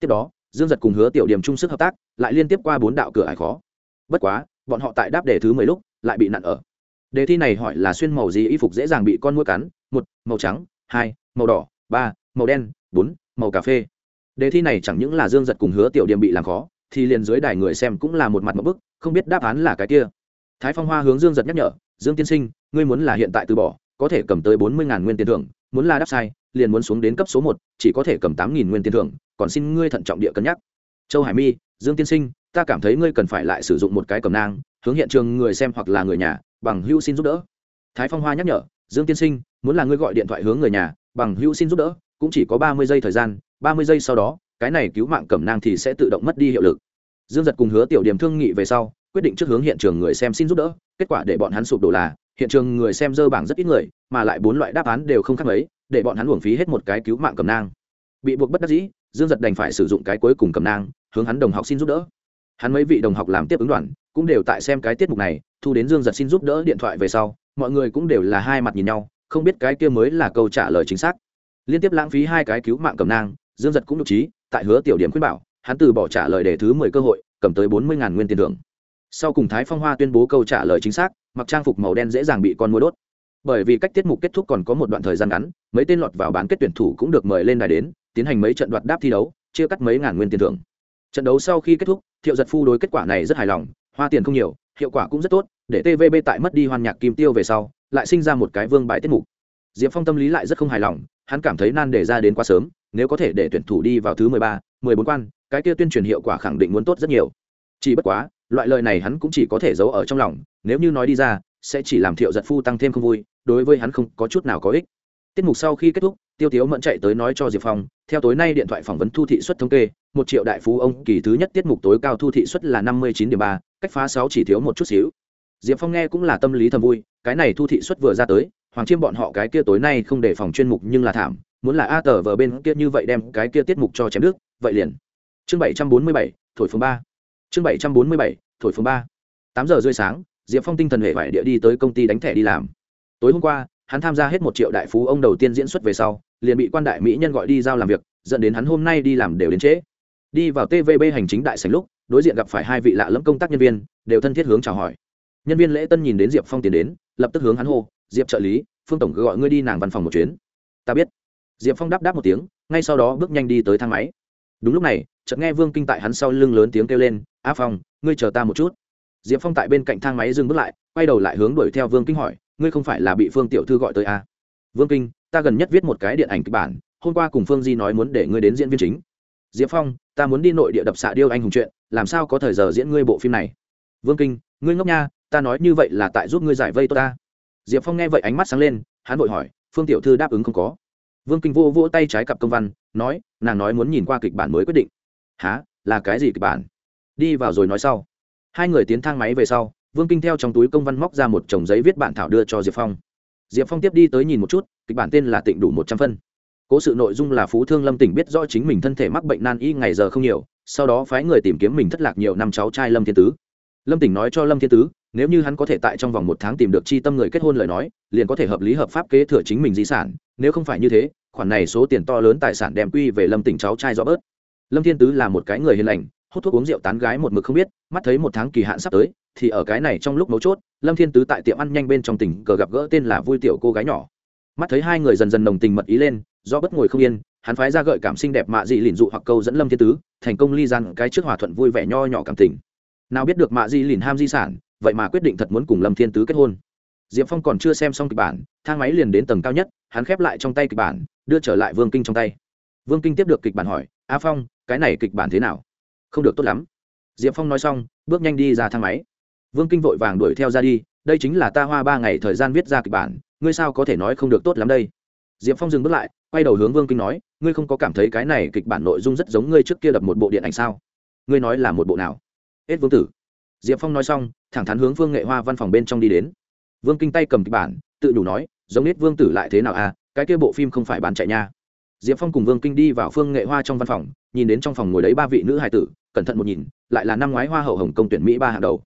Tiếp đó, dương giật cùng hứa tiểu điểm chung sức hợp tác, lại liên tiếp qua bốn đạo cửa ải khó. Bất quá, bọn họ tại đáp đề thứ mười lúc, lại bị nặn ở đề thi này hỏi là xuyên màu gì, y phục dễ dàng bị con mũi cắn. Một, màu trắng. Hai, màu đỏ. Ba, màu đen. Bốn, màu cà phê. Đề thi này chẳng những là dương giật cùng hứa tiểu điểm bị làm khó, thì liền dưới đài người xem cũng là một mặt một bức, không biết đáp án là cái kia. Thái phong hoa hướng dương giật nhắc nhở, dương tiên sinh, ngươi muốn là hiện tại từ bỏ, có thể cầm tới bốn mươi nguyên tiền thưởng, muốn là đáp sai, liền muốn xuống đến cấp số một, chỉ có thể cầm tám nguyên tiền thưởng, còn xin ngươi thận trọng địa cân nhắc. Châu hải mi, dương tiên sinh, ta cảm thấy ngươi cần phải lại sử dụng một cái cầm nang, hướng hiện trường người xem hoặc là người nhà bằng hữu xin giúp đỡ. Thái phong hoa nhắc nhở, dương tiên sinh, muốn là ngươi gọi điện thoại hướng người nhà, bằng hữu xin giúp đỡ, cũng chỉ có ba mươi giây thời gian, ba mươi giây sau đó, cái này cứu mạng cẩm nang thì sẽ tự động mất đi hiệu lực. Dương giật cùng hứa tiểu điểm thương nghị về sau, quyết định trước hướng hiện trường người xem xin giúp đỡ, kết quả để bọn hắn sụp đổ là, hiện trường người xem dơ bảng rất ít người, mà lại bốn loại đáp án đều không khác mấy, để bọn hắn uổng phí hết một cái cứu mạng cầm nang. Bị buộc bất đắc dĩ, dương giật đành phải sử dụng cái cuối cùng cầm nang, hướng hắn đồng học xin giúp đỡ hắn mấy vị đồng học làm tiếp ứng đoàn, cũng đều tại xem cái tiết mục này, thu đến dương giật xin giúp đỡ điện thoại về sau, mọi người cũng đều là hai mặt nhìn nhau, không biết cái kia mới là câu trả lời chính xác. Liên tiếp lãng phí hai cái cứu mạng cầm nang, dương giật cũng nhục trí, tại hứa tiểu điểm khuyên bảo, hắn từ bỏ trả lời để thứ mười cơ hội, cầm tới bốn mươi nguyên tiền thưởng. Sau cùng thái phong hoa tuyên bố câu trả lời chính xác, mặc trang phục màu đen dễ dàng bị con mua đốt. Bởi vì cách tiết mục kết thúc còn có một đoạn thời gian ngắn, mấy tên lọt vào bán kết tuyển thủ cũng được mời lên đài đến, tiến hành mấy trận đoạt đáp thi đấu, chia cắt mấy ngàn nguyên tiền thưởng trận đấu sau khi kết thúc, thiệu giật phu đối kết quả này rất hài lòng, hoa tiền không nhiều, hiệu quả cũng rất tốt, để tvb tại mất đi hoàn nhạc kim tiêu về sau, lại sinh ra một cái vương bại tiết mục. Diệp phong tâm lý lại rất không hài lòng, hắn cảm thấy nan đề ra đến quá sớm, nếu có thể để tuyển thủ đi vào thứ mười ba, mười bốn quan, cái kia tuyên truyền hiệu quả khẳng định muốn tốt rất nhiều. Chỉ bất quá, loại lời này hắn cũng chỉ có thể giấu ở trong lòng, nếu như nói đi ra, sẽ chỉ làm thiệu giật phu tăng thêm không vui, đối với hắn không có chút nào có ích. Tiết mục sau khi kết thúc tiêu tiếu mẫn chạy tới nói cho diệp phong, theo tối nay điện thoại phỏng vấn thu thị suất thống kê, một triệu đại phú ông kỳ thứ nhất tiết mục tối cao thu thị suất là năm mươi chín điểm ba, cách phá sáu chỉ thiếu một chút xíu. Diệp phong nghe cũng là tâm lý thầm vui, cái này thu thị suất vừa ra tới, hoàng chiêm bọn họ cái kia tối nay không để phòng chuyên mục nhưng là thảm, muốn là a tờ vờ bên kia như vậy đem cái kia tiết mục cho chém đức vậy liền. Chương bảy trăm bốn mươi bảy, thổi phương ba. Chương bảy trăm bốn mươi bảy, thổi phương ba. Tám giờ rưỡi sáng, diệp phong tinh thần hệ vải địa đi tới công ty đánh thẻ đi làm. Tối hôm qua hắn tham gia hết một triệu đại phú ông đầu tiên diễn xuất về sau, liền bị quan đại mỹ nhân gọi đi giao làm việc, dẫn đến hắn hôm nay đi làm đều đến trễ. Đi vào tvb hành chính đại sành lúc, đối diện gặp phải hai vị lạ lẫm công tác nhân viên, đều thân thiết hướng chào hỏi. Nhân viên lễ tân nhìn đến diệp phong tiến đến, lập tức hướng hắn hô, diệp trợ lý, phương tổng gọi ngươi đi nàng văn phòng một chuyến. Ta biết. Diệp phong đáp đáp một tiếng, ngay sau đó bước nhanh đi tới thang máy. Đúng lúc này, chợt nghe vương kinh tại hắn sau lưng lớn tiếng kêu lên, a phong, ngươi chờ ta một chút. Diệp phong tại bên cạnh thang máy dừng bước lại, quay đầu lại hướng đuổi theo vương kinh hỏi ngươi không phải là bị phương tiểu thư gọi tới à? vương kinh, ta gần nhất viết một cái điện ảnh kịch bản, hôm qua cùng phương di nói muốn để ngươi đến diễn viên chính. Diệp phong, ta muốn đi nội địa đập xạ điêu anh hùng chuyện, làm sao có thời giờ diễn ngươi bộ phim này? Vương kinh, ngươi ngốc nha, ta nói như vậy là tại giúp ngươi giải vây tôi ta. Diệp phong nghe vậy ánh mắt sáng lên, hắn vội hỏi, phương tiểu thư đáp ứng không có. Vương kinh vô vỗ tay trái cặp công văn, nói, nàng nói muốn nhìn qua kịch bản mới quyết định. Há là cái gì kịch bản? Đi vào rồi nói sau. Hai người tiến thang máy về sau vương kinh theo trong túi công văn móc ra một chồng giấy viết bản thảo đưa cho diệp phong. Diệp phong tiếp đi tới nhìn một chút, kịch bản tên là tịnh đủ một trăm phân. Cố sự nội dung là phú thương lâm tỉnh biết rõ chính mình thân thể mắc bệnh nan y ngày giờ không nhiều, sau đó phái người tìm kiếm mình thất lạc nhiều năm cháu trai lâm thiên tứ. Lâm tỉnh nói cho lâm thiên tứ, nếu như hắn có thể tại trong vòng một tháng tìm được chi tâm người kết hôn lời nói, liền có thể hợp lý hợp pháp kế thừa chính mình di sản, nếu không phải như thế, khoản này số tiền to lớn tài sản đem quy về lâm tỉnh cháu trai rõ bớt. Lâm thiên tứ là một cái người hiền lành, hút thuốc uống rượu tán gái một mực không biết, mắt thấy một tháng kỳ hạn sắp tới thì ở cái này trong lúc mấu chốt, lâm thiên tứ tại tiệm ăn nhanh bên trong tỉnh cờ gặp gỡ tên là vui tiểu cô gái nhỏ. Mắt thấy hai người dần dần nồng tình mật ý lên, do bất ngồi không yên, hắn phái ra gợi cảm xinh đẹp mạ dị lìn dụ hoặc câu dẫn lâm thiên tứ, thành công ly gian cái trước hòa thuận vui vẻ nho nhỏ cảm tình. Nào biết được mạ dị lìn ham di sản, vậy mà quyết định thật muốn cùng lâm thiên tứ kết hôn. Diệp phong còn chưa xem xong kịch bản, thang máy liền đến tầng cao nhất, hắn khép lại trong tay kịch bản, đưa trở lại vương kinh trong tay. Vương kinh tiếp được kịch bản hỏi, a phong, cái này kịch bản thế nào? Không được tốt lắm. Diệp phong nói xong, bước nhanh đi ra thang máy vương kinh vội vàng đuổi theo ra đi, đây chính là ta hoa ba ngày thời gian viết ra kịch bản, ngươi sao có thể nói không được tốt lắm đây? Diệp phong dừng bước lại, quay đầu hướng vương kinh nói, ngươi không có cảm thấy cái này kịch bản nội dung rất giống ngươi trước kia đập một bộ điện ảnh sao? Ngươi nói là một bộ nào? Hết vương tử. Diệp phong nói xong, thẳng thắn hướng vương nghệ hoa văn phòng bên trong đi đến. Vương kinh tay cầm kịch bản, tự đủ nói, giống hết vương tử lại thế nào à cái kia bộ phim không phải bán chạy nha. Diệp phong cùng vương kinh đi vào phương nghệ hoa trong văn phòng, nhìn đến trong phòng ngồi đấy ba vị nữ hài tử, cẩn thận một nhìn, lại là năm ngoái hoa hậu hồng công tuyển mỹ ba hàng đầu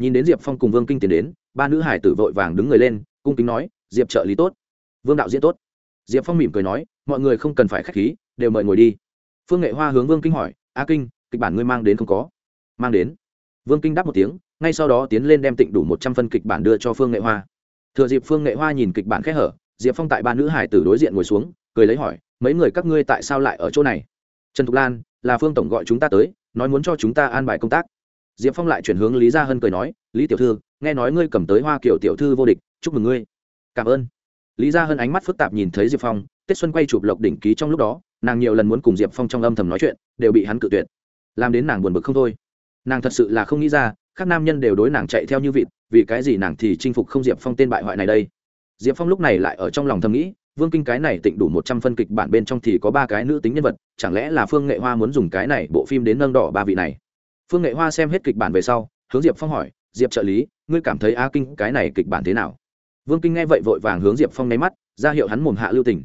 nhìn đến diệp phong cùng vương kinh tiến đến, ba nữ hài tử vội vàng đứng người lên, cung kính nói, diệp trợ lý tốt, vương đạo diễn tốt. Diệp phong mỉm cười nói, mọi người không cần phải k h á c h khí, đều mời ngồi đi. Phương nghệ hoa hướng vương kinh hỏi, a kinh, kịch bản ngươi mang đến không có? Mang đến. Vương kinh đáp một tiếng, ngay sau đó tiến lên đem tịnh đủ một trăm phân kịch bản đưa cho phương nghệ hoa. Thừa dịp phương nghệ hoa nhìn kịch bản khẽ hở, diệp phong tại ba nữ hải tử đối diện ngồi xuống, cười lấy hỏi, mấy người các ngươi tại sao lại ở chỗ này? Trần thục lan, là phương tổng gọi chúng ta tới, nói muốn cho chúng ta an bài công tác diệp phong lại chuyển hướng lý gia hân cười nói, lý tiểu thư, nghe nói ngươi cầm tới hoa kiểu tiểu thư vô địch, chúc mừng ngươi. Cảm ơn. Lý gia hân ánh mắt phức tạp nhìn thấy diệp phong, tết xuân quay chụp lộc đỉnh ký trong lúc đó, nàng nhiều lần muốn cùng diệp phong trong âm thầm nói chuyện, đều bị hắn cự tuyệt. Làm đến nàng buồn bực không thôi. Nàng thật sự là không nghĩ ra, các nam nhân đều đối nàng chạy theo như vịt, vì cái gì nàng thì chinh phục không diệp phong tên bại hoại này đây? Diệp phong lúc này lại ở trong lòng thầm nghĩ, vương kinh cái này tịnh đủ một trăm phân kịch bản bên trong thì có ba cái nữ tính nhân vật, chẳng lẽ là phương nghệ hoa muốn dùng cái này bộ phim đến nâng đỏ ba vị này? Phương nghệ hoa xem hết kịch bản về sau, hướng diệp phong hỏi, diệp trợ lý, ngươi cảm thấy a kinh cái này kịch bản thế nào? Vương kinh nghe vậy vội vàng hướng diệp phong nháy mắt, ra hiệu hắn mồm hạ lưu tình.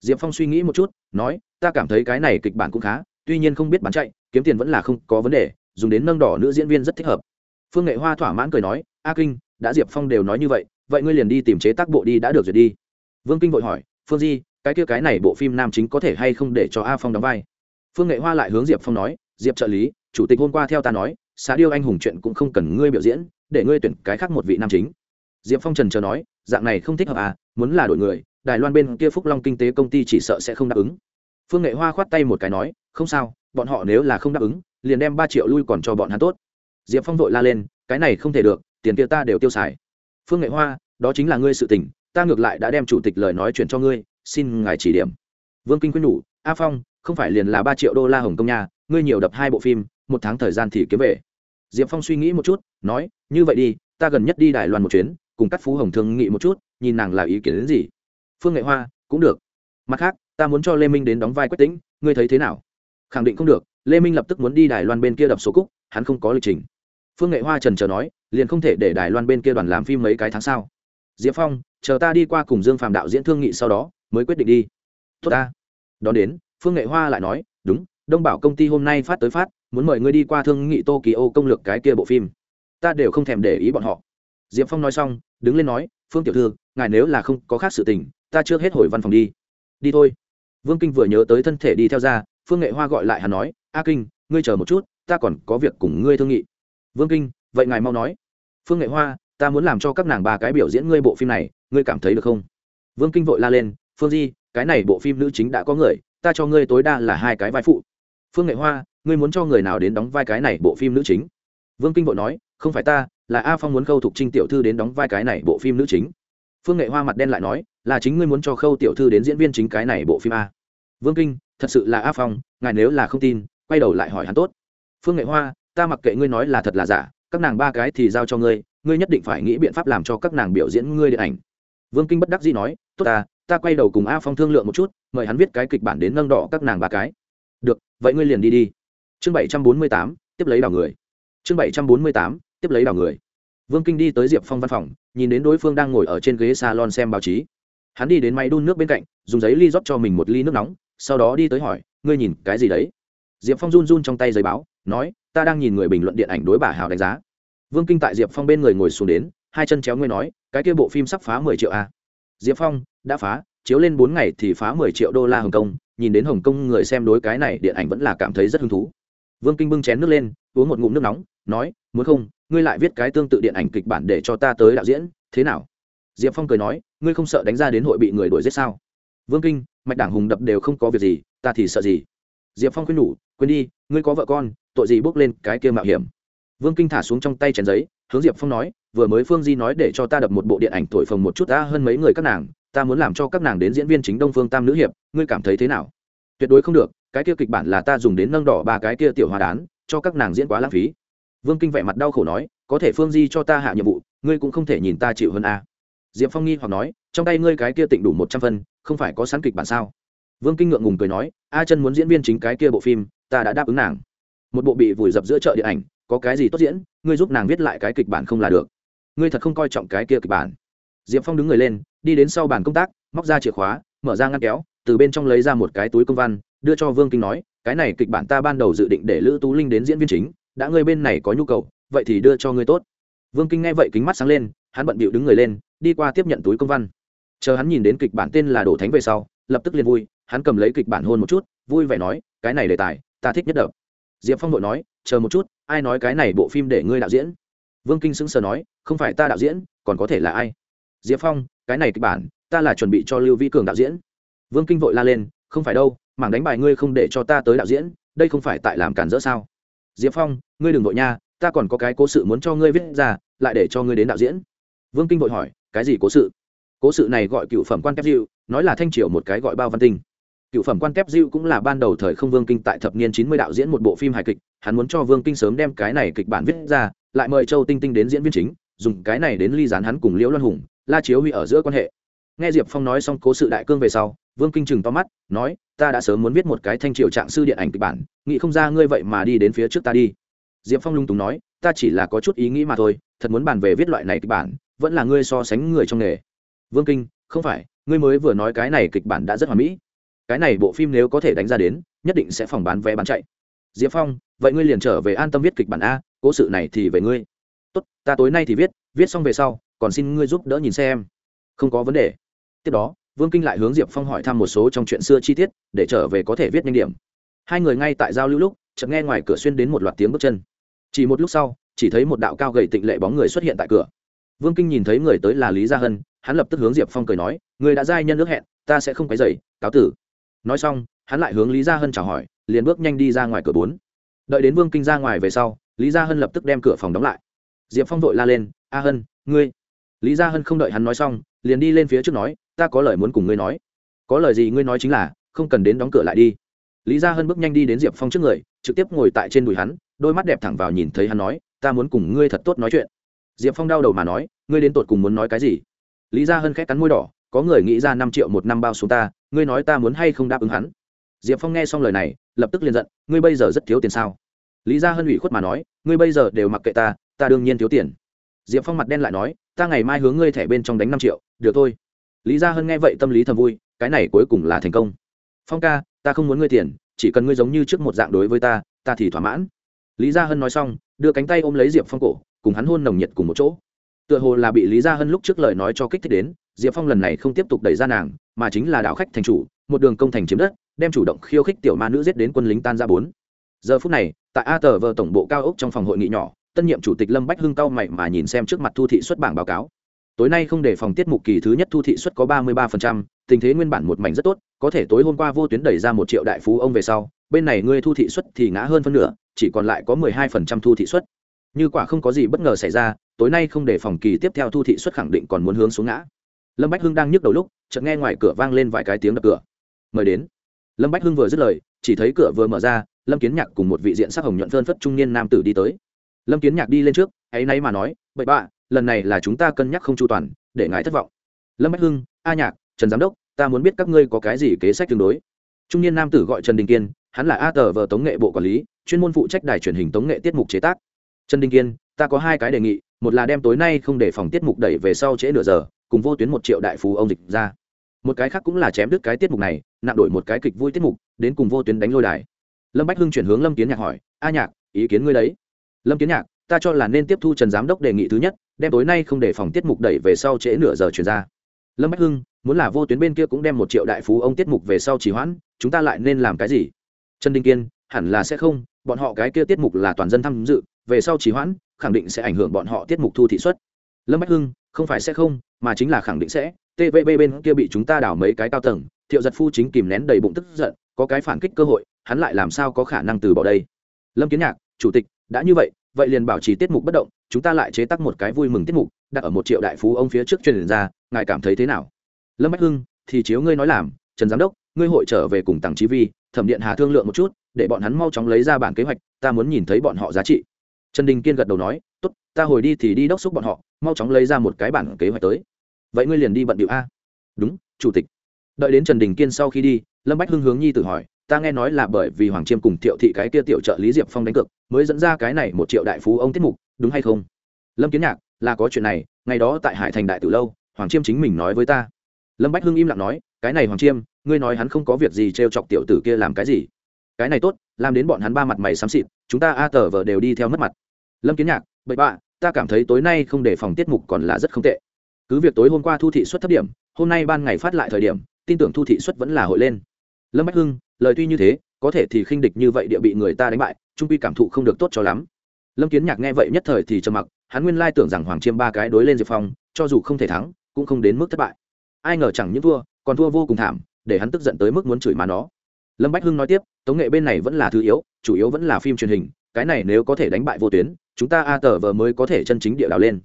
Diệp phong suy nghĩ một chút, nói, ta cảm thấy cái này kịch bản cũng khá, tuy nhiên không biết bán chạy, kiếm tiền vẫn là không có vấn đề, dùng đến nâng đỏ nữ diễn viên rất thích hợp. Phương nghệ hoa thỏa mãn cười nói, a kinh, đã diệp phong đều nói như vậy vậy ngươi liền đi tìm chế tác bộ đi đã được duyệt đi. Vương kinh vội hỏi, phương di, cái kia cái này bộ phim nam chính có thể hay không để cho a phong đóng vai? Phương nghệ hoa lại hướng diệp phong nói, diệp trợ lý chủ tịch hôm qua theo ta nói xã điêu anh hùng chuyện cũng không cần ngươi biểu diễn, để ngươi tuyển cái khác một vị nam chính. Diệp phong trần chờ nói, dạng này không thích hợp à muốn là đổi người, đài loan bên kia phúc long kinh tế công ty chỉ sợ sẽ không đáp ứng. Phương nghệ hoa khoát tay một cái nói, không sao, bọn họ nếu là không đáp ứng, liền đem ba triệu lui còn cho bọn hắn tốt. Diệp phong vội la lên, cái này không thể được, tiền kia ta đều tiêu xài. Phương nghệ hoa, đó chính là ngươi sự tình, ta ngược lại đã đem chủ tịch lời nói chuyện cho ngươi, xin ngài chỉ điểm. Vương kinh quyên nhủ, a phong, không phải liền là ba triệu đô la hồng công nhà ngươi nhiều đập hai bộ phim một tháng thời gian thì kiếm về. Diệp phong suy nghĩ một chút, nói, như vậy đi, ta gần nhất đi đài loan một chuyến, cùng các phú hồng thương nghị một chút, nhìn nàng là ý kiến đến gì. Phương nghệ hoa, cũng được. Mặt khác, ta muốn cho lê minh đến đóng vai quách tính, ngươi thấy thế nào? Khẳng định không được, lê minh lập tức muốn đi đài loan bên kia đập số cúc, hắn không có lịch trình. Phương nghệ hoa trần chờ nói, liền không thể để đài loan bên kia đoàn làm phim mấy cái tháng sau. Diệp phong, chờ ta đi qua cùng dương phạm đạo diễn thương nghị sau đó, mới quyết định đi. Tốt ta. Đón đến, phương nghệ hoa lại nói, đúng, đông bảo công ty hôm nay phát tới phát muốn mời ngươi đi qua thương nghị tokyo công lược cái kia bộ phim. Ta đều không thèm để ý bọn họ. Diệp phong nói xong, đứng lên nói, phương tiểu thư, ngài nếu là không có khác sự tình, ta chưa hết hồi văn phòng đi. Đi thôi. Vương kinh vừa nhớ tới thân thể đi theo ra, phương nghệ hoa gọi lại hắn nói, a kinh, ngươi chờ một chút, ta còn có việc cùng ngươi thương nghị. Vương kinh, vậy ngài mau nói. Phương nghệ hoa, ta muốn làm cho các nàng ba cái biểu diễn ngươi bộ phim này, ngươi cảm thấy được không? Vương kinh vội la lên, phương di, cái này bộ phim nữ chính đã có người, ta cho ngươi tối đa là hai cái vai phụ. Phương nghệ hoa ngươi muốn cho người nào đến đóng vai cái này bộ phim nữ chính? Vương kinh vội nói, không phải ta, là a phong muốn khâu thục trinh tiểu thư đến đóng vai cái này bộ phim nữ chính. Phương nghệ hoa mặt đen lại nói, là chính ngươi muốn cho khâu tiểu thư đến diễn viên chính cái này bộ phim a. Vương kinh, thật sự là a phong, ngài nếu là không tin, quay đầu lại hỏi hắn tốt. Phương nghệ hoa, ta mặc kệ ngươi nói là thật là giả, các nàng ba cái thì giao cho ngươi ngươi nhất định phải nghĩ biện pháp làm cho các nàng biểu diễn ngươi điện ảnh. Vương kinh bất đắc dĩ nói, tốt ta ta quay đầu cùng a phong thương lượng một chút, mời hắn viết cái kịch bản đến nâng đỏ các nàng ba cái. Được, vậy ngươi liền đi đi chương bảy trăm bốn mươi tám, tiếp lấy đào người. Chương bảy trăm bốn mươi tám, tiếp lấy đào người. Vương kinh đi tới diệp phong văn phòng, nhìn đến đối phương đang ngồi ở trên ghế salon xem báo chí. Hắn đi đến máy đun nước bên cạnh, dùng giấy ly rót cho mình một ly nước nóng, sau đó đi tới hỏi, ngươi nhìn cái gì đấy? Diệp phong run run trong tay giấy báo, nói, ta đang nhìn người bình luận điện ảnh đối bà hào đánh giá. Vương kinh tại diệp phong bên người ngồi xuống đến, hai chân chéo ngươi nói, cái kia bộ phim sắp phá mười triệu a diệp phong, đã phá, chiếu lên bốn ngày thì phá mười triệu đô la hồng kông. Nhìn đến hồng kông người xem đối cái này điện ảnh vẫn là cảm thấy rất hứng thú vương kinh bưng chén nước lên, uống một ngụm nước nóng, nói, muốn không, ngươi lại viết cái tương tự điện ảnh kịch bản để cho ta tới đạo diễn, thế nào? Diệp phong cười nói, ngươi không sợ đánh ra đến hội bị người đuổi giết sao? Vương kinh, mạch đảng hùng đập đều không có việc gì, ta thì sợ gì? Diệp phong khuyên nhủ, quên đi, ngươi có vợ con, tội gì bước lên cái kia mạo hiểm? Vương kinh thả xuống trong tay chén giấy, hướng diệp phong nói, vừa mới phương di nói để cho ta đập một bộ điện ảnh thổi phồng một chút ta hơn mấy người các nàng, ta muốn làm cho các nàng đến diễn viên chính đông phương tam nữ hiệp, ngươi cảm thấy thế nào? Tuyệt đối không được cái kia kịch bản là ta dùng đến nâng đỏ ba cái kia tiểu hoa đán, cho các nàng diễn quá lãng phí. Vương kinh vẻ mặt đau khổ nói, có thể phương di cho ta hạ nhiệm vụ, ngươi cũng không thể nhìn ta chịu hơn a. Diệp phong nghi hoặc nói, trong tay ngươi cái kia tịnh đủ một trăm phân, không phải có sẵn kịch bản sao? Vương kinh ngượng ngùng cười nói, a chân muốn diễn viên chính cái kia bộ phim, ta đã đáp ứng nàng. Một bộ bị vùi dập giữa chợ điện ảnh, có cái gì tốt diễn, ngươi giúp nàng viết lại cái kịch bản không là được. Ngươi thật không coi trọng cái kia kịch bản. Diệp phong đứng người lên, đi đến sau bàn công tác, móc ra chìa khóa, mở ra ngăn kéo, từ bên trong lấy ra một cái túi công văn đưa cho vương kinh nói, cái này kịch bản ta ban đầu dự định để lữ tú linh đến diễn viên chính, đã ngươi bên này có nhu cầu, vậy thì đưa cho ngươi tốt. Vương kinh nghe vậy kính mắt sáng lên, hắn bận bịu đứng người lên, đi qua tiếp nhận túi công văn. Chờ hắn nhìn đến kịch bản tên là đồ thánh về sau, lập tức liền vui, hắn cầm lấy kịch bản hôn một chút, vui vẻ nói, cái này đề tài, ta thích nhất đập diệp phong nội nói, chờ một chút, ai nói cái này bộ phim để ngươi đạo diễn? Vương kinh sững sờ nói, không phải ta đạo diễn, còn có thể là ai? Diệp phong, cái này kịch bản, ta là chuẩn bị cho lưu Vi cường đạo diễn. Vương kinh vội la lên, không phải đâu mảng đánh bài ngươi không để cho ta tới đạo diễn, đây không phải tại làm cản rỡ sao? Diệp phong, ngươi đừng vội nha, ta còn có cái cố sự muốn cho ngươi viết ra, lại để cho ngươi đến đạo diễn. Vương kinh vội hỏi, cái gì cố sự? Cố sự này gọi cựu phẩm quan kép diệu nói là thanh triều một cái gọi bao văn tinh. Cựu phẩm quan kép diệu cũng là ban đầu thời không vương kinh tại thập niên chín mươi đạo diễn một bộ phim hài kịch, hắn muốn cho vương kinh sớm đem cái này kịch bản viết ra, lại mời châu tinh tinh đến diễn viên chính, dùng cái này đến ly dán hắn cùng liễu loan hùng, la chiếu huy ở giữa quan hệ. Nghe diệp phong nói xong cố sự đại cương về sau vương kinh chừng to mắt, nói, ta đã sớm muốn viết một cái thanh triều trạng sư điện ảnh kịch bản, nghĩ không ra ngươi vậy mà đi đến phía trước ta đi. Diệp phong lung túng nói, ta chỉ là có chút ý nghĩ mà thôi, thật muốn bàn về viết loại này kịch bản, vẫn là ngươi so sánh người trong nghề. Vương kinh, không phải, ngươi mới vừa nói cái này kịch bản đã rất hoàn mỹ. Cái này bộ phim nếu có thể đánh ra đến, nhất định sẽ phòng bán vé bán chạy. Diệp phong, vậy ngươi liền trở về an tâm viết kịch bản a, cố sự này thì về ngươi. Tốt, ta tối nay thì viết viết xong về sau, còn xin ngươi giúp đỡ nhìn xem. Không có vấn đề. Tiếp đó vương kinh lại hướng diệp phong hỏi thăm một số trong chuyện xưa chi tiết, để trở về có thể viết nhanh điểm. Hai người ngay tại giao lưu lúc, chợt nghe ngoài cửa xuyên đến một loạt tiếng bước chân. Chỉ một lúc sau, chỉ thấy một đạo cao gầy tịnh lệ bóng người xuất hiện tại cửa. Vương kinh nhìn thấy người tới là lý gia hân, hắn lập tức hướng diệp phong cười nói, người đã giai nhân ước hẹn, ta sẽ không cái dày cáo tử. Nói xong, hắn lại hướng lý gia hân chào hỏi, liền bước nhanh đi ra ngoài cửa bốn. Đợi đến vương kinh ra ngoài về sau, lý gia hân lập tức đem cửa phòng đóng lại. Diệp phong vội la lên, a hân, ngươi. Lý gia hân không đợi hắn nói xong, liền đi lên phía trước nói ta có lời muốn cùng ngươi nói. Có lời gì ngươi nói chính là, không cần đến đóng cửa lại đi. Lý gia hân bước nhanh đi đến diệp phong trước người, trực tiếp ngồi tại trên đùi hắn, đôi mắt đẹp thẳng vào nhìn thấy hắn nói, ta muốn cùng ngươi thật tốt nói chuyện. Diệp phong đau đầu mà nói, ngươi đến tột cùng muốn nói cái gì? Lý gia hân khét cắn môi đỏ, có người nghĩ ra năm triệu một năm bao xuống ta, ngươi nói ta muốn hay không đáp ứng hắn? Diệp phong nghe xong lời này, lập tức liền giận, ngươi bây giờ rất thiếu tiền sao? Lý gia hân ủy khuất mà nói, ngươi bây giờ đều mặc kệ ta ta đương nhiên thiếu tiền. Diệp phong mặt đen lại nói, ta ngày mai hướng ngươi thẻ bên trong đánh năm triệu, được thôi lý gia hân nghe vậy tâm lý thầm vui, cái này cuối cùng là thành công. Phong ca, ta không muốn ngươi tiền, chỉ cần ngươi giống như trước một dạng đối với ta ta thì thỏa mãn. Lý gia hân nói xong, đưa cánh tay ôm lấy diệp phong cổ, cùng hắn hôn nồng nhiệt cùng một chỗ. Tựa hồ là bị lý gia hân lúc trước lời nói cho kích thích đến, diệp phong lần này không tiếp tục đẩy ra nàng, mà chính là đạo khách thành chủ, một đường công thành chiếm đất, đem chủ động khiêu khích tiểu ma nữ giết đến quân lính tan ra bốn. Giờ phút này, tại a tờ vờ tổng bộ cao ốc trong phòng hội nghị nhỏ, tân nhiệm chủ tịch lâm bách hưng cao mày mà nhìn xem trước mặt thu thị xuất bảng báo cáo tối nay không để phòng tiết mục kỳ thứ nhất thu thị xuất có ba mươi ba phần trăm, tình thế nguyên bản một mảnh rất tốt, có thể tối hôm qua vô tuyến đẩy ra một triệu đại phú ông về sau, bên này ngươi thu thị xuất thì ngã hơn phân nửa, chỉ còn lại có mười hai phần trăm thu thị xuất như quả không có gì bất ngờ xảy ra, tối nay không để phòng kỳ tiếp theo thu thị xuất khẳng định còn muốn hướng xuống ngã. Lâm bách hưng đang nhức đầu lúc, chợt nghe ngoài cửa vang lên vài cái tiếng đập cửa. Mời đến. Lâm bách hưng vừa dứt lời, chỉ thấy cửa vừa mở ra, lâm kiến nhạc cùng một vị diện sắc hồng nhuận phơn phất trung niên nam tử đi tới. Lâm kiến nhạc đi lên trước, ấy nay mà nói, bậy bạ lần này là chúng ta cân nhắc không chu toàn, để ngài thất vọng. Lâm bách hưng, a nhạc, trần giám đốc, ta muốn biết các ngươi có cái gì kế sách tương đối. Trung niên nam tử gọi trần đình kiên, hắn là a tờ vờ tống nghệ bộ quản lý, chuyên môn phụ trách đài truyền hình tống nghệ tiết mục chế tác. Trần đình kiên, ta có hai cái đề nghị, một là đem tối nay không để phòng tiết mục đẩy về sau trễ nửa giờ, cùng vô tuyến một triệu đại phú ông dịch ra. Một cái khác cũng là chém đứt cái tiết mục này, nặng đổi một cái kịch vui tiết mục, đến cùng vô tuyến đánh lôi đài. Lâm bách hưng chuyển hướng lâm kiến nhạc hỏi, a nhạc, ý kiến ngươi đấy? Lâm kiến nhạc, ta cho là nên tiếp thu trần giám đốc đề nghị thứ nhất đem tối nay không để phòng tiết mục đẩy về sau trễ nửa giờ chuyển ra. Lâm bách hưng, muốn là vô tuyến bên kia cũng đem một triệu đại phú ông tiết mục về sau trì hoãn, chúng ta lại nên làm cái gì? Trần đình kiên, hẳn là sẽ không, bọn họ cái kia tiết mục là toàn dân tham dự, về sau trì hoãn, khẳng định sẽ ảnh hưởng bọn họ tiết mục thu thị xuất lâm bách hưng, không phải sẽ không, mà chính là khẳng định sẽ. Tvb bên kia bị chúng ta đảo mấy cái cao tầng, thiệu giật phu chính kìm nén đầy bụng tức giận, có cái phản kích cơ hội, hắn lại làm sao có khả năng từ bỏ đây? Lâm kiến nhạc, chủ tịch, đã như vậy vậy liền bảo trì tiết mục bất động chúng ta lại chế tác một cái vui mừng tiết mục, đặt ở một triệu đại phú ông phía trước truyền ra, ngài cảm thấy thế nào? Lâm bách hưng, thì chiếu ngươi nói làm, trần giám đốc, ngươi hội trở về cùng tặng chí vi, thẩm điện hà thương lượng một chút, để bọn hắn mau chóng lấy ra bản kế hoạch, ta muốn nhìn thấy bọn họ giá trị. Trần đình kiên gật đầu nói, tốt, ta hồi đi thì đi đốc xúc bọn họ, mau chóng lấy ra một cái bản kế hoạch tới. Vậy ngươi liền đi bận điệu a? Đúng, chủ tịch. Đợi đến trần đình kiên sau khi đi, lâm bách hưng hướng nhi tự hỏi, ta nghe nói là bởi vì hoàng chiêm cùng thiệu thị cái kia tiểu trợ lý diệp phong đánh cược, mới dẫn ra cái này một triệu đại phú ông tiết mục đúng hay không? Lâm kiến nhạc, là có chuyện này, ngày đó tại hải thành đại từ lâu, hoàng chiêm chính mình nói với ta. Lâm bách hưng im lặng nói, cái này hoàng chiêm, ngươi nói hắn không có việc gì t r e o chọc tiểu tử kia làm cái gì? Cái này tốt, làm đến bọn hắn ba mặt mày xám xịt, chúng ta a tờ vờ đều đi theo mất mặt. Lâm kiến nhạc, bậy bạ, ta cảm thấy tối nay không để phòng tiết mục còn là rất không tệ. Cứ việc tối hôm qua thu thị xuất thấp điểm, hôm nay ban ngày phát lại thời điểm, tin tưởng thu thị xuất vẫn là hội lên. Lâm bách hưng, lời tuy như thế, có thể thì khinh địch như vậy địa bị người ta đánh bại, trung quy cảm thụ không được tốt cho lắm lâm kiến nhạc nghe vậy nhất thời thì trầm mặc, hắn nguyên lai tưởng rằng hoàng chiêm ba cái đối lên diệp phong, cho dù không thể thắng, cũng không đến mức thất bại. Ai ngờ chẳng những thua, còn thua vô cùng thảm, để hắn tức giận tới mức muốn chửi mà nó. Lâm bách hưng nói tiếp, tống nghệ bên này vẫn là thứ yếu, chủ yếu vẫn là phim truyền hình, cái này nếu có thể đánh bại vô tuyến, chúng ta a tờ vờ mới có thể chân chính địa đào lên.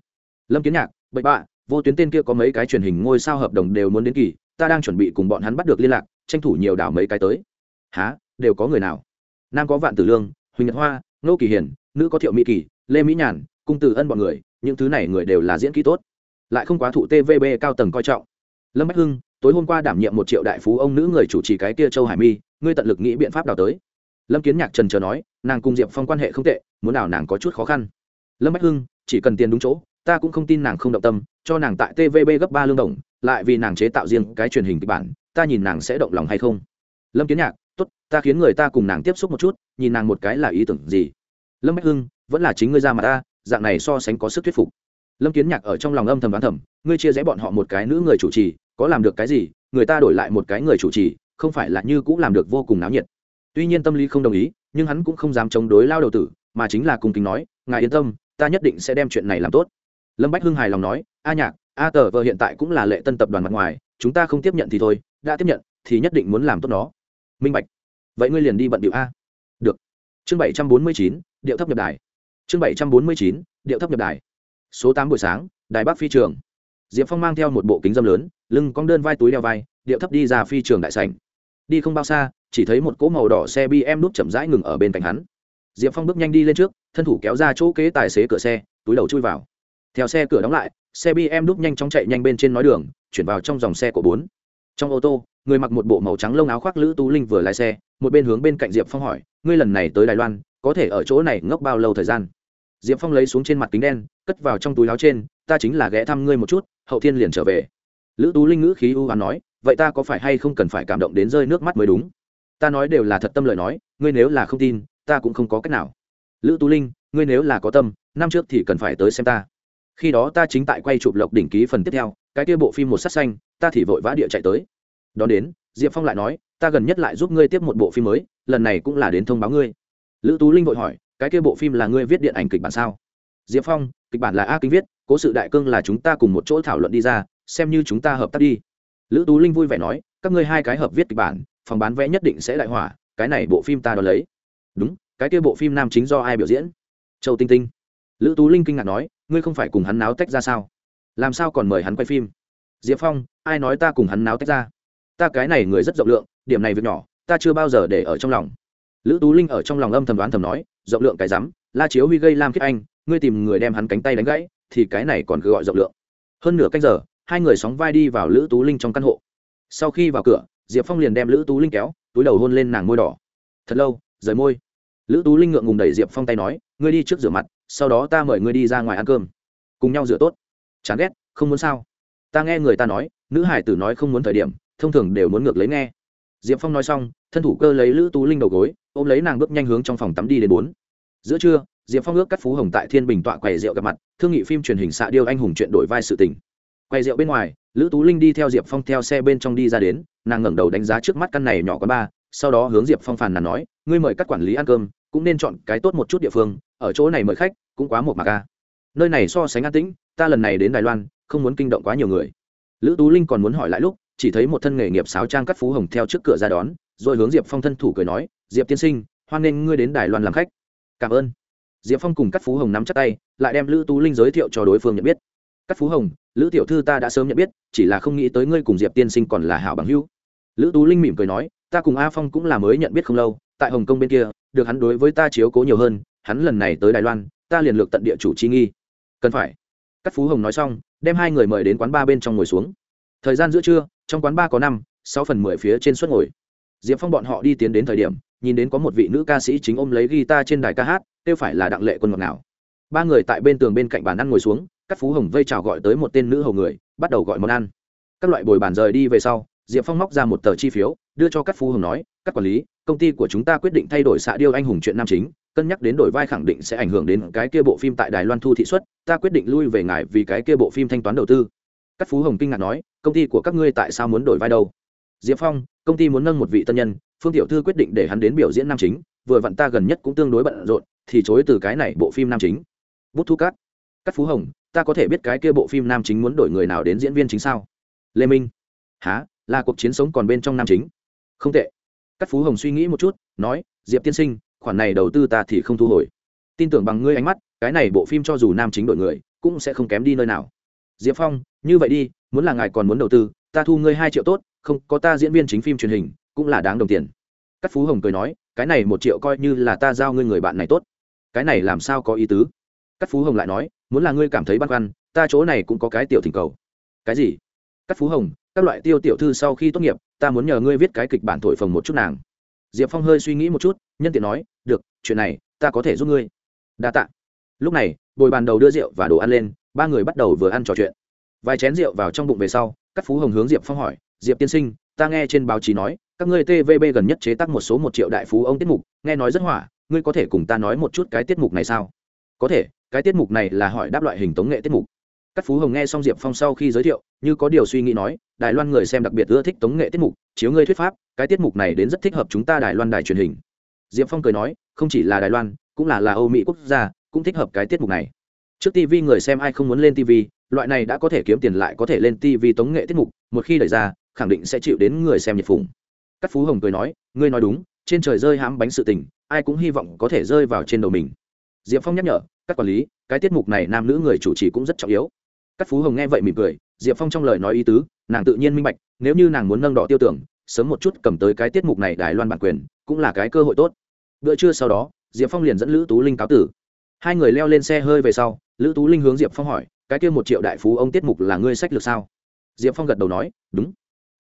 Lâm kiến nhạc, bậy bạ, vô tuyến tên kia có mấy cái truyền hình ngôi sao hợp đồng đều muốn đến kỳ, ta đang chuẩn bị cùng bọn hắn bắt được liên lạc, tranh thủ nhiều đảo mấy cái tới. Há đều có người nào? Nam có vạn tử lương, huỳnh nhật hoa nô kỳ hiền nữ có thiệu mỹ kỳ, lê mỹ nhàn, cung từ ân bọn người, những thứ này người đều là diễn kỹ tốt. Lại không quá thụ tvb cao tầng coi trọng. Lâm bách hưng, tối hôm qua đảm nhiệm một triệu đại phú ông nữ người chủ trì cái kia châu hải mi, ngươi tận lực nghĩ biện pháp đào tới. Lâm kiến nhạc trần chờ nói, nàng cùng diệp phong quan hệ không tệ, muốn nào nàng có chút khó khăn. Lâm bách hưng, chỉ cần tiền đúng chỗ, ta cũng không tin nàng không động tâm, cho nàng tại tvb gấp ba lương đồng, lại vì nàng chế tạo riêng cái truyền hình kịch bản, ta nhìn nàng sẽ động lòng hay không? Lâm kiến nhạc, tốt, ta khiến người ta cùng nàng tiếp xúc một chút, nhìn nàng một cái là ý tưởng gì? Lâm bách hưng, vẫn là chính ngươi ra mà ta, dạng này so sánh có sức thuyết phục. Lâm kiến nhạc ở trong lòng âm thầm đoán thầm, ngươi chia rẽ bọn họ một cái nữ người chủ trì, có làm được cái gì, người ta đổi lại một cái người chủ trì, không phải là như cũng làm được vô cùng náo nhiệt. Tuy nhiên tâm lý không đồng ý, nhưng hắn cũng không dám chống đối lao đầu tử, mà chính là cùng kính nói, ngài yên tâm, ta nhất định sẽ đem chuyện này làm tốt. Lâm bách hưng hài lòng nói, a nhạc, a tờ vợ hiện tại cũng là lệ tân tập đoàn mặt ngoài, chúng ta không tiếp nhận thì thôi, đã tiếp nhận, thì nhất định muốn làm tốt nó. Minh bạch, vậy ngươi liền đi bận điệu a. Được. Chương bảy trăm bốn mươi chín điệu thấp nhập đài. Chương bảy trăm bốn mươi chín, điệu thấp nhập đài. Số tám buổi sáng, đài bắc phi trường. Diệp phong mang theo một bộ kính dâm lớn, lưng cong đơn vai túi đeo vai, điệu thấp đi ra phi trường đại sảnh. Đi không bao xa, chỉ thấy một cỗ màu đỏ xe bm nút chậm rãi ngừng ở bên cạnh hắn. Diệp phong bước nhanh đi lên trước, thân thủ kéo ra chỗ kế tài xế cửa xe, túi đầu chui vào. Theo xe cửa đóng lại, xe bm đúc nhanh chóng chạy nhanh bên trên nói đường, chuyển vào trong dòng xe của bốn. Trong ô tô, người mặc một bộ màu trắng lông áo khoác lữ tú linh vừa lái xe, một bên hướng bên cạnh diệp phong hỏi, ngươi lần này tới đài loan có thể ở chỗ này ngốc bao lâu thời gian? Diệp phong lấy xuống trên mặt kính đen, cất vào trong túi áo trên, ta chính là ghé thăm ngươi một chút, hậu thiên liền trở về. Lữ tú linh ngữ khí ưu hoán nói, vậy ta có phải hay không cần phải cảm động đến rơi nước mắt mới đúng? Ta nói đều là thật tâm lời nói, ngươi nếu là không tin, ta cũng không có cách nào. Lữ tú linh, ngươi nếu là có tâm, năm trước thì cần phải tới xem ta. Khi đó ta chính tại quay chụp lộc đỉnh ký phần tiếp theo, cái kia bộ phim một sát xanh ta thì vội vã địa chạy tới. Đón đến, diệp phong lại nói, ta gần nhất lại giúp ngươi tiếp một bộ phim mới, lần này cũng là đến thông báo ngươi lữ tú linh vội hỏi, cái kia bộ phim là ngươi viết điện ảnh kịch bản sao? Diệp phong, kịch bản là a kinh viết, cố sự đại cương là chúng ta cùng một chỗ thảo luận đi ra, xem như chúng ta hợp tác đi. Lữ tú linh vui vẻ nói, các ngươi hai cái hợp viết kịch bản, phòng bán vé nhất định sẽ đại hỏa, cái này bộ phim ta đón lấy. Đúng, cái kia bộ phim nam chính do ai biểu diễn? Châu tinh tinh. Lữ tú linh kinh ngạc nói, ngươi không phải cùng hắn náo tách ra sao? Làm sao còn mời hắn quay phim? Diệp phong, ai nói ta cùng hắn náo tách ra? Ta cái này người rất rộng lượng, điểm này việc nhỏ, ta chưa bao giờ để ở trong lòng lữ tú linh ở trong lòng âm thầm đoán thầm nói, rộng lượng cái rắm, la chiếu huy gây lam khiết anh, ngươi tìm người đem hắn cánh tay đánh gãy, thì cái này còn cứ gọi rộng lượng. Hơn nửa canh giờ, hai người sóng vai đi vào lữ tú linh trong căn hộ. Sau khi vào cửa, diệp phong liền đem lữ tú linh kéo, túi đầu hôn lên nàng môi đỏ. Thật lâu, rời môi. Lữ tú linh ngượng ngùng đẩy diệp phong tay nói, ngươi đi trước rửa mặt, sau đó ta mời ngươi đi ra ngoài ăn cơm. Cùng nhau rửa tốt. Chán ghét, không muốn sao? Ta nghe người ta nói, nữ hải tử nói không muốn thời điểm, thông thường đều muốn ngược lấy nghe. Diệp phong nói xong, thân thủ cơ lấy lữ tú linh đầu gối ôm lấy nàng bước nhanh hướng trong phòng tắm đi đến bốn. Giữa trưa, diệp phong ước cắt phú hồng tại thiên bình tọa quầy rượu gặp mặt, thương nghị phim truyền hình xạ điêu anh hùng chuyện đổi vai sự tình. Quầy rượu bên ngoài, lữ tú linh đi theo diệp phong theo xe bên trong đi ra đến, nàng ngẩng đầu đánh giá trước mắt căn này nhỏ có ba sau đó hướng diệp phong phàn nàn nói, ngươi mời các quản lý ăn cơm, cũng nên chọn cái tốt một chút địa phương, ở chỗ này mời khách, cũng quá một mà ca nơi này so sánh an tĩnh, ta lần này đến đài loan, không muốn kinh động quá nhiều người. Lữ tú linh còn muốn hỏi lại lúc, chỉ thấy một thân nghề nghiệp sáo trang cắt phú hồng theo trước cửa ra đón rồi hướng diệp phong thân thủ cười nói, diệp tiên sinh, hoan nghênh ngươi đến đài loan làm khách. Cảm ơn. Diệp phong cùng các phú hồng nắm chắc tay, lại đem lữ tú linh giới thiệu cho đối phương nhận biết. Các phú hồng, lữ tiểu thư ta đã sớm nhận biết, chỉ là không nghĩ tới ngươi cùng diệp tiên sinh còn là hảo bằng hữu. Lữ tú linh mỉm cười nói, ta cùng a phong cũng là mới nhận biết không lâu, tại hồng kông bên kia, được hắn đối với ta chiếu cố nhiều hơn, hắn lần này tới đài loan, ta liền lược tận địa chủ chi nghi. Cần phải. Các phú hồng nói xong, đem hai người mời đến quán ba bên trong ngồi xuống. Thời gian giữa trưa, trong quán ba có năm, sáu phần mười phía trên suất ngồi diệp phong bọn họ đi tiến đến thời điểm, nhìn đến có một vị nữ ca sĩ chính ôm lấy guitar trên đài ca hát, kêu phải là đặng lệ quân ngọt nào ba người tại bên tường bên cạnh bàn ăn ngồi xuống, các phú hồng vây chào gọi tới một tên nữ hầu người, bắt đầu gọi món ăn. Các loại bồi bàn rời đi về sau, diệp phong móc ra một tờ chi phiếu, đưa cho các phú hồng nói, các quản lý, công ty của chúng ta quyết định thay đổi xạ điêu anh hùng chuyện nam chính, cân nhắc đến đổi vai khẳng định sẽ ảnh hưởng đến cái kia bộ phim tại đài loan thu thị xuất ta quyết định lui về ngài vì cái kia bộ phim thanh toán đầu tư. Các phú hồng kinh ngạc nói, công ty của các ngươi tại sao muốn đổi vai đâu? Diệp phong công ty muốn nâng một vị tân nhân, phương tiểu thư quyết định để hắn đến biểu diễn nam chính, vừa vặn ta gần nhất cũng tương đối bận rộn, thì chối từ cái này bộ phim nam chính. Bút thu cát. Cắt phú hồng, ta có thể biết cái kia bộ phim nam chính muốn đổi người nào đến diễn viên chính sao? Lê minh. Há là cuộc chiến sống còn bên trong nam chính. Không tệ. Cắt phú hồng suy nghĩ một chút, nói, diệp tiên sinh, khoản này đầu tư ta thì không thu hồi. Tin tưởng bằng ngươi ánh mắt, cái này bộ phim cho dù nam chính đổi người, cũng sẽ không kém đi nơi nào. Diệp phong, như vậy đi, muốn là ngài còn muốn đầu tư, ta thu ngươi hai triệu tốt không, có ta diễn viên chính phim truyền hình, cũng là đáng đồng tiền. Cắt phú hồng cười nói, cái này một triệu coi như là ta giao ngươi người bạn này tốt. Cái này làm sao có ý tứ? Cắt phú hồng lại nói, muốn là ngươi cảm thấy băn khoăn, ta chỗ này cũng có cái tiểu thỉnh cầu. Cái gì? Cắt phú hồng, các loại tiêu tiểu thư sau khi tốt nghiệp, ta muốn nhờ ngươi viết cái kịch bản thổi phồng một chút nàng. Diệp phong hơi suy nghĩ một chút, nhân tiện nói, được, chuyện này, ta có thể giúp ngươi. Đa t ạ lúc này, bồi bàn đầu đưa rượu và đồ ăn lên, ba người bắt đầu vừa ăn trò chuyện. Vài chén rượu vào trong bụng về sau các phú hồng hướng diệp phong hỏi diệp tiên sinh, ta nghe trên báo chí nói, các ngươi tvb gần nhất chế tác một số một triệu đại phú ông tiết mục, nghe nói rất hỏa, ngươi có thể cùng ta nói một chút cái tiết mục này sao? Có thể, cái tiết mục này là hỏi đáp loại hình tống nghệ tiết mục. Các phú hồng nghe xong diệp phong sau khi giới thiệu, như có điều suy nghĩ nói, đài loan người xem đặc biệt ưa thích tống nghệ tiết mục, chiếu ngươi thuyết pháp, cái tiết mục này đến rất thích hợp chúng ta đài loan đài truyền hình. Diệp phong cười nói, không chỉ là đài loan, cũng là là âu mỹ quốc gia, cũng thích hợp cái tiết mục này. Trước tv người xem ai không muốn lên tv loại này đã có thể kiếm tiền lại có thể lên tv tống nghệ tiết mục, một khi đẩy ra khẳng định sẽ chịu đến người xem nhiệt phùng. Cắt phú hồng cười nói, ngươi nói đúng, trên trời rơi hãm bánh sự tình, ai cũng hy vọng có thể rơi vào trên đầu mình. Diệp phong nhắc nhở, các quản lý, cái tiết mục này nam nữ người chủ trì cũng rất trọng yếu. Cắt phú hồng nghe vậy mỉm cười, diệp phong trong lời nói ý tứ, nàng tự nhiên minh bạch, nếu như nàng muốn nâng đỏ tiêu tưởng, sớm một chút cầm tới cái tiết mục này đài loan bản quyền, cũng là cái cơ hội tốt. Bữa trưa sau đó, diệp phong liền dẫn lữ tú linh cáo tử. Hai người leo lên xe hơi về sau, lữ tú linh hướng diệp phong hỏi, cái kia một triệu đại phú ông tiết mục là ngươi sách lược sao? Diệp phong gật đầu nói, đúng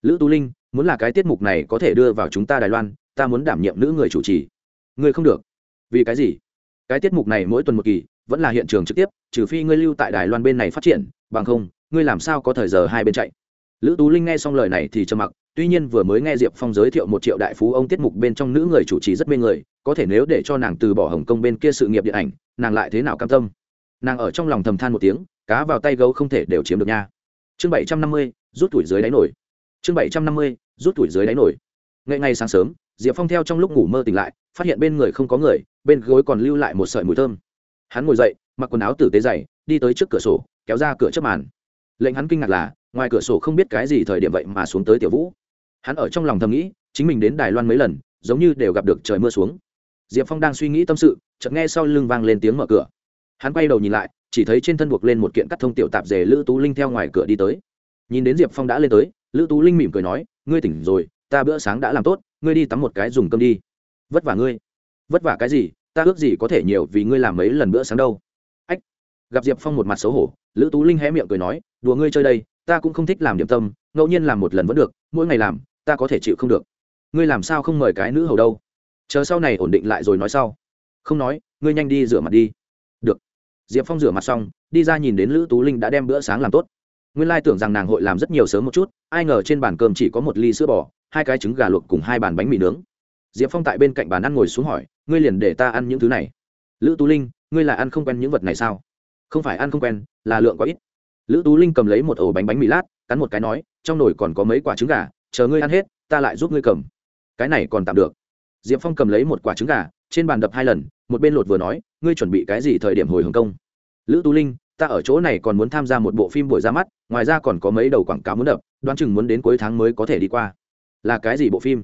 lữ tú linh, muốn là cái tiết mục này có thể đưa vào chúng ta đài loan, ta muốn đảm nhiệm nữ người chủ trì. Ngươi không được. Vì cái gì? Cái tiết mục này mỗi tuần một kỳ, vẫn là hiện trường trực tiếp, trừ phi ngươi lưu tại đài loan bên này phát triển, bằng không, ngươi làm sao có thời giờ hai bên chạy? Lữ tú linh nghe xong lời này thì trầm mặc, tuy nhiên vừa mới nghe diệp phong giới thiệu một triệu đại phú ông tiết mục bên trong nữ người chủ trì rất mê người, có thể nếu để cho nàng từ bỏ hồng kông bên kia sự nghiệp điện ảnh, nàng lại thế nào cam tâm? Nàng ở trong lòng thầm than một tiếng, cá vào tay gấu không thể đều chiếm được nha. Chương bảy trăm năm mươi, rút tuổi dưới đáy nổi chương bảy trăm năm mươi, rút tuổi dưới đáy nổi. Ngay ngay sáng sớm, diệp phong theo trong lúc ngủ mơ tỉnh lại, phát hiện bên người không có người, bên gối còn lưu lại một sợi mùi thơm. Hắn ngồi dậy, mặc quần áo tử tế dày, đi tới trước cửa sổ, kéo ra cửa chớp màn. Lệnh hắn kinh ngạc là, ngoài cửa sổ không biết cái gì thời điểm vậy mà xuống tới tiểu vũ. Hắn ở trong lòng thầm nghĩ, chính mình đến đài loan mấy lần, giống như đều gặp được trời mưa xuống. Diệp phong đang suy nghĩ tâm sự, chợt nghe sau lưng vang lên tiếng mở cửa. Hắn quay đầu nhìn lại, chỉ thấy trên thân buộc lên một kiện cắt thông tiểu tạp dề lữ tú linh theo ngoài cửa đi tới. Nhìn đến diệp phong đã lên tới lữ tú linh mỉm cười nói, ngươi tỉnh rồi, ta bữa sáng đã làm tốt, ngươi đi tắm một cái dùng cơm đi. Vất vả ngươi. Vất vả cái gì? Ta ước gì có thể nhiều vì ngươi làm mấy lần bữa sáng đâu. Ách. Gặp diệp phong một mặt xấu hổ, lữ tú linh hé miệng cười nói, đùa ngươi chơi đây, ta cũng không thích làm điểm tâm, ngẫu nhiên làm một lần vẫn được, mỗi ngày làm, ta có thể chịu không được. Ngươi làm sao không mời cái nữ hầu đâu? Chờ sau này ổn định lại rồi nói sau. Không nói, ngươi nhanh đi rửa mặt đi. Được. Diệp phong rửa mặt xong, đi ra nhìn đến lữ tú linh đã đem bữa sáng làm tốt nguyên lai tưởng rằng nàng hội làm rất nhiều sớm một chút, ai ngờ trên bàn cơm chỉ có một ly sữa bò, hai cái trứng gà luộc cùng hai bàn bánh mì nướng. Diệp phong tại bên cạnh bàn ăn ngồi xuống hỏi, ngươi liền để ta ăn những thứ này? Lữ tú linh, ngươi là ăn không quen những vật này sao? Không phải ăn không quen, là lượng quá ít. Lữ tú linh cầm lấy một ổ bánh bánh mì lát, cắn một cái nói, trong nồi còn có mấy quả trứng gà, chờ ngươi ăn hết, ta lại giúp ngươi cầm. Cái này còn tạm được. Diệp phong cầm lấy một quả trứng gà, trên bàn đập hai lần, một bên lột vừa nói, ngươi chuẩn bị cái gì thời điểm hồi hồng công. lữ tú linh ta ở chỗ này còn muốn tham gia một bộ phim buổi ra mắt, ngoài ra còn có mấy đầu quảng cáo muốn đập, đoán chừng muốn đến cuối tháng mới có thể đi qua. Là cái gì bộ phim?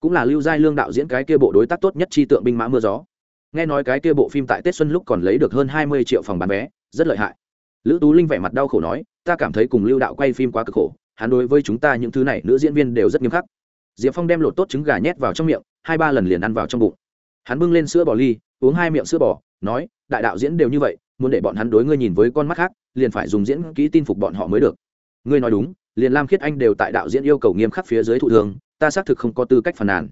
Cũng là lưu giai lương đạo diễn cái kia bộ đối tác tốt nhất chi tượng binh mã mưa gió. Nghe nói cái kia bộ phim tại tết xuân lúc còn lấy được hơn hai mươi triệu phòng bán vé, rất lợi hại. Lữ tú linh vẻ mặt đau khổ nói, ta cảm thấy cùng lưu đạo quay phim quá cực khổ, hắn đối với chúng ta những thứ này nữ diễn viên đều rất nghiêm khắc. Diệp phong đem lột tốt trứng gà nhét vào trong miệng, hai ba lần liền ăn vào trong bụng. Hắn bưng lên sữa bò ly, uống hai miệng sữa bò, nói, đại đạo diễn đều như vậy muốn để bọn hắn đối ngươi nhìn với con mắt khác, liền phải dùng diễn kỹ tin phục bọn họ mới được. Ngươi nói đúng liền lam khiết anh đều tại đạo diễn yêu cầu nghiêm khắc phía dưới thụ thường ta xác thực không có tư cách phàn nàn.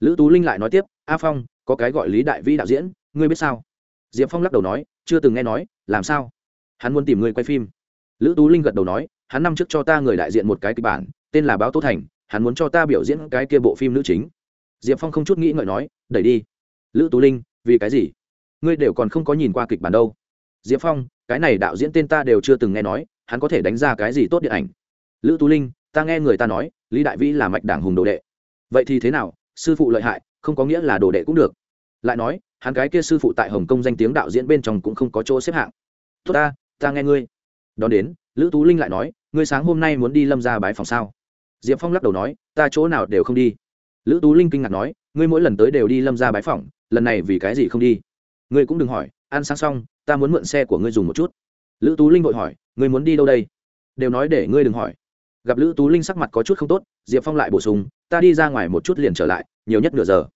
Lữ tú linh lại nói tiếp, a phong, có cái gọi lý đại vĩ đạo diễn, ngươi biết sao? Diệp phong lắc đầu nói, chưa từng nghe nói, làm sao? Hắn muốn tìm người quay phim. Lữ tú linh gật đầu nói, hắn năm trước cho ta người đại diện một cái kịch bản, tên là báo tố thành, hắn muốn cho ta biểu diễn cái kia bộ phim nữ chính. Diệp phong không chút nghĩ ngợi nói, đẩy đi. Lữ tú linh, vì cái gì? Ngươi đều còn không có nhìn qua kịch bản đâu diệp phong, cái này đạo diễn tên ta đều chưa từng nghe nói, hắn có thể đánh ra cái gì tốt điện ảnh? Lữ tú linh, ta nghe người ta nói, lý đại vĩ là mạch đảng hùng đồ đệ. Vậy thì thế nào, sư phụ lợi hại, không có nghĩa là đồ đệ cũng được. Lại nói, hắn cái kia sư phụ tại hồng kông danh tiếng đạo diễn bên trong cũng không có chỗ xếp hạng. Tốt ta ta nghe ngươi. Đón đến, lữ tú linh lại nói, ngươi sáng hôm nay muốn đi lâm ra bái phòng sao? Diệp phong lắc đầu nói, ta chỗ nào đều không đi. Lữ tú linh kinh ngạc nói, ngươi mỗi lần tới đều đi lâm ra bái phòng, lần này vì cái gì không đi? Ngươi cũng đừng hỏi, ăn sáng xong ta muốn mượn xe của ngươi dùng một chút. Lữ tú linh vội hỏi, ngươi muốn đi đâu đây? Đều nói để ngươi đừng hỏi. Gặp lữ tú linh sắc mặt có chút không tốt, diệp phong lại bổ sung, ta đi ra ngoài một chút liền trở lại, nhiều nhất nửa giờ.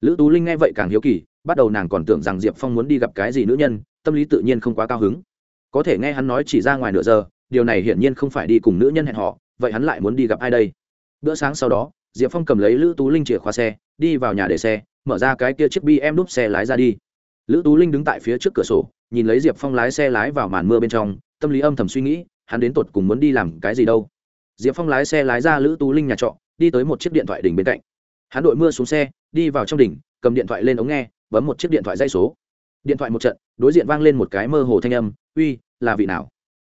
Lữ tú linh nghe vậy càng hiếu kỳ, bắt đầu nàng còn tưởng rằng diệp phong muốn đi gặp cái gì nữ nhân, tâm lý tự nhiên không quá cao hứng. Có thể nghe hắn nói chỉ ra ngoài nửa giờ, điều này hiển nhiên không phải đi cùng nữ nhân hẹn họ vậy hắn lại muốn đi gặp ai đây? Bữa sáng sau đó, diệp phong cầm lấy lữ tú linh chìa khóa xe, đi vào nhà để xe, mở ra cái kia chiếc bi em đúp xe lái ra đi. Lữ tú linh đứng tại phía trước cửa sổ nhìn lấy diệp phong lái xe lái vào màn mưa bên trong, tâm lý âm thầm suy nghĩ, hắn đến tột cùng muốn đi làm cái gì đâu. Diệp phong lái xe lái ra lữ tú linh nhà trọ, đi tới một chiếc điện thoại đỉnh bên cạnh. Hắn đội mưa xuống xe, đi vào trong đỉnh, cầm điện thoại lên ống nghe, bấm một chiếc điện thoại dây số. Điện thoại một trận, đối diện vang lên một cái mơ hồ thanh âm, uy, là vị nào?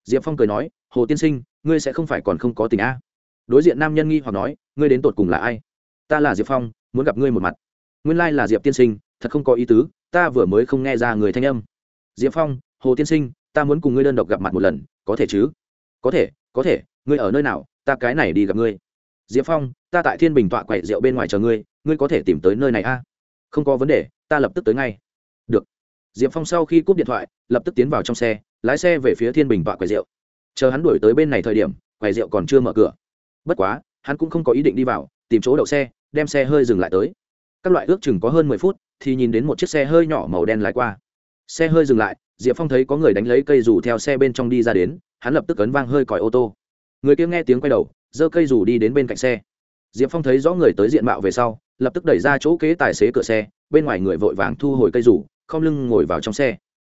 Diệp phong cười nói, hồ tiên sinh, ngươi sẽ không phải còn không có tình a. Đối diện nam nhân nghi hoặc nói, ngươi đến tột cùng là ai? Ta là diệp phong, muốn gặp ngươi một mặt. Nguyên lai、like、là diệp tiên sinh, thật không có ý tứ, ta vừa mới không nghe ra người thanh âm diệp phong, hồ tiên sinh, ta muốn cùng ngươi đơn độc gặp mặt một lần, có thể chứ? Có thể có thể, ngươi ở nơi nào, ta cái này đi gặp ngươi. Diệp phong, ta tại thiên bình tọa quậy rượu bên ngoài chờ ngươi ngươi có thể tìm tới nơi này a? Không có vấn đề, ta lập tức tới ngay. Được. Diệp phong sau khi cúp điện thoại, lập tức tiến vào trong xe, lái xe về phía thiên bình tọa quầy rượu. Chờ hắn đuổi tới bên này thời điểm, quầy rượu còn chưa mở cửa. Bất quá, hắn cũng không có ý định đi vào, tìm chỗ đậu xe, đem xe hơi dừng lại tới. Các loại ước chừng có hơn mười phút, thì nhìn đến một chiếc xe hơi nhỏ màu đen lái qua xe hơi dừng lại, diệp phong thấy có người đánh lấy cây dù theo xe bên trong đi ra đến, hắn lập tức ấn vang hơi còi ô tô. Người kia nghe tiếng quay đầu, giơ cây dù đi đến bên cạnh xe. Diệp phong thấy rõ người tới diện mạo về sau, lập tức đẩy ra chỗ kế tài xế cửa xe, bên ngoài người vội vàng thu hồi cây rủ không lưng ngồi vào trong xe.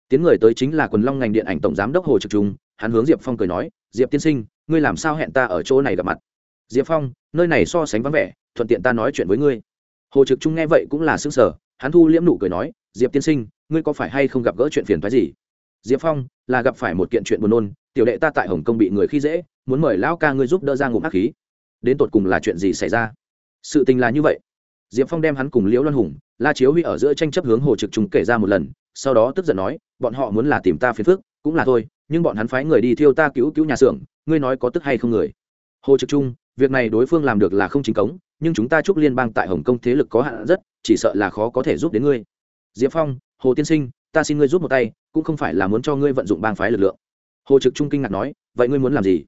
Tiến người tới chính là quần long ngành điện ảnh tổng giám đốc hồ trực trung, hắn hướng diệp phong cười nói, diệp tiên sinh, ngươi làm sao hẹn ta ở chỗ này gặp mặt? Diệp phong, nơi này so sánh vắng vẻ, thuận tiện ta nói chuyện với ngươi. Hồ trực trung nghe vậy cũng là xứng sở hắn thu liễm nụ cười nói diệp tiên sinh, ngươi có phải hay không gặp gỡ chuyện phiền phái gì? Diệp phong, là gặp phải một kiện chuyện buồn nôn, tiểu đệ ta tại hồng kông bị người khi dễ, muốn mời lão ca ngươi giúp đỡ ra ngụm ác khí. Đến tột cùng là chuyện gì xảy ra? Sự tình là như vậy. Diệp phong đem hắn cùng liễu loan hùng, la chiếu huy ở giữa tranh chấp hướng hồ trực chúng kể ra một lần, sau đó tức giận nói, bọn họ muốn là tìm ta phiền phức, cũng là thôi, nhưng bọn hắn phái người đi thiêu ta cứu cứu nhà xưởng, ngươi nói có tức hay không người? Hồ trực trung, việc này đối phương làm được là không chính cống, nhưng chúng ta chúc liên bang tại hồng kông thế lực có hạn rất, chỉ sợ là khó có thể giúp đến ngươi diệp phong, hồ tiên sinh, ta xin ngươi giúp một tay, cũng không phải là muốn cho ngươi vận dụng bang phái lực lượng. Hồ trực trung kinh ngạc nói, vậy ngươi muốn làm gì?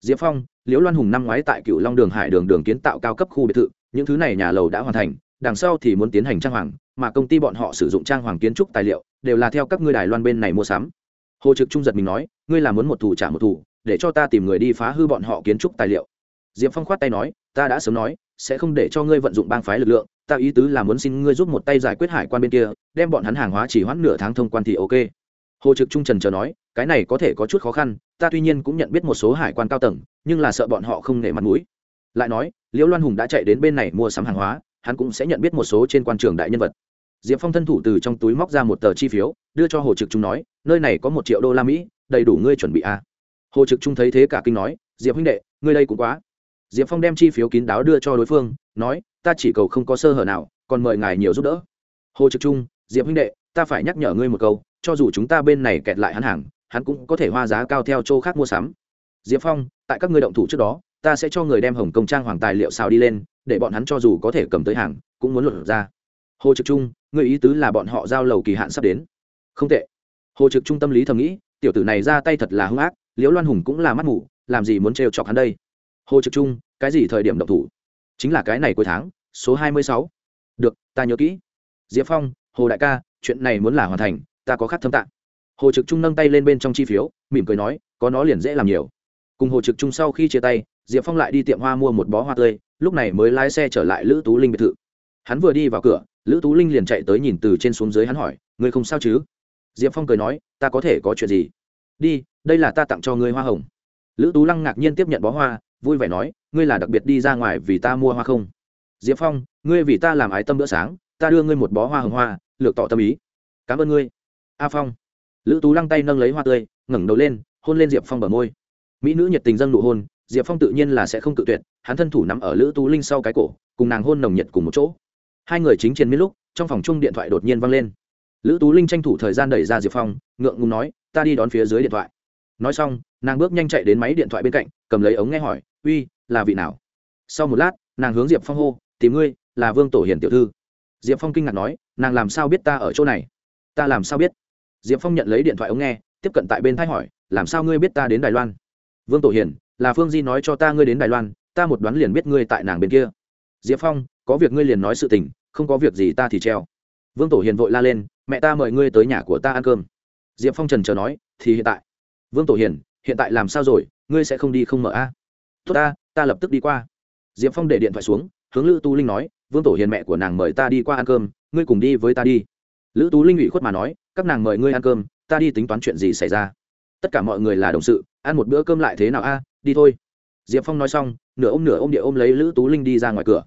Diệp phong, liễu loan hùng năm ngoái tại cựu long đường hải đường đường kiến tạo cao cấp khu biệt thự, những thứ này nhà lầu đã hoàn thành, đằng sau thì muốn tiến hành trang hoàng, mà công ty bọn họ sử dụng trang hoàng kiến trúc tài liệu, đều là theo các ngươi đài loan bên này mua sắm. Hồ trực trung giật mình nói, ngươi là muốn một thủ trả một thủ, để cho ta tìm người đi phá hư bọn họ kiến trúc tài liệu. Diệp phong khoát tay nói ta đã sớm nói, sẽ không để cho ngươi vận dụng bang phái lực lượng, ta ý tứ là muốn xin ngươi giúp một tay giải quyết hải quan bên kia, đem bọn hắn hàng hóa chỉ hoãn nửa tháng thông quan thì ok. Hồ trực trung trần chờ nói, cái này có thể có chút khó khăn, ta tuy nhiên cũng nhận biết một số hải quan cao tầng, nhưng là sợ bọn họ không nể mặt mũi. Lại nói, liễu loan hùng đã chạy đến bên này mua sắm hàng hóa, hắn cũng sẽ nhận biết một số trên quan trường đại nhân vật. Diệp phong thân thủ từ trong túi móc ra một tờ chi phiếu, đưa cho hồ trực trung nói, nơi này có một triệu đô la mỹ, đầy đủ ngươi chuẩn bị à. hồ trực trung thấy thế cả kinh nói, diệp huynh đệ, ngươi đây cũng quá diệp phong đem chi phiếu kín đáo đưa cho đối phương, nói, ta chỉ cầu không có sơ hở nào, còn mời ngài nhiều giúp đỡ. Hồ trực trung, diệp huynh đệ, ta phải nhắc nhở ngươi một câu, cho dù chúng ta bên này kẹt lại hắn hàng, hắn cũng có thể hoa giá cao theo chỗ khác mua sắm. Diệp phong, tại các ngươi động thủ trước đó, ta sẽ cho người đem hồng công trang hoàng tài liệu xào đi lên, để bọn hắn cho dù có thể cầm tới hàng, cũng muốn luận ra. Hồ trực trung người ý tứ là bọn họ giao lầu kỳ hạn sắp đến. Không tệ. Hồ trực trung tâm lý thầm nghĩ, tiểu tử này ra tay thật là hung ác, liễu loan hùng cũng là mắt mù, làm gì muốn trêu chọc hắn đây? Hồ trực trung, cái gì thời điểm động thủ? Chính là cái này cuối tháng, số hai mươi sáu. Được, ta nhớ kỹ. Diệp phong, hồ đại ca, chuyện này muốn là hoàn thành, ta có khát thâm tạng. Hồ trực trung nâng tay lên bên trong chi phiếu, mỉm cười nói, có nó liền dễ làm nhiều. Cùng hồ trực trung sau khi chia tay, diệp phong lại đi tiệm hoa mua một bó hoa tươi, lúc này mới lái xe trở lại lữ tú linh biệt thự. Hắn vừa đi vào cửa, lữ tú linh liền chạy tới nhìn từ trên xuống dưới hắn hỏi, ngươi không sao chứ? Diệp phong cười nói, ta có thể có chuyện gì? Đi, đây là ta tặng cho ngươi hoa hồng. Lữ tú lăng ngạc nhiên tiếp nhận bó hoa vui vẻ nói, ngươi là đặc biệt đi ra ngoài vì ta mua hoa không? Diệp phong, ngươi vì ta làm ái tâm bữa sáng, ta đưa ngươi một bó hoa hồng hoa, lược tỏ tâm ý. Cảm ơn ngươi. A phong. Lữ tú lăng tay nâng lấy hoa tươi, ngẩng đầu lên, hôn lên diệp phong bờ môi. Mỹ nữ nhiệt tình dâng nụ hôn, diệp phong tự nhiên là sẽ không tự tuyệt, hắn thân thủ nắm ở lữ tú linh sau cái cổ, cùng nàng hôn nồng nhiệt cùng một chỗ. Hai người chính trên miết lúc, trong phòng chung điện thoại đột nhiên văng lên. Lữ tú linh tranh thủ thời gian đẩy ra diệp phong, ngượng ngùng nói, ta đi đón phía dưới điện thoại. Nói xong nàng bước nhanh chạy đến máy điện thoại bên cạnh, cầm lấy ống nghe hỏi, uy, là vị nào? Sau một lát, nàng hướng diệp phong hô, tìm ngươi, là vương tổ hiền tiểu thư. Diệp phong kinh ngạc nói, nàng làm sao biết ta ở chỗ này? Ta làm sao biết? Diệp phong nhận lấy điện thoại ống nghe, tiếp cận tại bên thái hỏi, làm sao ngươi biết ta đến đài loan? Vương tổ hiền, là phương di nói cho ta ngươi đến đài loan, ta một đoán liền biết ngươi tại nàng bên kia. Diệp phong, có việc ngươi liền nói sự tình, không có việc gì ta thì treo. Vương tổ hiền vội la lên, mẹ ta mời ngươi tới nhà của ta ăn cơm. Diệp phong trần chờ nói, thì hiện tại. Vương tổ hiền hiện tại làm sao rồi, ngươi sẽ không đi không mở a? Tốt ta ta lập tức đi qua. Diệp phong để điện thoại xuống, hướng lữ Tú linh nói, vương tổ hiền mẹ của nàng mời ta đi qua ăn cơm, ngươi cùng đi với ta đi. Lữ tú linh ủy khuất mà nói, các nàng mời ngươi ăn cơm, ta đi tính toán chuyện gì xảy ra? Tất cả mọi người là đồng sự, ăn một bữa cơm lại thế nào a? Đi thôi. Diệp phong nói xong, nửa ôm nửa ôm địa ôm lấy lữ tú linh đi ra ngoài cửa.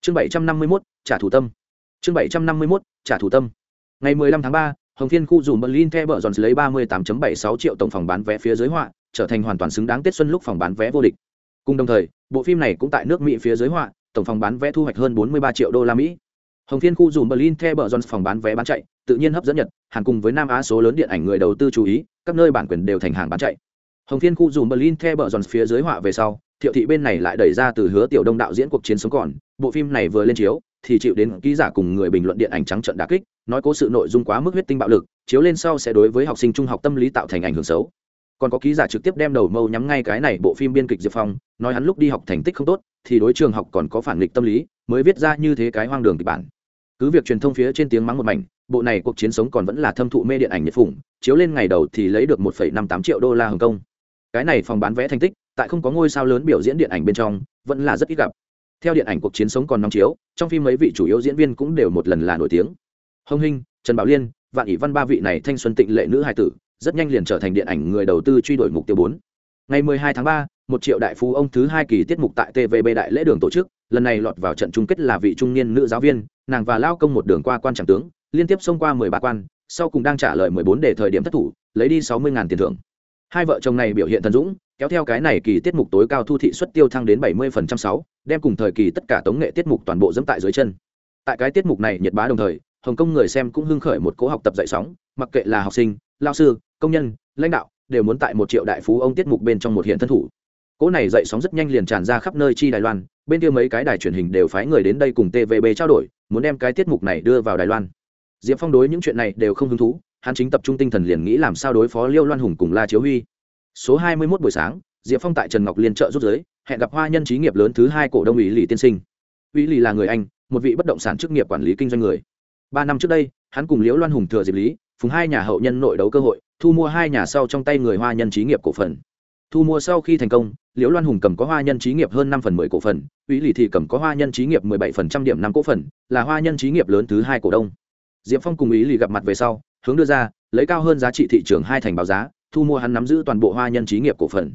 Chương bảy trăm năm mươi mốt, trả thủ tâm. Chương bảy trăm năm mươi mốt, trả thủ tâm. Ngày mười lăm tháng ba, hồng thiên khu Dùm berlin the bờ giòn lấy ba mươi tám bảy sáu triệu tổng phòng bán vé phía dưới họa trở thành hoàn toàn xứng đáng tết xuân lúc phòng bán vé vô địch. Cùng đồng thời, bộ phim này cũng tại nước mỹ phía dưới họa, tổng phòng bán vé thu hoạch hơn bốn mươi ba triệu đô la mỹ. Hồng thiên khu dùng berlin the bờ jones phòng bán vé bán chạy, tự nhiên hấp dẫn nhật, hàn cùng với nam á số lớn điện ảnh người đầu tư chú ý, các nơi bản quyền đều thành hàng bán chạy. Hồng thiên khu dùng berlin the bờ jones phía dưới họa về sau, thiệu thị bên này lại đẩy ra từ hứa tiểu đông đạo diễn cuộc chiến sống còn, bộ phim này vừa lên chiếu, thì chịu đến ký giả cùng người bình luận điện ảnh trắng trận đà kích, nói cố sự nội dung quá mức huyết tinh bạo lực, chiếu lên sau sẽ đối với học sinh trung học tâm lý tạo thành ảnh hưởng xấu còn có ký giả trực tiếp đem đầu mâu nhắm ngay cái này bộ phim biên kịch diệp phong, nói hắn lúc đi học thành tích không tốt, thì đối trường học còn có phản nghịch tâm lý, mới viết ra như thế cái hoang đường kịch bản. Cứ việc truyền thông phía trên tiếng mắng một mảnh, bộ này cuộc chiến sống còn vẫn là thâm thụ mê điện ảnh nhiệt phủng chiếu lên ngày đầu thì lấy được một năm tám triệu đô la hồng kông. Cái này phòng bán vé thành tích, tại không có ngôi sao lớn biểu diễn điện ảnh bên trong, vẫn là rất ít gặp. Theo điện ảnh cuộc chiến sống còn nóng chiếu, trong phim mấy vị chủ yếu diễn viên cũng đều một lần là nổi tiếng. Hồng hinh, trần bảo liên, vạn ỷ văn ba vị này thanh xuân tịnh lệ nữ hài tử rất nhanh liền trở thành điện ảnh người đầu tư truy đuổi mục tiêu bốn. Ngày 12 tháng 3, một triệu đại phú ông thứ hai kỳ tiết mục tại tvb đại lễ đường tổ chức lần này lọt vào trận chung kết là vị trung niên nữ giáo viên nàng và lao công một đường qua quan trọng tướng liên tiếp xông qua 13 quan sau cùng đang trả lời 14 để thời điểm thất thủ lấy đi 60.000 tiền thưởng. Hai vợ chồng này biểu hiện thần dũng kéo theo cái này kỳ tiết mục tối cao thu thị suất tiêu thăng đến 70% sáu đem cùng thời kỳ tất cả tống nghệ tiết mục toàn bộ dẫm tại dưới chân. Tại cái tiết mục này nhiệt bá đồng thời hồng kông người xem cũng hưng khởi một cố học tập dạy sóng mặc kệ là học sinh lao sư công nhân, lãnh đạo đều muốn tại một triệu đại phú ông tiết mục bên trong một hiện thân thủ. Cỗ này dậy sóng rất nhanh liền tràn ra khắp nơi chi đài loan, bên kia mấy cái đài truyền hình đều phái người đến đây cùng tvb trao đổi, muốn đem cái tiết mục này đưa vào đài loan. Diệp phong đối những chuyện này đều không hứng thú, hắn chính tập trung tinh thần liền nghĩ làm sao đối phó liêu loan hùng cùng la chiếu huy. Số hai mươi 21 buổi sáng, diệp phong tại trần ngọc liên trợ rút giới, hẹn gặp hoa nhân trí nghiệp lớn thứ hai cổ đông ủy lì tiên sinh. Ủy lì là người anh, một vị bất động sản chức nghiệp quản lý kinh doanh người. Ba năm trước đây, hắn cùng liễu loan hùng thừa dịp lý, phùng hai nhà hậu nhân nội đấu cơ hội thu mua hai nhà sau trong tay người hoa nhân trí nghiệp cổ phần. Thu mua sau khi thành công, liễu loan hùng cầm có hoa nhân trí nghiệp hơn năm phần mười cổ phần ủy lì thì cầm có hoa nhân trí nghiệp mười bảy phần trăm điểm năm cổ phần, là hoa nhân trí nghiệp lớn thứ hai cổ đông. Diệp phong cùng ý lì gặp mặt về sau, hướng đưa ra, lấy cao hơn giá trị thị trường hai thành báo giá, thu mua hắn nắm giữ toàn bộ hoa nhân trí nghiệp cổ phần.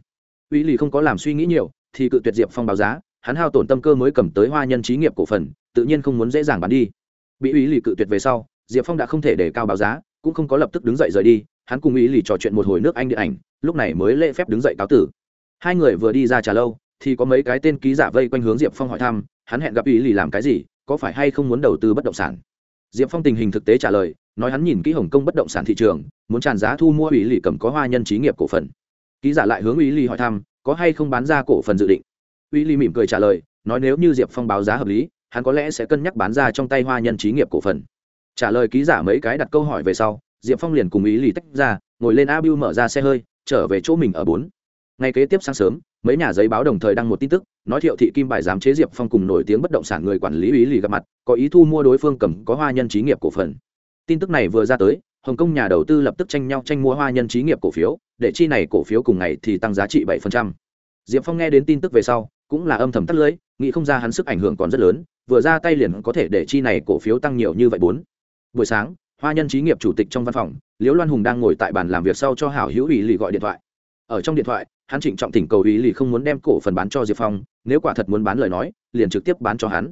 Ủy lì không có làm suy nghĩ nhiều, thì cự tuyệt diệp phong báo giá, hắn hao tổn tâm cơ mới cầm tới hoa nhân trí nghiệp cổ phần, tự nhiên không muốn dễ dàng bán đi. Bị ủy lì cự tuyệt về sau, diệp phong đã không thể để cao báo giá, cũng không có lập tức đứng dậy rời đi hắn cùng ý lì trò chuyện một hồi nước anh điện ảnh, lúc này mới lễ phép đứng dậy cáo tử. Hai người vừa đi ra trà lâu, thì có mấy cái tên ký giả vây quanh hướng diệp phong hỏi thăm, hắn hẹn gặp ý lì làm cái gì, có phải hay không muốn đầu tư bất động sản? Diệp phong tình hình thực tế trả lời, nói hắn nhìn kỹ hồng kông bất động sản thị trường, muốn tràn giá thu mua ủy lì cầm có hoa nhân trí nghiệp cổ phần. Ký giả lại hướng ủy lì hỏi thăm, có hay không bán ra cổ phần dự định? Ủy lì mỉm cười trả lời, nói nếu như diệp phong báo giá hợp lý, hắn có lẽ sẽ cân nhắc bán ra trong tay hoa nhân trí nghiệp cổ phần. Trả lời ký giả mấy cái đặt câu hỏi về sau diệp phong liền cùng ý lì tách ra, ngồi lên a b mở ra xe hơi, trở về chỗ mình ở bốn. Ngay kế tiếp sáng sớm, mấy nhà giấy báo đồng thời đăng một tin tức, nói thiệu thị kim bài giám chế diệp phong cùng nổi tiếng bất động sản người quản lý ý lì gặp mặt, có ý thu mua đối phương cầm, có hoa nhân trí nghiệp cổ phần. Tin tức này vừa ra tới, hồng kông nhà đầu tư lập tức tranh nhau tranh mua hoa nhân trí nghiệp cổ phiếu, để chi này cổ phiếu cùng ngày thì tăng giá trị bảy diệp phong nghe đến tin tức về sau, cũng là âm thầm tắt lưới, nghĩ không ra hắn sức ảnh hưởng còn rất lớn, vừa ra tay liền có thể để chi này cổ phiếu tăng nhiều như vậy bốn. Buổi sáng hoa nhân trí nghiệp chủ tịch trong văn phòng, liễu loan hùng đang ngồi tại bàn làm việc sau cho hảo hữu ủy lì gọi điện thoại. Ở trong điện thoại, hắn trịnh trọng thỉnh cầu ủy lì không muốn đem cổ phần bán cho diệp phong, nếu quả thật muốn bán lời nói, liền trực tiếp bán cho hắn.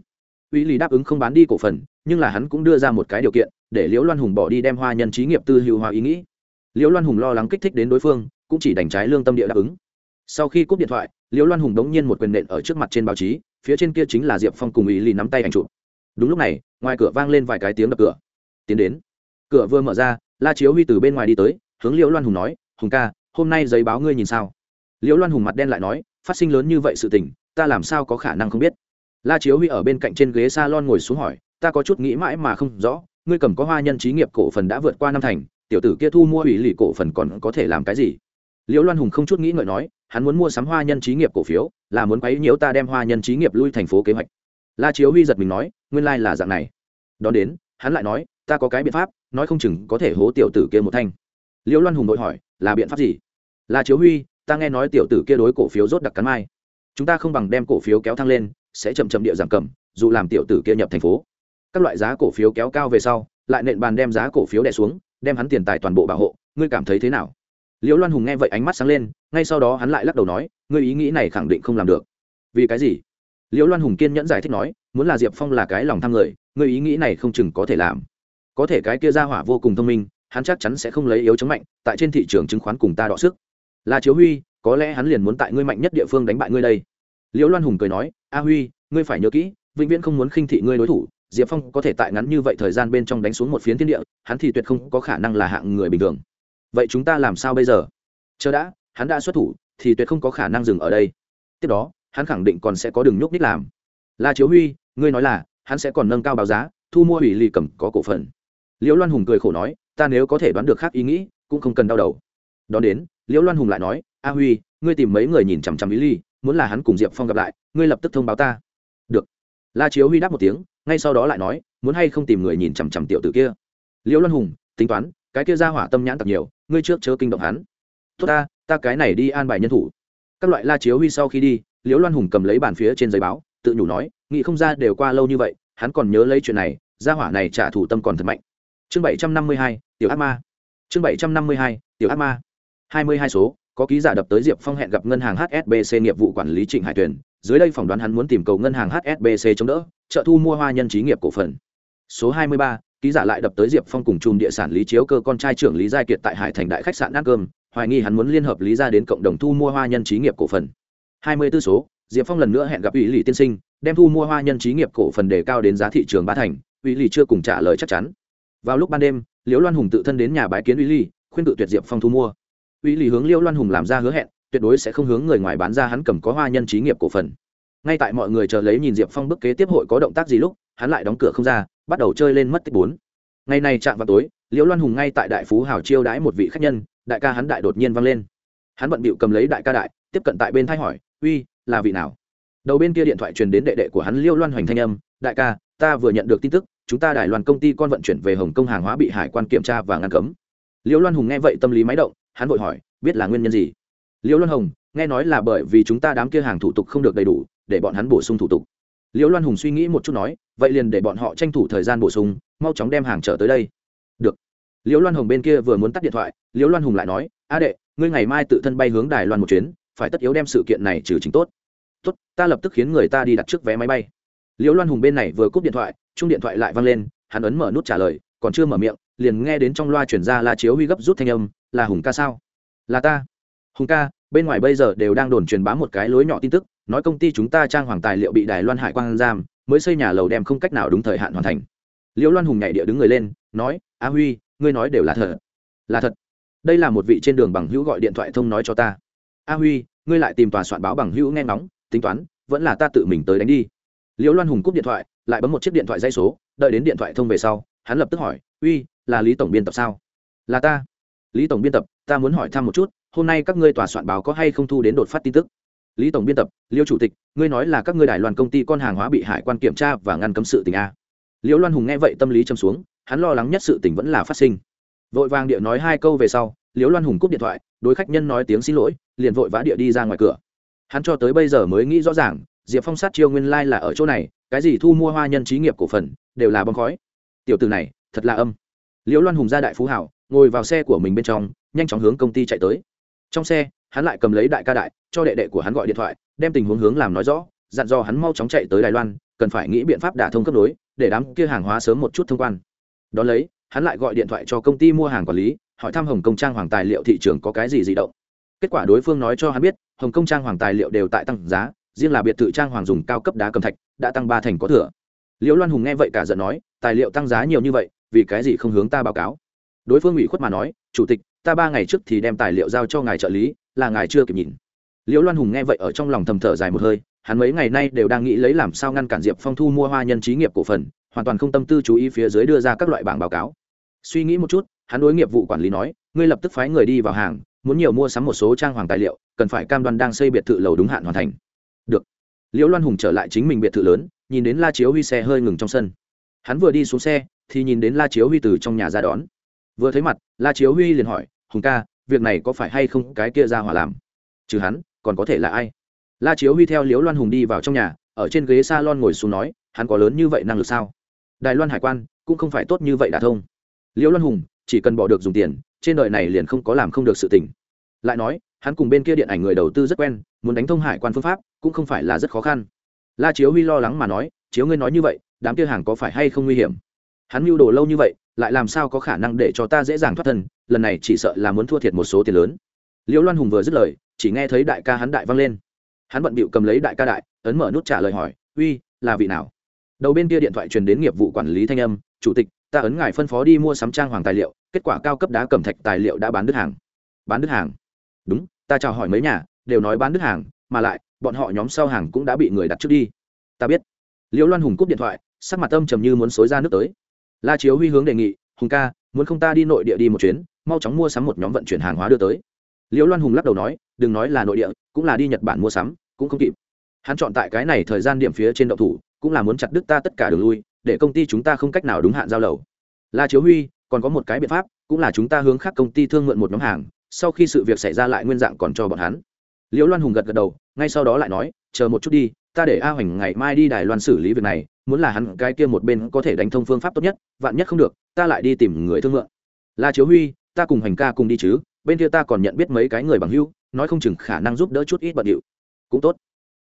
Ủy lì đáp ứng không bán đi cổ phần, nhưng là hắn cũng đưa ra một cái điều kiện, để liễu loan hùng bỏ đi đem hoa nhân trí nghiệp tư hữu hoa ý nghĩ. Liễu loan hùng lo lắng kích thích đến đối phương, cũng chỉ đành trái lương tâm địa đáp ứng. Sau khi cúp điện thoại, liễu loan hùng đống nhiên một quyền nện ở trước mặt trên báo chí, phía trên kia chính là diệp phong cùng ủy lì nắm tay ảnh chụp. Đúng lúc này, ngoài cửa vang lên vài cái tiếng đập cửa. Tiến đến cửa vừa mở ra, la chiếu huy từ bên ngoài đi tới, hướng liễu loan hùng nói, hùng ca, hôm nay giấy báo ngươi nhìn sao? Liễu loan hùng mặt đen lại nói, phát sinh lớn như vậy sự tình, ta làm sao có khả năng không biết? La chiếu huy ở bên cạnh trên ghế s a lon ngồi xuống hỏi, ta có chút nghĩ mãi mà không rõ, ngươi cầm có hoa nhân trí nghiệp cổ phần đã vượt qua năm thành, tiểu tử kia thu mua ủy lì cổ phần còn có thể làm cái gì? Liễu loan hùng không chút nghĩ ngợi nói, hắn muốn mua sắm hoa nhân trí nghiệp cổ phiếu, là muốn quấy nhiễu ta đem hoa nhân trí nghiệp lui thành phố kế hoạch. La chiếu huy giật mình nói, nguyên lai、like、là dạng này. Đón đến, hắn lại nói, ta có cái biện pháp nói không chừng có thể hố tiểu tử kia một thanh. Liễu loan hùng đội hỏi, là biện pháp gì? Là chiếu huy, ta nghe nói tiểu tử kia đối cổ phiếu rốt đặc cắn mai. Chúng ta không bằng đem cổ phiếu kéo thăng lên, sẽ chậm chậm địa giảm cầm, dù làm tiểu tử kia nhập thành phố. Các loại giá cổ phiếu kéo cao về sau, lại nện bàn đem giá cổ phiếu đè xuống, đem hắn tiền tài toàn bộ bảo hộ, ngươi cảm thấy thế nào? Liễu loan hùng nghe vậy ánh mắt sáng lên, ngay sau đó hắn lại lắc đầu nói, ngươi ý nghĩ này khẳng định không làm được. Vì cái gì? Liễu loan hùng kiên nhẫn giải thích nói, muốn là diệp phong là cái lòng tham người, ngươi ý nghĩ này không chừng có thể làm có thể cái kia ra hỏa vô cùng thông minh, hắn chắc chắn sẽ không lấy yếu chống mạnh, tại trên thị trường chứng khoán cùng ta đọ sức. Là chiếu huy, có lẽ hắn liền muốn tại ngươi mạnh nhất địa phương đánh bại ngươi đây. Liễu loan hùng cười nói, a huy, ngươi phải nhớ kỹ, vĩnh viễn không muốn khinh thị ngươi đối thủ, diệp phong có thể tại ngắn như vậy thời gian bên trong đánh xuống một phiến thiên địa, hắn thì tuyệt không có khả năng là hạng người bình thường. Vậy chúng ta làm sao bây giờ? Chờ đã, hắn đã xuất thủ, thì tuyệt không có khả năng dừng ở đây. Tiếp đó, hắn khẳng định còn sẽ có đường nhúc ních làm. La chiếu huy, ngươi nói là, hắn sẽ còn nâng cao báo giá, thu mua ủy lì cầm có cổ phần liễu loan hùng cười khổ nói, ta nếu có thể đoán được khác ý nghĩ, cũng không cần đau đầu. Đón đến, liễu loan hùng lại nói, a huy, ngươi tìm mấy người nhìn chằm chằm ý ly, muốn là hắn cùng diệp phong gặp lại, ngươi lập tức thông báo ta. Được. La chiếu huy đáp một tiếng, ngay sau đó lại nói, muốn hay không tìm người nhìn chằm chằm tiểu tử kia? Liễu loan hùng, tính toán, cái kia ra hỏa tâm nhãn tặc nhiều, ngươi trước chớ kinh động hắn. Tốt ta ta cái này đi an bài nhân thủ. Các loại la chiếu huy sau khi đi, liễu loan hùng cầm lấy bàn phía trên giấy báo, tự nhủ nói nghị không ra đều qua lâu như vậy, hắn còn nhớ lấy chuyện này, gia hỏa này trả thù tâm còn thật mạnh chương bảy trăm năm mươi hai, tiểu ác ma. Chương bảy trăm năm mươi hai, tiểu ác ma. hai mươi hai số, có ký giả đập tới diệp phong hẹn gặp ngân hàng hsbc nghiệp vụ quản lý trịnh hải tuyền. Dưới đây phỏng đoán hắn muốn tìm cầu ngân hàng hsbc chống đỡ, trợ thu mua hoa nhân trí nghiệp cổ phần. Số hai mươi ba, ký giả lại đập tới diệp phong cùng chùm địa sản lý chiếu cơ con trai trưởng lý giai kiệt tại hải thành đại khách sạn ăn cơm, hoài nghi hắn muốn liên hợp lý ra đến cộng đồng thu mua hoa nhân trí nghiệp cổ phần. hai mươi 24 số, diệp phong lần nữa hẹn gặp ủy lý tiên sinh, đem thu mua hoa nhân trí nghiệp cổ phần đề cao đến giá thị trường ba thành. Ủy lý chưa cùng trả lời chắc chắn vào lúc ban đêm, liễu loan hùng tự thân đến nhà bái kiến uy ly, khuyên tự tuyệt diệp phong thu mua. Uy ly hướng liễu loan hùng làm ra hứa hẹn, tuyệt đối sẽ không hướng người ngoài bán ra hắn cầm có hoa nhân trí nghiệp cổ phần. Ngay tại mọi người chờ lấy nhìn diệp phong bước kế tiếp hội có động tác gì lúc, hắn lại đóng cửa không ra, bắt đầu chơi lên mất tích bốn. Ngày này chạm vào tối, liễu loan hùng ngay tại đại phú hào chiêu đãi một vị khách nhân, đại ca hắn đại đột nhiên vang lên. Hắn bận bịu cầm lấy đại ca đại, tiếp cận tại bên thay hỏi, uy, là vị nào? Đầu bên kia điện thoại truyền đến đệ đệ của hắn liêu loan hoành thanh âm, đại ca, ta vừa nhận được tin tức chúng ta đài loan công ty con vận chuyển về hồng kông hàng hóa bị hải quan kiểm tra và ngăn cấm. Liêu loan hùng nghe vậy tâm lý máy động, hắn vội hỏi, biết là nguyên nhân gì? Liêu loan hồng nghe nói là bởi vì chúng ta đám kia hàng thủ tục không được đầy đủ, để bọn hắn bổ sung thủ tục. Liêu loan hùng suy nghĩ một chút nói, vậy liền để bọn họ tranh thủ thời gian bổ sung, mau chóng đem hàng trở tới đây. Được. Liêu loan hồng bên kia vừa muốn tắt điện thoại liêu loan hùng lại nói, a đệ, ngươi ngày mai tự thân bay hướng đài loan một chuyến, phải tất yếu đem sự kiện này trừ chính tốt. Tốt, ta lập tức khiến người ta đi đặt trước vé máy bay. Liễu loan hùng bên này vừa cúp điện thoại chung điện thoại lại vang lên, hắn ấn mở nút trả lời, còn chưa mở miệng, liền nghe đến trong loa chuyển ra là chiếu huy gấp rút thanh âm, là hùng ca sao? Là ta. Hùng ca, bên ngoài bây giờ đều đang đồn truyền bá một cái lối nhỏ tin tức, nói công ty chúng ta trang hoàng tài liệu bị đài loan hải quan giam, mới xây nhà lầu đem không cách nào đúng thời hạn hoàn thành. Liễu loan hùng nhảy địa đứng người lên, nói, a huy, ngươi nói đều là thật. Là thật. Đây là một vị trên đường bằng hữu gọi điện thoại thông nói cho ta. A huy, ngươi lại tìm tòa soạn báo bằng hữu nghe ngóng, tính toán, vẫn là ta tự mình tới đánh đi liễu loan hùng cúp điện thoại, lại bấm một chiếc điện thoại dây số, đợi đến điện thoại thông về sau, hắn lập tức hỏi, uy, là lý tổng biên tập sao? Là ta. Lý tổng biên tập, ta muốn hỏi thăm một chút, hôm nay các ngươi tòa soạn báo có hay không thu đến đột phát tin tức? Lý tổng biên tập, liêu chủ tịch, ngươi nói là các ngươi đài loan công ty con hàng hóa bị hải quan kiểm tra và ngăn cấm sự tình a. Liễu loan hùng nghe vậy tâm lý châm xuống, hắn lo lắng nhất sự tình vẫn là phát sinh. Vội vàng địa nói hai câu về sau, liễu loan hùng cúp điện thoại, đối khách nhân nói tiếng xin lỗi, liền vội vã địa đi ra ngoài cửa. Hắn cho tới bây giờ mới nghĩ rõ ràng diệp phong sát chiêu nguyên lai、like、là ở chỗ này, cái gì thu mua hoa nhân trí nghiệp cổ phần, đều là bong khói. Tiểu từ này, thật là âm. Liễu loan hùng ra đại phú hảo, ngồi vào xe của mình bên trong, nhanh chóng hướng công ty chạy tới. Trong xe, hắn lại cầm lấy đại ca đại, cho đệ đệ của hắn gọi điện thoại, đem tình huống hướng làm nói rõ, dặn dò hắn mau chóng chạy tới đài loan, cần phải nghĩ biện pháp đả thông cấp đối để đám kia hàng hóa sớm một chút thông quan. Đ ó lấy, hắn lại gọi điện thoại cho công ty mua hàng quản lý, hỏi thăm hồng công trang hoàng tài liệu thị trường có cái gì di động. Kết quả đối phương nói cho hắn biết, hồng công trang hoàng tài liệu đều tại tăng giá riêng là biệt thự trang hoàng dùng cao cấp đá cầm thạch, đã tăng ba thành có thừa. Liễu loan hùng nghe vậy cả giận nói, tài liệu tăng giá nhiều như vậy, vì cái gì không hướng ta báo cáo? Đối phương ủy khuất mà nói, chủ tịch, ta ba ngày trước thì đem tài liệu giao cho ngài trợ lý, là ngài chưa kịp nhìn. Liễu loan hùng nghe vậy ở trong lòng thầm thở dài một hơi, hắn mấy ngày nay đều đang nghĩ lấy làm sao ngăn cản diệp phong thu mua hoa nhân trí nghiệp cổ phần, hoàn toàn không tâm tư chú ý phía dưới đưa ra các loại bảng báo cáo. Suy nghĩ một chút, hắn đối nghiệp vụ quản lý nói, ngươi lập tức phái người đi vào hàng, muốn nhiều mua sắm một số trang hoàng tài liệu, cần phải cam đoan đang xây biệt thự lầu đúng hạn hoàn thành được. Liễu loan hùng trở lại chính mình biệt thự lớn, nhìn đến la chiếu huy xe hơi ngừng trong sân. Hắn vừa đi xuống xe, thì nhìn đến la chiếu huy từ trong nhà ra đón. Vừa thấy mặt, la chiếu huy liền hỏi, hùng ca, việc này có phải hay không cái kia ra hỏa làm? Trừ hắn, còn có thể là ai? La chiếu huy theo liễu loan hùng đi vào trong nhà, ở trên ghế s a lon ngồi xuống nói, hắn có lớn như vậy năng lực sao? Đài loan hải quan, cũng không phải tốt như vậy đả thông. Liễu loan hùng, chỉ cần bỏ được dùng tiền, trên đời này liền không có làm không được sự tình. Lại nói, hắn cùng bên kia điện ảnh người đầu tư rất quen, muốn đánh thông hải quan phương pháp cũng không phải là rất khó khăn. La chiếu huy lo lắng mà nói, chiếu ngươi nói như vậy, đám kia hàng có phải hay không nguy hiểm? Hắn mưu đồ lâu như vậy, lại làm sao có khả năng để cho ta dễ dàng thoát thân, lần này chỉ sợ là muốn thua thiệt một số tiền lớn. Liễu loan hùng vừa dứt lời, chỉ nghe thấy đại ca hắn đại vang lên. Hắn bận bịu cầm lấy đại ca đại, ấn mở nút trả lời hỏi, uy, là vị nào? Đầu bên kia điện thoại truyền đến nghiệp vụ quản lý thanh âm, chủ tịch, ta ấn ngài phân phó đi mua sắm trang hoàng tài liệu, kết quả cao cấp đá cẩm thạch tài liệu đã bán đứt hàng. Bán đứt hàng? Đúng, ta chào hỏi mấy nhà, đều nói bán đứt hàng, mà lại bọn họ nhóm sau hàng cũng đã bị người đặt trước đi. Ta biết. Liễu loan hùng cúp điện thoại, sắc mặt tâm trầm như muốn xối ra nước tới. La chiếu huy hướng đề nghị, hùng ca, muốn không ta đi nội địa đi một chuyến, mau chóng mua sắm một nhóm vận chuyển hàng hóa đưa tới. Liễu loan hùng lắc đầu nói, đừng nói là nội địa, cũng là đi nhật bản mua sắm, cũng không kịp. Hắn chọn tại cái này thời gian điểm phía trên động thủ, cũng là muốn chặt đứt ta tất cả đường lui, để công ty chúng ta không cách nào đúng hạn giao lầu la chiếu huy, còn có một cái biện pháp, cũng là chúng ta hướng khác công ty thương mượn một nhóm hàng, sau khi sự việc xảy ra lại nguyên dạng còn cho bọn hắn. Liễu loan hùng gật gật đầu ngay sau đó lại nói, chờ một chút đi, ta để a hoành ngày mai đi đài loan xử lý việc này, muốn là hắn cái kia một bên có thể đánh thông phương pháp tốt nhất, vạn nhất không được, ta lại đi tìm người thương lượng. La chiếu huy, ta cùng hoành ca cùng đi chứ, bên kia ta còn nhận biết mấy cái người bằng hưu nói không chừng khả năng giúp đỡ chút ít bận điệu. Cũng tốt.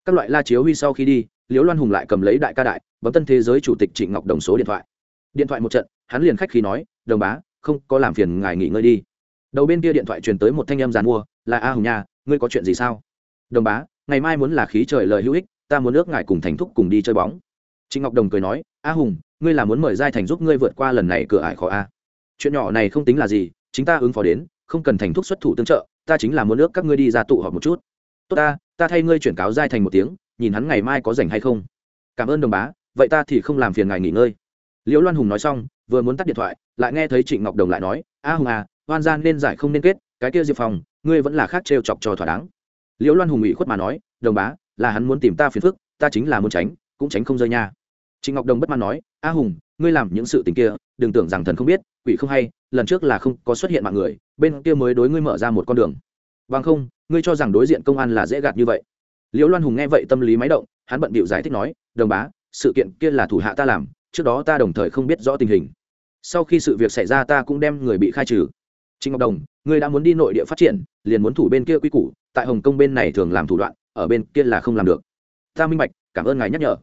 Các loại la chiếu huy sau khi đi, liễu loan hùng lại cầm lấy đại ca đại, bấm tân thế giới chủ tịch trịnh ngọc đồng số điện thoại. Điện thoại một trận, hắn liền khách khí nói, đồng bá, không có làm phiền ngài nghỉ ngơi đi. Đầu bên kia điện thoại truyền tới một thanh em giàn mua, là a hùng nha, ngươi có chuyện gì sao? Đồng bá ngày mai muốn là khí trời lời hữu ích, ta muốn nước ngài cùng thành thúc cùng đi chơi bóng. Trịnh ngọc đồng cười nói, a hùng, ngươi là muốn mời giai thành giúp ngươi vượt qua lần này cửa ải khó a. Chuyện nhỏ này không tính là gì, chính ta ứng phó đến, không cần thành thúc xuất thủ tương trợ, ta chính là muốn nước các ngươi đi ra tụ họp một chút. Tốt ta ta thay ngươi chuyển cáo giai thành một tiếng, nhìn hắn ngày mai có rảnh hay không. Cảm ơn đồng bá, vậy ta thì không làm phiền ngài nghỉ ngơi. Liễu loan hùng nói xong, vừa muốn tắt điện thoại, lại nghe thấy trịnh ngọc đồng lại nói, a hùng à hoan gian nên giải không nên kết, cái kia diệp phòng ngươi vẫn là khác trêu chọc cho thỏa đáng liễu loan hùng ủy khuất mà nói, đồng bá, là hắn muốn tìm ta phiền phức, ta chính là muốn tránh, cũng tránh không rơi nha. Trịnh ngọc đồng bất mãn nói, a hùng, ngươi làm những sự tình kia, đừng tưởng rằng thần không biết, quỷ không hay, lần trước là không có xuất hiện mạng người, bên kia mới đối ngươi mở ra một con đường. Bằng không, ngươi cho rằng đối diện công an là dễ gạt như vậy. Liễu loan hùng nghe vậy tâm lý máy động, hắn bận bịu giải thích nói, đồng bá, sự kiện kia là thủ hạ ta làm, trước đó ta đồng thời không biết rõ tình hình. Sau khi sự việc xảy ra ta cũng đem người bị khai trừ. Trịnh ngọc đồng, ngươi đã muốn đi nội địa phát triển, liền muốn thủ bên kia quy củ tại hồng kông bên này thường làm thủ đoạn, ở bên kia là không làm được. Ta minh bạch, cảm ơn ngài nhắc nhở.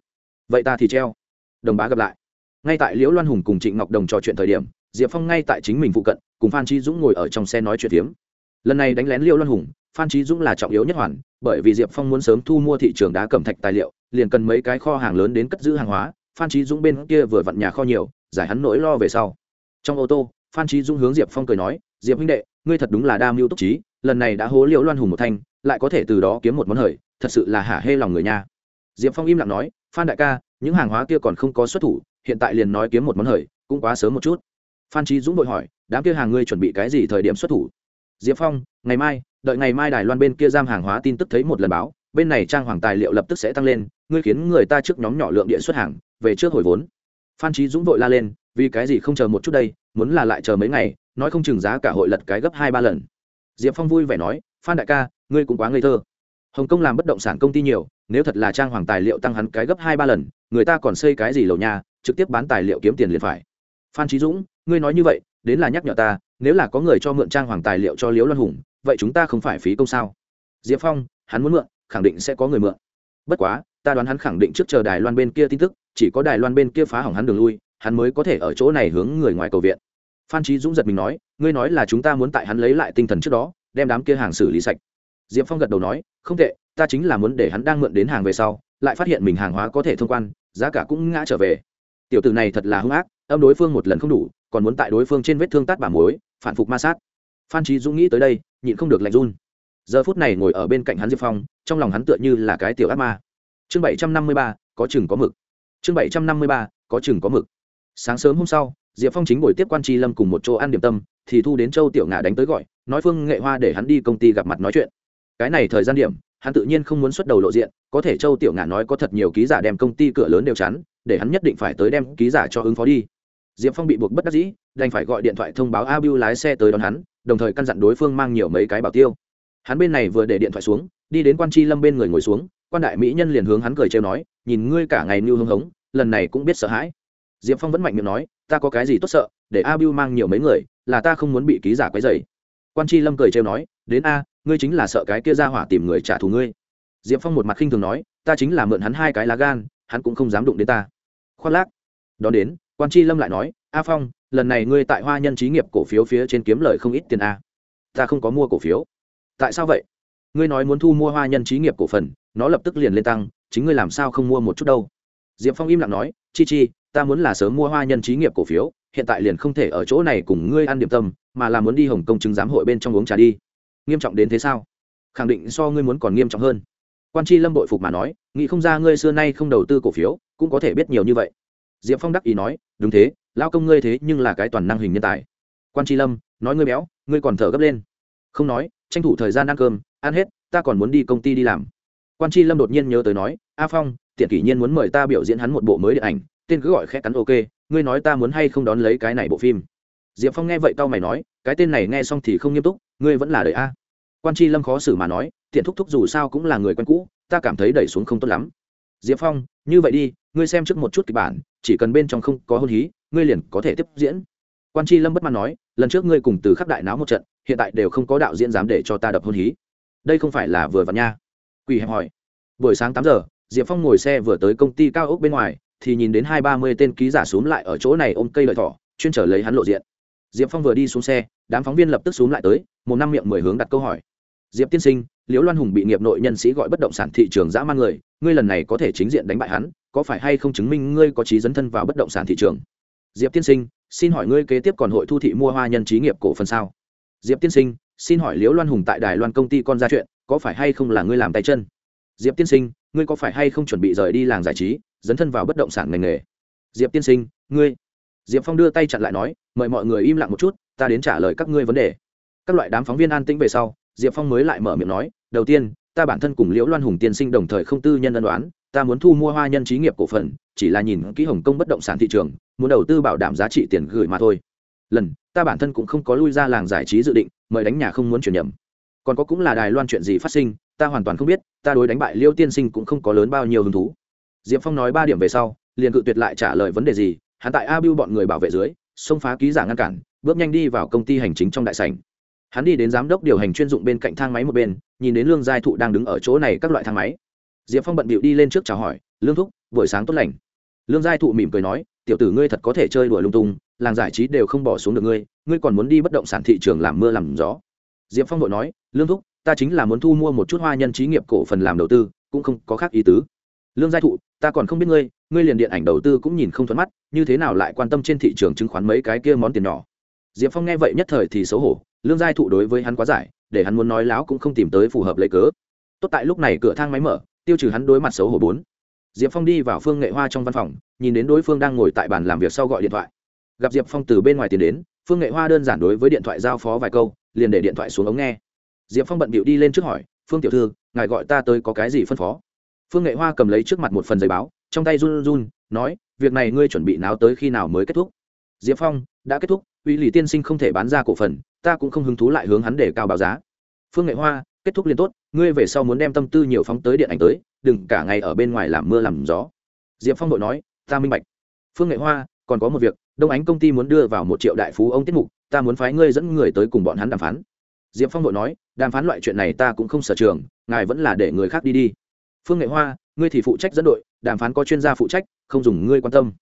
Vậy ta thì treo. Đồng bá gặp lại. Ngay tại liễu loan hùng cùng trịnh ngọc đồng trò chuyện thời điểm, diệp phong ngay tại chính mình phụ cận, cùng phan trí dũng ngồi ở trong xe nói chuyện phiếm. Lần này đánh lén liễu loan hùng, phan trí dũng là trọng yếu nhất hoàn, bởi vì diệp phong muốn sớm thu mua thị trường đá cẩm thạch tài liệu, liền cần mấy cái kho hàng lớn đến cất giữ hàng hóa, phan trí dũng bên kia vừa vặn nhà kho nhiều, giải hắn nỗi lo về sau. Trong ô tô, phan trí dũng hướng diệp phong cười nói, diệp huynh đệ, ngươi thật đúng là đa mưu túc trí lần này đã hố liễu loan hùng một thanh, lại có thể từ đó kiếm một món hời, thật sự là hả hê lòng người nha. Diệp phong im lặng nói, phan đại ca, những hàng hóa kia còn không có xuất thủ, hiện tại liền nói kiếm một món hời, cũng quá sớm một chút. Phan trí dũng vội hỏi, đám kia hàng ngươi chuẩn bị cái gì thời điểm xuất thủ? Diệp phong, ngày mai, đợi ngày mai đài loan bên kia giam hàng hóa tin tức thấy một lần báo, bên này trang hoàng tài liệu lập tức sẽ tăng lên, ngươi khiến người ta trước nhóm nhỏ lượng điện xuất hàng, về trước hồi vốn. Phan trí dũng vội la lên, vì cái gì không chờ một chút đây, muốn là lại chờ mấy ngày, nói không chừng giá cả hội lật cái gấp hai ba lần diệp phong vui vẻ nói, phan đại ca, ngươi cũng quá ngây thơ. Hồng kông làm bất động sản công ty nhiều, nếu thật là trang hoàng tài liệu tăng hắn cái gấp hai ba lần, người ta còn xây cái gì lầu nhà, trực tiếp bán tài liệu kiếm tiền liền phải. Phan trí dũng, ngươi nói như vậy, đến là nhắc nhở ta, nếu là có người cho mượn trang hoàng tài liệu cho liễu loan hùng, vậy chúng ta không phải phí công sao? Diệp phong, hắn muốn mượn, khẳng định sẽ có người mượn. Bất quá, ta đoán hắn khẳng định trước chờ đài loan bên kia tin tức, chỉ có đài loan bên kia phá hỏng hắn đường lui, hắn mới có thể ở chỗ này hướng người ngoài cầu viện phan trí dũng giật mình nói, ngươi nói là chúng ta muốn tại hắn lấy lại tinh thần trước đó, đem đám kia hàng xử lý sạch. Diệp phong gật đầu nói, không tệ, ta chính là muốn để hắn đang mượn đến hàng về sau, lại phát hiện mình hàng hóa có thể thông quan, giá cả cũng ngã trở về. Tiểu tử này thật là hung ác, âm đối phương một lần không đủ, còn muốn tại đối phương trên vết thương tát bả mối phản phục ma sát. Phan trí dũng nghĩ tới đây, nhịn không được lạnh run. Giờ phút này ngồi ở bên cạnh hắn diệp phong, trong lòng hắn tựa như là cái tiểu ác ma. Chương bảy trăm năm mươi ba, có chừng có mực. Chương bảy trăm năm mươi ba, có chừng có mực. Sáng sớm hôm sau diệp phong chính buổi tiếp quan tri lâm cùng một chỗ ăn điểm tâm, thì thu đến châu tiểu ngà đánh tới gọi, nói phương nghệ hoa để hắn đi công ty gặp mặt nói chuyện. Cái này thời gian điểm, hắn tự nhiên không muốn xuất đầu lộ diện, có thể châu tiểu ngà nói có thật nhiều ký giả đem công ty cửa lớn đều chắn, để hắn nhất định phải tới đem ký giả cho ứng phó đi. Diệp phong bị buộc bất đắc dĩ, đành phải gọi điện thoại thông báo a bưu lái xe tới đón hắn, đồng thời căn dặn đối phương mang nhiều mấy cái bảo tiêu. Hắn bên này vừa để điện thoại xuống, đi đến quan tri lâm bên người ngồi xuống, quan đại mỹ nhân liền hướng hắn cười trêu nói, nhìn ngươi cả ngày như hưng hống, lần này cũng biết sợ hãi. Diệp phong vẫn mạnh miệng nói ta có cái gì tốt sợ, để a bưu mang nhiều mấy người, là ta không muốn bị ký giả quấy dày quan tri lâm cười trêu nói, đến a, ngươi chính là sợ cái kia ra hỏa tìm người trả thù ngươi. Diệp phong một mặt khinh thường nói, ta chính là mượn hắn hai cái lá gan, hắn cũng không dám đụng đến ta. Khoác lác. Đón đến, quan tri lâm lại nói, a phong, lần này ngươi tại hoa nhân trí nghiệp cổ phiếu phía trên kiếm lời không ít tiền a. Ta không có mua cổ phiếu. Tại sao vậy? Ngươi nói muốn thu mua hoa nhân trí nghiệp cổ phần, nó lập tức liền lên tăng, chính ngươi làm sao không mua một chút đâu? Diệp phong im lặng nói, chi chi ta muốn là sớm mua hoa nhân trí nghiệp cổ phiếu, hiện tại liền không thể ở chỗ này cùng ngươi ăn điểm tâm, mà là muốn đi hồng Công chứng giám hội bên trong uống trà đi. Nghiêm trọng đến thế sao? Khẳng định so ngươi muốn còn nghiêm trọng hơn. Quan tri lâm đội phục mà nói, nghĩ không ra ngươi xưa nay không đầu tư cổ phiếu, cũng có thể biết nhiều như vậy. Diệp phong đắc ý nói, đúng thế, lao công ngươi thế nhưng là cái toàn năng hình nhân tài. Quan tri lâm, nói ngươi béo, ngươi còn thở gấp lên. Không nói, tranh thủ thời gian ăn cơm, ăn hết, ta còn muốn đi công ty đi làm. Quan tri lâm đột nhiên nhớ tới nói, a phong, tiện kỷ nhiên muốn mời ta biểu diễn hắn một bộ mới điện ảnh tên cứ gọi khẽ cắn ok, ngươi nói ta muốn hay không đón lấy cái này bộ phim? Diệp phong nghe vậy tao mày nói, cái tên này nghe xong thì không nghiêm túc, ngươi vẫn là đời a. Quan tri lâm khó xử mà nói, tiện thúc thúc dù sao cũng là người quen cũ, ta cảm thấy đẩy xuống không tốt lắm. Diệp phong, như vậy đi, ngươi xem trước một chút kịch bản, chỉ cần bên trong không có hôn hí, ngươi liền có thể tiếp diễn. Quan tri lâm bất mãn nói, lần trước ngươi cùng từ khắc đại náo một trận, hiện tại đều không có đạo diễn dám để cho ta đập hôn hí. Đây không phải là vừa vặn nha. Quỳ hẹp hỏi. Buổi sáng tám giờ, diệp phong ngồi xe vừa tới công ty cao ốc bên ngoài thì nhìn đến hai ba mươi tên ký giả xuống lại ở chỗ này ôm cây lợi thỏ, chuyên trở lấy hắn lộ diện. Diệp phong vừa đi xuống xe, đám phóng viên lập tức xuống lại tới, một năm miệng mười hướng đặt câu hỏi. Diệp tiên sinh, liễu loan hùng bị nghiệp nội nhân sĩ gọi bất động sản thị trường dã man người, ngươi lần này có thể chính diện đánh bại hắn, có phải hay không chứng minh ngươi có trí dấn thân vào bất động sản thị trường? Diệp tiên sinh, xin hỏi ngươi kế tiếp còn hội thu thị mua hoa nhân trí nghiệp cổ phần sao? Diệp tiên sinh, xin hỏi liễu loan hùng tại đài loan công ty con ra chuyện, có phải hay không là ngươi làm tay chân? Diệp tiên sinh ngươi có phải hay không chuẩn bị rời đi làng giải trí, dấn thân vào bất động sản ngành nghề? Diệp tiên sinh, ngươi. Diệp phong đưa tay chặn lại nói, mời mọi người im lặng một chút, ta đến trả lời các ngươi vấn đề. Các loại đám phóng viên an tĩnh về sau, diệp phong mới lại mở miệng nói, đầu tiên, ta bản thân cùng liễu loan hùng tiên sinh đồng thời không tư nhân ân đoán ta muốn thu mua hoa nhân trí nghiệp cổ phần, chỉ là nhìn kỹ hồng kông bất động sản thị trường, muốn đầu tư bảo đảm giá trị tiền gửi mà thôi. Lần, ta bản thân cũng không có lui ra làng giải trí dự định, mời đánh nhà không muốn chuyển nhầm. Còn có cũng là đài loan chuyện gì phát sinh ta hoàn toàn không biết, ta đối đánh bại liêu tiên sinh cũng không có lớn bao nhiêu hứng thú. Diệp phong nói ba điểm về sau, liền cự tuyệt lại trả lời vấn đề gì, hắn tại a bưu bọn người bảo vệ dưới, xông phá ký giả ngăn cản, bước nhanh đi vào công ty hành chính trong đại sảnh. Hắn đi đến giám đốc điều hành chuyên dụng bên cạnh thang máy một bên, nhìn đến lương giai thụ đang đứng ở chỗ này các loại thang máy. Diệp phong bận bịu đi lên trước chào hỏi, lương thúc, buổi sáng tốt lành. Lương giai thụ mỉm cười nói, tiểu tử ngươi thật có thể chơi đùa lung tung, làng giải trí đều không bỏ xuống được ngươi ngươi còn muốn đi bất động sản thị trường làm mưa làm gió. Diệp phong vội nói, lương thúc ta chính là muốn thu mua một chút hoa nhân trí nghiệp cổ phần làm đầu tư, cũng không có khác ý tứ. Lương giai thụ, ta còn không biết ngươi ngươi liền điện ảnh đầu tư cũng nhìn không thuận mắt, như thế nào lại quan tâm trên thị trường chứng khoán mấy cái kia món tiền nhỏ? Diệp phong nghe vậy nhất thời thì xấu hổ, lương giai thụ đối với hắn quá giải, để hắn muốn nói láo cũng không tìm tới phù hợp lấy cớ. Tốt tại lúc này cửa thang máy mở, tiêu trừ hắn đối mặt xấu hổ bốn. Diệp phong đi vào phương nghệ hoa trong văn phòng, nhìn đến đối phương đang ngồi tại bàn làm việc sau gọi điện thoại. Gặp diệp phong từ bên ngoài tiền đến, phương nghệ hoa đơn giản đối với điện thoại giao phó vài câu, liền để điện thoại xuống ống nghe diệp phong bận bịu đi lên trước hỏi, phương tiểu thư, ngài gọi ta tới có cái gì phân phó? Phương nghệ hoa cầm lấy trước mặt một phần giấy báo, trong tay run run, nói, việc này ngươi chuẩn bị náo tới khi nào mới kết thúc? Diệp phong, đã kết thúc, uy lì tiên sinh không thể bán ra cổ phần, ta cũng không hứng thú lại hướng hắn để cao báo giá. Phương nghệ hoa, kết thúc liên tốt, ngươi về sau muốn đem tâm tư nhiều phóng tới điện ảnh tới, đừng cả ngày ở bên ngoài làm mưa làm gió. Diệp phong đội nói, ta minh bạch. Phương nghệ hoa, còn có một việc, đông ánh công ty muốn đưa vào một triệu đại phú ông tiết mục, ta muốn phái ngươi dẫn người tới cùng bọn hắn đàm phán diệp phong đội nói, đàm phán loại chuyện này ta cũng không sở trường, ngài vẫn là để người khác đi đi. Phương nghệ hoa, ngươi thì phụ trách dẫn đội, đàm phán có chuyên gia phụ trách, không dùng ngươi quan tâm.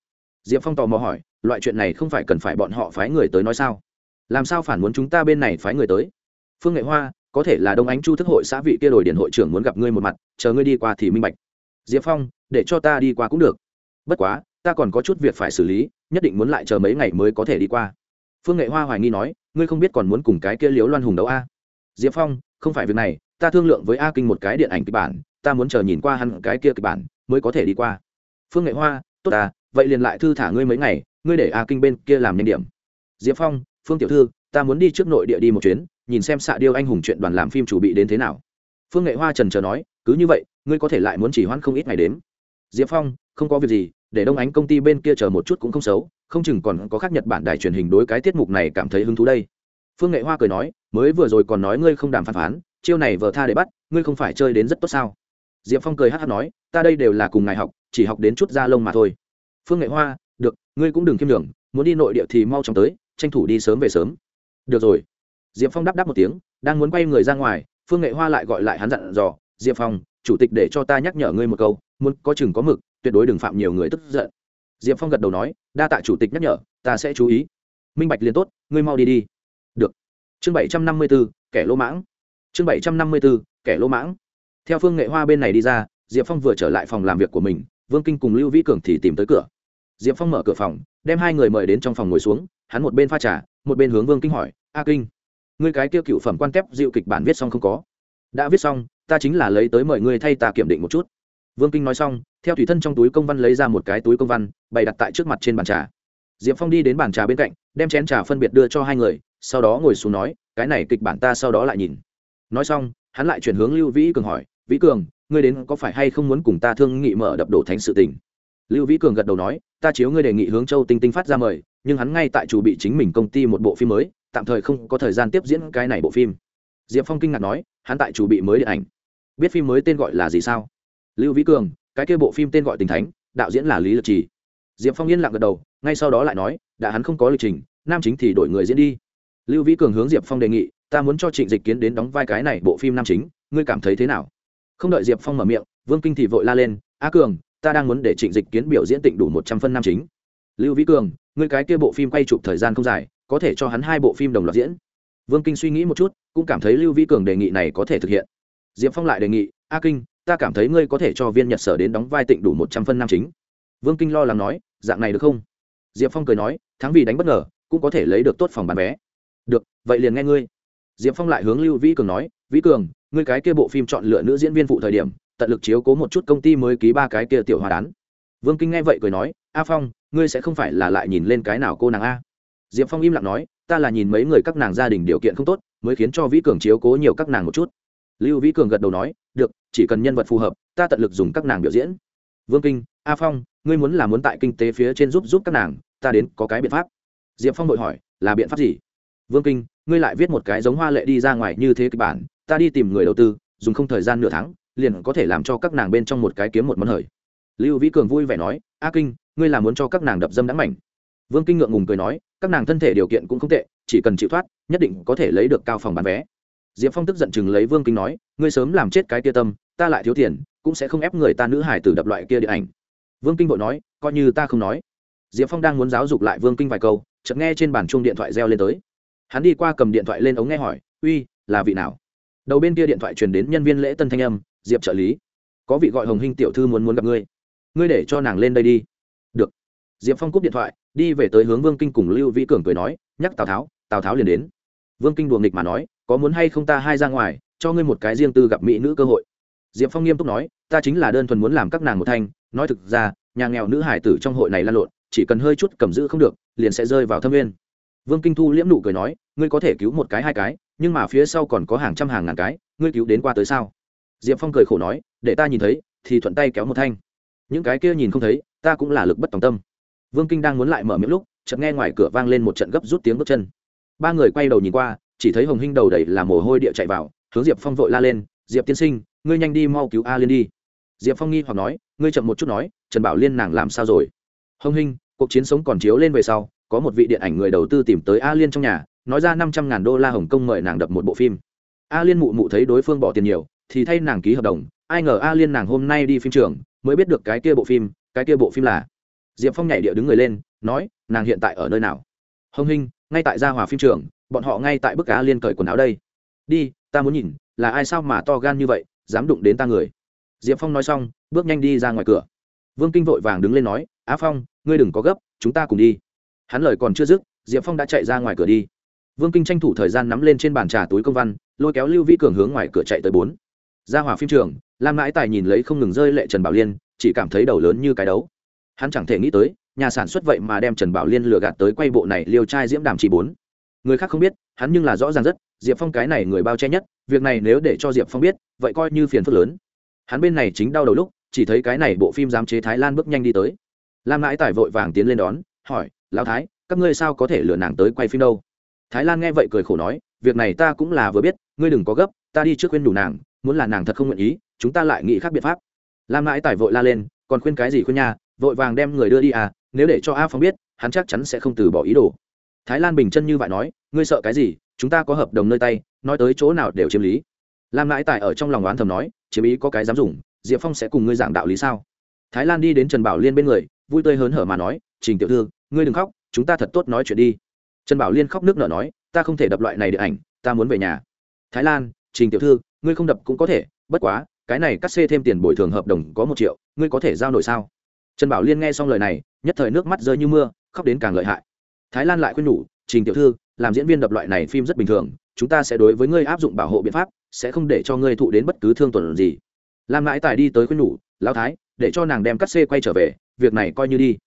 Diệp phong tò mò hỏi, loại chuyện này không phải cần phải bọn họ phái người tới nói sao? Làm sao phản muốn chúng ta bên này phái người tới? Phương nghệ hoa, có thể là đông ánh chu thức hội xã vị kia đổi điện hội trưởng muốn gặp ngươi một mặt, chờ ngươi đi qua thì minh bạch. Diệp phong, để cho ta đi qua cũng được. Bất quá, ta còn có chút việc phải xử lý, nhất định muốn lại chờ mấy ngày mới có thể đi qua. Phương nghệ hoa hoài nghi nói ngươi không biết còn muốn cùng cái kia liếu loan hùng đấu a? Diệp phong, không phải việc này, ta thương lượng với a kinh một cái điện ảnh kịch bản, ta muốn chờ nhìn qua hẳn cái kia kịch bản mới có thể đi qua. Phương nghệ hoa, tốt à vậy liền lại thư thả ngươi mấy ngày, ngươi để a kinh bên kia làm nhanh điểm. Diệp phong, phương tiểu thư, ta muốn đi trước nội địa đi một chuyến, nhìn xem xạ điêu anh hùng chuyện đoàn làm phim chủ bị đến thế nào. Phương nghệ hoa trần chờ nói, cứ như vậy, ngươi có thể lại muốn chỉ hoãn không ít ngày đến. diệp phong, không có việc gì, để đông ánh công ty bên kia chờ một chút cũng không xấu không chừng còn có khác nhật bản đài truyền hình đối cái tiết mục này cảm thấy hứng thú đây. Phương nghệ hoa cười nói, mới vừa rồi còn nói ngươi không đàm phán phán, chiêu này vờ tha để bắt, ngươi không phải chơi đến rất tốt sao? Diệp phong cười hát hát nói, ta đây đều là cùng ngài học, chỉ học đến chút da lông mà thôi. Phương nghệ hoa, được, ngươi cũng đừng kiêm đường muốn đi nội địa thì mau chóng tới, tranh thủ đi sớm về sớm. Được rồi. Diệp phong đáp đáp một tiếng, đang muốn quay người ra ngoài, phương nghệ hoa lại gọi lại hắn dặn dò, diệp phong, chủ tịch để cho ta nhắc nhở ngươi một câu, muốn có chừng có mực, tuyệt đối đừng phạm nhiều người tức giận diệp phong gật đầu nói, đa tạ chủ tịch nhắc nhở, ta sẽ chú ý. Minh bạch liền tốt, ngươi mau đi đi. Được. Chương bảy trăm năm mươi b ố kẻ lỗ mãng. Chương bảy trăm năm mươi b ố kẻ lỗ mãng. Theo phương nghệ hoa bên này đi ra, diệp phong vừa trở lại phòng làm việc của mình, vương kinh cùng lưu vĩ cường thì tìm tới cửa. Diệp phong mở cửa phòng, đem hai người mời đến trong phòng ngồi xuống, hắn một bên pha trà, một bên hướng vương kinh hỏi, a kinh, ngươi cái kia cựu phẩm quan tép dịu kịch bản viết xong không có? Đã viết xong, ta chính là lấy tới mời ngươi thay ta kiểm định một chút vương kinh nói xong, theo thủy thân trong túi công văn lấy ra một cái túi công văn, bày đặt tại trước mặt trên bàn trà. Diệp phong đi đến bàn trà bên cạnh, đem chén trà phân biệt đưa cho hai người, sau đó ngồi xuống nói, cái này kịch bản ta sau đó lại nhìn. Nói xong, hắn lại chuyển hướng lưu vĩ cường hỏi, vĩ cường, ngươi đến có phải hay không muốn cùng ta thương nghị mở đập đổ thánh sự tình? Lưu vĩ cường gật đầu nói, ta chiếu ngươi đề nghị hướng châu tinh tinh phát ra mời, nhưng hắn ngay tại chủ bị chính mình công ty một bộ phim mới, tạm thời không có thời gian tiếp diễn cái này bộ phim. Diệp phong kinh ngạc nói, hắn tại chủ bị mới điện ảnh. Biết phim mới tên gọi là gì sao? Lưu vĩ cường, cái kia bộ phim tên gọi tình thánh, đạo diễn là lý lực trì. Diệp phong yên lặng gật đầu, ngay sau đó lại nói, đã hắn không có lịch trình, nam chính thì đổi người diễn đi. Lưu vĩ cường hướng diệp phong đề nghị, ta muốn cho trịnh dịch kiến đến đóng vai cái này bộ phim nam chính, ngươi cảm thấy thế nào? Không đợi diệp phong mở miệng, vương kinh thì vội la lên, a cường, ta đang muốn để trịnh dịch kiến biểu diễn tịnh đủ một trăm phân nam chính. Lưu vĩ cường, ngươi cái kia bộ phim quay chụp thời gian không dài, có thể cho hắn hai bộ phim đồng loạt diễn. Vương kinh suy nghĩ một chút, cũng cảm thấy lưu vĩ cường đề nghị này có thể thực hiện. Diệp phong lại đề nghị, a kinh ta cảm thấy ngươi có thể cho viên nhật sở đến đóng vai tịnh đủ một trăm phân nam chính. Vương kinh lo lắng nói, dạng này được không? Diệp phong cười nói, thắng vì đánh bất ngờ, cũng có thể lấy được tốt phòng bán vé. Được, vậy liền nghe ngươi. Diệp phong lại hướng lưu vĩ cường nói, vĩ cường, ngươi cái kia bộ phim chọn lựa nữ diễn viên phụ thời điểm, tận lực chiếu cố một chút công ty mới ký ba cái kia tiểu hòa đán. Vương kinh nghe vậy cười nói, a phong, ngươi sẽ không phải là lại nhìn lên cái nào cô nàng a? Diệp phong im lặng nói, ta là nhìn mấy người các nàng gia đình điều kiện không tốt, mới khiến cho vĩ cường chiếu cố nhiều các nàng một chút lưu vĩ cường gật đầu nói, được, chỉ cần nhân vật phù hợp, ta tận lực dùng các nàng biểu diễn. Vương kinh, a phong, ngươi muốn là muốn tại kinh tế phía trên giúp giúp các nàng, ta đến có cái biện pháp. Diệp phong đội hỏi, là biện pháp gì? Vương kinh, ngươi lại viết một cái giống hoa lệ đi ra ngoài như thế kịch bản, ta đi tìm người đầu tư, dùng không thời gian nửa tháng, liền có thể làm cho các nàng bên trong một cái kiếm một món hời. Lưu vĩ cường vui vẻ nói, a kinh, ngươi là muốn cho các nàng đập dâm đáng mảnh. Vương kinh ngượng ngùng cười nói, các nàng thân thể điều kiện cũng không tệ, chỉ cần chịu thoát, nhất định có thể lấy được cao phòng bán vé diệp phong tức giận chừng lấy vương kinh nói, ngươi sớm làm chết cái kia tâm, ta lại thiếu tiền, cũng sẽ không ép người ta nữ hải tử đập loại kia điện ảnh. Vương kinh vội nói, coi như ta không nói. Diệp phong đang muốn giáo dục lại vương kinh vài câu, chợt nghe trên bàn chuông điện thoại reo lên tới. Hắn đi qua cầm điện thoại lên ống nghe hỏi, uy, là vị nào? Đầu bên kia điện thoại truyền đến nhân viên lễ tân thanh âm, diệp trợ lý, có vị gọi hồng hinh tiểu thư muốn muốn gặp ngươi ngươi để cho nàng lên đây đi. Được. Diệp phong cúp điện thoại, đi về tới hướng vương kinh cùng lưu vĩ cường cười nói, nhắc tào tháo tào tháo liền đến. Vương kinh đùa nghịch mà nói có muốn hay không ta hai ra ngoài, cho ngươi một cái riêng tư gặp mỹ nữ cơ hội. Diệp phong nghiêm túc nói, ta chính là đơn thuần muốn làm các nàng một thanh, nói thực ra, nhà nghèo nữ hải tử trong hội này lan lộn, chỉ cần hơi chút cầm giữ không được, liền sẽ rơi vào thâm viên vương kinh thu liễm nụ cười nói, ngươi có thể cứu một cái hai cái, nhưng mà phía sau còn có hàng trăm hàng ngàn cái, ngươi cứu đến qua tới sao? Diệp phong cười khổ nói, để ta nhìn thấy, thì thuận tay kéo một thanh. Những cái kia nhìn không thấy, ta cũng là lực bất tòng tâm. Vương kinh đang muốn lại mở miệng lúc, chợt nghe ngoài cửa vang lên một trận gấp rút tiếng bước chân. Ba người quay đầu nhìn qua chỉ thấy hồng hinh đầu đầy là mồ hôi địa chạy vào, hướng diệp phong vội la lên, diệp tiên sinh, ngươi nhanh đi mau cứu a liên đi. Diệp phong nghi hoặc nói, ngươi chậm một chút nói, trần bảo liên nàng làm sao rồi? Hồng hinh, cuộc chiến sống còn chiếu lên về sau, có một vị điện ảnh người đầu tư tìm tới a liên trong nhà, nói ra năm trăm ngàn đô la hồng kông mời nàng đập một bộ phim. A liên mụ mụ thấy đối phương bỏ tiền nhiều, thì thay nàng ký hợp đồng, ai ngờ a liên nàng hôm nay đi phim trường, mới biết được cái kia bộ phim, cái kia bộ phim là diệp phong nhảy địa đứng người lên, nói, nàng hiện tại ở nơi nào? Hồng hinh, ngay tại gia hòa phim trường bọn họ ngay tại bức cá liên cởi quần áo đây. Đi, ta muốn nhìn, là ai sao mà to gan như vậy, dám đụng đến ta người. Diệp phong nói xong, bước nhanh đi ra ngoài cửa. Vương kinh vội vàng đứng lên nói, á phong, ngươi đừng có gấp, chúng ta cùng đi. Hắn lời còn chưa dứt, diệp phong đã chạy ra ngoài cửa đi. Vương kinh tranh thủ thời gian nắm lên trên bàn trà túi công văn, lôi kéo lưu vi cường hướng ngoài cửa chạy tới bốn. Ra hòa phim trường, lam mãi tài nhìn lấy không ngừng rơi lệ trần bảo liên, chỉ cảm thấy đầu lớn như cái đấu. Hắn chẳng thể nghĩ tới, nhà sản xuất vậy mà đem trần bảo liên lừa gạt tới quay bộ này liều trai diễm đàm chỉ bốn người khác không biết, hắn nhưng là rõ ràng rất, diệp phong cái này người bao che nhất, việc này nếu để cho diệp phong biết, vậy coi như phiền phức lớn. Hắn bên này chính đau đầu lúc, chỉ thấy cái này bộ phim giám chế thái lan bước nhanh đi tới. Lam mãi tài vội vàng tiến lên đón, hỏi, lão thái, các ngươi sao có thể lừa nàng tới quay phim đâu? Thái lan nghe vậy cười khổ nói, việc này ta cũng là vừa biết, ngươi đừng có gấp, ta đi trước khuyên đủ nàng, muốn là nàng thật không nguyện ý, chúng ta lại nghĩ khác biện pháp. Lam mãi tài vội la lên, còn khuyên cái gì khuyên nha, vội vàng đem người đưa đi à nếu để cho a phong biết, hắn chắc chắn sẽ không từ bỏ ý đồ thái lan bình chân như vậy nói, ngươi sợ cái gì? Chúng ta có hợp đồng nơi tay, nói tới chỗ nào đều chiếm lý. Lam mãi tài ở trong lòng oán thầm nói, chiếm ý có cái dám dùng, diệp phong sẽ cùng ngươi giảng đạo lý sao? Thái lan đi đến trần bảo liên bên người, vui tươi hớn hở mà nói, trình tiểu thư, ngươi đừng khóc, chúng ta thật tốt nói chuyện đi. Trần bảo liên khóc nước nở nói, ta không thể đập loại này điện ảnh, ta muốn về nhà. Thái lan, trình tiểu thư, ngươi không đập cũng có thể, bất quá, cái này cắt xê thêm tiền bồi thường hợp đồng có một triệu, ngươi có thể giao nổi sao? Trần bảo liên nghe xong lời này, nhất thời nước mắt rơi như mưa, khóc đến càng lợi hại thái lan lại khuyên nhủ, trình tiểu thư, làm diễn viên đập loại này phim rất bình thường, chúng ta sẽ đối với ngươi áp dụng bảo hộ biện pháp, sẽ không để cho ngươi thụ đến bất cứ thương tuần gì. Lam mãi tài đi tới khuyên nhủ, lão thái, để cho nàng đem cắt xê quay trở về, việc này coi như đi.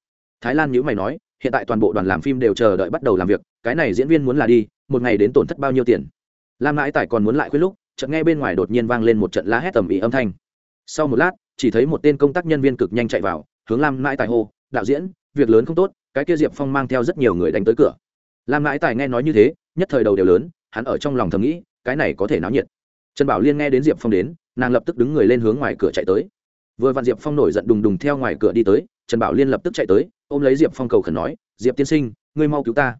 Thái lan nhữ mày nói, hiện tại toàn bộ đoàn làm phim đều chờ đợi bắt đầu làm việc, cái này diễn viên muốn là đi, một ngày đến tổn thất bao nhiêu tiền? Lam mãi tài còn muốn lại khuyên lúc, chợt nghe bên ngoài đột nhiên vang lên một trận la hét tầm ý âm thanh. Sau một lát, chỉ thấy một tên công tác nhân viên cực nhanh chạy vào, hướng lam mãi tài hô, đạo diễn, việc lớn không tốt cái kia diệp phong mang theo rất nhiều người đánh tới cửa. Lam mãi tài nghe nói như thế, nhất thời đầu đều lớn, hắn ở trong lòng thầm nghĩ, cái này có thể náo nhiệt. Trần bảo liên nghe đến diệp phong đến, nàng lập tức đứng người lên hướng ngoài cửa chạy tới. Vừa vặn diệp phong nổi giận đùng đùng theo ngoài cửa đi tới, trần bảo liên lập tức chạy tới, ôm lấy diệp phong cầu khẩn nói, diệp tiên sinh, ngươi mau cứu ta.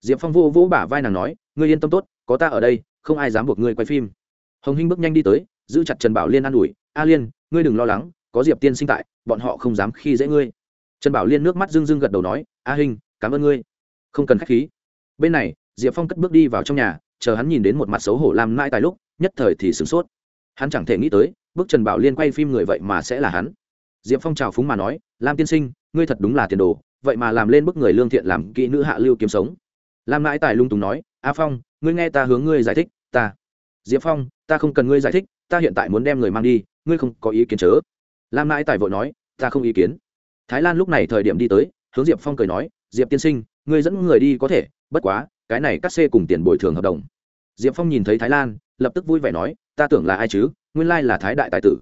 Diệp phong vô vỗ bả vai nàng nói, ngươi yên tâm tốt, có ta ở đây, không ai dám buộc ngươi quay phim. Hồng hinh bước nhanh đi tới, giữ chặt trần bảo liên an ủi, a liên, ngươi đừng lo lắng, có diệp tiên sinh tại, bọn họ không dám khi dễ ngươi. Trần bảo liên nước mắt rưng rưng gật đầu nói a hinh, cảm ơn ngươi. Không cần k h á c h khí. Bên này, diệp phong cất bước đi vào trong nhà, chờ hắn nhìn đến một mặt xấu hổ làm mãi tài lúc, nhất thời thì sửng sốt. Hắn chẳng thể nghĩ tới, bước trần bảo liên quay phim người vậy mà sẽ là hắn. Diệp phong trào phúng mà nói, lam tiên sinh, ngươi thật đúng là tiền đồ, vậy mà làm lên bức người lương thiện làm kỹ nữ hạ lưu kiếm sống. Lam mãi tài lung tùng nói, a phong, ngươi nghe ta hướng ngươi giải thích, ta. Diệp phong, ta không cần ngươi giải thích, ta hiện tại muốn đem người mang đi, ngươi không có ý kiến chớ. Lam mãi tài vội nói, ta không ý kiến. Thái lan lúc này thời điểm đi tới hướng diệp phong cười nói, diệp tiên sinh, ngươi dẫn người đi có thể, bất quá, cái này cắt xê cùng tiền bồi thường hợp đồng. Diệp phong nhìn thấy thái lan, lập tức vui vẻ nói, ta tưởng là ai chứ? Nguyên lai là thái đại tài tử.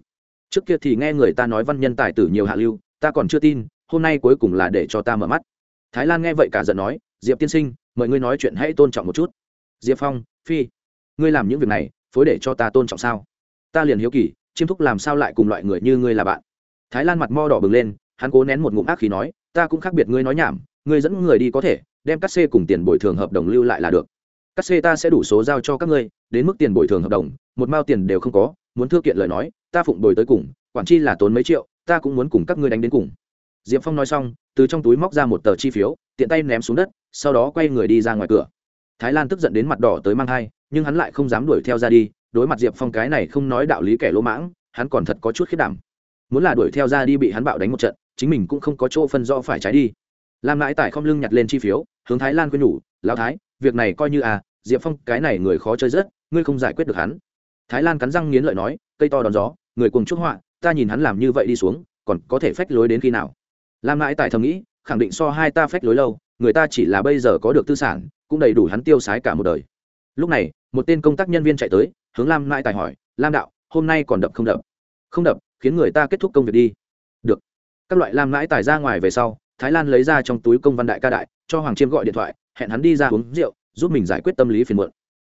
Trước kia thì nghe người ta nói văn nhân tài tử nhiều hạ lưu, ta còn chưa tin, hôm nay cuối cùng là để cho ta mở mắt. Thái lan nghe vậy cả giận nói, diệp tiên sinh, mời ngươi nói chuyện hãy tôn trọng một chút. Diệp phong, phi, ngươi làm những việc này, phối để cho ta tôn trọng sao? Ta liền hiếu kỳ, chiêm thúc làm sao lại cùng loại người như ngươi là bạn? Thái lan mặt mo đỏ bừng lên, hắn cố nén một ngụm ác khí nói ta cũng khác biệt ngươi nói nhảm, ngươi dẫn người đi có thể, đem cắt xê cùng tiền bồi thường hợp đồng lưu lại là được. Cắt xê ta sẽ đủ số giao cho các ngươi, đến mức tiền bồi thường hợp đồng, một mao tiền đều không có, muốn thư kiện lời nói, ta phụng bồi tới cùng, quản chi là tốn mấy triệu, ta cũng muốn cùng các ngươi đánh đến cùng. Diệp phong nói xong, từ trong túi móc ra một tờ chi phiếu, tiện tay ném xuống đất, sau đó quay người đi ra ngoài cửa. Thái lan tức giận đến mặt đỏ tới mang hai, nhưng hắn lại không dám đuổi theo ra đi, đối mặt diệp phong cái này không nói đạo lý kẻ lỗ mãng, hắn còn thật có chút khiết đảm. Muốn là đuổi theo ra đi bị hắn bạo đánh một trận chính mình cũng không có chỗ phân do phải trái đi. Lam mãi tài không lưng nhặt lên chi phiếu, hướng thái lan quên nhủ, lão thái, việc này coi như à diệp phong, cái này người khó chơi rất, ngươi không giải quyết được hắn. Thái lan cắn răng nghiến lợi nói, cây to đón gió, người cùng chúc họa, ta nhìn hắn làm như vậy đi xuống, còn có thể phách lối đến khi nào? Lam mãi tài thầm nghĩ, khẳng định so hai ta phách lối lâu, người ta chỉ là bây giờ có được tư sản, cũng đầy đủ hắn tiêu sái cả một đời. Lúc này, một tên công tác nhân viên chạy tới, hướng lam mãi tài hỏi, lam đạo, hôm nay còn đập không đập? Không đập, khiến người ta kết thúc công việc đi. Được các loại lam mãi tài ra ngoài về sau, thái lan lấy ra trong túi công văn đại ca đại, cho hoàng chiêm gọi điện thoại, hẹn hắn đi ra uống rượu, giúp mình giải quyết tâm lý phiền muộn.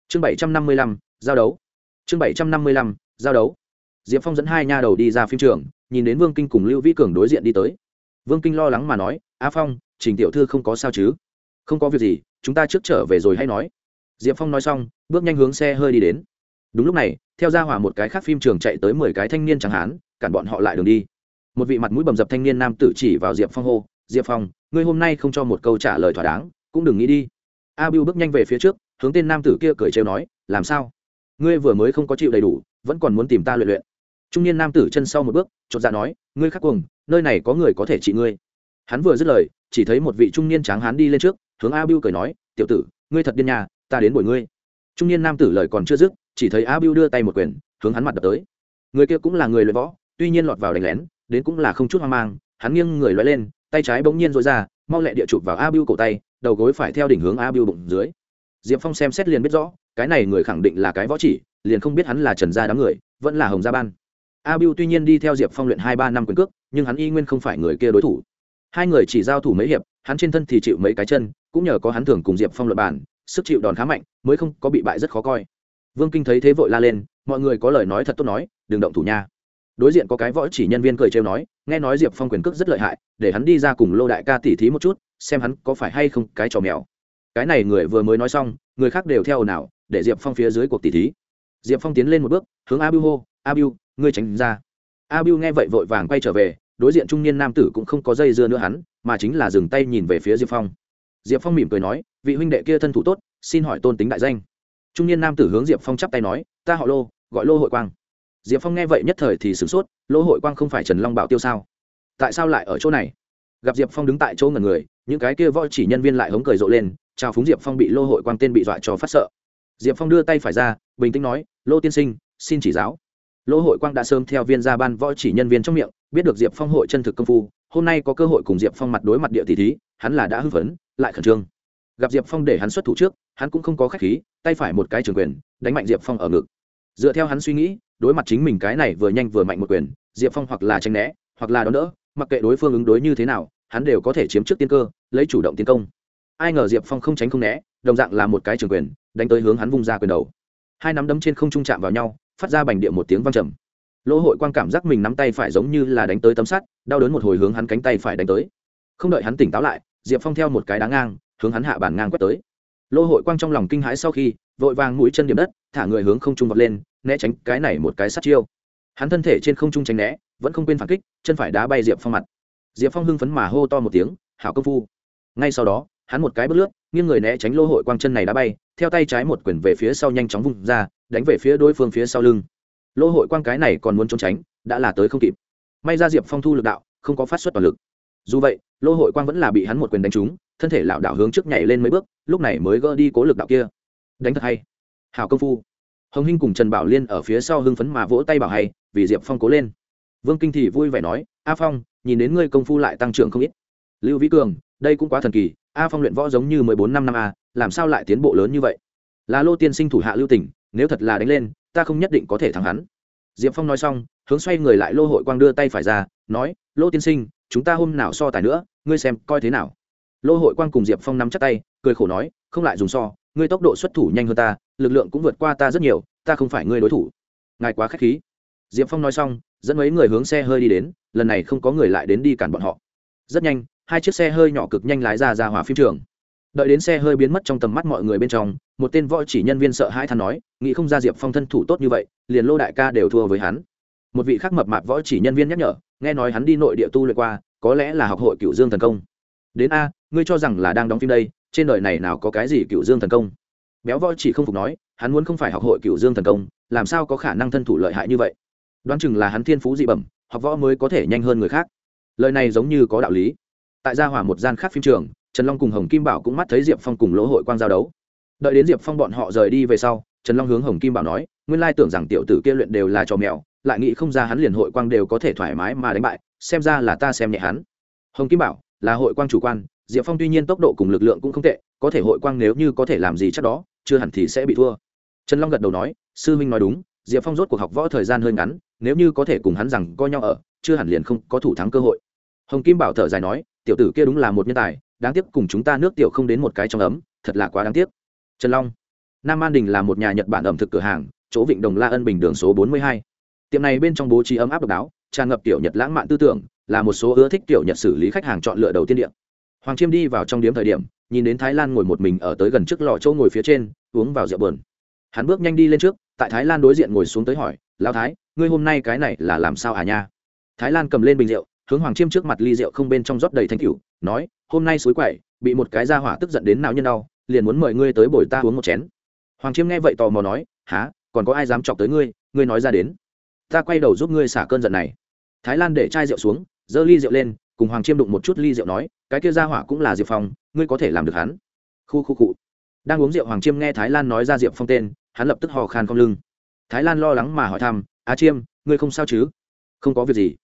Chương bảy trăm năm mươi lăm, giao đấu. Chương bảy trăm năm mươi lăm, giao đấu. Diệp phong dẫn hai nha đầu đi ra phim trường, nhìn đến vương kinh cùng lưu vĩ cường đối diện đi tới. Vương kinh lo lắng mà nói, a phong, trình tiểu thư không có sao chứ? Không có việc gì, chúng ta trước trở về rồi hay nói. Diệp phong nói xong, bước nhanh hướng xe hơi đi đến. Đúng lúc này, theo ra hỏa một cái khác phim trường chạy tới mười cái thanh niên chẳng hán cản bọn họ lại đường đi một vị mặt mũi bầm dập thanh niên nam tử chỉ vào diệp phong hô, diệp phong, ngươi hôm nay không cho một câu trả lời thỏa đáng, cũng đừng nghĩ đi. A bưu bước nhanh về phía trước, hướng tên nam tử kia cười trêu nói, làm sao? Ngươi vừa mới không có chịu đầy đủ, vẫn còn muốn tìm ta luyện luyện. Trung niên nam tử chân sau một bước, chột dạ nói, ngươi khắc cuồng, nơi này có người có thể trị ngươi. Hắn vừa dứt lời, chỉ thấy một vị trung niên tráng hán đi lên trước, hướng a bưu cười nói, tiểu tử, ngươi thật điên nhà ta đến bồi ngươi. Trung niên nam tử lời còn chưa dứt, chỉ thấy a bưu đưa tay một quyền, hướng hắn mặt đập tới. Người kia cũng là người luyện võ, tuy nhiên lọt vào đánh lén đến cũng là không chút hoang mang, hắn nghiêng người loay lên, tay trái bỗng nhiên dội ra, mau lẹ địa chụp vào a bưu cổ tay, đầu gối phải theo đỉnh hướng a bưu bụng dưới. Diệp phong xem xét liền biết rõ, cái này người khẳng định là cái võ chỉ, liền không biết hắn là trần gia đám người, vẫn là hồng gia ban. A bưu tuy nhiên đi theo diệp phong luyện hai ba năm quyền cước, nhưng hắn y nguyên không phải người kia đối thủ. Hai người chỉ giao thủ mấy hiệp, hắn trên thân thì chịu mấy cái chân, cũng nhờ có hắn thường cùng diệp phong luật bản sức chịu đòn khá mạnh, mới không có bị bại rất khó coi. Vương kinh thấy thế vội la lên, mọi người có lời nói thật tốt nói, đừng động thủ nha đối diện có cái võ chỉ nhân viên cười trêu nói, nghe nói diệp phong quyền cước rất lợi hại, để hắn đi ra cùng lô đại ca tỉ thí một chút, xem hắn có phải hay không cái trò mèo. Cái này người vừa mới nói xong, người khác đều theo nào để diệp phong phía dưới cuộc tỉ thí. Diệp phong tiến lên một bước, hướng a biu hô a biu ngươi tránh ra. A biu nghe vậy vội vàng quay trở về, đối diện trung niên nam tử cũng không có dây dưa nữa hắn, mà chính là dừng tay nhìn về phía diệp phong. Diệp phong mỉm cười nói, vị huynh đệ kia thân thủ tốt, xin hỏi tôn tính đại danh. Trung niên nam tử hướng diệp phong chắp tay nói, ta họ lô, gọi lô hội quang diệp phong nghe vậy nhất thời thì sửng sốt lô hội quang không phải trần long bảo tiêu sao? Tại sao lại ở chỗ này? Gặp diệp phong đứng tại chỗ ngần người, những cái kia võ chỉ nhân viên lại hống cười rộ lên, chào phúng diệp phong bị lô hội quang tên bị dọa cho phát sợ. Diệp phong đưa tay phải ra, bình tĩnh nói, lô tiên sinh, xin chỉ giáo. Lô hội quang đã sớm theo viên gia ban võ chỉ nhân viên trong miệng, biết được diệp phong hội chân thực công phu, hôm nay có cơ hội cùng diệp phong mặt đối mặt địa tỷ thí, hắn là đã hưng phấn, lại khẩn trương. Gặp diệp phong để hắn xuất thủ trước, hắn cũng không có k h á c h khí, tay phải một cái trường quyền, đánh mạnh diệp phong ở ngực. Dựa theo hắn suy nghĩ đối mặt chính mình cái này vừa nhanh vừa mạnh một quyền, diệp phong hoặc là tranh né, hoặc là đón đỡ, mặc kệ đối phương ứng đối như thế nào, hắn đều có thể chiếm trước tiên cơ, lấy chủ động tiến công. Ai ngờ diệp phong không tránh không né, đồng dạng là một cái trường quyền, đánh tới hướng hắn vung ra quyền đầu. Hai nắm đấm trên không trung chạm vào nhau, phát ra bành địa một tiếng vang trầm. Lỗ hội quang cảm giác mình nắm tay phải giống như là đánh tới tấm sắt, đau đớn một hồi hướng hắn cánh tay phải đánh tới. Không đợi hắn tỉnh táo lại, diệp phong theo một cái đá ngang, hướng hắn hạ bàn ngang quét tới. Lỗ hội quang trong lòng kinh hãi sau khi, vội vàng mũi chân điểm đất, thả người hướng không trung vọt lên né tránh cái này một cái sát chiêu. Hắn thân thể trên không trung tránh né, vẫn không quên phản kích, chân phải đá bay diệp phong mặt. Diệp phong hưng phấn mà hô to một tiếng, hảo công phu. Ngay sau đó, hắn một cái bước lướt, nghiêng người né tránh lô hội quang chân này đá bay, theo tay trái một quyển về phía sau nhanh chóng vung ra, đánh về phía đối phương phía sau lưng. Lô hội quang cái này còn muốn trốn tránh, đã là tới không kịp. May ra diệp phong thu lực đạo, không có phát xuất toàn lực. Dù vậy, lô hội quang vẫn là bị hắn một quyền đánh trúng, thân thể lảo đảo hướng trước nhảy lên mấy bước, lúc này mới gỡ đi cố lực đạo kia. Đánh thật hay. Hảo công phu hồng hinh cùng trần bảo liên ở phía sau hưng phấn mà vỗ tay bảo hay, vì diệp phong cố lên. Vương kinh thì vui vẻ nói, a phong, nhìn đến ngươi công phu lại tăng trưởng không ít. Lưu vĩ cường, đây cũng quá thần kỳ, a phong luyện võ giống như mười bốn năm năm a, làm sao lại tiến bộ lớn như vậy? Là lô tiên sinh thủ hạ lưu tỉnh nếu thật là đánh lên, ta không nhất định có thể thắng hắn. Diệp phong nói xong, hướng xoay người lại lô hội quang đưa tay phải ra, nói, lô tiên sinh, chúng ta hôm nào so tài nữa, ngươi xem coi thế nào. Lô hội quang cùng diệp phong nắm chắc tay, cười khổ nói, không lại dùng so ngươi tốc độ xuất thủ nhanh hơn ta, lực lượng cũng vượt qua ta rất nhiều, ta không phải ngươi đối thủ. Ngài quá k h á c h khí. Diệp phong nói xong, dẫn mấy người hướng xe hơi đi đến, lần này không có người lại đến đi cản bọn họ. Rất nhanh, hai chiếc xe hơi nhỏ cực nhanh lái ra ra hỏa phim trường. Đợi đến xe hơi biến mất trong tầm mắt mọi người bên trong, một tên võ chỉ nhân viên sợ hãi than nói, nghĩ không ra diệp phong thân thủ tốt như vậy, liền lô đại ca đều thua với hắn. Một vị khác mập mạp võ chỉ nhân viên nhắc nhở, nghe nói hắn đi nội địa tu luyện qua, có lẽ là học hội cựu dương thần công. Đến a, ngươi cho rằng là đang đóng phim đây trên đời này nào có cái gì cựu dương thần công? Béo võ chỉ không phục nói, hắn muốn không phải học hội cựu dương thần công, làm sao có khả năng thân thủ lợi hại như vậy? Đoán chừng là hắn thiên phú dị bẩm, học võ mới có thể nhanh hơn người khác. Lời này giống như có đạo lý. Tại gia hỏa một gian khác phim trường, trần long cùng hồng kim bảo cũng mắt thấy diệp phong cùng lỗ hội quang giao đấu. Đợi đến diệp phong bọn họ rời đi về sau, trần long hướng hồng kim bảo nói, nguyên lai tưởng rằng tiểu tử kia luyện đều là trò mèo, lại nghĩ không ra hắn liền hội quang đều có thể thoải mái mà đánh bại, xem ra là ta xem nhẹ hắn. Hồng kim bảo, là hội quang chủ quan diệp phong tuy nhiên tốc độ cùng lực lượng cũng không tệ, có thể hội quang nếu như có thể làm gì chắc đó, chưa hẳn thì sẽ bị thua. Trần long gật đầu nói, sư Minh nói đúng, diệp phong rốt cuộc học võ thời gian hơi ngắn, nếu như có thể cùng hắn rằng coi nhau ở, chưa hẳn liền không có thủ thắng cơ hội. Hồng kim bảo thở dài nói, tiểu tử kia đúng là một nhân tài, đáng tiếc cùng chúng ta nước tiểu không đến một cái trong ấm, thật là quá đáng tiếc. Trần long, nam an đình là một nhà nhật bản ẩm thực cửa hàng, chỗ vịnh đồng la ân bình đường số bốn mươi hai. Tiệm này bên trong bố trí ấm áp độc đáo, tràn ngập tiểu nhật lãng mạn tư tưởng, là một số ưa thích tiểu nhật xử lý khách hàng chọn lựa đầu tiên điện hoàng chiêm đi vào trong điếm thời điểm, nhìn đến thái lan ngồi một mình ở tới gần trước lò châu ngồi phía trên, uống vào rượu bờn hắn bước nhanh đi lên trước, tại thái lan đối diện ngồi xuống tới hỏi lao thái, ngươi hôm nay cái này là làm sao à nha? Thái lan cầm lên bình rượu, hướng hoàng chiêm trước mặt ly rượu không bên trong rót đầy thanh cửu, nói, hôm nay suối quậy bị một cái ra hỏa tức giận đến não nhân đau, liền muốn mời ngươi tới bồi ta uống một chén. Hoàng chiêm nghe vậy tò mò nói há còn có ai dám chọc tới ngươi? Ngươi nói ra đến. Ta quay đầu giúp ngươi xả cơn giận này. Thái lan để chai rượu xuống, giơ ly rượu lên, cùng hoàng chiêm đụng một chút ly rượu nói cái kia ra hỏa cũng là diệp phong, ngươi có thể làm được hắn. Khu khu cụ đang uống rượu hoàng chiêm nghe thái lan nói ra diệp phong tên, hắn lập tức hò khan không lưng. Thái lan lo lắng mà hỏi thăm, á chiêm, ngươi không sao chứ? Không có việc gì.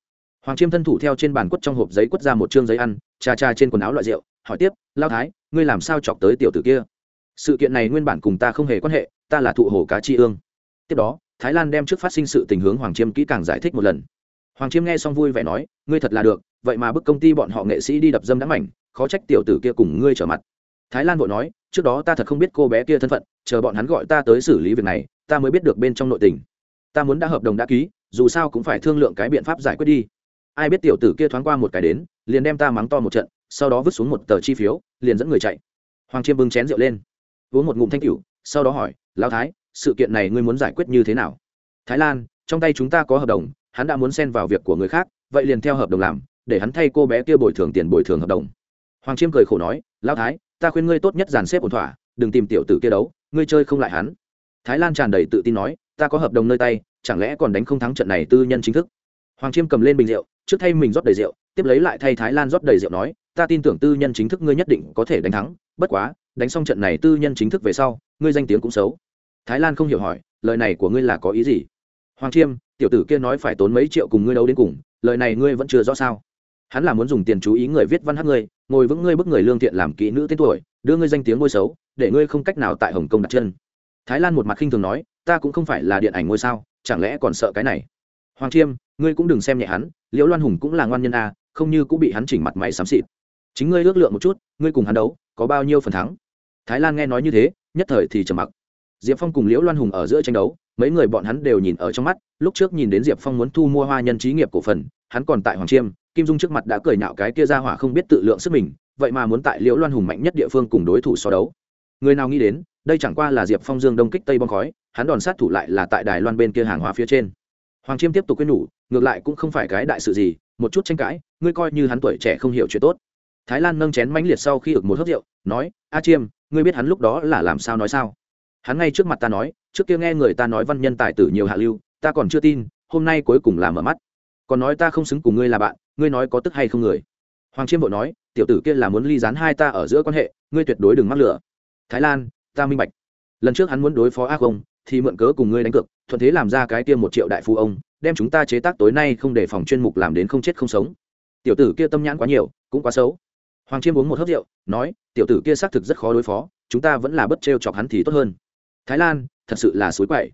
Hoàng chiêm thân thủ theo trên bàn quất trong hộp giấy quất ra một chương giấy ăn trà trà trên quần áo loại rượu, hỏi tiếp, lao thái, ngươi làm sao chọc tới tiểu tử kia? Sự kiện này nguyên bản cùng ta không hề quan hệ, ta là thụ hồ cá tri ương. Tiếp đó, thái lan đem trước phát sinh sự tình hướng hoàng chiêm kỹ càng giải thích một lần. Hoàng chiêm nghe xong vui vẻ nói, ngươi thật là được vậy mà bức công ty bọn họ nghệ sĩ đi đập dâm đã mảnh, khó trách tiểu tử kia cùng ngươi trở mặt. Thái lan vội nói, trước đó ta thật không biết cô bé kia thân phận, chờ bọn hắn gọi ta tới xử lý việc này, ta mới biết được bên trong nội tình. Ta muốn đã hợp đồng đã ký, dù sao cũng phải thương lượng cái biện pháp giải quyết đi. Ai biết tiểu tử kia thoáng qua một cái đến, liền đem ta mắng to một trận, sau đó vứt xuống một tờ chi phiếu, liền dẫn người chạy. Hoàng chiêm bưng chén rượu lên, uống một ngụm thanh cửu sau đó hỏi, lão thái, sự kiện này ngươi muốn giải quyết như thế nào? Thái lan, trong tay chúng ta có hợp đồng, hắn đã muốn xen vào việc của người khác, vậy liền theo hợp đồng làm để hắn thay cô bé kia bồi thường tiền bồi thường hợp đồng. Hoàng chiêm cười khổ nói, lão thái, ta khuyên ngươi tốt nhất dàn xếp ổn thỏa, đừng tìm tiểu tử kia đấu, ngươi chơi không lại hắn. Thái lan tràn đầy tự tin nói, ta có hợp đồng nơi tay, chẳng lẽ còn đánh không thắng trận này tư nhân chính thức? Hoàng chiêm cầm lên bình rượu, trước thay mình rót đầy rượu, tiếp lấy lại thay thái lan rót đầy rượu nói, ta tin tưởng tư nhân chính thức ngươi nhất định có thể đánh thắng, bất quá, đánh xong trận này tư nhân chính thức về sau, ngươi danh tiếng cũng xấu. Thái lan không hiểu hỏi, lời này của ngươi là có ý gì? Hoàng chiêm, tiểu tử kia nói phải tốn mấy triệu cùng ngươi đấu đến cùng, lời này ngươi vẫn chưa rõ sao? Hắn là muốn dùng tiền chú ý người viết văn hát ngươi, ngồi vững ngươi bức người lương thiện làm kỹ nữ tên tuổi, đưa ngươi danh tiếng ngôi xấu, để ngươi không cách nào tại hồng kông đặt chân. Thái lan một mặt khinh thường nói, ta cũng không phải là điện ảnh ngôi sao, chẳng lẽ còn sợ cái này? Hoàng chiêm, ngươi cũng đừng xem nhẹ hắn, liễu loan hùng cũng là ngoan nhân a, không như cũng bị hắn chỉnh mặt mày xám xịt. Chính ngươi ước lượng một chút, ngươi cùng hắn đấu, có bao nhiêu phần thắng? Thái lan nghe nói như thế, nhất thời thì trầm mặc. Diệp phong cùng liễu loan hùng ở giữa tranh đấu, mấy người bọn hắn đều nhìn ở trong mắt, lúc trước nhìn đến diệp phong muốn thu mua hoa nhân trí nghiệp cổ phần, hắn còn tại hoàng chiêm kim dung trước mặt đã cười nhạo cái kia ra hỏa không biết tự lượng sức mình, vậy mà muốn tại liễu loan hùng mạnh nhất địa phương cùng đối thủ so đấu. Người nào nghĩ đến, đây chẳng qua là diệp phong dương đông kích tây bom khói, hắn đòn sát thủ lại là tại đài loan bên kia hàng hóa phía trên. Hoàng chiêm tiếp tục quên nhủ, ngược lại cũng không phải cái đại sự gì, một chút tranh cãi, ngươi coi như hắn tuổi trẻ không hiểu chuyện tốt. Thái lan nâng chén mãnh liệt sau khi ực một hớp rượu, nói, a chiêm, ngươi biết hắn lúc đó là làm sao nói sao? Hắn ngay trước mặt ta nói, trước kia nghe người ta nói văn nhân tài tử nhiều hạ lưu, ta còn chưa tin, hôm nay cuối cùng là mở mắt còn nói ta không xứng cùng ngươi là bạn, ngươi nói có tức hay không người? Hoàng chiêm vội nói, tiểu tử kia là muốn ly dán hai ta ở giữa quan hệ, ngươi tuyệt đối đừng mắc lửa. Thái lan, ta minh bạch. Lần trước hắn muốn đối phó ác ông, thì mượn cớ cùng ngươi đánh cược, thuận thế làm ra cái tiêm một triệu đại phu ông, đem chúng ta chế tác tối nay không để phòng chuyên mục làm đến không chết không sống. Tiểu tử kia tâm nhãn quá nhiều, cũng quá xấu. Hoàng chiêm uống một hớp rượu, nói, tiểu tử kia xác thực rất khó đối phó, chúng ta vẫn là bất t chọc hắn thì tốt hơn. Thái lan, thật sự là suối quậy.